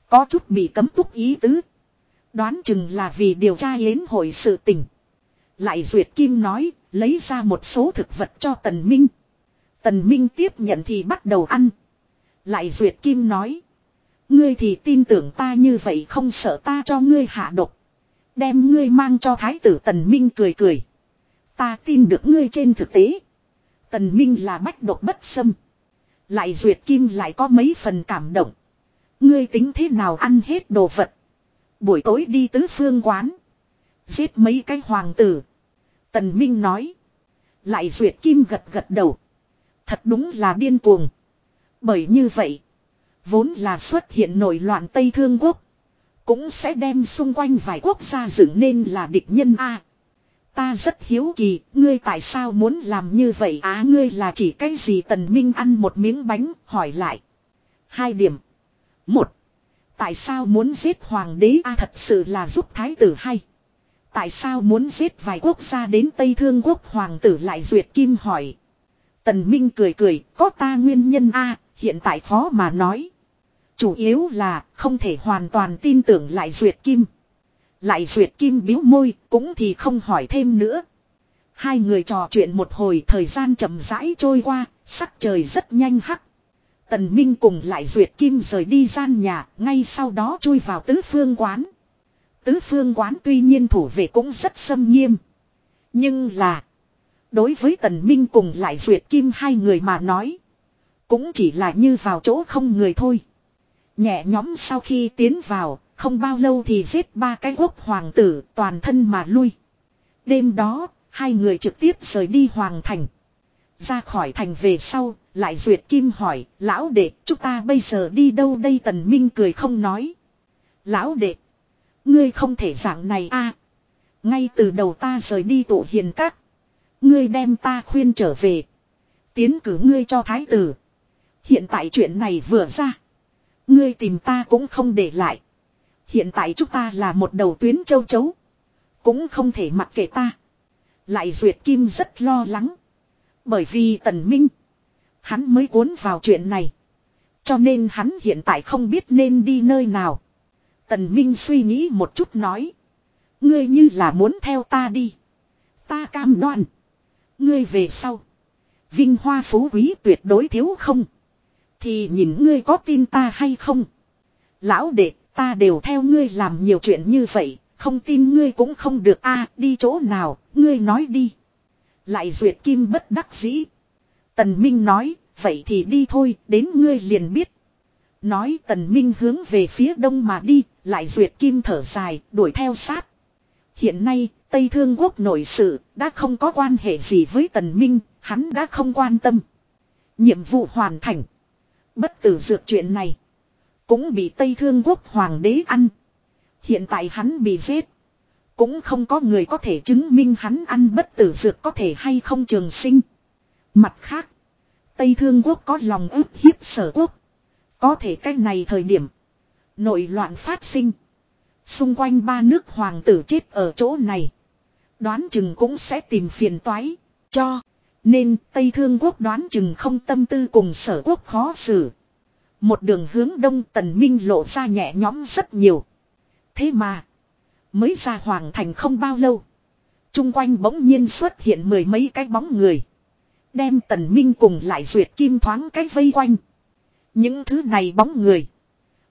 Có chút bị cấm túc ý tứ. Đoán chừng là vì điều tra yến hội sự tình. Lại Duyệt Kim nói, lấy ra một số thực vật cho Tần Minh. Tần Minh tiếp nhận thì bắt đầu ăn. Lại Duyệt Kim nói. Ngươi thì tin tưởng ta như vậy không sợ ta cho ngươi hạ độc. Đem ngươi mang cho thái tử Tần Minh cười cười. Ta tin được ngươi trên thực tế. Tần Minh là bách độc bất xâm. Lại Duyệt Kim lại có mấy phần cảm động. Ngươi tính thế nào ăn hết đồ vật. Buổi tối đi tứ phương quán. Giết mấy cái hoàng tử. Tần Minh nói. Lại Duyệt Kim gật gật đầu. Thật đúng là điên cuồng. Bởi như vậy. Vốn là xuất hiện nổi loạn Tây Thương Quốc. Cũng sẽ đem xung quanh vài quốc gia dựng nên là địch nhân A ta rất hiếu kỳ, ngươi tại sao muốn làm như vậy á ngươi là chỉ cái gì tần minh ăn một miếng bánh, hỏi lại. Hai điểm. Một. Tại sao muốn giết hoàng đế a thật sự là giúp thái tử hay. Tại sao muốn giết vài quốc gia đến Tây Thương quốc hoàng tử lại duyệt kim hỏi. Tần Minh cười cười, có ta nguyên nhân a hiện tại khó mà nói. Chủ yếu là không thể hoàn toàn tin tưởng lại duyệt kim. Lại duyệt kim biếu môi, cũng thì không hỏi thêm nữa. Hai người trò chuyện một hồi thời gian chậm rãi trôi qua, sắc trời rất nhanh hắc. Tần Minh cùng lại duyệt kim rời đi gian nhà, ngay sau đó chui vào tứ phương quán. Tứ phương quán tuy nhiên thủ vệ cũng rất xâm nghiêm. Nhưng là, đối với tần minh cùng lại duyệt kim hai người mà nói, cũng chỉ là như vào chỗ không người thôi. Nhẹ nhóm sau khi tiến vào, không bao lâu thì giết ba cái quốc hoàng tử toàn thân mà lui. Đêm đó, hai người trực tiếp rời đi hoàng thành. Ra khỏi thành về sau, lại duyệt kim hỏi, lão đệ, chúng ta bây giờ đi đâu đây tần minh cười không nói. Lão đệ, ngươi không thể dạng này a. ngay từ đầu ta rời đi tụ hiền các. Ngươi đem ta khuyên trở về. Tiến cử ngươi cho thái tử. Hiện tại chuyện này vừa ra. Ngươi tìm ta cũng không để lại. Hiện tại chúng ta là một đầu tuyến châu chấu. Cũng không thể mặc kệ ta. Lại Duyệt Kim rất lo lắng. Bởi vì Tần Minh. Hắn mới cuốn vào chuyện này. Cho nên hắn hiện tại không biết nên đi nơi nào. Tần Minh suy nghĩ một chút nói. Ngươi như là muốn theo ta đi. Ta cam đoan. Ngươi về sau. Vinh hoa phú quý tuyệt đối thiếu không. Thì nhìn ngươi có tin ta hay không. Lão đệ ta đều theo ngươi làm nhiều chuyện như vậy. Không tin ngươi cũng không được a đi chỗ nào. Ngươi nói đi. Lại duyệt kim bất đắc dĩ. Tần Minh nói. Vậy thì đi thôi. Đến ngươi liền biết. Nói tần minh hướng về phía đông mà đi, lại duyệt kim thở dài, đuổi theo sát. Hiện nay, Tây Thương Quốc nội sự, đã không có quan hệ gì với tần minh, hắn đã không quan tâm. Nhiệm vụ hoàn thành. Bất tử dược chuyện này. Cũng bị Tây Thương Quốc Hoàng đế ăn. Hiện tại hắn bị giết. Cũng không có người có thể chứng minh hắn ăn bất tử dược có thể hay không trường sinh. Mặt khác. Tây Thương Quốc có lòng ức hiếp sở quốc. Có thể cách này thời điểm. Nội loạn phát sinh. Xung quanh ba nước hoàng tử chết ở chỗ này. Đoán chừng cũng sẽ tìm phiền toái. Cho. Nên Tây Thương quốc đoán chừng không tâm tư cùng sở quốc khó xử. Một đường hướng đông tần minh lộ ra nhẹ nhõm rất nhiều. Thế mà. Mới ra hoàng thành không bao lâu. Trung quanh bỗng nhiên xuất hiện mười mấy cái bóng người. Đem tần minh cùng lại duyệt kim thoáng cái vây quanh. Những thứ này bóng người.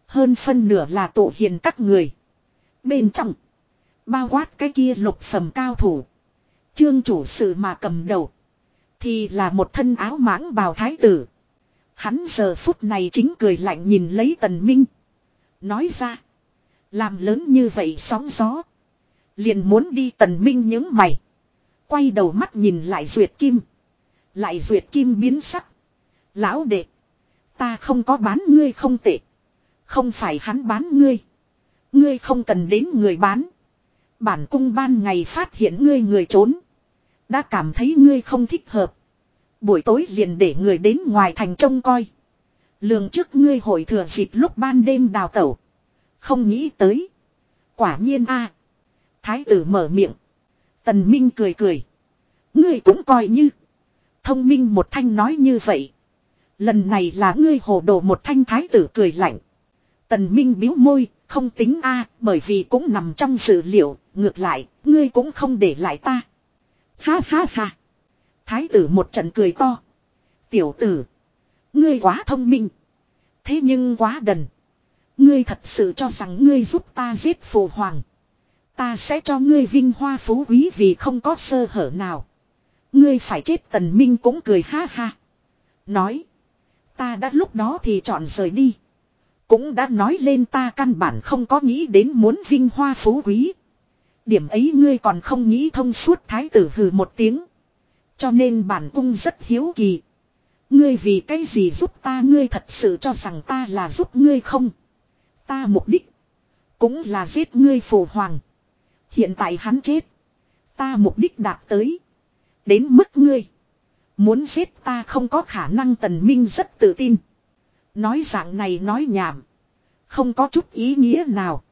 Hơn phân nửa là tụ hiền các người. Bên trong. Bao quát cái kia lục phẩm cao thủ. Trương chủ sự mà cầm đầu. Thì là một thân áo mãng bào thái tử. Hắn giờ phút này chính cười lạnh nhìn lấy tần minh. Nói ra. Làm lớn như vậy sóng gió. Liền muốn đi tần minh những mày. Quay đầu mắt nhìn lại duyệt kim. Lại duyệt kim biến sắc. Lão đệ. Ta không có bán ngươi không tệ. Không phải hắn bán ngươi. Ngươi không cần đến người bán. Bản cung ban ngày phát hiện ngươi người trốn. Đã cảm thấy ngươi không thích hợp. Buổi tối liền để người đến ngoài thành trông coi. Lường trước ngươi hội thừa dịp lúc ban đêm đào tẩu. Không nghĩ tới. Quả nhiên a Thái tử mở miệng. Tần Minh cười cười. Ngươi cũng coi như. Thông minh một thanh nói như vậy. Lần này là ngươi hồ đồ một thanh thái tử cười lạnh. Tần Minh biếu môi, không tính a, bởi vì cũng nằm trong sự liệu, ngược lại, ngươi cũng không để lại ta. Ha ha ha. Thái tử một trận cười to. Tiểu tử. Ngươi quá thông minh. Thế nhưng quá đần. Ngươi thật sự cho rằng ngươi giúp ta giết phù hoàng. Ta sẽ cho ngươi vinh hoa phú quý vì không có sơ hở nào. Ngươi phải chết tần minh cũng cười ha ha. Nói. Ta đã lúc đó thì chọn rời đi. Cũng đã nói lên ta căn bản không có nghĩ đến muốn vinh hoa phú quý. Điểm ấy ngươi còn không nghĩ thông suốt thái tử hừ một tiếng. Cho nên bản cung rất hiếu kỳ. Ngươi vì cái gì giúp ta, ngươi thật sự cho rằng ta là giúp ngươi không. Ta mục đích. Cũng là giết ngươi phù hoàng. Hiện tại hắn chết. Ta mục đích đạt tới. Đến mức ngươi. Muốn giết ta không có khả năng tần minh rất tự tin. Nói dạng này nói nhảm. Không có chút ý nghĩa nào.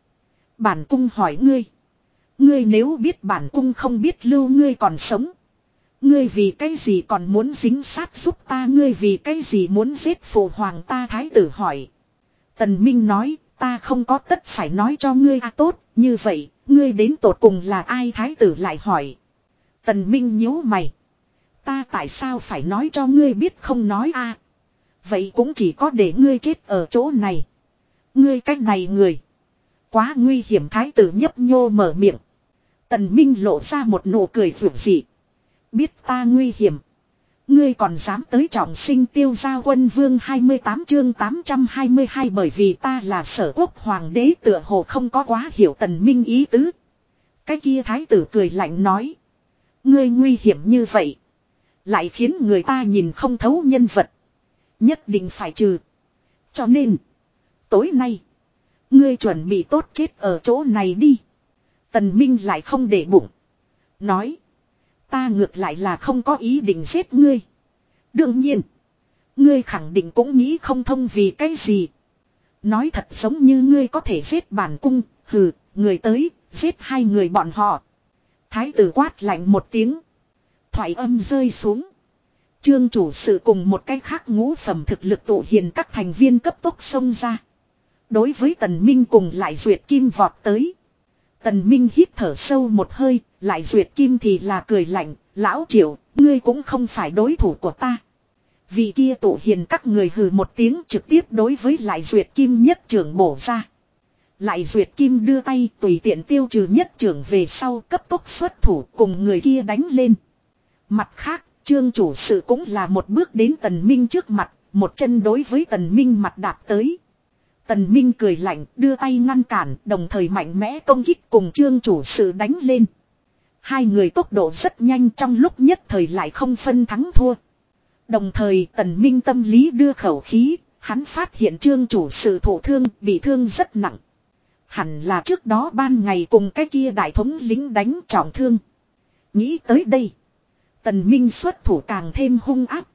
Bản cung hỏi ngươi. Ngươi nếu biết bản cung không biết lưu ngươi còn sống. Ngươi vì cái gì còn muốn dính sát giúp ta ngươi vì cái gì muốn giết phụ hoàng ta thái tử hỏi. Tần Minh nói, ta không có tất phải nói cho ngươi à tốt, như vậy, ngươi đến tột cùng là ai thái tử lại hỏi. Tần Minh nhíu mày. Ta tại sao phải nói cho ngươi biết không nói a? Vậy cũng chỉ có để ngươi chết ở chỗ này. Ngươi cách này người. Quá nguy hiểm thái tử nhấp nhô mở miệng. Tần Minh lộ ra một nụ cười vượt dị. Biết ta nguy hiểm. Ngươi còn dám tới trọng sinh tiêu gia quân vương 28 chương 822 bởi vì ta là sở quốc hoàng đế tựa hồ không có quá hiểu tần minh ý tứ. Cái kia thái tử cười lạnh nói. Ngươi nguy hiểm như vậy. Lại khiến người ta nhìn không thấu nhân vật. Nhất định phải trừ. Cho nên. Tối nay. Ngươi chuẩn bị tốt chết ở chỗ này đi. Tần Minh lại không để bụng. Nói. Ta ngược lại là không có ý định giết ngươi. Đương nhiên. Ngươi khẳng định cũng nghĩ không thông vì cái gì. Nói thật giống như ngươi có thể giết bản cung. Hừ, người tới, giết hai người bọn họ. Thái tử quát lạnh một tiếng. Thoại âm rơi xuống. Trương chủ sự cùng một cách khác ngũ phẩm thực lực tụ hiền các thành viên cấp tốc xông ra. Đối với tần minh cùng lại duyệt kim vọt tới. Tần minh hít thở sâu một hơi, lại duyệt kim thì là cười lạnh, lão triệu, ngươi cũng không phải đối thủ của ta. Vì kia tụ hiền các người hừ một tiếng trực tiếp đối với lại duyệt kim nhất trưởng bổ ra. Lại duyệt kim đưa tay tùy tiện tiêu trừ nhất trưởng về sau cấp tốc xuất thủ cùng người kia đánh lên. Mặt khác, trương chủ sự cũng là một bước đến tần minh trước mặt, một chân đối với tần minh mặt đạp tới. Tần minh cười lạnh đưa tay ngăn cản đồng thời mạnh mẽ công kích cùng trương chủ sự đánh lên. Hai người tốc độ rất nhanh trong lúc nhất thời lại không phân thắng thua. Đồng thời tần minh tâm lý đưa khẩu khí, hắn phát hiện trương chủ sự thổ thương bị thương rất nặng. Hẳn là trước đó ban ngày cùng cái kia đại thống lính đánh trọng thương. Nghĩ tới đây. Tần Minh xuất thủ càng thêm hung áp.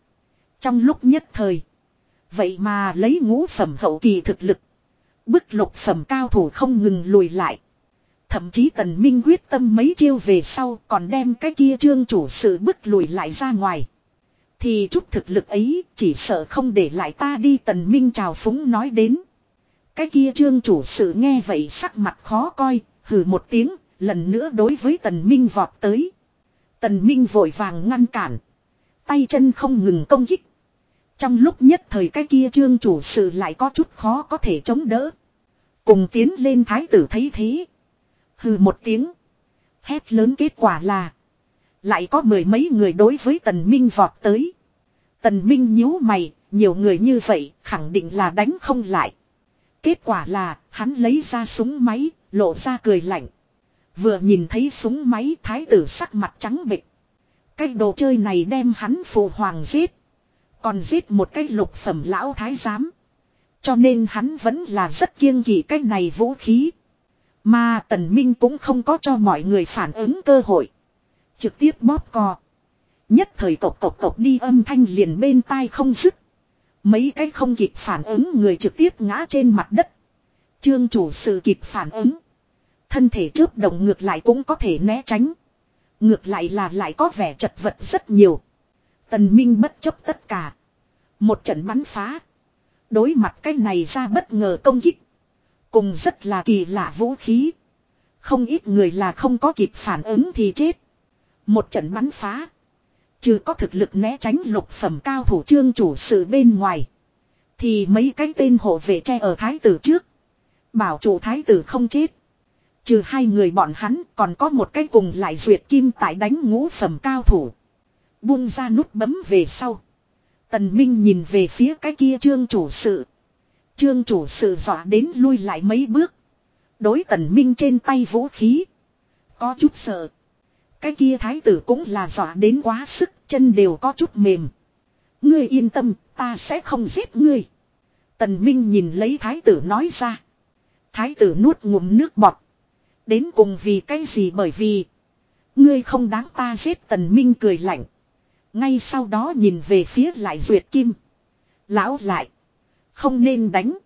Trong lúc nhất thời. Vậy mà lấy ngũ phẩm hậu kỳ thực lực. Bức lục phẩm cao thủ không ngừng lùi lại. Thậm chí tần minh quyết tâm mấy chiêu về sau còn đem cái kia trương chủ sự bức lùi lại ra ngoài. Thì chút thực lực ấy chỉ sợ không để lại ta đi tần minh chào phúng nói đến. Cái kia trương chủ sự nghe vậy sắc mặt khó coi, hừ một tiếng, lần nữa đối với tần minh vọt tới. Tần minh vội vàng ngăn cản. Tay chân không ngừng công kích. Trong lúc nhất thời cái kia trương chủ sự lại có chút khó có thể chống đỡ. Cùng tiến lên thái tử thấy thế. Hừ một tiếng. Hét lớn kết quả là. Lại có mười mấy người đối với tần minh vọt tới. Tần minh nhíu mày, nhiều người như vậy khẳng định là đánh không lại. Kết quả là hắn lấy ra súng máy, lộ ra cười lạnh. Vừa nhìn thấy súng máy thái tử sắc mặt trắng bệch. Cái đồ chơi này đem hắn phù hoàng giết. Còn giết một cái lục phẩm lão thái giám. Cho nên hắn vẫn là rất kiêng kỵ cái này vũ khí. Mà tần minh cũng không có cho mọi người phản ứng cơ hội. Trực tiếp bóp cò. Nhất thời cộc cộc cộc đi âm thanh liền bên tai không dứt. Mấy cái không kịp phản ứng người trực tiếp ngã trên mặt đất. Trương chủ sự kịp phản ứng. Thân thể chớp động ngược lại cũng có thể né tránh. Ngược lại là lại có vẻ chật vật rất nhiều. Tần Minh bất chấp tất cả. Một trận bắn phá. Đối mặt cái này ra bất ngờ công kích. Cùng rất là kỳ lạ vũ khí. Không ít người là không có kịp phản ứng thì chết. Một trận bắn phá. Chứ có thực lực né tránh lục phẩm cao thủ trương chủ sự bên ngoài. Thì mấy cái tên hộ vệ che ở thái tử trước. Bảo chủ thái tử không chết. Trừ hai người bọn hắn còn có một cái cùng lại duyệt kim tại đánh ngũ phẩm cao thủ. Buông ra nút bấm về sau. Tần Minh nhìn về phía cái kia trương chủ sự. Trương chủ sự dọa đến lui lại mấy bước. Đối tần Minh trên tay vũ khí. Có chút sợ. Cái kia thái tử cũng là dọa đến quá sức chân đều có chút mềm. Ngươi yên tâm, ta sẽ không giết ngươi. Tần Minh nhìn lấy thái tử nói ra. Thái tử nuốt ngụm nước bọt. Đến cùng vì cái gì bởi vì. Ngươi không đáng ta giết tần Minh cười lạnh. Ngay sau đó nhìn về phía lại duyệt kim. Lão lại. Không nên đánh.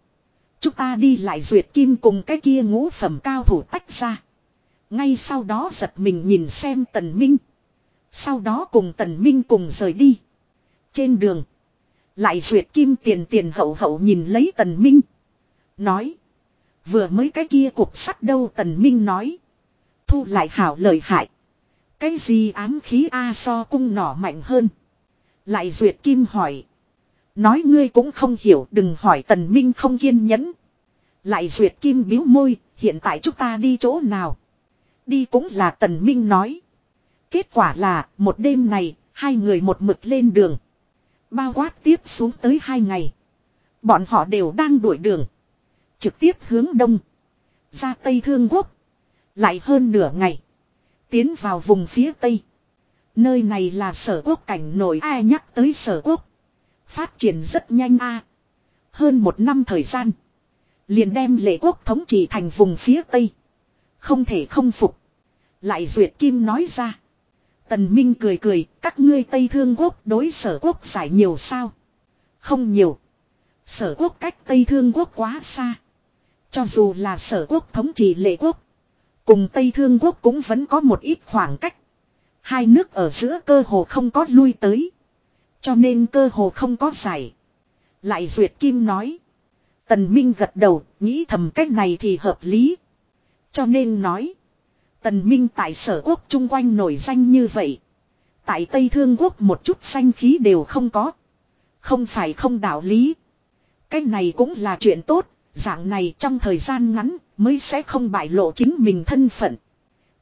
Chúng ta đi lại duyệt kim cùng cái kia ngũ phẩm cao thủ tách ra. Ngay sau đó giật mình nhìn xem tần minh. Sau đó cùng tần minh cùng rời đi. Trên đường. Lại duyệt kim tiền tiền hậu hậu nhìn lấy tần minh. Nói. Vừa mới cái kia cục sắt đâu tần minh nói. Thu lại hảo lời hại. Cái gì ám khí A so cung nỏ mạnh hơn. Lại duyệt kim hỏi. Nói ngươi cũng không hiểu đừng hỏi tần minh không kiên nhẫn. Lại duyệt kim biếu môi, hiện tại chúng ta đi chỗ nào? Đi cũng là tần minh nói. Kết quả là, một đêm này, hai người một mực lên đường. Bao quát tiếp xuống tới hai ngày. Bọn họ đều đang đuổi đường. Trực tiếp hướng đông. Ra Tây Thương Quốc. Lại hơn nửa ngày. Tiến vào vùng phía Tây. Nơi này là sở quốc cảnh nổi ai nhắc tới sở quốc. Phát triển rất nhanh a Hơn một năm thời gian. Liền đem lệ quốc thống trị thành vùng phía Tây. Không thể không phục. Lại duyệt kim nói ra. Tần Minh cười cười, các ngươi Tây Thương Quốc đối sở quốc giải nhiều sao? Không nhiều. Sở quốc cách Tây Thương Quốc quá xa. Cho dù là sở quốc thống trị lệ quốc. Cùng Tây Thương Quốc cũng vẫn có một ít khoảng cách. Hai nước ở giữa cơ hồ không có lui tới. Cho nên cơ hồ không có giải. Lại Duyệt Kim nói. Tần Minh gật đầu, nghĩ thầm cách này thì hợp lý. Cho nên nói. Tần Minh tại sở quốc chung quanh nổi danh như vậy. Tại Tây Thương Quốc một chút danh khí đều không có. Không phải không đạo lý. Cái này cũng là chuyện tốt, dạng này trong thời gian ngắn mới sẽ không bại lộ chính mình thân phận.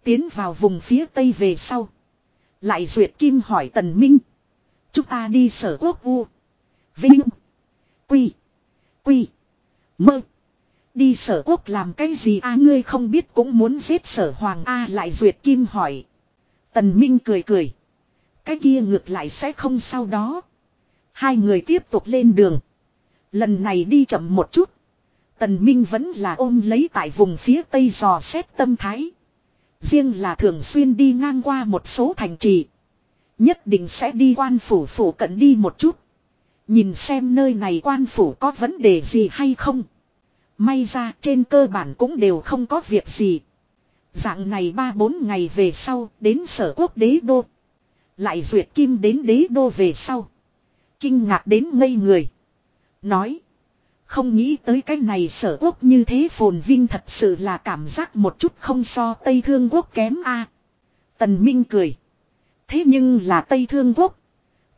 Tiến vào vùng phía Tây về sau. Lại Duyệt Kim hỏi Tần Minh. Chúng ta đi sở quốc u. Vinh. Quy. Quy. Mơ. Đi sở quốc làm cái gì a ngươi không biết cũng muốn giết sở hoàng a lại duyệt kim hỏi. Tần Minh cười cười. Cái kia ngược lại sẽ không sau đó. Hai người tiếp tục lên đường. Lần này đi chậm một chút. Tần Minh vẫn là ôm lấy tại vùng phía tây dò xét tâm thái. Riêng là thường xuyên đi ngang qua một số thành trì. Nhất định sẽ đi quan phủ phủ cận đi một chút. Nhìn xem nơi này quan phủ có vấn đề gì hay không. May ra trên cơ bản cũng đều không có việc gì. Dạng này ba bốn ngày về sau đến sở quốc đế đô. Lại duyệt kim đến đế đô về sau. Kinh ngạc đến ngây người. Nói. Không nghĩ tới cái này sở quốc như thế phồn vinh thật sự là cảm giác một chút không so Tây Thương Quốc kém a. Tần Minh cười. Thế nhưng là Tây Thương Quốc.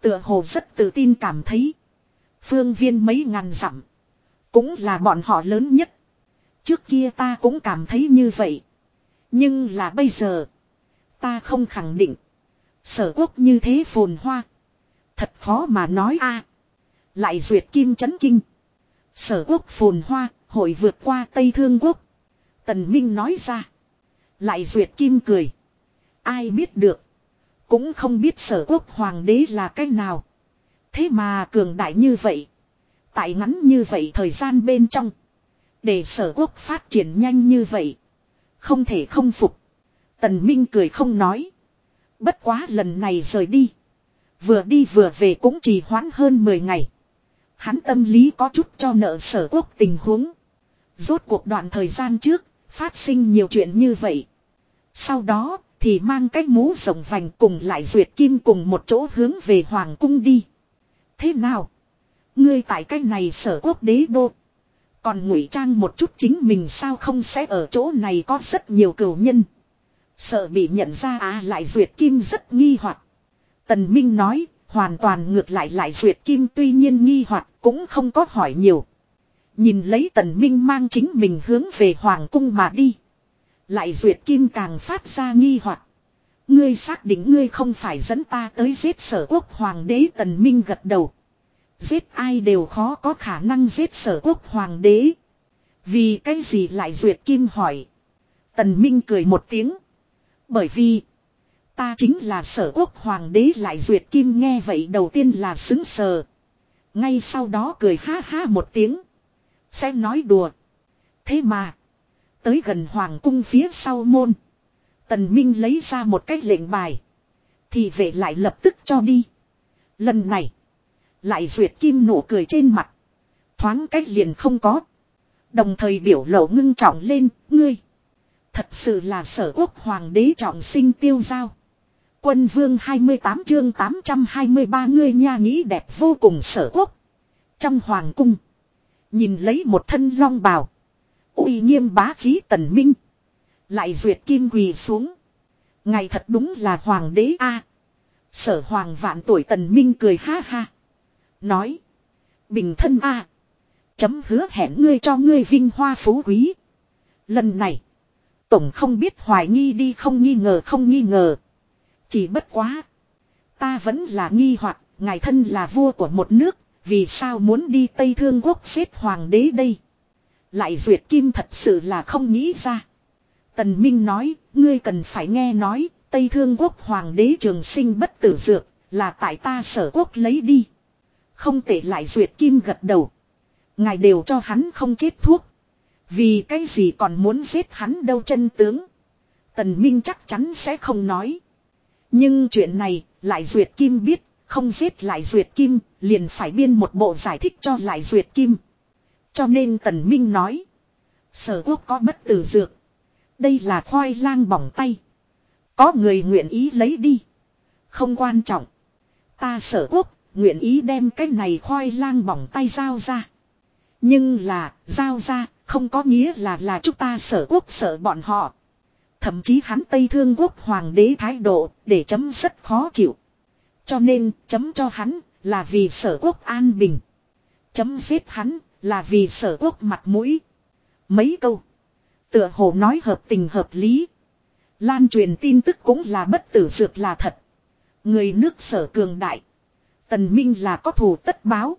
Tựa hồ rất tự tin cảm thấy. Phương viên mấy ngàn dặm. Cũng là bọn họ lớn nhất. Trước kia ta cũng cảm thấy như vậy. Nhưng là bây giờ. Ta không khẳng định. Sở quốc như thế phồn hoa. Thật khó mà nói a. Lại duyệt kim chấn kinh. Sở quốc phồn hoa, hội vượt qua Tây Thương quốc. Tần Minh nói ra. Lại duyệt kim cười. Ai biết được. Cũng không biết sở quốc hoàng đế là cách nào. Thế mà cường đại như vậy. Tại ngắn như vậy thời gian bên trong. Để sở quốc phát triển nhanh như vậy. Không thể không phục. Tần Minh cười không nói. Bất quá lần này rời đi. Vừa đi vừa về cũng chỉ hoãn hơn 10 ngày. Hắn tâm lý có chút cho nợ sở quốc tình huống. Rốt cuộc đoạn thời gian trước, phát sinh nhiều chuyện như vậy. Sau đó, thì mang cái mũ rồng vành cùng lại duyệt kim cùng một chỗ hướng về Hoàng cung đi. Thế nào? Ngươi tại cái này sở quốc đế đô. Còn ngụy trang một chút chính mình sao không sẽ ở chỗ này có rất nhiều cửu nhân. Sợ bị nhận ra à lại duyệt kim rất nghi hoặc Tần Minh nói, hoàn toàn ngược lại lại duyệt kim tuy nhiên nghi hoặc cũng không có hỏi nhiều. Nhìn lấy tần minh mang chính mình hướng về hoàng cung mà đi. Lại duyệt kim càng phát ra nghi hoặc Ngươi xác định ngươi không phải dẫn ta tới giết sở quốc hoàng đế tần minh gật đầu. Giết ai đều khó có khả năng giết sở quốc hoàng đế. Vì cái gì lại duyệt kim hỏi. Tần minh cười một tiếng. Bởi vì. Ta chính là sở quốc hoàng đế lại duyệt kim nghe vậy đầu tiên là xứng sờ. Ngay sau đó cười ha ha một tiếng. Sẽ nói đùa. Thế mà. Tới gần hoàng cung phía sau môn. Tần Minh lấy ra một cái lệnh bài. Thì vệ lại lập tức cho đi. Lần này. Lại duyệt kim nụ cười trên mặt. Thoáng cách liền không có. Đồng thời biểu lộ ngưng trọng lên. Ngươi. Thật sự là sở quốc hoàng đế trọng sinh tiêu giao. Quân vương 28 chương 823 ngươi nha nghĩ đẹp vô cùng sở quốc. Trong hoàng cung. Nhìn lấy một thân long bào. uy nghiêm bá khí tần minh. Lại duyệt kim quỳ xuống. Ngày thật đúng là hoàng đế a. Sở hoàng vạn tuổi tần minh cười ha ha. Nói. Bình thân a. Chấm hứa hẹn ngươi cho ngươi vinh hoa phú quý. Lần này. Tổng không biết hoài nghi đi không nghi ngờ không nghi ngờ. Chỉ bất quá. Ta vẫn là nghi hoặc ngài thân là vua của một nước. Vì sao muốn đi Tây Thương Quốc xếp hoàng đế đây? Lại duyệt kim thật sự là không nghĩ ra. Tần Minh nói, ngươi cần phải nghe nói, Tây Thương Quốc Hoàng đế trường sinh bất tử dược, là tại ta sở quốc lấy đi. Không thể lại duyệt kim gật đầu. Ngài đều cho hắn không chết thuốc. Vì cái gì còn muốn giết hắn đâu chân tướng. Tần Minh chắc chắn sẽ không nói. Nhưng chuyện này, lại duyệt kim biết, không giết lại duyệt kim, liền phải biên một bộ giải thích cho lại duyệt kim. Cho nên Tần Minh nói. Sở quốc có bất tử dược. Đây là khoai lang bỏng tay. Có người nguyện ý lấy đi. Không quan trọng. Ta sở quốc, nguyện ý đem cái này khoai lang bỏng tay giao ra. Nhưng là, giao ra, không có nghĩa là là chúng ta sở quốc sợ bọn họ. Thậm chí hắn Tây Thương quốc hoàng đế thái độ, để chấm rất khó chịu. Cho nên, chấm cho hắn, là vì sở quốc an bình. Chấm giết hắn, là vì sở quốc mặt mũi. Mấy câu. Tựa hồ nói hợp tình hợp lý. Lan truyền tin tức cũng là bất tử dược là thật. Người nước sở cường đại. Tần Minh là có thù tất báo.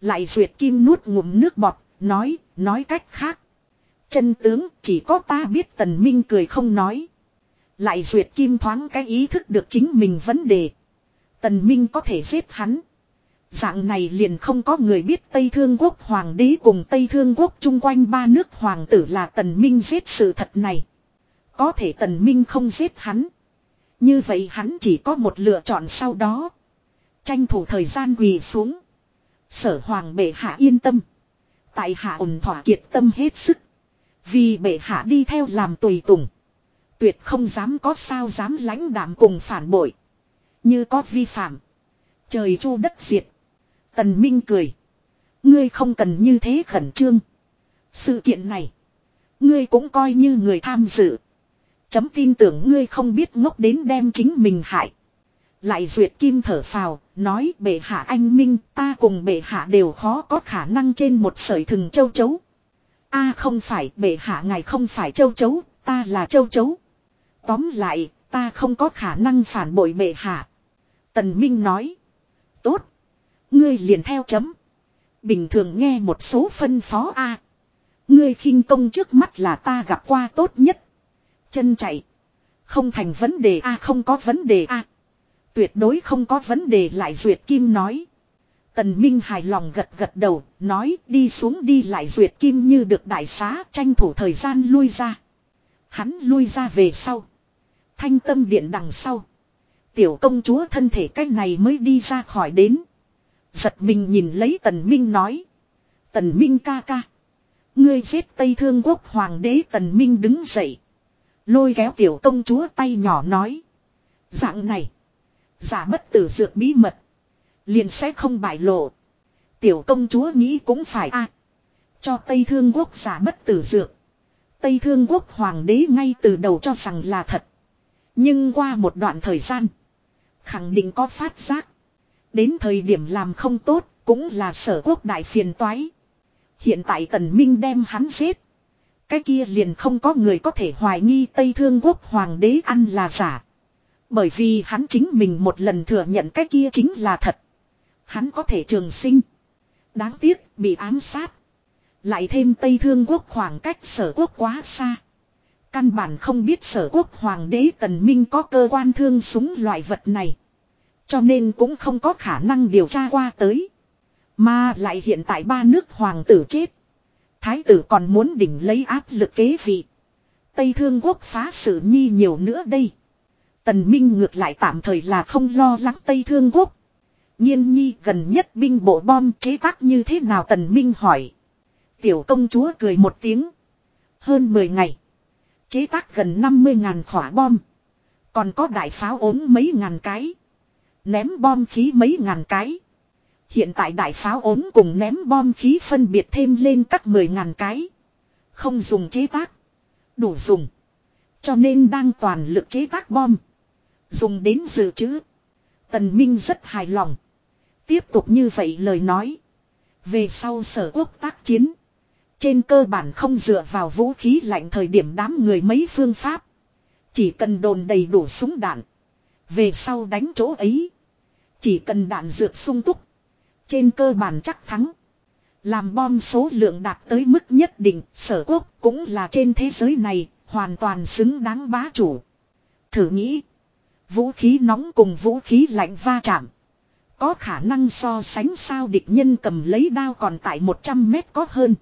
Lại duyệt kim nuốt ngụm nước bọt, nói, nói cách khác. Chân tướng chỉ có ta biết tần Minh cười không nói. Lại duyệt kim thoáng cái ý thức được chính mình vấn đề. Tần Minh có thể giết hắn. Dạng này liền không có người biết Tây Thương Quốc Hoàng đế cùng Tây Thương Quốc chung quanh ba nước Hoàng tử là Tần Minh giết sự thật này. Có thể Tần Minh không giết hắn. Như vậy hắn chỉ có một lựa chọn sau đó. Tranh thủ thời gian quỳ xuống. Sở Hoàng bệ hạ yên tâm. Tại hạ ổn thỏa kiệt tâm hết sức. Vì bệ hạ đi theo làm tùy tùng. Tuyệt không dám có sao dám lãnh đảm cùng phản bội. Như có vi phạm. Trời chu đất diệt. Tần Minh cười. Ngươi không cần như thế khẩn trương. Sự kiện này. Ngươi cũng coi như người tham dự. Chấm tin tưởng ngươi không biết ngốc đến đem chính mình hại. Lại duyệt kim thở phào, nói bệ hạ anh minh ta cùng bệ hạ đều khó có khả năng trên một sợi thừng châu chấu a không phải bệ hạ ngài không phải châu chấu, ta là châu chấu. Tóm lại, ta không có khả năng phản bội bệ hạ. Tần Minh nói. Tốt. Ngươi liền theo chấm. Bình thường nghe một số phân phó A. Ngươi khinh công trước mắt là ta gặp qua tốt nhất. Chân chạy. Không thành vấn đề A không có vấn đề A. Tuyệt đối không có vấn đề lại Duyệt Kim nói. Tần Minh hài lòng gật gật đầu, nói đi xuống đi lại Duyệt Kim như được đại xá tranh thủ thời gian lui ra. Hắn lui ra về sau. Thanh tâm điện đằng sau. Tiểu công chúa thân thể cái này mới đi ra khỏi đến. Giật mình nhìn lấy tần minh nói. Tần minh ca ca. Ngươi giết Tây Thương Quốc Hoàng đế tần minh đứng dậy. Lôi kéo tiểu công chúa tay nhỏ nói. Dạng này. Giả bất tử dược bí mật. Liền sẽ không bại lộ. Tiểu công chúa nghĩ cũng phải a Cho Tây Thương Quốc giả bất tử dược. Tây Thương Quốc Hoàng đế ngay từ đầu cho rằng là thật. Nhưng qua một đoạn thời gian. Khẳng định có phát giác. Đến thời điểm làm không tốt cũng là sở quốc đại phiền toái. Hiện tại tần minh đem hắn giết. Cái kia liền không có người có thể hoài nghi Tây Thương Quốc Hoàng đế ăn là giả. Bởi vì hắn chính mình một lần thừa nhận cái kia chính là thật. Hắn có thể trường sinh. Đáng tiếc, bị ám sát. Lại thêm Tây Thương Quốc khoảng cách sở quốc quá xa. Căn bản không biết sở quốc hoàng đế tần minh có cơ quan thương súng loại vật này. Cho nên cũng không có khả năng điều tra qua tới. Mà lại hiện tại ba nước hoàng tử chết. Thái tử còn muốn đỉnh lấy áp lực kế vị. Tây Thương Quốc phá sự nhi nhiều nữa đây. Tần Minh ngược lại tạm thời là không lo lắng Tây Thương Quốc. Nhiên nhi gần nhất binh bộ bom chế tác như thế nào Tần Minh hỏi. Tiểu công chúa cười một tiếng. Hơn 10 ngày. Chế tác gần 50 ngàn khỏa bom. Còn có đại pháo ốm mấy ngàn cái. Ném bom khí mấy ngàn cái. Hiện tại đại pháo ốm cùng ném bom khí phân biệt thêm lên các 10 ngàn cái. Không dùng chế tác. Đủ dùng. Cho nên đang toàn lực chế tác bom. Dùng đến dự trữ. Tần Minh rất hài lòng. Tiếp tục như vậy lời nói. Về sau sở quốc tác chiến. Trên cơ bản không dựa vào vũ khí lạnh thời điểm đám người mấy phương pháp. Chỉ cần đồn đầy đủ súng đạn. Về sau đánh chỗ ấy. Chỉ cần đạn dược sung túc. Trên cơ bản chắc thắng. Làm bom số lượng đạt tới mức nhất định, sở quốc cũng là trên thế giới này, hoàn toàn xứng đáng bá chủ. Thử nghĩ, vũ khí nóng cùng vũ khí lạnh va chạm. Có khả năng so sánh sao địch nhân cầm lấy đao còn tại 100 mét có hơn.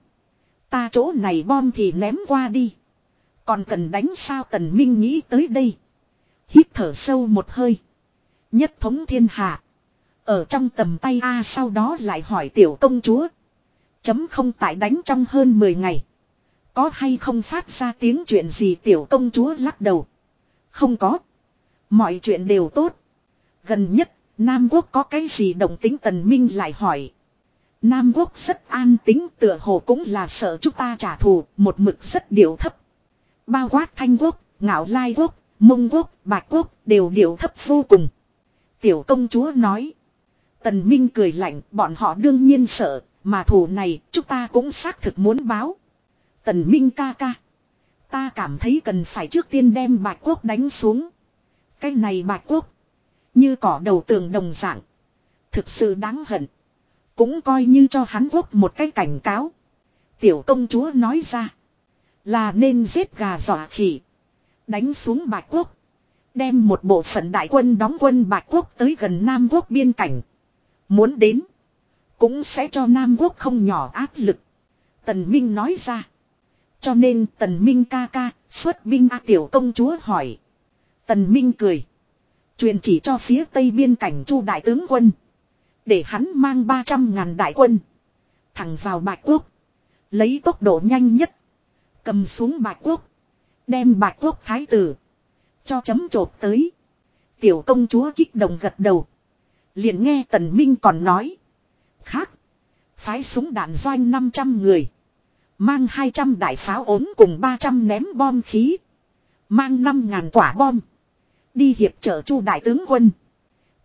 Ta chỗ này bom thì ném qua đi. Còn cần đánh sao tần minh nghĩ tới đây. Hít thở sâu một hơi. Nhất thống thiên hạ. Ở trong tầm tay A sau đó lại hỏi tiểu công chúa. Chấm không tại đánh trong hơn 10 ngày. Có hay không phát ra tiếng chuyện gì tiểu công chúa lắc đầu. Không có. Mọi chuyện đều tốt. Gần nhất, Nam Quốc có cái gì động tính tần minh lại hỏi. Nam Quốc rất an tính tựa hồ cũng là sợ chúng ta trả thù, một mực rất điều thấp. Bao quát Thanh Quốc, Ngạo Lai Quốc, Mông Quốc, Bạch Quốc đều điều thấp vô cùng. Tiểu công chúa nói. Tần Minh cười lạnh, bọn họ đương nhiên sợ, mà thù này chúng ta cũng xác thực muốn báo. Tần Minh ca ca. Ta cảm thấy cần phải trước tiên đem Bạch Quốc đánh xuống. Cái này Bạch Quốc. Như cỏ đầu tường đồng dạng. Thực sự đáng hận. Cũng coi như cho hắn quốc một cái cảnh cáo. Tiểu công chúa nói ra. Là nên giết gà dọa khỉ. Đánh xuống Bạch Quốc. Đem một bộ phận đại quân đóng quân Bạch Quốc tới gần Nam Quốc biên cảnh. Muốn đến. Cũng sẽ cho Nam Quốc không nhỏ áp lực. Tần Minh nói ra. Cho nên Tần Minh ca ca, xuất binh A tiểu công chúa hỏi. Tần Minh cười. Truyền chỉ cho phía tây biên cảnh chu đại tướng quân. Để hắn mang 300 ngàn đại quân. Thẳng vào Bạch Quốc. Lấy tốc độ nhanh nhất. Cầm xuống Bạch Quốc. Đem Bạch Quốc thái tử. Cho chấm chộp tới. Tiểu công chúa kích động gật đầu. Liền nghe Tần Minh còn nói. Khác. Phái súng đạn doanh 500 người. Mang 200 đại pháo ốm cùng 300 ném bom khí. Mang 5.000 quả bom. Đi hiệp trợ chu đại tướng quân.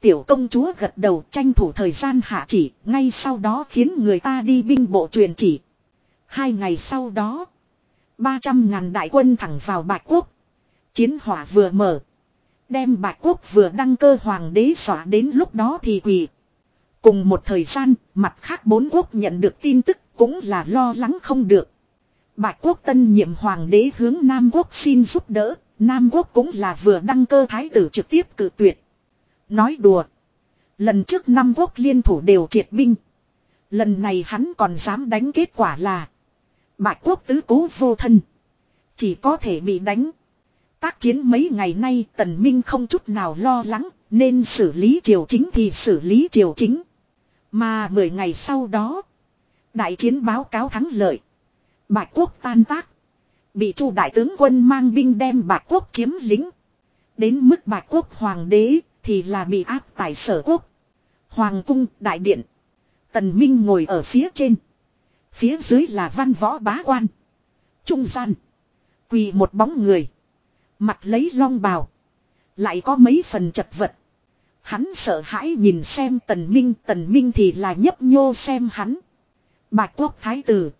Tiểu công chúa gật đầu tranh thủ thời gian hạ chỉ. Ngay sau đó khiến người ta đi binh bộ truyền chỉ. Hai ngày sau đó. 300 ngàn đại quân thẳng vào Bạch Quốc. Chiến hỏa vừa mở. Đem Bạch Quốc vừa đăng cơ hoàng đế xóa đến lúc đó thì quỳ. Cùng một thời gian, mặt khác bốn quốc nhận được tin tức cũng là lo lắng không được. Bạch quốc tân nhiệm hoàng đế hướng Nam quốc xin giúp đỡ, Nam quốc cũng là vừa đăng cơ thái tử trực tiếp cử tuyệt. Nói đùa. Lần trước Nam quốc liên thủ đều triệt binh. Lần này hắn còn dám đánh kết quả là. Bạch quốc tứ cố vô thân. Chỉ có thể bị đánh. Tác chiến mấy ngày nay tần minh không chút nào lo lắng. Nên xử lý triều chính thì xử lý triều chính. Mà 10 ngày sau đó. Đại chiến báo cáo thắng lợi. Bạch quốc tan tác. Bị chu đại tướng quân mang binh đem bạc quốc chiếm lính. Đến mức bạc quốc hoàng đế thì là bị áp tại sở quốc. Hoàng cung, đại điện. Tần Minh ngồi ở phía trên. Phía dưới là văn võ bá quan. Trung gian. Quỳ một bóng người. Mặt lấy long bào. Lại có mấy phần chật vật. Hắn sợ hãi nhìn xem tần minh. Tần minh thì là nhấp nhô xem hắn. Bạch quốc thái tử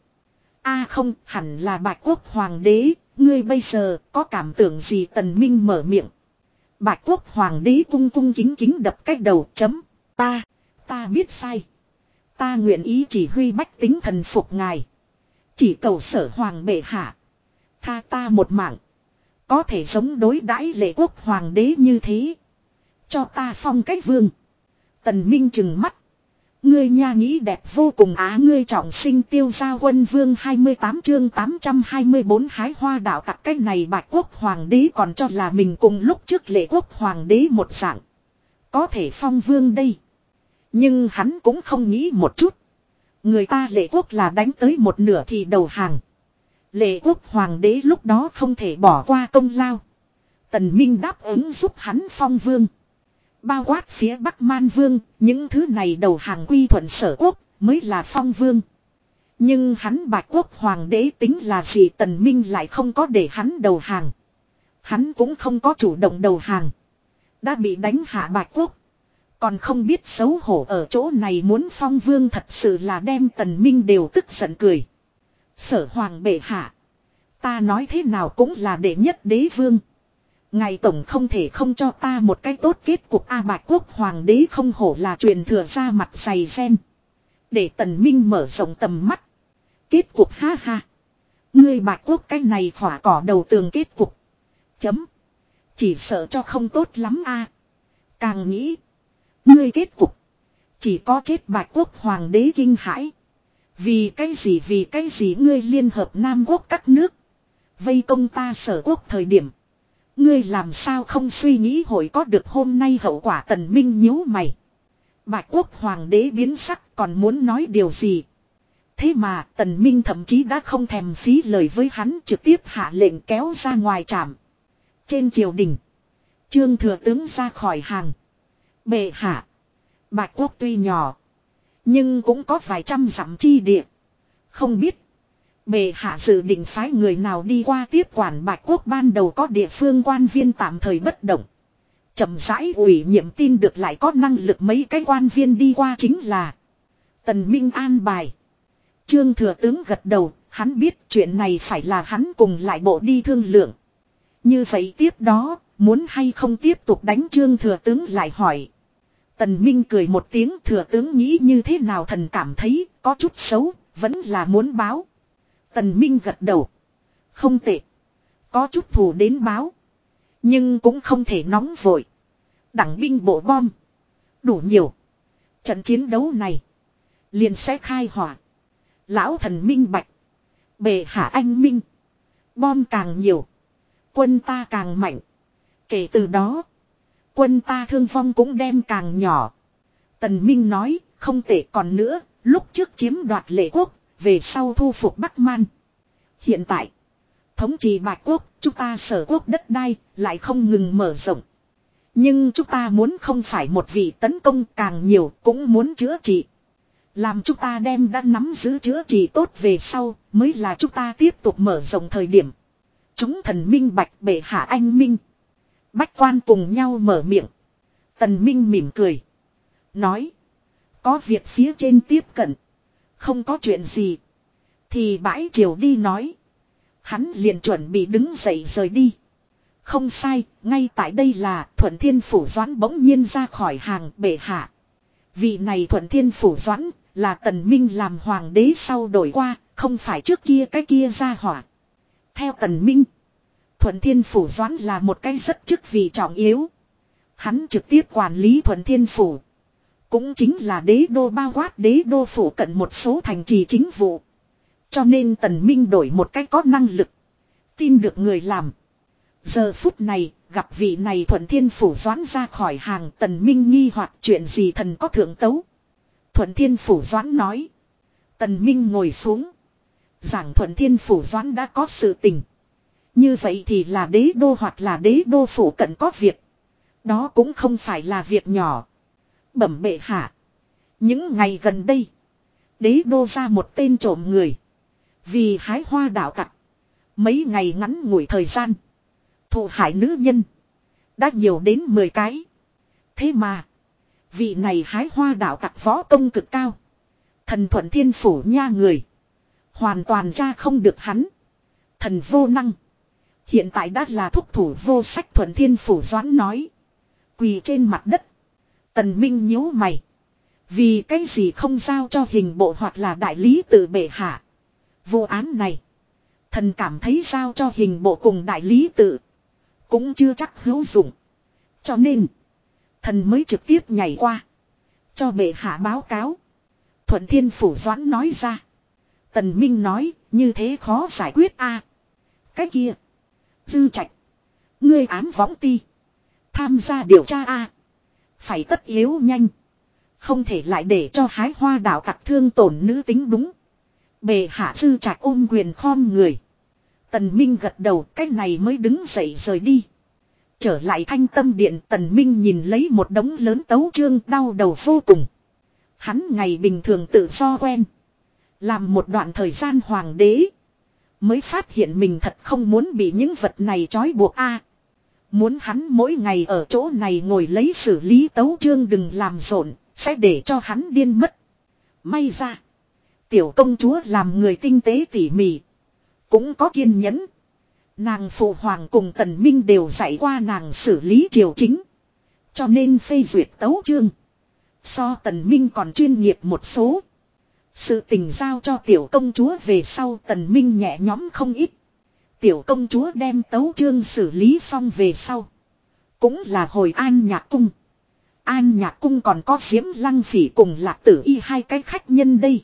a không hẳn là bạch quốc hoàng đế. Ngươi bây giờ có cảm tưởng gì tần minh mở miệng. Bạch quốc hoàng đế cung cung kính kính đập cách đầu chấm. Ta, ta biết sai. Ta nguyện ý chỉ huy bách tính thần phục ngài. Chỉ cầu sở hoàng bệ hạ. Tha ta một mạng. Có thể giống đối đãi lệ quốc hoàng đế như thế. Cho ta phong cách vương. Tần Minh chừng mắt. Ngươi nha nghĩ đẹp vô cùng á, ngươi trọng sinh tiêu gia quân vương 28 chương 824 hái hoa đạo tặc cách này bạch quốc hoàng đế còn cho là mình cùng lúc trước lệ quốc hoàng đế một dạng. Có thể phong vương đây. Nhưng hắn cũng không nghĩ một chút. Người ta lệ quốc là đánh tới một nửa thì đầu hàng. Lệ quốc hoàng đế lúc đó không thể bỏ qua công lao. Tần Minh đáp ứng giúp hắn phong vương. Bao quát phía Bắc Man Vương, những thứ này đầu hàng quy thuận sở quốc, mới là phong vương. Nhưng hắn bạch quốc hoàng đế tính là gì tần minh lại không có để hắn đầu hàng. Hắn cũng không có chủ động đầu hàng. Đã bị đánh hạ bạch quốc. Còn không biết xấu hổ ở chỗ này muốn phong vương thật sự là đem tần minh đều tức giận cười. Sở hoàng bệ hạ. Ta nói thế nào cũng là đệ nhất đế vương. Ngài tổng không thể không cho ta một cái tốt kết cục A Bạch Quốc Hoàng đế không hổ là truyền thừa ra mặt dày sen. Để tần minh mở rộng tầm mắt. Kết cục, ha ha. Ngươi Bạch Quốc cái này khỏa cỏ đầu tường kết cục. Chấm. Chỉ sợ cho không tốt lắm a. Càng nghĩ. Ngươi kết cục. Chỉ có chết Bạch Quốc Hoàng đế kinh hãi. Vì cái gì, vì cái gì ngươi liên hợp Nam Quốc các nước. Vây công ta sở quốc thời điểm. Ngươi làm sao không suy nghĩ hội có được hôm nay hậu quả tần minh nhíu mày. Bạch quốc hoàng đế biến sắc còn muốn nói điều gì. Thế mà tần minh thậm chí đã không thèm phí lời với hắn trực tiếp hạ lệnh kéo ra ngoài trạm. Trên triều đình. Trương thừa tướng ra khỏi hàng. Bệ hạ. Bạch quốc tuy nhỏ. Nhưng cũng có vài trăm dặm chi địa. Không biết. Bề hạ dự định phái người nào đi qua tiếp quản bạch quốc ban đầu có địa phương quan viên tạm thời bất động. chậm rãi ủy nhiệm tin được lại có năng lực mấy cái quan viên đi qua chính là Tần Minh an bài. Trương thừa tướng gật đầu, hắn biết chuyện này phải là hắn cùng lại bộ đi thương lượng. Như vậy tiếp đó, muốn hay không tiếp tục đánh trương thừa tướng lại hỏi. Tần Minh cười một tiếng thừa tướng nghĩ như thế nào thần cảm thấy có chút xấu, vẫn là muốn báo. Tần Minh gật đầu. Không tệ. Có chút thù đến báo. Nhưng cũng không thể nóng vội. Đảng binh bộ bom. Đủ nhiều. Trận chiến đấu này. Liền sẽ khai hỏa. Lão thần minh bạch. Bệ hạ anh minh. Bom càng nhiều. Quân ta càng mạnh. Kể từ đó. Quân ta thương vong cũng đem càng nhỏ. Tần Minh nói, không tệ còn nữa, lúc trước chiếm đoạt lệ quốc, về sau thu phục Bắc Man. Hiện tại, thống trị bạch quốc, chúng ta sở quốc đất đai, lại không ngừng mở rộng. Nhưng chúng ta muốn không phải một vị tấn công càng nhiều, cũng muốn chữa trị. Làm chúng ta đem đã nắm giữ chữa trị tốt về sau, mới là chúng ta tiếp tục mở rộng thời điểm. Chúng thần minh bạch bệ hạ anh minh. Bách quan cùng nhau mở miệng. Tần minh mỉm cười. Nói. Có việc phía trên tiếp cận. Không có chuyện gì. Thì bãi triều đi nói. Hắn liền chuẩn bị đứng dậy rời đi. Không sai, ngay tại đây là Thuận Thiên Phủ Doãn bỗng nhiên ra khỏi hàng bệ hạ. Vị này Thuận Thiên Phủ Doãn là Tần Minh làm hoàng đế sau đổi qua, không phải trước kia cái kia ra hỏa. Theo Tần Minh, Thuận Thiên Phủ Doãn là một cái rất chức vị trọng yếu. Hắn trực tiếp quản lý Thuận Thiên Phủ. Cũng chính là đế đô bao quát đế đô phủ cận một số thành trì chính vụ. Cho nên Tần Minh đổi một cách có năng lực. Tin được người làm. Giờ phút này, gặp vị này Thuận Thiên Phủ Doãn ra khỏi hàng Tần Minh nghi hoặc chuyện gì thần có thượng tấu. Thuận Thiên Phủ Doãn nói. Tần Minh ngồi xuống. Giảng Thuận Thiên Phủ Doãn đã có sự tình. Như vậy thì là đế đô hoặc là đế đô phủ cận có việc. Đó cũng không phải là việc nhỏ. Bẩm bệ hạ. Những ngày gần đây. Đế đô ra một tên trộm người. Vì hái hoa đạo tặc. Mấy ngày ngắn ngủi thời gian. Thụ hại nữ nhân. Đã nhiều đến 10 cái. Thế mà. Vị này hái hoa đạo tặc võ công cực cao. Thần thuận thiên phủ nha người. Hoàn toàn tra không được hắn. Thần vô năng. Hiện tại đã là thúc thủ vô sách thuận thiên phủ doãn nói. Quỳ trên mặt đất. Tần Minh nhíu mày. Vì cái gì không giao cho hình bộ hoặc là đại lý tự bệ hạ. Vụ án này. Thần cảm thấy giao cho hình bộ cùng đại lý tự. Cũng chưa chắc hữu dụng. Cho nên. Thần mới trực tiếp nhảy qua. Cho bệ hạ báo cáo. Thuận thiên phủ doãn nói ra. Tần Minh nói, như thế khó giải quyết a. cái kia. Dư trạch. Ngươi ám võng ti. Tham gia điều tra a. Phải tất yếu nhanh. Không thể lại để cho hái hoa đạo tặc thương tổn nữ tính đúng. Bề hạ sư trạch ôm quyền khom người. Tần Minh gật đầu, cái này mới đứng dậy rời đi. Trở lại thanh tâm điện, Tần Minh nhìn lấy một đống lớn tấu chương, đau đầu vô cùng. Hắn ngày bình thường tự do quen. Làm một đoạn thời gian hoàng đế. Mới phát hiện mình thật không muốn bị những vật này trói buộc a. Muốn hắn mỗi ngày ở chỗ này ngồi lấy xử lý tấu chương đừng làm rộn, sẽ để cho hắn điên mất. May ra. Tiểu công chúa làm người tinh tế tỉ mỉ. Cũng có kiên nhẫn. Nàng phụ hoàng cùng tần minh đều dạy qua nàng xử lý triều chính. Cho nên phê duyệt tấu chương. So tần minh còn chuyên nghiệp một số. Sự tình giao cho tiểu công chúa về sau tần minh nhẹ nhõm không ít. Tiểu công chúa đem tấu chương xử lý xong về sau. Cũng là hồi an nhạc cung. An nhạc cung còn có diễm lăng phỉ cùng lạc tử y hai cái khách nhân đây.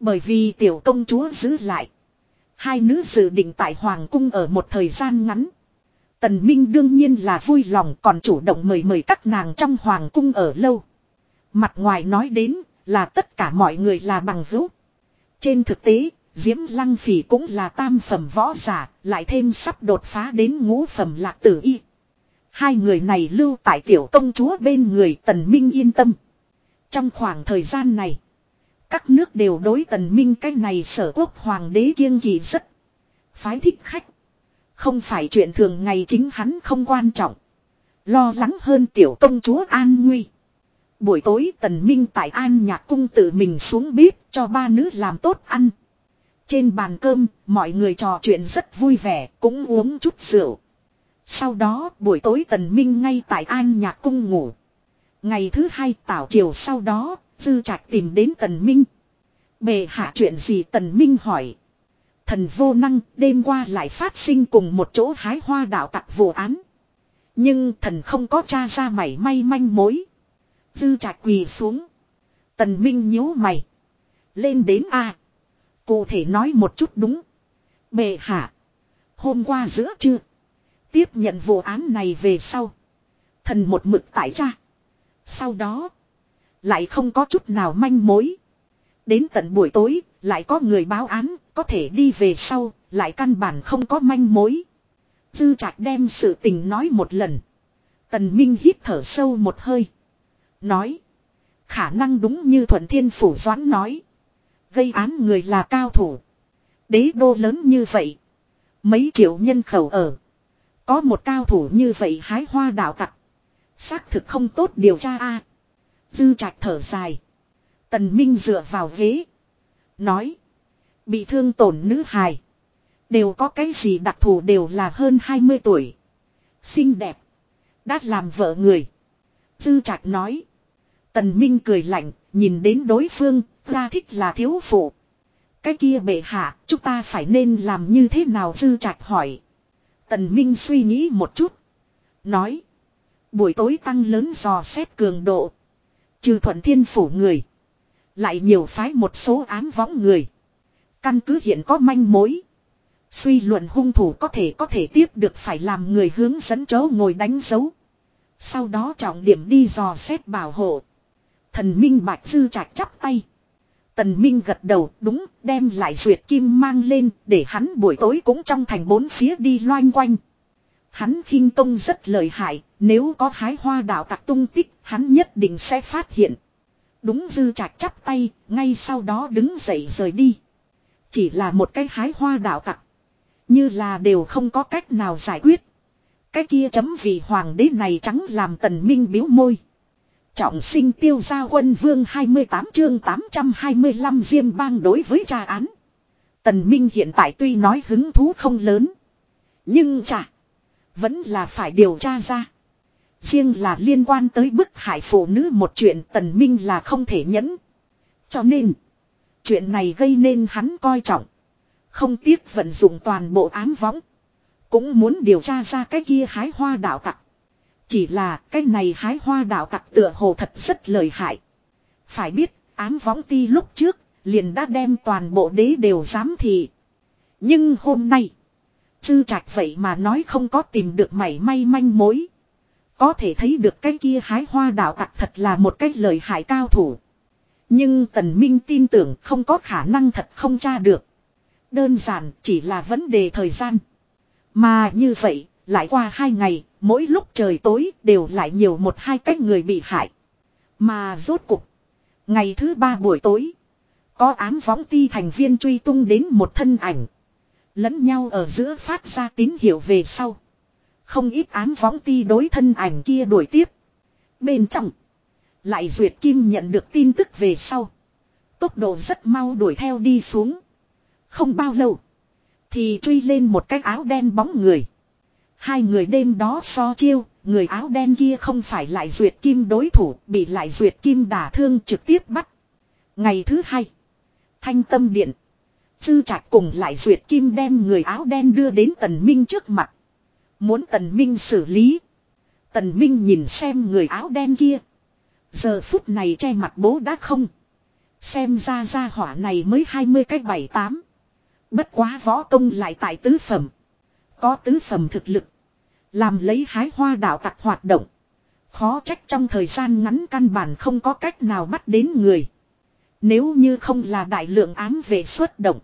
Bởi vì tiểu công chúa giữ lại. Hai nữ dự định tại Hoàng cung ở một thời gian ngắn. Tần Minh đương nhiên là vui lòng còn chủ động mời mời các nàng trong Hoàng cung ở lâu. Mặt ngoài nói đến là tất cả mọi người là bằng hữu. Trên thực tế, Diễm Lăng Phỉ cũng là tam phẩm võ giả, lại thêm sắp đột phá đến ngũ phẩm lạc tử y. Hai người này lưu tại tiểu công chúa bên người Tần Minh yên tâm. Trong khoảng thời gian này, các nước đều đối tần minh cái này sở quốc hoàng đế kiêng kỳ rất. Phái thích khách. Không phải chuyện thường ngày chính hắn không quan trọng. Lo lắng hơn tiểu công chúa an nguy. Buổi tối tần minh tại an nhạc cung tự mình xuống bếp cho ba nữ làm tốt ăn. Trên bàn cơm, mọi người trò chuyện rất vui vẻ, cũng uống chút rượu. Sau đó, buổi tối tần minh ngay tại an nhạc cung ngủ. Ngày thứ hai tảo chiều sau đó, Dư trạch tìm đến tần minh. Bề hạ chuyện gì tần minh hỏi. Thần vô năng đêm qua lại phát sinh cùng một chỗ hái hoa đạo tặc vụ án. Nhưng thần không có tra ra mảy may manh mối. Dư trạch quỳ xuống. Tần minh nhíu mày. Lên đến A. Cụ thể nói một chút đúng. Bệ hạ. Hôm qua giữa trưa. Tiếp nhận vụ án này về sau. Thần một mực tại cha. Sau đó. Lại không có chút nào manh mối. Đến tận buổi tối, lại có người báo án, có thể đi về sau, lại căn bản không có manh mối. Dư trạch đem sự tình nói một lần. Tần Minh hít thở sâu một hơi. Nói. Khả năng đúng như Thuận Thiên Phủ Doãn nói. Gây án người là cao thủ. Đế đô lớn như vậy. Mấy triệu nhân khẩu ở. Có một cao thủ như vậy hái hoa đảo tặc. Xác thực không tốt điều tra a. Dư trạch thở dài. Tần Minh dựa vào ghế. Nói. Bị thương tổn nữ hài. Đều có cái gì đặc thù đều là hơn 20 tuổi. Xinh đẹp. Đã làm vợ người. Dư trạch nói. Tần Minh cười lạnh, nhìn đến đối phương, ra thích là thiếu phụ. Cái kia bệ hạ, chúng ta phải nên làm như thế nào dư trạch hỏi. Tần Minh suy nghĩ một chút. Nói. Buổi tối tăng lớn dò xét cường độ. Trừ thuận thiên phủ người. Lại nhiều phái một số ám võng người. Căn cứ hiện có manh mối. Suy luận hung thủ có thể có thể tiếp được phải làm người hướng dẫn chó ngồi đánh dấu. Sau đó trọng điểm đi dò xét bảo hộ. Thần Minh Bạch Sư chặt chắp tay. Tần Minh gật đầu đúng đem lại duyệt kim mang lên để hắn buổi tối cũng trong thành bốn phía đi loanh quanh. Hắn khinh công rất lợi hại, nếu có hái hoa đạo tặc tung tích hắn nhất định sẽ phát hiện. Đúng dư chặt chắp tay, ngay sau đó đứng dậy rời đi. Chỉ là một cái hái hoa đạo tặc. Như là đều không có cách nào giải quyết. Cái kia chấm vì hoàng đế này trắng làm tần minh biếu môi. Trọng sinh tiêu gia quân vương 28 chương 825 diêm bang đối với tra án. Tần Minh hiện tại tuy nói hứng thú không lớn. Nhưng chả. Vẫn là phải điều tra ra. Riêng là liên quan tới bức hại phụ nữ một chuyện tần minh là không thể nhẫn. Cho nên. Chuyện này gây nên hắn coi trọng. Không tiếc vận dụng toàn bộ ám võng. Cũng muốn điều tra ra cái kia hái hoa đạo tặc. Chỉ là cái này hái hoa đạo tặc tựa hồ thật rất lợi hại. Phải biết, ám võng ti lúc trước, liền đã đem toàn bộ đế đều giám thị. Nhưng hôm nay, sư trạch vậy mà nói không có tìm được mảy may manh mối. Có thể thấy được cái kia hái hoa đạo tặc thật là một cái lợi hại cao thủ. Nhưng Tần Minh tin tưởng không có khả năng thật không tra được. Đơn giản chỉ là vấn đề thời gian. Mà như vậy, lại qua hai ngày, mỗi lúc trời tối đều lại nhiều một hai cách người bị hại. Mà rốt cục, ngày thứ ba buổi tối, có ám võng ti thành viên truy tung đến một thân ảnh. Lẫn nhau ở giữa phát ra tín hiệu về sau. Không ít ám võng ti đối thân ảnh kia đuổi tiếp. Bên trong, lại Duyệt Kim nhận được tin tức về sau. Tốc độ rất mau đuổi theo đi xuống. Không bao lâu. Thì truy lên một cái áo đen bóng người. Hai người đêm đó so chiêu. Người áo đen kia không phải lại Duyệt Kim đối thủ. Bị lại Duyệt Kim đả thương trực tiếp bắt. Ngày thứ hai. Thanh tâm điện. Dư trạch cùng lại Duyệt Kim đem người áo đen đưa đến Tần Minh trước mặt. Muốn Tần Minh xử lý. Tần Minh nhìn xem người áo đen kia. Giờ phút này che mặt bố đã không. Xem ra ra hỏa này mới 20 cách 78. Bất quá võ công lại tại tứ phẩm. Có tứ phẩm thực lực. Làm lấy hái hoa đạo tặc hoạt động. Khó trách trong thời gian ngắn căn bản không có cách nào bắt đến người. Nếu như không là đại lượng ám về xuất động.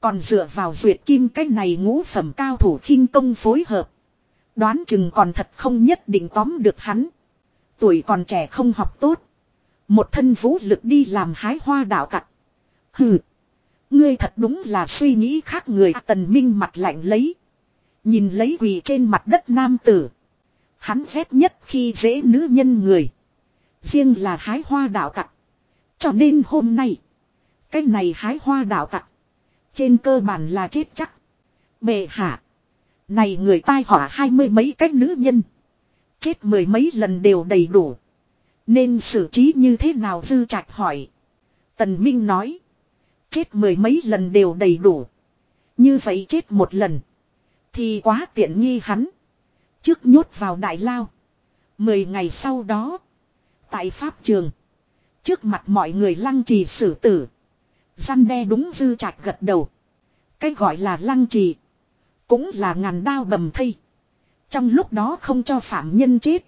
Còn dựa vào duyệt kim cái này ngũ phẩm cao thủ khinh công phối hợp. Đoán chừng còn thật không nhất định tóm được hắn. Tuổi còn trẻ không học tốt. Một thân vũ lực đi làm hái hoa đạo tặc. Hừ. Ngươi thật đúng là suy nghĩ khác người tần minh mặt lạnh lấy. Nhìn lấy quỳ trên mặt đất nam tử. Hắn ghét nhất khi dễ nữ nhân người. Riêng là hái hoa đạo tặc. Cho nên hôm nay. Cái này hái hoa đạo tặc. Trên cơ bản là chết chắc. Bệ hạ. Này người tai họa hai mươi mấy cách nữ nhân. Chết mười mấy lần đều đầy đủ. Nên xử trí như thế nào dư trạch hỏi. Tần Minh nói. Chết mười mấy lần đều đầy đủ. Như vậy chết một lần. Thì quá tiện nghi hắn. Trước nhốt vào đại lao. Mười ngày sau đó. Tại Pháp trường. Trước mặt mọi người lăng trì xử tử. Gian đe đúng dư trạch gật đầu. Cái gọi là lăng trì. Cũng là ngàn đao bầm thây. Trong lúc đó không cho phạm nhân chết.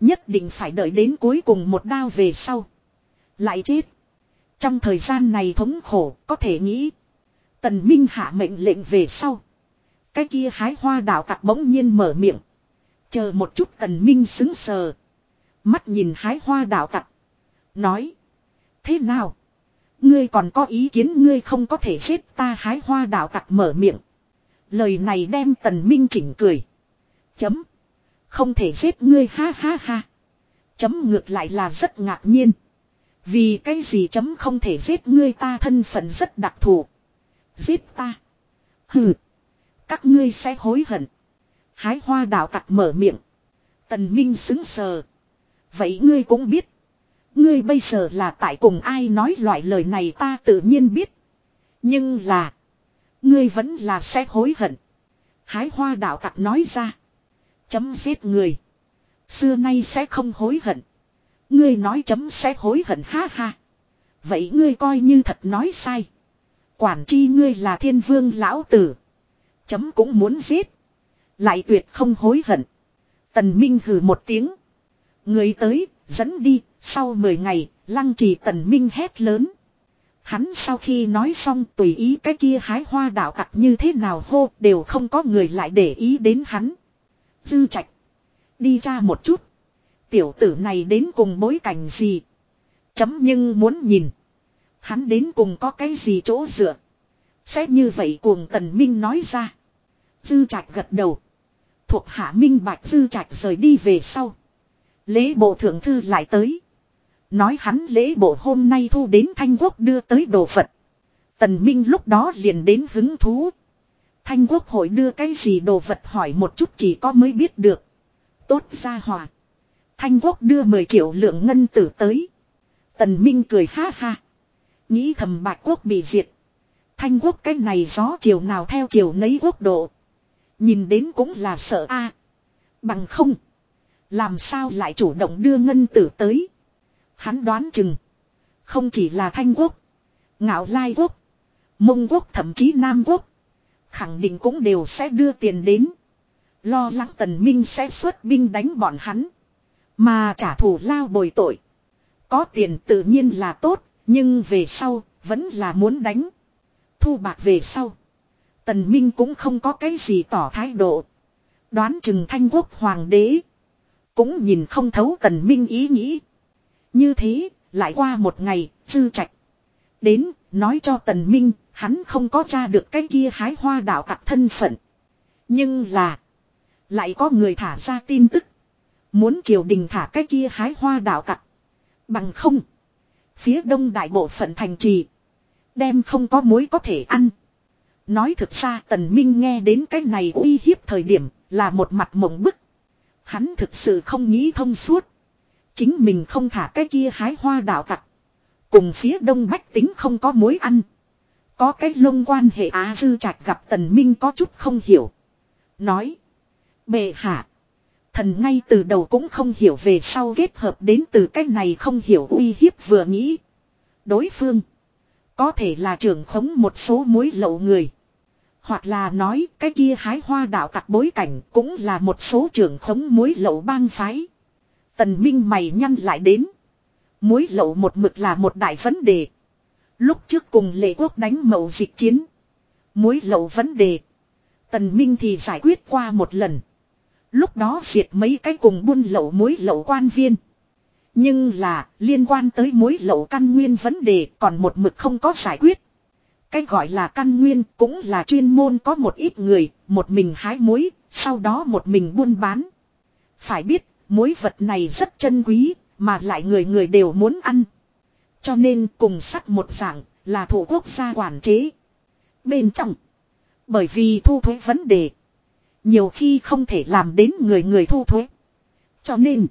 Nhất định phải đợi đến cuối cùng một đao về sau. Lại chết. Trong thời gian này thống khổ, có thể nghĩ. Tần Minh hạ mệnh lệnh về sau. Cái kia hái hoa đạo tặc bỗng nhiên mở miệng. Chờ một chút tần minh xứng sờ. Mắt nhìn hái hoa đạo tặc. Nói. Thế nào? Ngươi còn có ý kiến ngươi không có thể giết ta hái hoa đạo tặc mở miệng. Lời này đem tần minh chỉnh cười. Chấm. Không thể giết ngươi ha ha ha. Chấm ngược lại là rất ngạc nhiên. Vì cái gì chấm không thể giết ngươi ta thân phận rất đặc thù. Giết ta. Hừ. Các ngươi sẽ hối hận. Hái hoa đạo tặc mở miệng. Tần Minh xứng sờ. Vậy ngươi cũng biết. Ngươi bây giờ là tại cùng ai nói loại lời này ta tự nhiên biết. Nhưng là. Ngươi vẫn là sẽ hối hận. Hái hoa đạo tặc nói ra. Chấm giết người. Xưa nay sẽ không hối hận. Ngươi nói chấm sẽ hối hận ha ha. Vậy ngươi coi như thật nói sai. Quản chi ngươi là thiên vương lão tử. Chấm cũng muốn giết. Lại tuyệt không hối hận. Tần Minh hừ một tiếng. Người tới, dẫn đi, sau 10 ngày, lăng trì tần Minh hét lớn. Hắn sau khi nói xong tùy ý cái kia hái hoa đạo tặc như thế nào hô đều không có người lại để ý đến hắn. Dư trạch. Đi ra một chút. Tiểu tử này đến cùng bối cảnh gì. Chấm nhưng muốn nhìn. Hắn đến cùng có cái gì chỗ dựa. xét như vậy cuồng tần minh nói ra. Dư trạch gật đầu. Thuộc hạ minh bạch dư trạch rời đi về sau. Lễ bộ thượng thư lại tới. Nói hắn lễ bộ hôm nay thu đến Thanh Quốc đưa tới đồ Phật. Tần Minh lúc đó liền đến hứng thú. Thanh Quốc hội đưa cái gì đồ vật hỏi một chút chỉ có mới biết được. Tốt ra hòa. Thanh Quốc đưa 10 triệu lượng ngân tử tới. Tần Minh cười ha ha. Nghĩ thầm bạch quốc bị diệt. Thanh quốc cái này gió chiều nào theo chiều nấy quốc độ. Nhìn đến cũng là sợ a Bằng không. Làm sao lại chủ động đưa ngân tử tới. Hắn đoán chừng. Không chỉ là thanh quốc. Ngạo lai quốc. Mông quốc, thậm chí Nam quốc. Khẳng định cũng đều sẽ đưa tiền đến. Lo lắng tần minh sẽ xuất binh đánh bọn hắn. Mà trả thù lao bồi tội. Có tiền tự nhiên là tốt. Nhưng về sau vẫn là muốn đánh. Thu bạc về sau. Tần Minh cũng không có cái gì tỏ thái độ. Đoán chừng thanh quốc hoàng đế. Cũng nhìn không thấu tần Minh ý nghĩ. Như thế, lại qua một ngày, dư trạch. Đến, nói cho tần Minh, hắn không có tra được cái kia hái hoa đạo tặc thân phận. Nhưng là, lại có người thả ra tin tức. Muốn triều đình thả cái kia hái hoa đạo tặc. Bằng không. Phía đông đại bộ phận thành trì. Đem không có muối có thể ăn. Nói thực ra tần minh nghe đến cái này uy hiếp thời điểm là một mặt mộng bức. Hắn thực sự không nghĩ thông suốt. Chính mình không thả cái kia hái hoa đạo tặc. Cùng phía đông bách tính không có mối ăn. Có cái lông quan hệ á dư trạch gặp tần minh có chút không hiểu. Nói. Bệ hạ. Thần ngay từ đầu cũng không hiểu về sau kết hợp đến từ cái này không hiểu uy hiếp vừa nghĩ. Đối phương. Có thể là trưởng khống một số mối lậu người. Hoặc là nói, cái kia hái hoa đạo tặc bối cảnh cũng là một số trưởng khống mối lậu bang phái. Tần Minh mày nhăn lại đến. Mối lậu một mực là một đại vấn đề. Lúc trước cùng lệ quốc đánh mậu dịch chiến. Mối lậu vấn đề. Tần Minh thì giải quyết qua một lần. Lúc đó diệt mấy cái cùng buôn lậu mối lậu quan viên. Nhưng là liên quan tới mối lậu căn nguyên vấn đề còn một mực không có giải quyết. Cái gọi là căn nguyên cũng là chuyên môn có một ít người, một mình hái muối, sau đó một mình buôn bán. Phải biết, muối vật này rất chân quý, mà lại người người đều muốn ăn. Cho nên cùng sắt một dạng là thủ quốc gia quản chế. Bên trong, bởi vì thu thuế vấn đề, nhiều khi không thể làm đến người người thu thuế. Cho nên,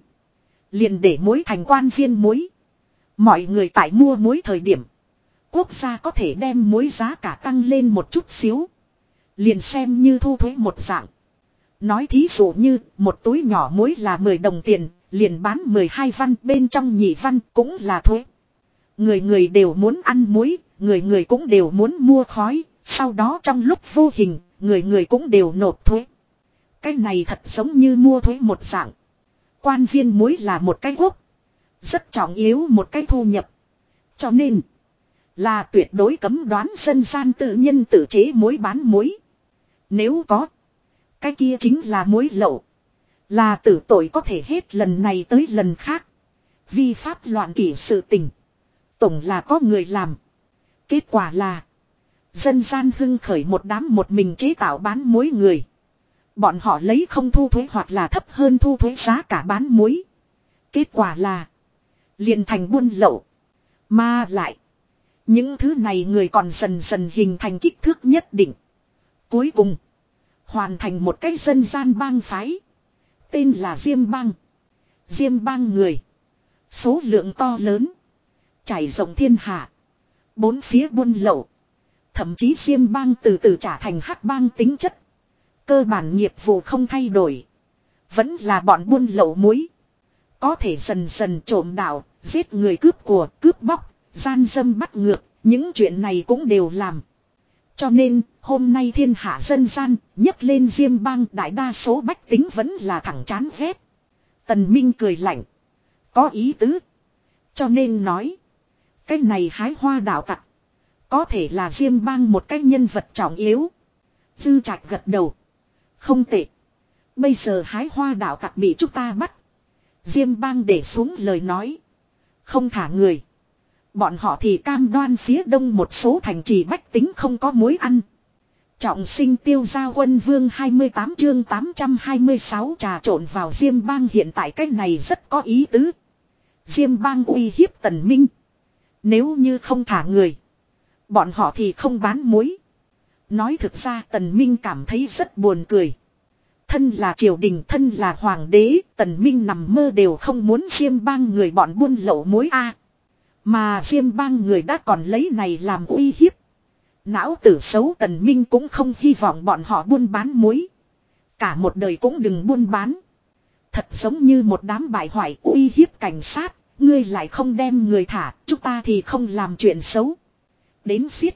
liền để muối thành quan viên muối. Mọi người tại mua muối thời điểm, quốc gia có thể đem muối giá cả tăng lên một chút xíu. Liền xem như thu thuế một dạng. Nói thí dụ như một túi nhỏ muối là 10 đồng tiền, liền bán 12 văn bên trong nhị văn cũng là thuế. Người người đều muốn ăn muối, người người cũng đều muốn mua khói, sau đó trong lúc vô hình, người người cũng đều nộp thuế. Cái này thật giống như mua thuế một dạng. Quan viên muối là một cái quốc. Rất trọng yếu một cái thu nhập. Cho nên, Là tuyệt đối cấm đoán dân gian tự nhân tự chế muối bán muối Nếu có. Cái kia chính là muối lậu. Là tử tội có thể hết lần này tới lần khác. Vi pháp loạn kỷ sự tình. Tổng là có người làm. Kết quả là. Dân gian hưng khởi một đám một mình chế tạo bán muối người. Bọn họ lấy không thu thuế hoặc là thấp hơn thu thuế giá cả bán muối. Kết quả là. liền thành buôn lậu. Mà lại. Những thứ này người còn dần dần hình thành kích thước nhất định. Cuối cùng. Hoàn thành một cái dân gian bang phái. Tên là Diêm Bang. Diêm Bang người. Số lượng to lớn. Trải rộng thiên hạ. Bốn phía buôn lậu. Thậm chí Diêm Bang từ từ trả thành hắc bang tính chất. Cơ bản nghiệp vụ không thay đổi. Vẫn là bọn buôn lậu muối. Có thể dần dần trộm đạo, giết người cướp của, cướp bóc, gian dâm bắt ngược, những chuyện này cũng đều làm. Cho nên, hôm nay thiên hạ dân gian, nhấc lên diêm bang đại đa số bách tính vẫn là thẳng chán ghét. Tần Minh cười lạnh. Có ý tứ. Cho nên nói. Cái này hái hoa đạo tặc. Có thể là diêm bang một cái nhân vật trọng yếu. Dư trạch gật đầu. Không tệ. Bây giờ hái hoa đảo tặc bị chúng ta bắt. Diêm bang để xuống lời nói. Không thả người. Bọn họ thì cam đoan phía đông một số thành trì bách tính không có mối ăn. Trọng sinh tiêu gia quân vương 28 chương 826 trà trộn vào Diêm bang hiện tại cách này rất có ý tứ. Diêm bang uy hiếp tần minh. Nếu như không thả người. Bọn họ thì không bán muối. Nói thực ra tần minh cảm thấy rất buồn cười. Thân là triều đình thân là hoàng đế tần minh nằm mơ đều không muốn xiêm bang người bọn buôn lậu muối A. Mà xiêm bang người đã còn lấy này làm uy hiếp. Não tử xấu tần minh cũng không hy vọng bọn họ buôn bán muối. Cả một đời cũng đừng buôn bán. Thật giống như một đám bại hoại uy hiếp cảnh sát. Ngươi lại không đem người thả, chúng ta thì không làm chuyện xấu. Đến xiết.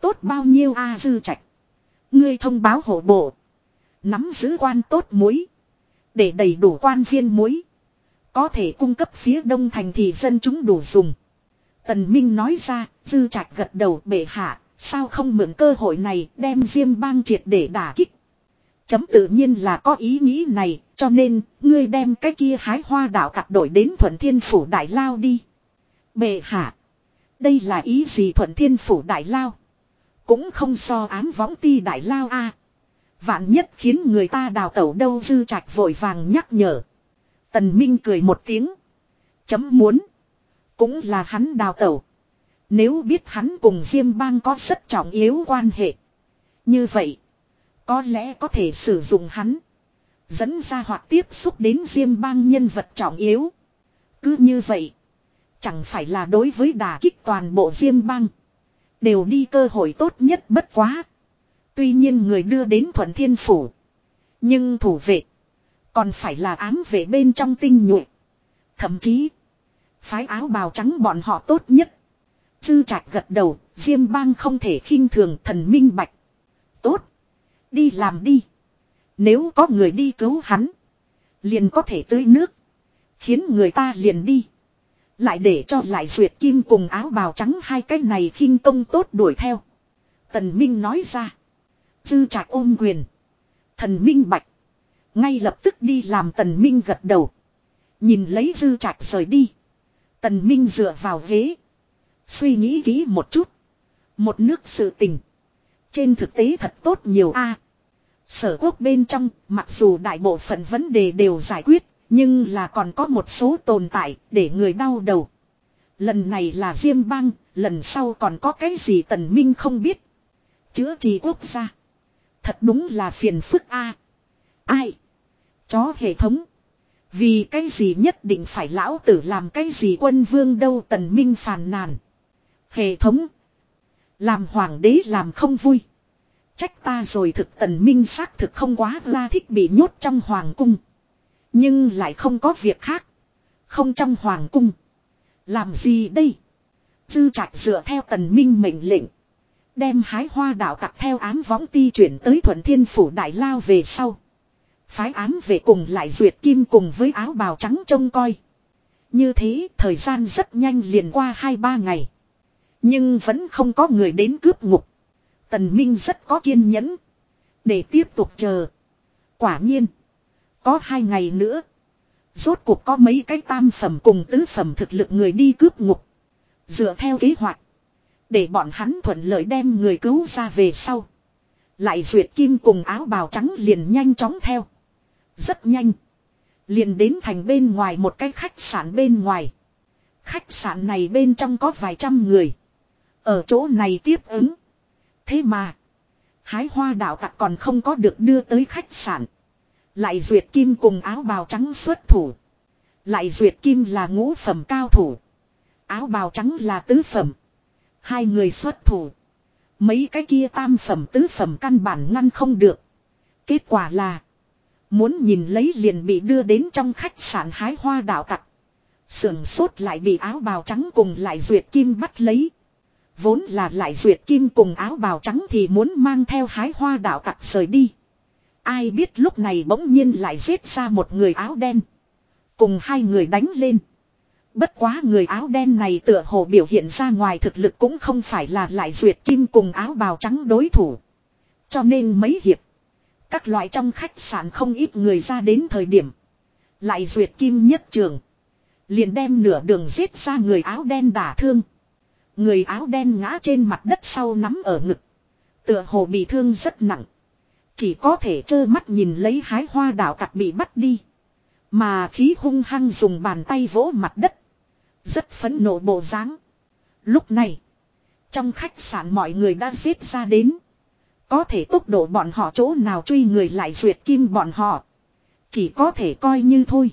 Tốt bao nhiêu a dư trạch. Ngươi thông báo hộ bộ. Nắm giữ quan tốt muối. Để đầy đủ quan viên muối. Có thể cung cấp phía đông thành thì dân chúng đủ dùng. Tần Minh nói ra, dư trạch gật đầu bệ hạ, sao không mượn cơ hội này đem Diêm bang triệt để đả kích. Chấm tự nhiên là có ý nghĩ này, cho nên, ngươi đem cái kia hái hoa đạo tặc đổi đến thuận thiên phủ đại lao đi. Bệ hạ. Đây là ý gì thuận thiên phủ đại lao? Cũng không so ám võng ti đại lao a. Vạn nhất khiến người ta đào tẩu đâu dư trạch vội vàng nhắc nhở. Tần Minh cười một tiếng. Chấm muốn. Cũng là hắn đào tẩu. Nếu biết hắn cùng Diêm Bang có rất trọng yếu quan hệ. Như vậy. Có lẽ có thể sử dụng hắn. Dẫn ra hoặc tiếp xúc đến Diêm Bang nhân vật trọng yếu. Cứ như vậy. Chẳng phải là đối với đà kích toàn bộ Diêm Bang. Đều đi cơ hội tốt nhất bất quá. Tuy nhiên người đưa đến thuận thiên phủ. Nhưng thủ vệ. Còn phải là ám vệ bên trong tinh nhuệ. Thậm chí. Phái áo bào trắng bọn họ tốt nhất. Dư trạch gật đầu. Diêm bang không thể khinh thường thần minh bạch. Tốt. Đi làm đi. Nếu có người đi cứu hắn. Liền có thể tưới nước. Khiến người ta liền đi. Lại để cho lại duyệt kim cùng áo bào trắng hai cái này khinh công tốt đuổi theo. Tần Minh nói ra. Dư trạc ôm quyền. Thần Minh bạch. Ngay lập tức đi làm Tần Minh gật đầu. Nhìn lấy dư trạc rời đi. Tần Minh dựa vào ghế. Suy nghĩ kỹ một chút. Một nước sự tình. Trên thực tế thật tốt nhiều a. sở quốc bên trong, mặc dù đại bộ phận vấn đề đều giải quyết, nhưng là còn có một số tồn tại để người đau đầu. Lần này là Diêm Bang, lần sau còn có cái gì Tần Minh không biết. Chữa trị quốc gia. Thật đúng là phiền phức a. Ai? Chó hệ thống. Vì cái gì nhất định phải lão tử làm cái gì quân vương đâu Tần Minh phàn nàn. Hệ thống. Làm hoàng đế làm không vui. Trách ta rồi thực Tần Minh xác thực không quá ra thích bị nhốt trong hoàng cung. Nhưng lại không có việc khác. Không trong hoàng cung. Làm gì đây? Dư trạch dựa theo tần minh mệnh lệnh. Đem hái hoa đạo tặc theo ám võng ti chuyển tới thuận thiên phủ đại lao về sau. Phái ám về cùng lại duyệt kim cùng với áo bào trắng trông coi. Như thế, thời gian rất nhanh liền qua 2-3 ngày. Nhưng vẫn không có người đến cướp ngục. Tần Minh rất có kiên nhẫn. Để tiếp tục chờ. Quả nhiên. Có hai ngày nữa. Rốt cuộc có mấy cái tam phẩm cùng tứ phẩm thực lực người đi cướp ngục. Dựa theo kế hoạch. Để bọn hắn thuận lợi đem người cứu ra về sau. Lại duyệt kim cùng áo bào trắng liền nhanh chóng theo. Rất nhanh. Liền đến thành bên ngoài một cái khách sạn bên ngoài. Khách sạn này bên trong có vài trăm người. Ở chỗ này tiếp ứng. Thế mà. Hái hoa đạo tặc còn không có được đưa tới khách sạn. Lại duyệt kim cùng áo bào trắng xuất thủ. Lại duyệt kim là ngũ phẩm cao thủ. Áo bào trắng là tứ phẩm. Hai người xuất thủ. Mấy cái kia tam phẩm tứ phẩm căn bản ngăn không được. Kết quả là. Muốn nhìn lấy liền bị đưa đến trong khách sạn hái hoa đạo tặc. Sưởng sốt lại bị áo bào trắng cùng lại duyệt kim bắt lấy. Vốn là lại duyệt kim cùng áo bào trắng thì muốn mang theo hái hoa đạo tặc rời đi. Ai biết lúc này bỗng nhiên lại giết ra một người áo đen. Cùng hai người đánh lên. Bất quá người áo đen này tựa hồ biểu hiện ra ngoài thực lực cũng không phải là lại duyệt kim cùng áo bào trắng đối thủ. Cho nên mấy hiệp. Các loại trong khách sạn không ít người ra đến thời điểm. Lại duyệt kim nhất trường. Liền đem nửa đường giết ra người áo đen đả thương. Người áo đen ngã trên mặt đất sau nắm ở ngực. Tựa hồ bị thương rất nặng. Chỉ có thể trơ mắt nhìn lấy hái hoa đảo tặc bị bắt đi. Mà khí hung hăng dùng bàn tay vỗ mặt đất. Rất phấn nộ bộ dáng. Lúc này. Trong khách sạn mọi người đã xếp ra đến. Có thể tốc độ bọn họ chỗ nào truy người lại duyệt kim bọn họ. Chỉ có thể coi như thôi.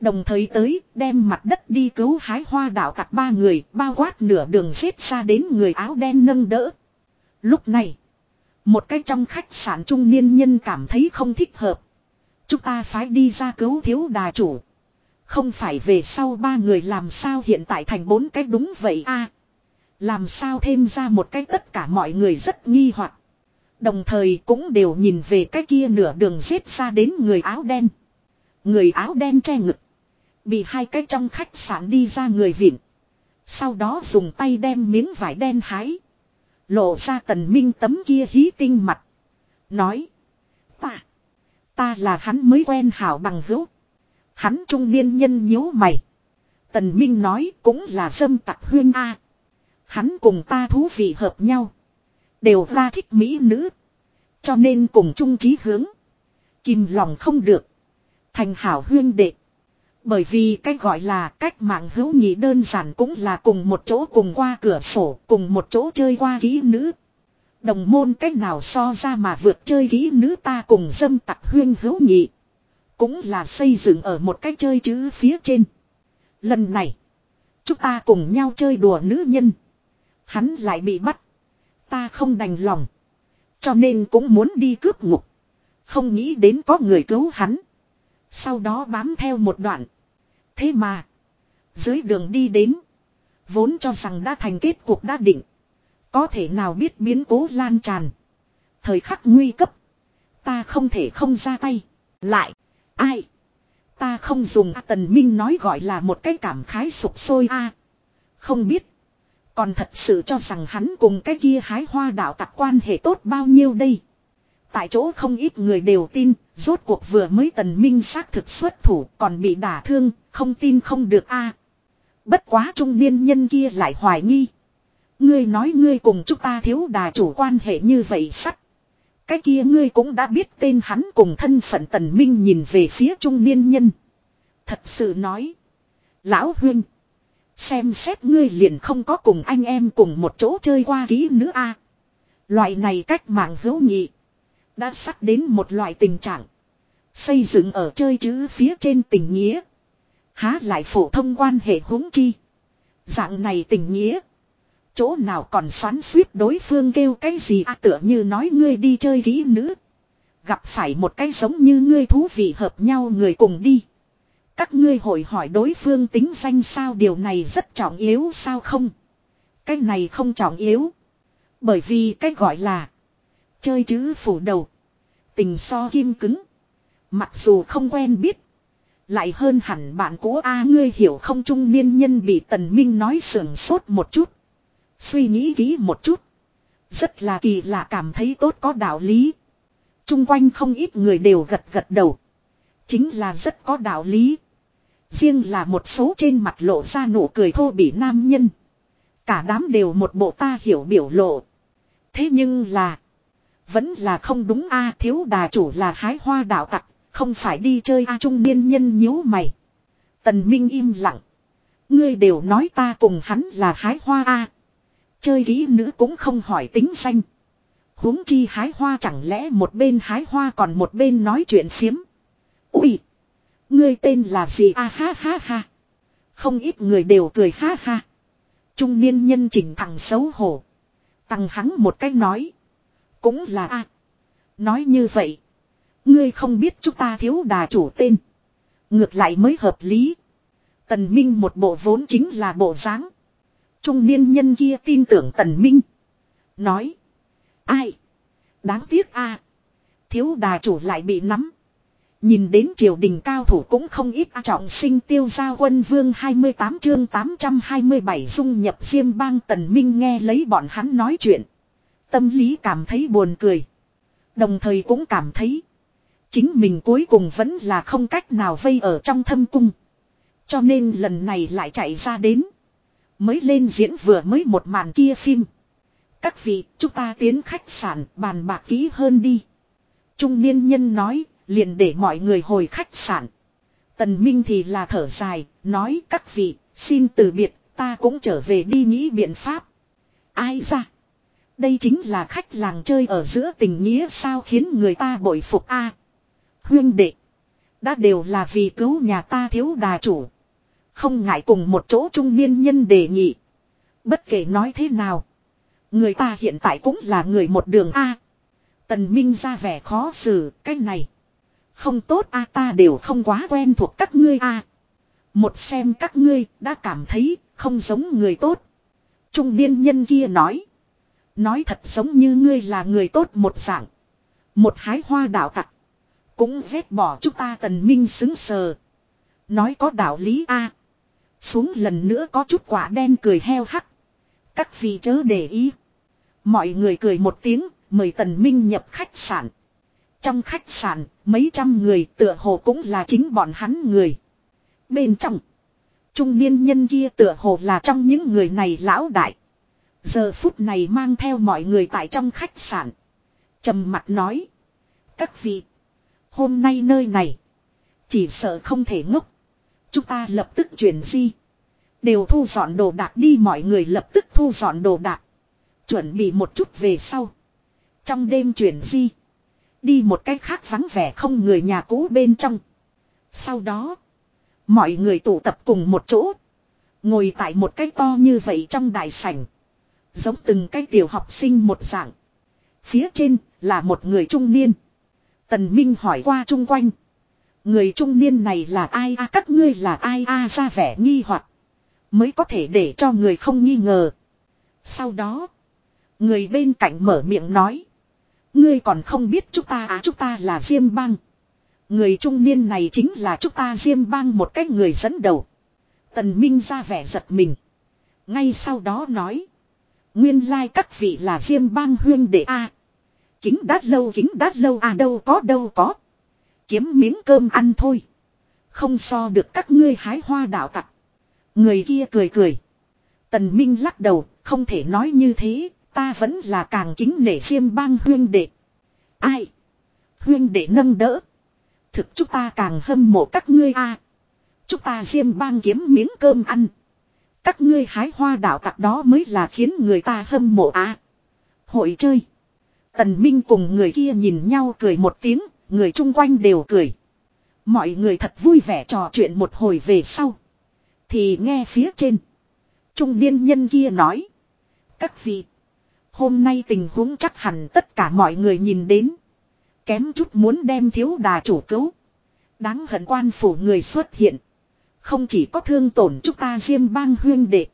Đồng thời tới, đem mặt đất đi cứu hái hoa đảo tặc ba người, bao quát nửa đường xếp ra đến người áo đen nâng đỡ. Lúc này. Một cái trong khách sạn trung niên nhân cảm thấy không thích hợp. Chúng ta phải đi ra cứu thiếu đà chủ. Không phải về sau ba người làm sao hiện tại thành bốn cái đúng vậy a Làm sao thêm ra một cái tất cả mọi người rất nghi hoặc Đồng thời cũng đều nhìn về cái kia nửa đường giết ra đến người áo đen. Người áo đen che ngực. Bị hai cái trong khách sạn đi ra người vịn. Sau đó dùng tay đem miếng vải đen hái. Lộ ra tần minh tấm kia hí tinh mặt. Nói. Ta. Ta là hắn mới quen hảo bằng hữu. Hắn trung niên nhân nhíu mày. Tần Minh nói cũng là dâm tặc huyên A. Hắn cùng ta thú vị hợp nhau. Đều ra thích mỹ nữ. Cho nên cùng chung chí hướng. Kìm lòng không được. Thành hảo huyên đệ. Bởi vì cách gọi là cách mạng hữu nhị đơn giản cũng là cùng một chỗ cùng qua cửa sổ, cùng một chỗ chơi qua kỹ nữ. Đồng môn cách nào so ra mà vượt chơi kỹ nữ ta cùng dâm tặc huyên hữu nhị. Cũng là xây dựng ở một cách chơi chữ phía trên. Lần này, chúng ta cùng nhau chơi đùa nữ nhân. Hắn lại bị bắt. Ta không đành lòng. Cho nên cũng muốn đi cướp ngục. Không nghĩ đến có người cứu hắn. Sau đó bám theo một đoạn. Thế mà. Dưới đường đi đến. Vốn cho rằng đã thành kết cuộc đã định. Có thể nào biết biến cố lan tràn. Thời khắc nguy cấp. Ta không thể không ra tay. Lại. Ai. Ta không dùng A Tần Minh nói gọi là một cái cảm khái sụp sôi A. Không biết. Còn thật sự cho rằng hắn cùng cái kia hái hoa đạo tặc quan hệ tốt bao nhiêu đây. Tại chỗ không ít người đều tin, rốt cuộc vừa mới tần minh xác thực xuất thủ còn bị đả thương, không tin không được a. Bất quá trung niên nhân kia lại hoài nghi. Ngươi nói ngươi cùng chúng ta thiếu đà chủ quan hệ như vậy sắt. Cái kia ngươi cũng đã biết tên hắn cùng thân phận tần minh nhìn về phía trung niên nhân. Thật sự nói. Lão huynh. Xem xét ngươi liền không có cùng anh em cùng một chỗ chơi qua ký nữa a. Loại này cách mạng hữu nhị. Đã sắp đến một loại tình trạng. Xây dựng ở chơi chữ phía trên tình nghĩa. Há lại phổ thông quan hệ huống chi. Dạng này tình nghĩa. Chỗ nào còn xoắn suýt đối phương kêu cái gì à tựa như nói ngươi đi chơi kỹ nữ. Gặp phải một cái giống như ngươi thú vị hợp nhau người cùng đi. Các ngươi hội hỏi đối phương tính danh sao, điều này rất trọng yếu sao không? Cái này không trọng yếu. Bởi vì cái gọi là chơi chữ phủ đầu. Tình so kim cứng. Mặc dù không quen biết. Lại hơn hẳn bạn cũ A, ngươi hiểu không trung niên nhân bị tần minh nói sườn sốt một chút. Suy nghĩ kỹ một chút. Rất là kỳ lạ cảm thấy tốt có đạo lý. Trung quanh không ít người đều gật gật đầu. Chính là rất có đạo lý. Riêng là một số trên mặt lộ ra nụ cười thô bỉ nam nhân. Cả đám đều một bộ ta hiểu biểu lộ. Thế nhưng là. Vẫn là không đúng a, thiếu đà chủ là hái hoa đạo tặc. Không phải đi chơi a trung niên nhân nhíu mày. Tần Minh im lặng. Ngươi đều nói ta cùng hắn là hái hoa a Chơi kỹ nữ cũng không hỏi tính danh. huống chi hái hoa chẳng lẽ một bên hái hoa còn một bên nói chuyện phiếm. Ui! Ngươi tên là gì a ha ha ha. Không ít người đều cười ha ha. Trung niên nhân chỉnh thằng xấu hổ. Tăng hắn một cách nói. Cũng là a Nói như vậy. Ngươi không biết chúng ta thiếu đà chủ tên. Ngược lại mới hợp lý. Tần Minh một bộ vốn chính là bộ dáng. Trung niên nhân kia tin tưởng Tần Minh. Nói. Ai? Đáng tiếc a Thiếu đà chủ lại bị nắm. Nhìn đến triều đình cao thủ cũng không ít trọng sinh tiêu giao quân vương 28 chương 827 dung nhập diêm bang tần minh nghe lấy bọn hắn nói chuyện. Tâm lý cảm thấy buồn cười. Đồng thời cũng cảm thấy. Chính mình cuối cùng vẫn là không cách nào vây ở trong thâm cung. Cho nên lần này lại chạy ra đến. Mới lên diễn vừa mới một màn kia phim. Các vị, chúng ta tiến khách sạn bàn bạc kỹ hơn đi. Trung niên nhân nói, liền để mọi người hồi khách sạn. Tần Minh thì là thở dài, nói các vị, xin từ biệt, ta cũng trở về đi nghĩ biện pháp. Ai ra? Đây chính là khách làng chơi ở giữa tình nghĩa sao khiến người ta bội phục a Huyên đệ. Đã đều là vì cứu nhà ta thiếu đà chủ. Không ngại cùng một chỗ trung niên nhân đề nghị. Bất kể nói thế nào. Người ta hiện tại cũng là người một đường A. Tần Minh ra vẻ khó xử, cái này. Không tốt A ta đều không quá quen thuộc các ngươi A. Một xem các ngươi đã cảm thấy không giống người tốt. Trung niên nhân kia nói. Nói thật giống như ngươi là người tốt một dạng. Một hái hoa đạo tặc. Cũng vết bỏ chúng ta tần minh xứng sờ. Nói có đạo lý A. Xuống lần nữa có chút quả đen cười heo hắc. Các vị chớ để ý. Mọi người cười một tiếng, mời Tần Minh nhập khách sạn. Trong khách sạn, mấy trăm người tựa hồ cũng là chính bọn hắn người. Bên trong, trung niên nhân kia tựa hồ là trong những người này lão đại. Giờ phút này mang theo mọi người tại trong khách sạn. trầm mặt nói. Các vị, hôm nay nơi này, chỉ sợ không thể ngốc. Chúng ta lập tức chuyển di. Đều thu dọn đồ đạc đi mọi người lập tức thu dọn đồ đạc. Chuẩn bị một chút về sau. Trong đêm chuyển di. Đi một cách khác vắng vẻ không người nhà cũ bên trong. Sau đó. Mọi người tụ tập cùng một chỗ. Ngồi tại một cái to như vậy trong đại sảnh. Giống từng cái tiểu học sinh một dạng. Phía trên là một người trung niên. Tần Minh hỏi qua chung quanh. Người trung niên này là ai a, các ngươi là ai a, ra vẻ nghi hoặc Mới có thể để cho người không nghi ngờ. Sau đó. Người bên cạnh mở miệng nói. Ngươi còn không biết chúng ta à chúng ta là Diêm Bang. Người trung niên này chính là chúng ta Diêm Bang một cách người dẫn đầu. Tần Minh ra vẻ giật mình. Ngay sau đó nói. Nguyên lai like các vị là Diêm Bang huyên đệ a. Kính đát lâu kính đát lâu à đâu có đâu có. Kiếm miếng cơm ăn thôi. Không so được các ngươi hái hoa đạo tặc. Người kia cười cười. Tần Minh lắc đầu, không thể nói như thế, ta vẫn là càng kính nể xiêm bang huyên đệ. Ai? Huyên đệ nâng đỡ. Thực chúng ta càng hâm mộ các ngươi a. Chúng ta xiêm bang kiếm miếng cơm ăn. Các ngươi hái hoa đạo tặc đó mới là khiến người ta hâm mộ à Hội chơi. Tần Minh cùng người kia nhìn nhau cười một tiếng, người chung quanh đều cười. Mọi người thật vui vẻ trò chuyện một hồi về sau. Thì nghe phía trên. Trung niên nhân kia nói. Các vị. Hôm nay tình huống chắc hẳn tất cả mọi người nhìn đến. Kém chút muốn đem thiếu đà chủ cứu. Đáng hận quan phủ người xuất hiện. Không chỉ có thương tổn chúng ta diêm bang huyên đệ.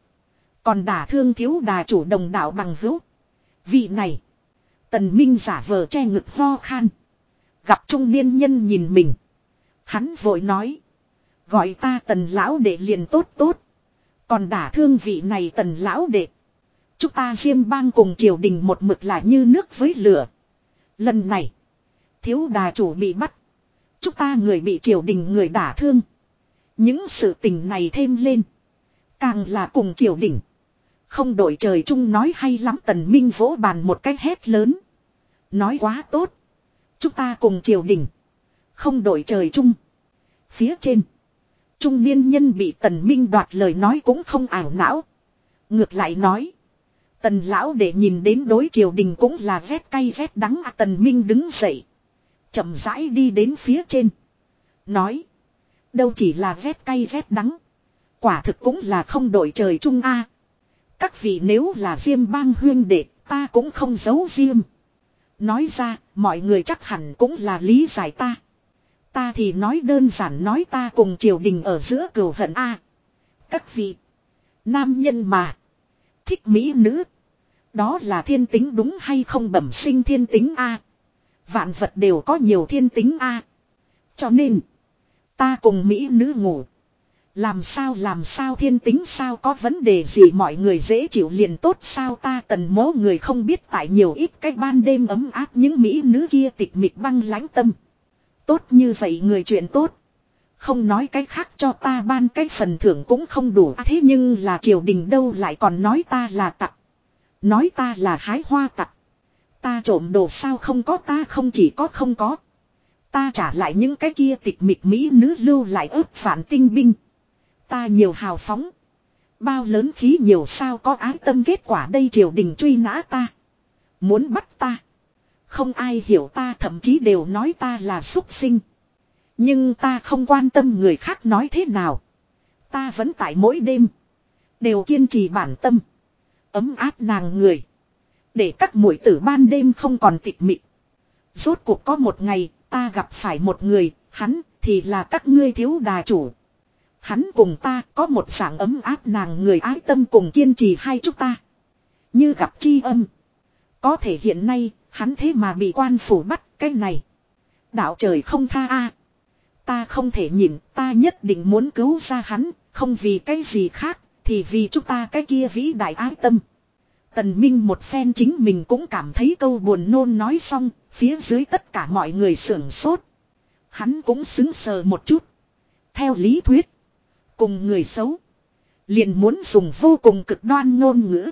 Còn đả thương thiếu đà chủ đồng đạo bằng hữu. Vị này. Tần Minh giả vờ che ngực ho khan. Gặp trung niên nhân nhìn mình. Hắn vội nói. Gọi ta tần lão đệ liền tốt tốt. Còn đả thương vị này tần lão đệ. Chúng ta diêm bang cùng triều đình một mực là như nước với lửa. Lần này. Thiếu đà chủ bị bắt. Chúng ta người bị triều đình người đả thương. Những sự tình này thêm lên. Càng là cùng triều đình. Không đổi trời chung nói hay lắm tần minh vỗ bàn một cách hét lớn. Nói quá tốt. Chúng ta cùng triều đình. Không đổi trời chung. Phía trên. Trung niên nhân bị tần minh đoạt lời nói cũng không ảo não. Ngược lại nói. Tần lão để nhìn đến đối triều đình cũng là vét cay vét đắng à, tần minh đứng dậy. chậm rãi đi đến phía trên. Nói. Đâu chỉ là vét cay vét đắng. Quả thực cũng là không đổi trời chung a. Các vị nếu là diêm bang huyên đệ, ta cũng không giấu diêm. Nói ra, mọi người chắc hẳn cũng là lý giải ta. Ta thì nói đơn giản nói ta cùng triều đình ở giữa cừu hận a. các vị. Nam nhân mà. Thích mỹ nữ. Đó là thiên tính đúng hay không bẩm sinh thiên tính a. Vạn vật đều có nhiều thiên tính a. Cho nên. Ta cùng mỹ nữ ngủ. Làm sao làm sao thiên tính sao có vấn đề gì mọi người dễ chịu liền tốt sao ta tần mố người không biết tại nhiều ít cái ban đêm ấm áp những mỹ nữ kia tịch mịch băng lãnh tâm. Tốt như vậy người chuyện tốt. Không nói cái khác cho ta ban cái phần thưởng cũng không đủ à, thế nhưng là triều đình đâu lại còn nói ta là tặc. Nói ta là hái hoa tặc. Ta trộm đồ sao không có ta không chỉ có không có. Ta trả lại những cái kia tịch mịch mỹ nữ lưu lại ướp phản tinh binh. Ta nhiều hào phóng. Bao lớn khí nhiều sao có ái tâm kết quả đây triều đình truy nã ta. Muốn bắt ta. Không ai hiểu ta thậm chí đều nói ta là xuất sinh. Nhưng ta không quan tâm người khác nói thế nào. Ta vẫn tại mỗi đêm. Đều kiên trì bản tâm. Ấm áp nàng người. Để các mũi tử ban đêm không còn tịch mịn. Rốt cuộc có một ngày, ta gặp phải một người, hắn, thì là các ngươi thiếu đà chủ. Hắn cùng ta có một dạng ấm áp nàng người ái tâm cùng kiên trì hai chúng ta. Như gặp chi âm. Có thể hiện nay, hắn thế mà bị quan phủ bắt cái này. Đạo trời không tha a Ta không thể nhìn, ta nhất định muốn cứu ra hắn, không vì cái gì khác, thì vì chúng ta cái kia vĩ đại ái tâm. Tần Minh một phen chính mình cũng cảm thấy câu buồn nôn nói xong, phía dưới tất cả mọi người sưởng sốt. Hắn cũng xứng sờ một chút. Theo lý thuyết, cùng người xấu, liền muốn dùng vô cùng cực đoan ngôn ngữ.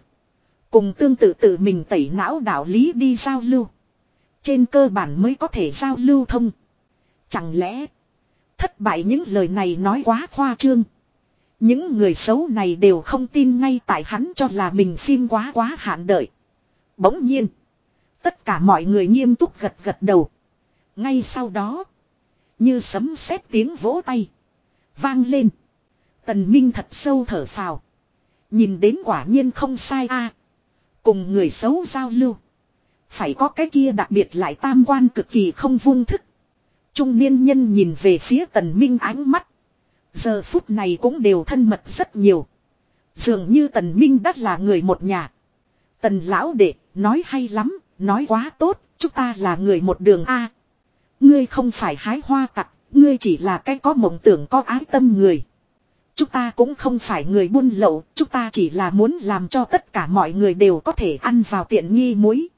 Cùng tương tự tự mình tẩy não đạo lý đi giao lưu. Trên cơ bản mới có thể giao lưu thông. Chẳng lẽ, thất bại những lời này nói quá khoa trương. Những người xấu này đều không tin ngay tại hắn cho là mình phim quá quá hạn đợi. Bỗng nhiên. Tất cả mọi người nghiêm túc gật gật đầu. Ngay sau đó. Như sấm sét tiếng vỗ tay. Vang lên. Tần Minh thật sâu thở phào. Nhìn đến quả nhiên không sai a. Cùng người xấu giao lưu. Phải có cái kia đặc biệt lại tam quan cực kỳ không vung thức. Trung niên nhân nhìn về phía tần minh ánh mắt. Giờ phút này cũng đều thân mật rất nhiều. Dường như tần minh đắt là người một nhà. Tần lão đệ, nói hay lắm, nói quá tốt, chúng ta là người một đường A. Ngươi không phải hái hoa tặc, ngươi chỉ là cái có mộng tưởng có ái tâm người. Chúng ta cũng không phải người buôn lậu, chúng ta chỉ là muốn làm cho tất cả mọi người đều có thể ăn vào tiện nghi muối.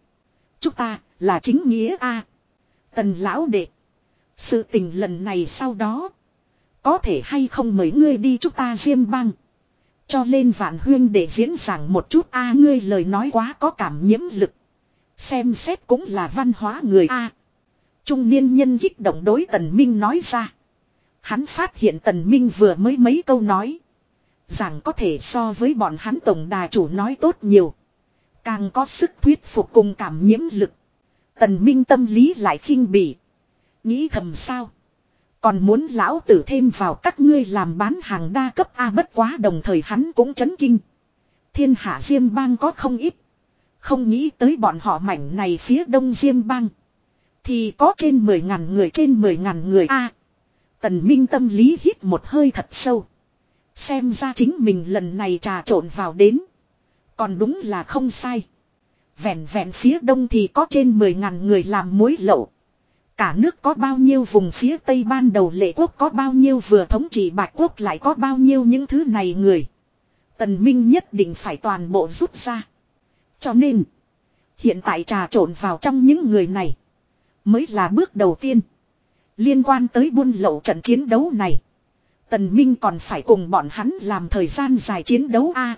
Chúng ta là chính nghĩa A. Tần lão đệ. Sự tình lần này sau đó. Có thể hay không mời ngươi đi chúng ta diêm băng. Cho lên vạn huyên để diễn giảng một chút a, ngươi lời nói quá có cảm nhiễm lực. Xem xét cũng là văn hóa người a. Trung niên nhân kích động đối tần minh nói ra. Hắn phát hiện tần minh vừa mới mấy câu nói. Rằng có thể so với bọn hắn tổng đà chủ nói tốt nhiều. Càng có sức thuyết phục cùng cảm nhiễm lực. Tần minh tâm lý lại khinh bỉ. Nghĩ thầm sao. Còn muốn lão tử thêm vào các ngươi làm bán hàng đa cấp A bất quá đồng thời hắn cũng chấn kinh. Thiên hạ Diêm Bang có không ít. Không nghĩ tới bọn họ mảnh này phía đông Diêm Bang. Thì có trên 10 ngàn người trên 10 ngàn người A. tần Minh tâm lý hít một hơi thật sâu. Xem ra chính mình lần này trà trộn vào đến. Còn đúng là không sai. Vẹn vẹn phía đông thì có trên 10 ngàn người làm muối lậu. Cả nước có bao nhiêu vùng phía tây ban đầu lệ quốc có bao nhiêu vừa thống trị bạch quốc lại có bao nhiêu những thứ này người. Tần Minh nhất định phải toàn bộ rút ra. Cho nên. Hiện tại trà trộn vào trong những người này. Mới là bước đầu tiên. Liên quan tới buôn lậu trận chiến đấu này. Tần Minh còn phải cùng bọn hắn làm thời gian dài chiến đấu a.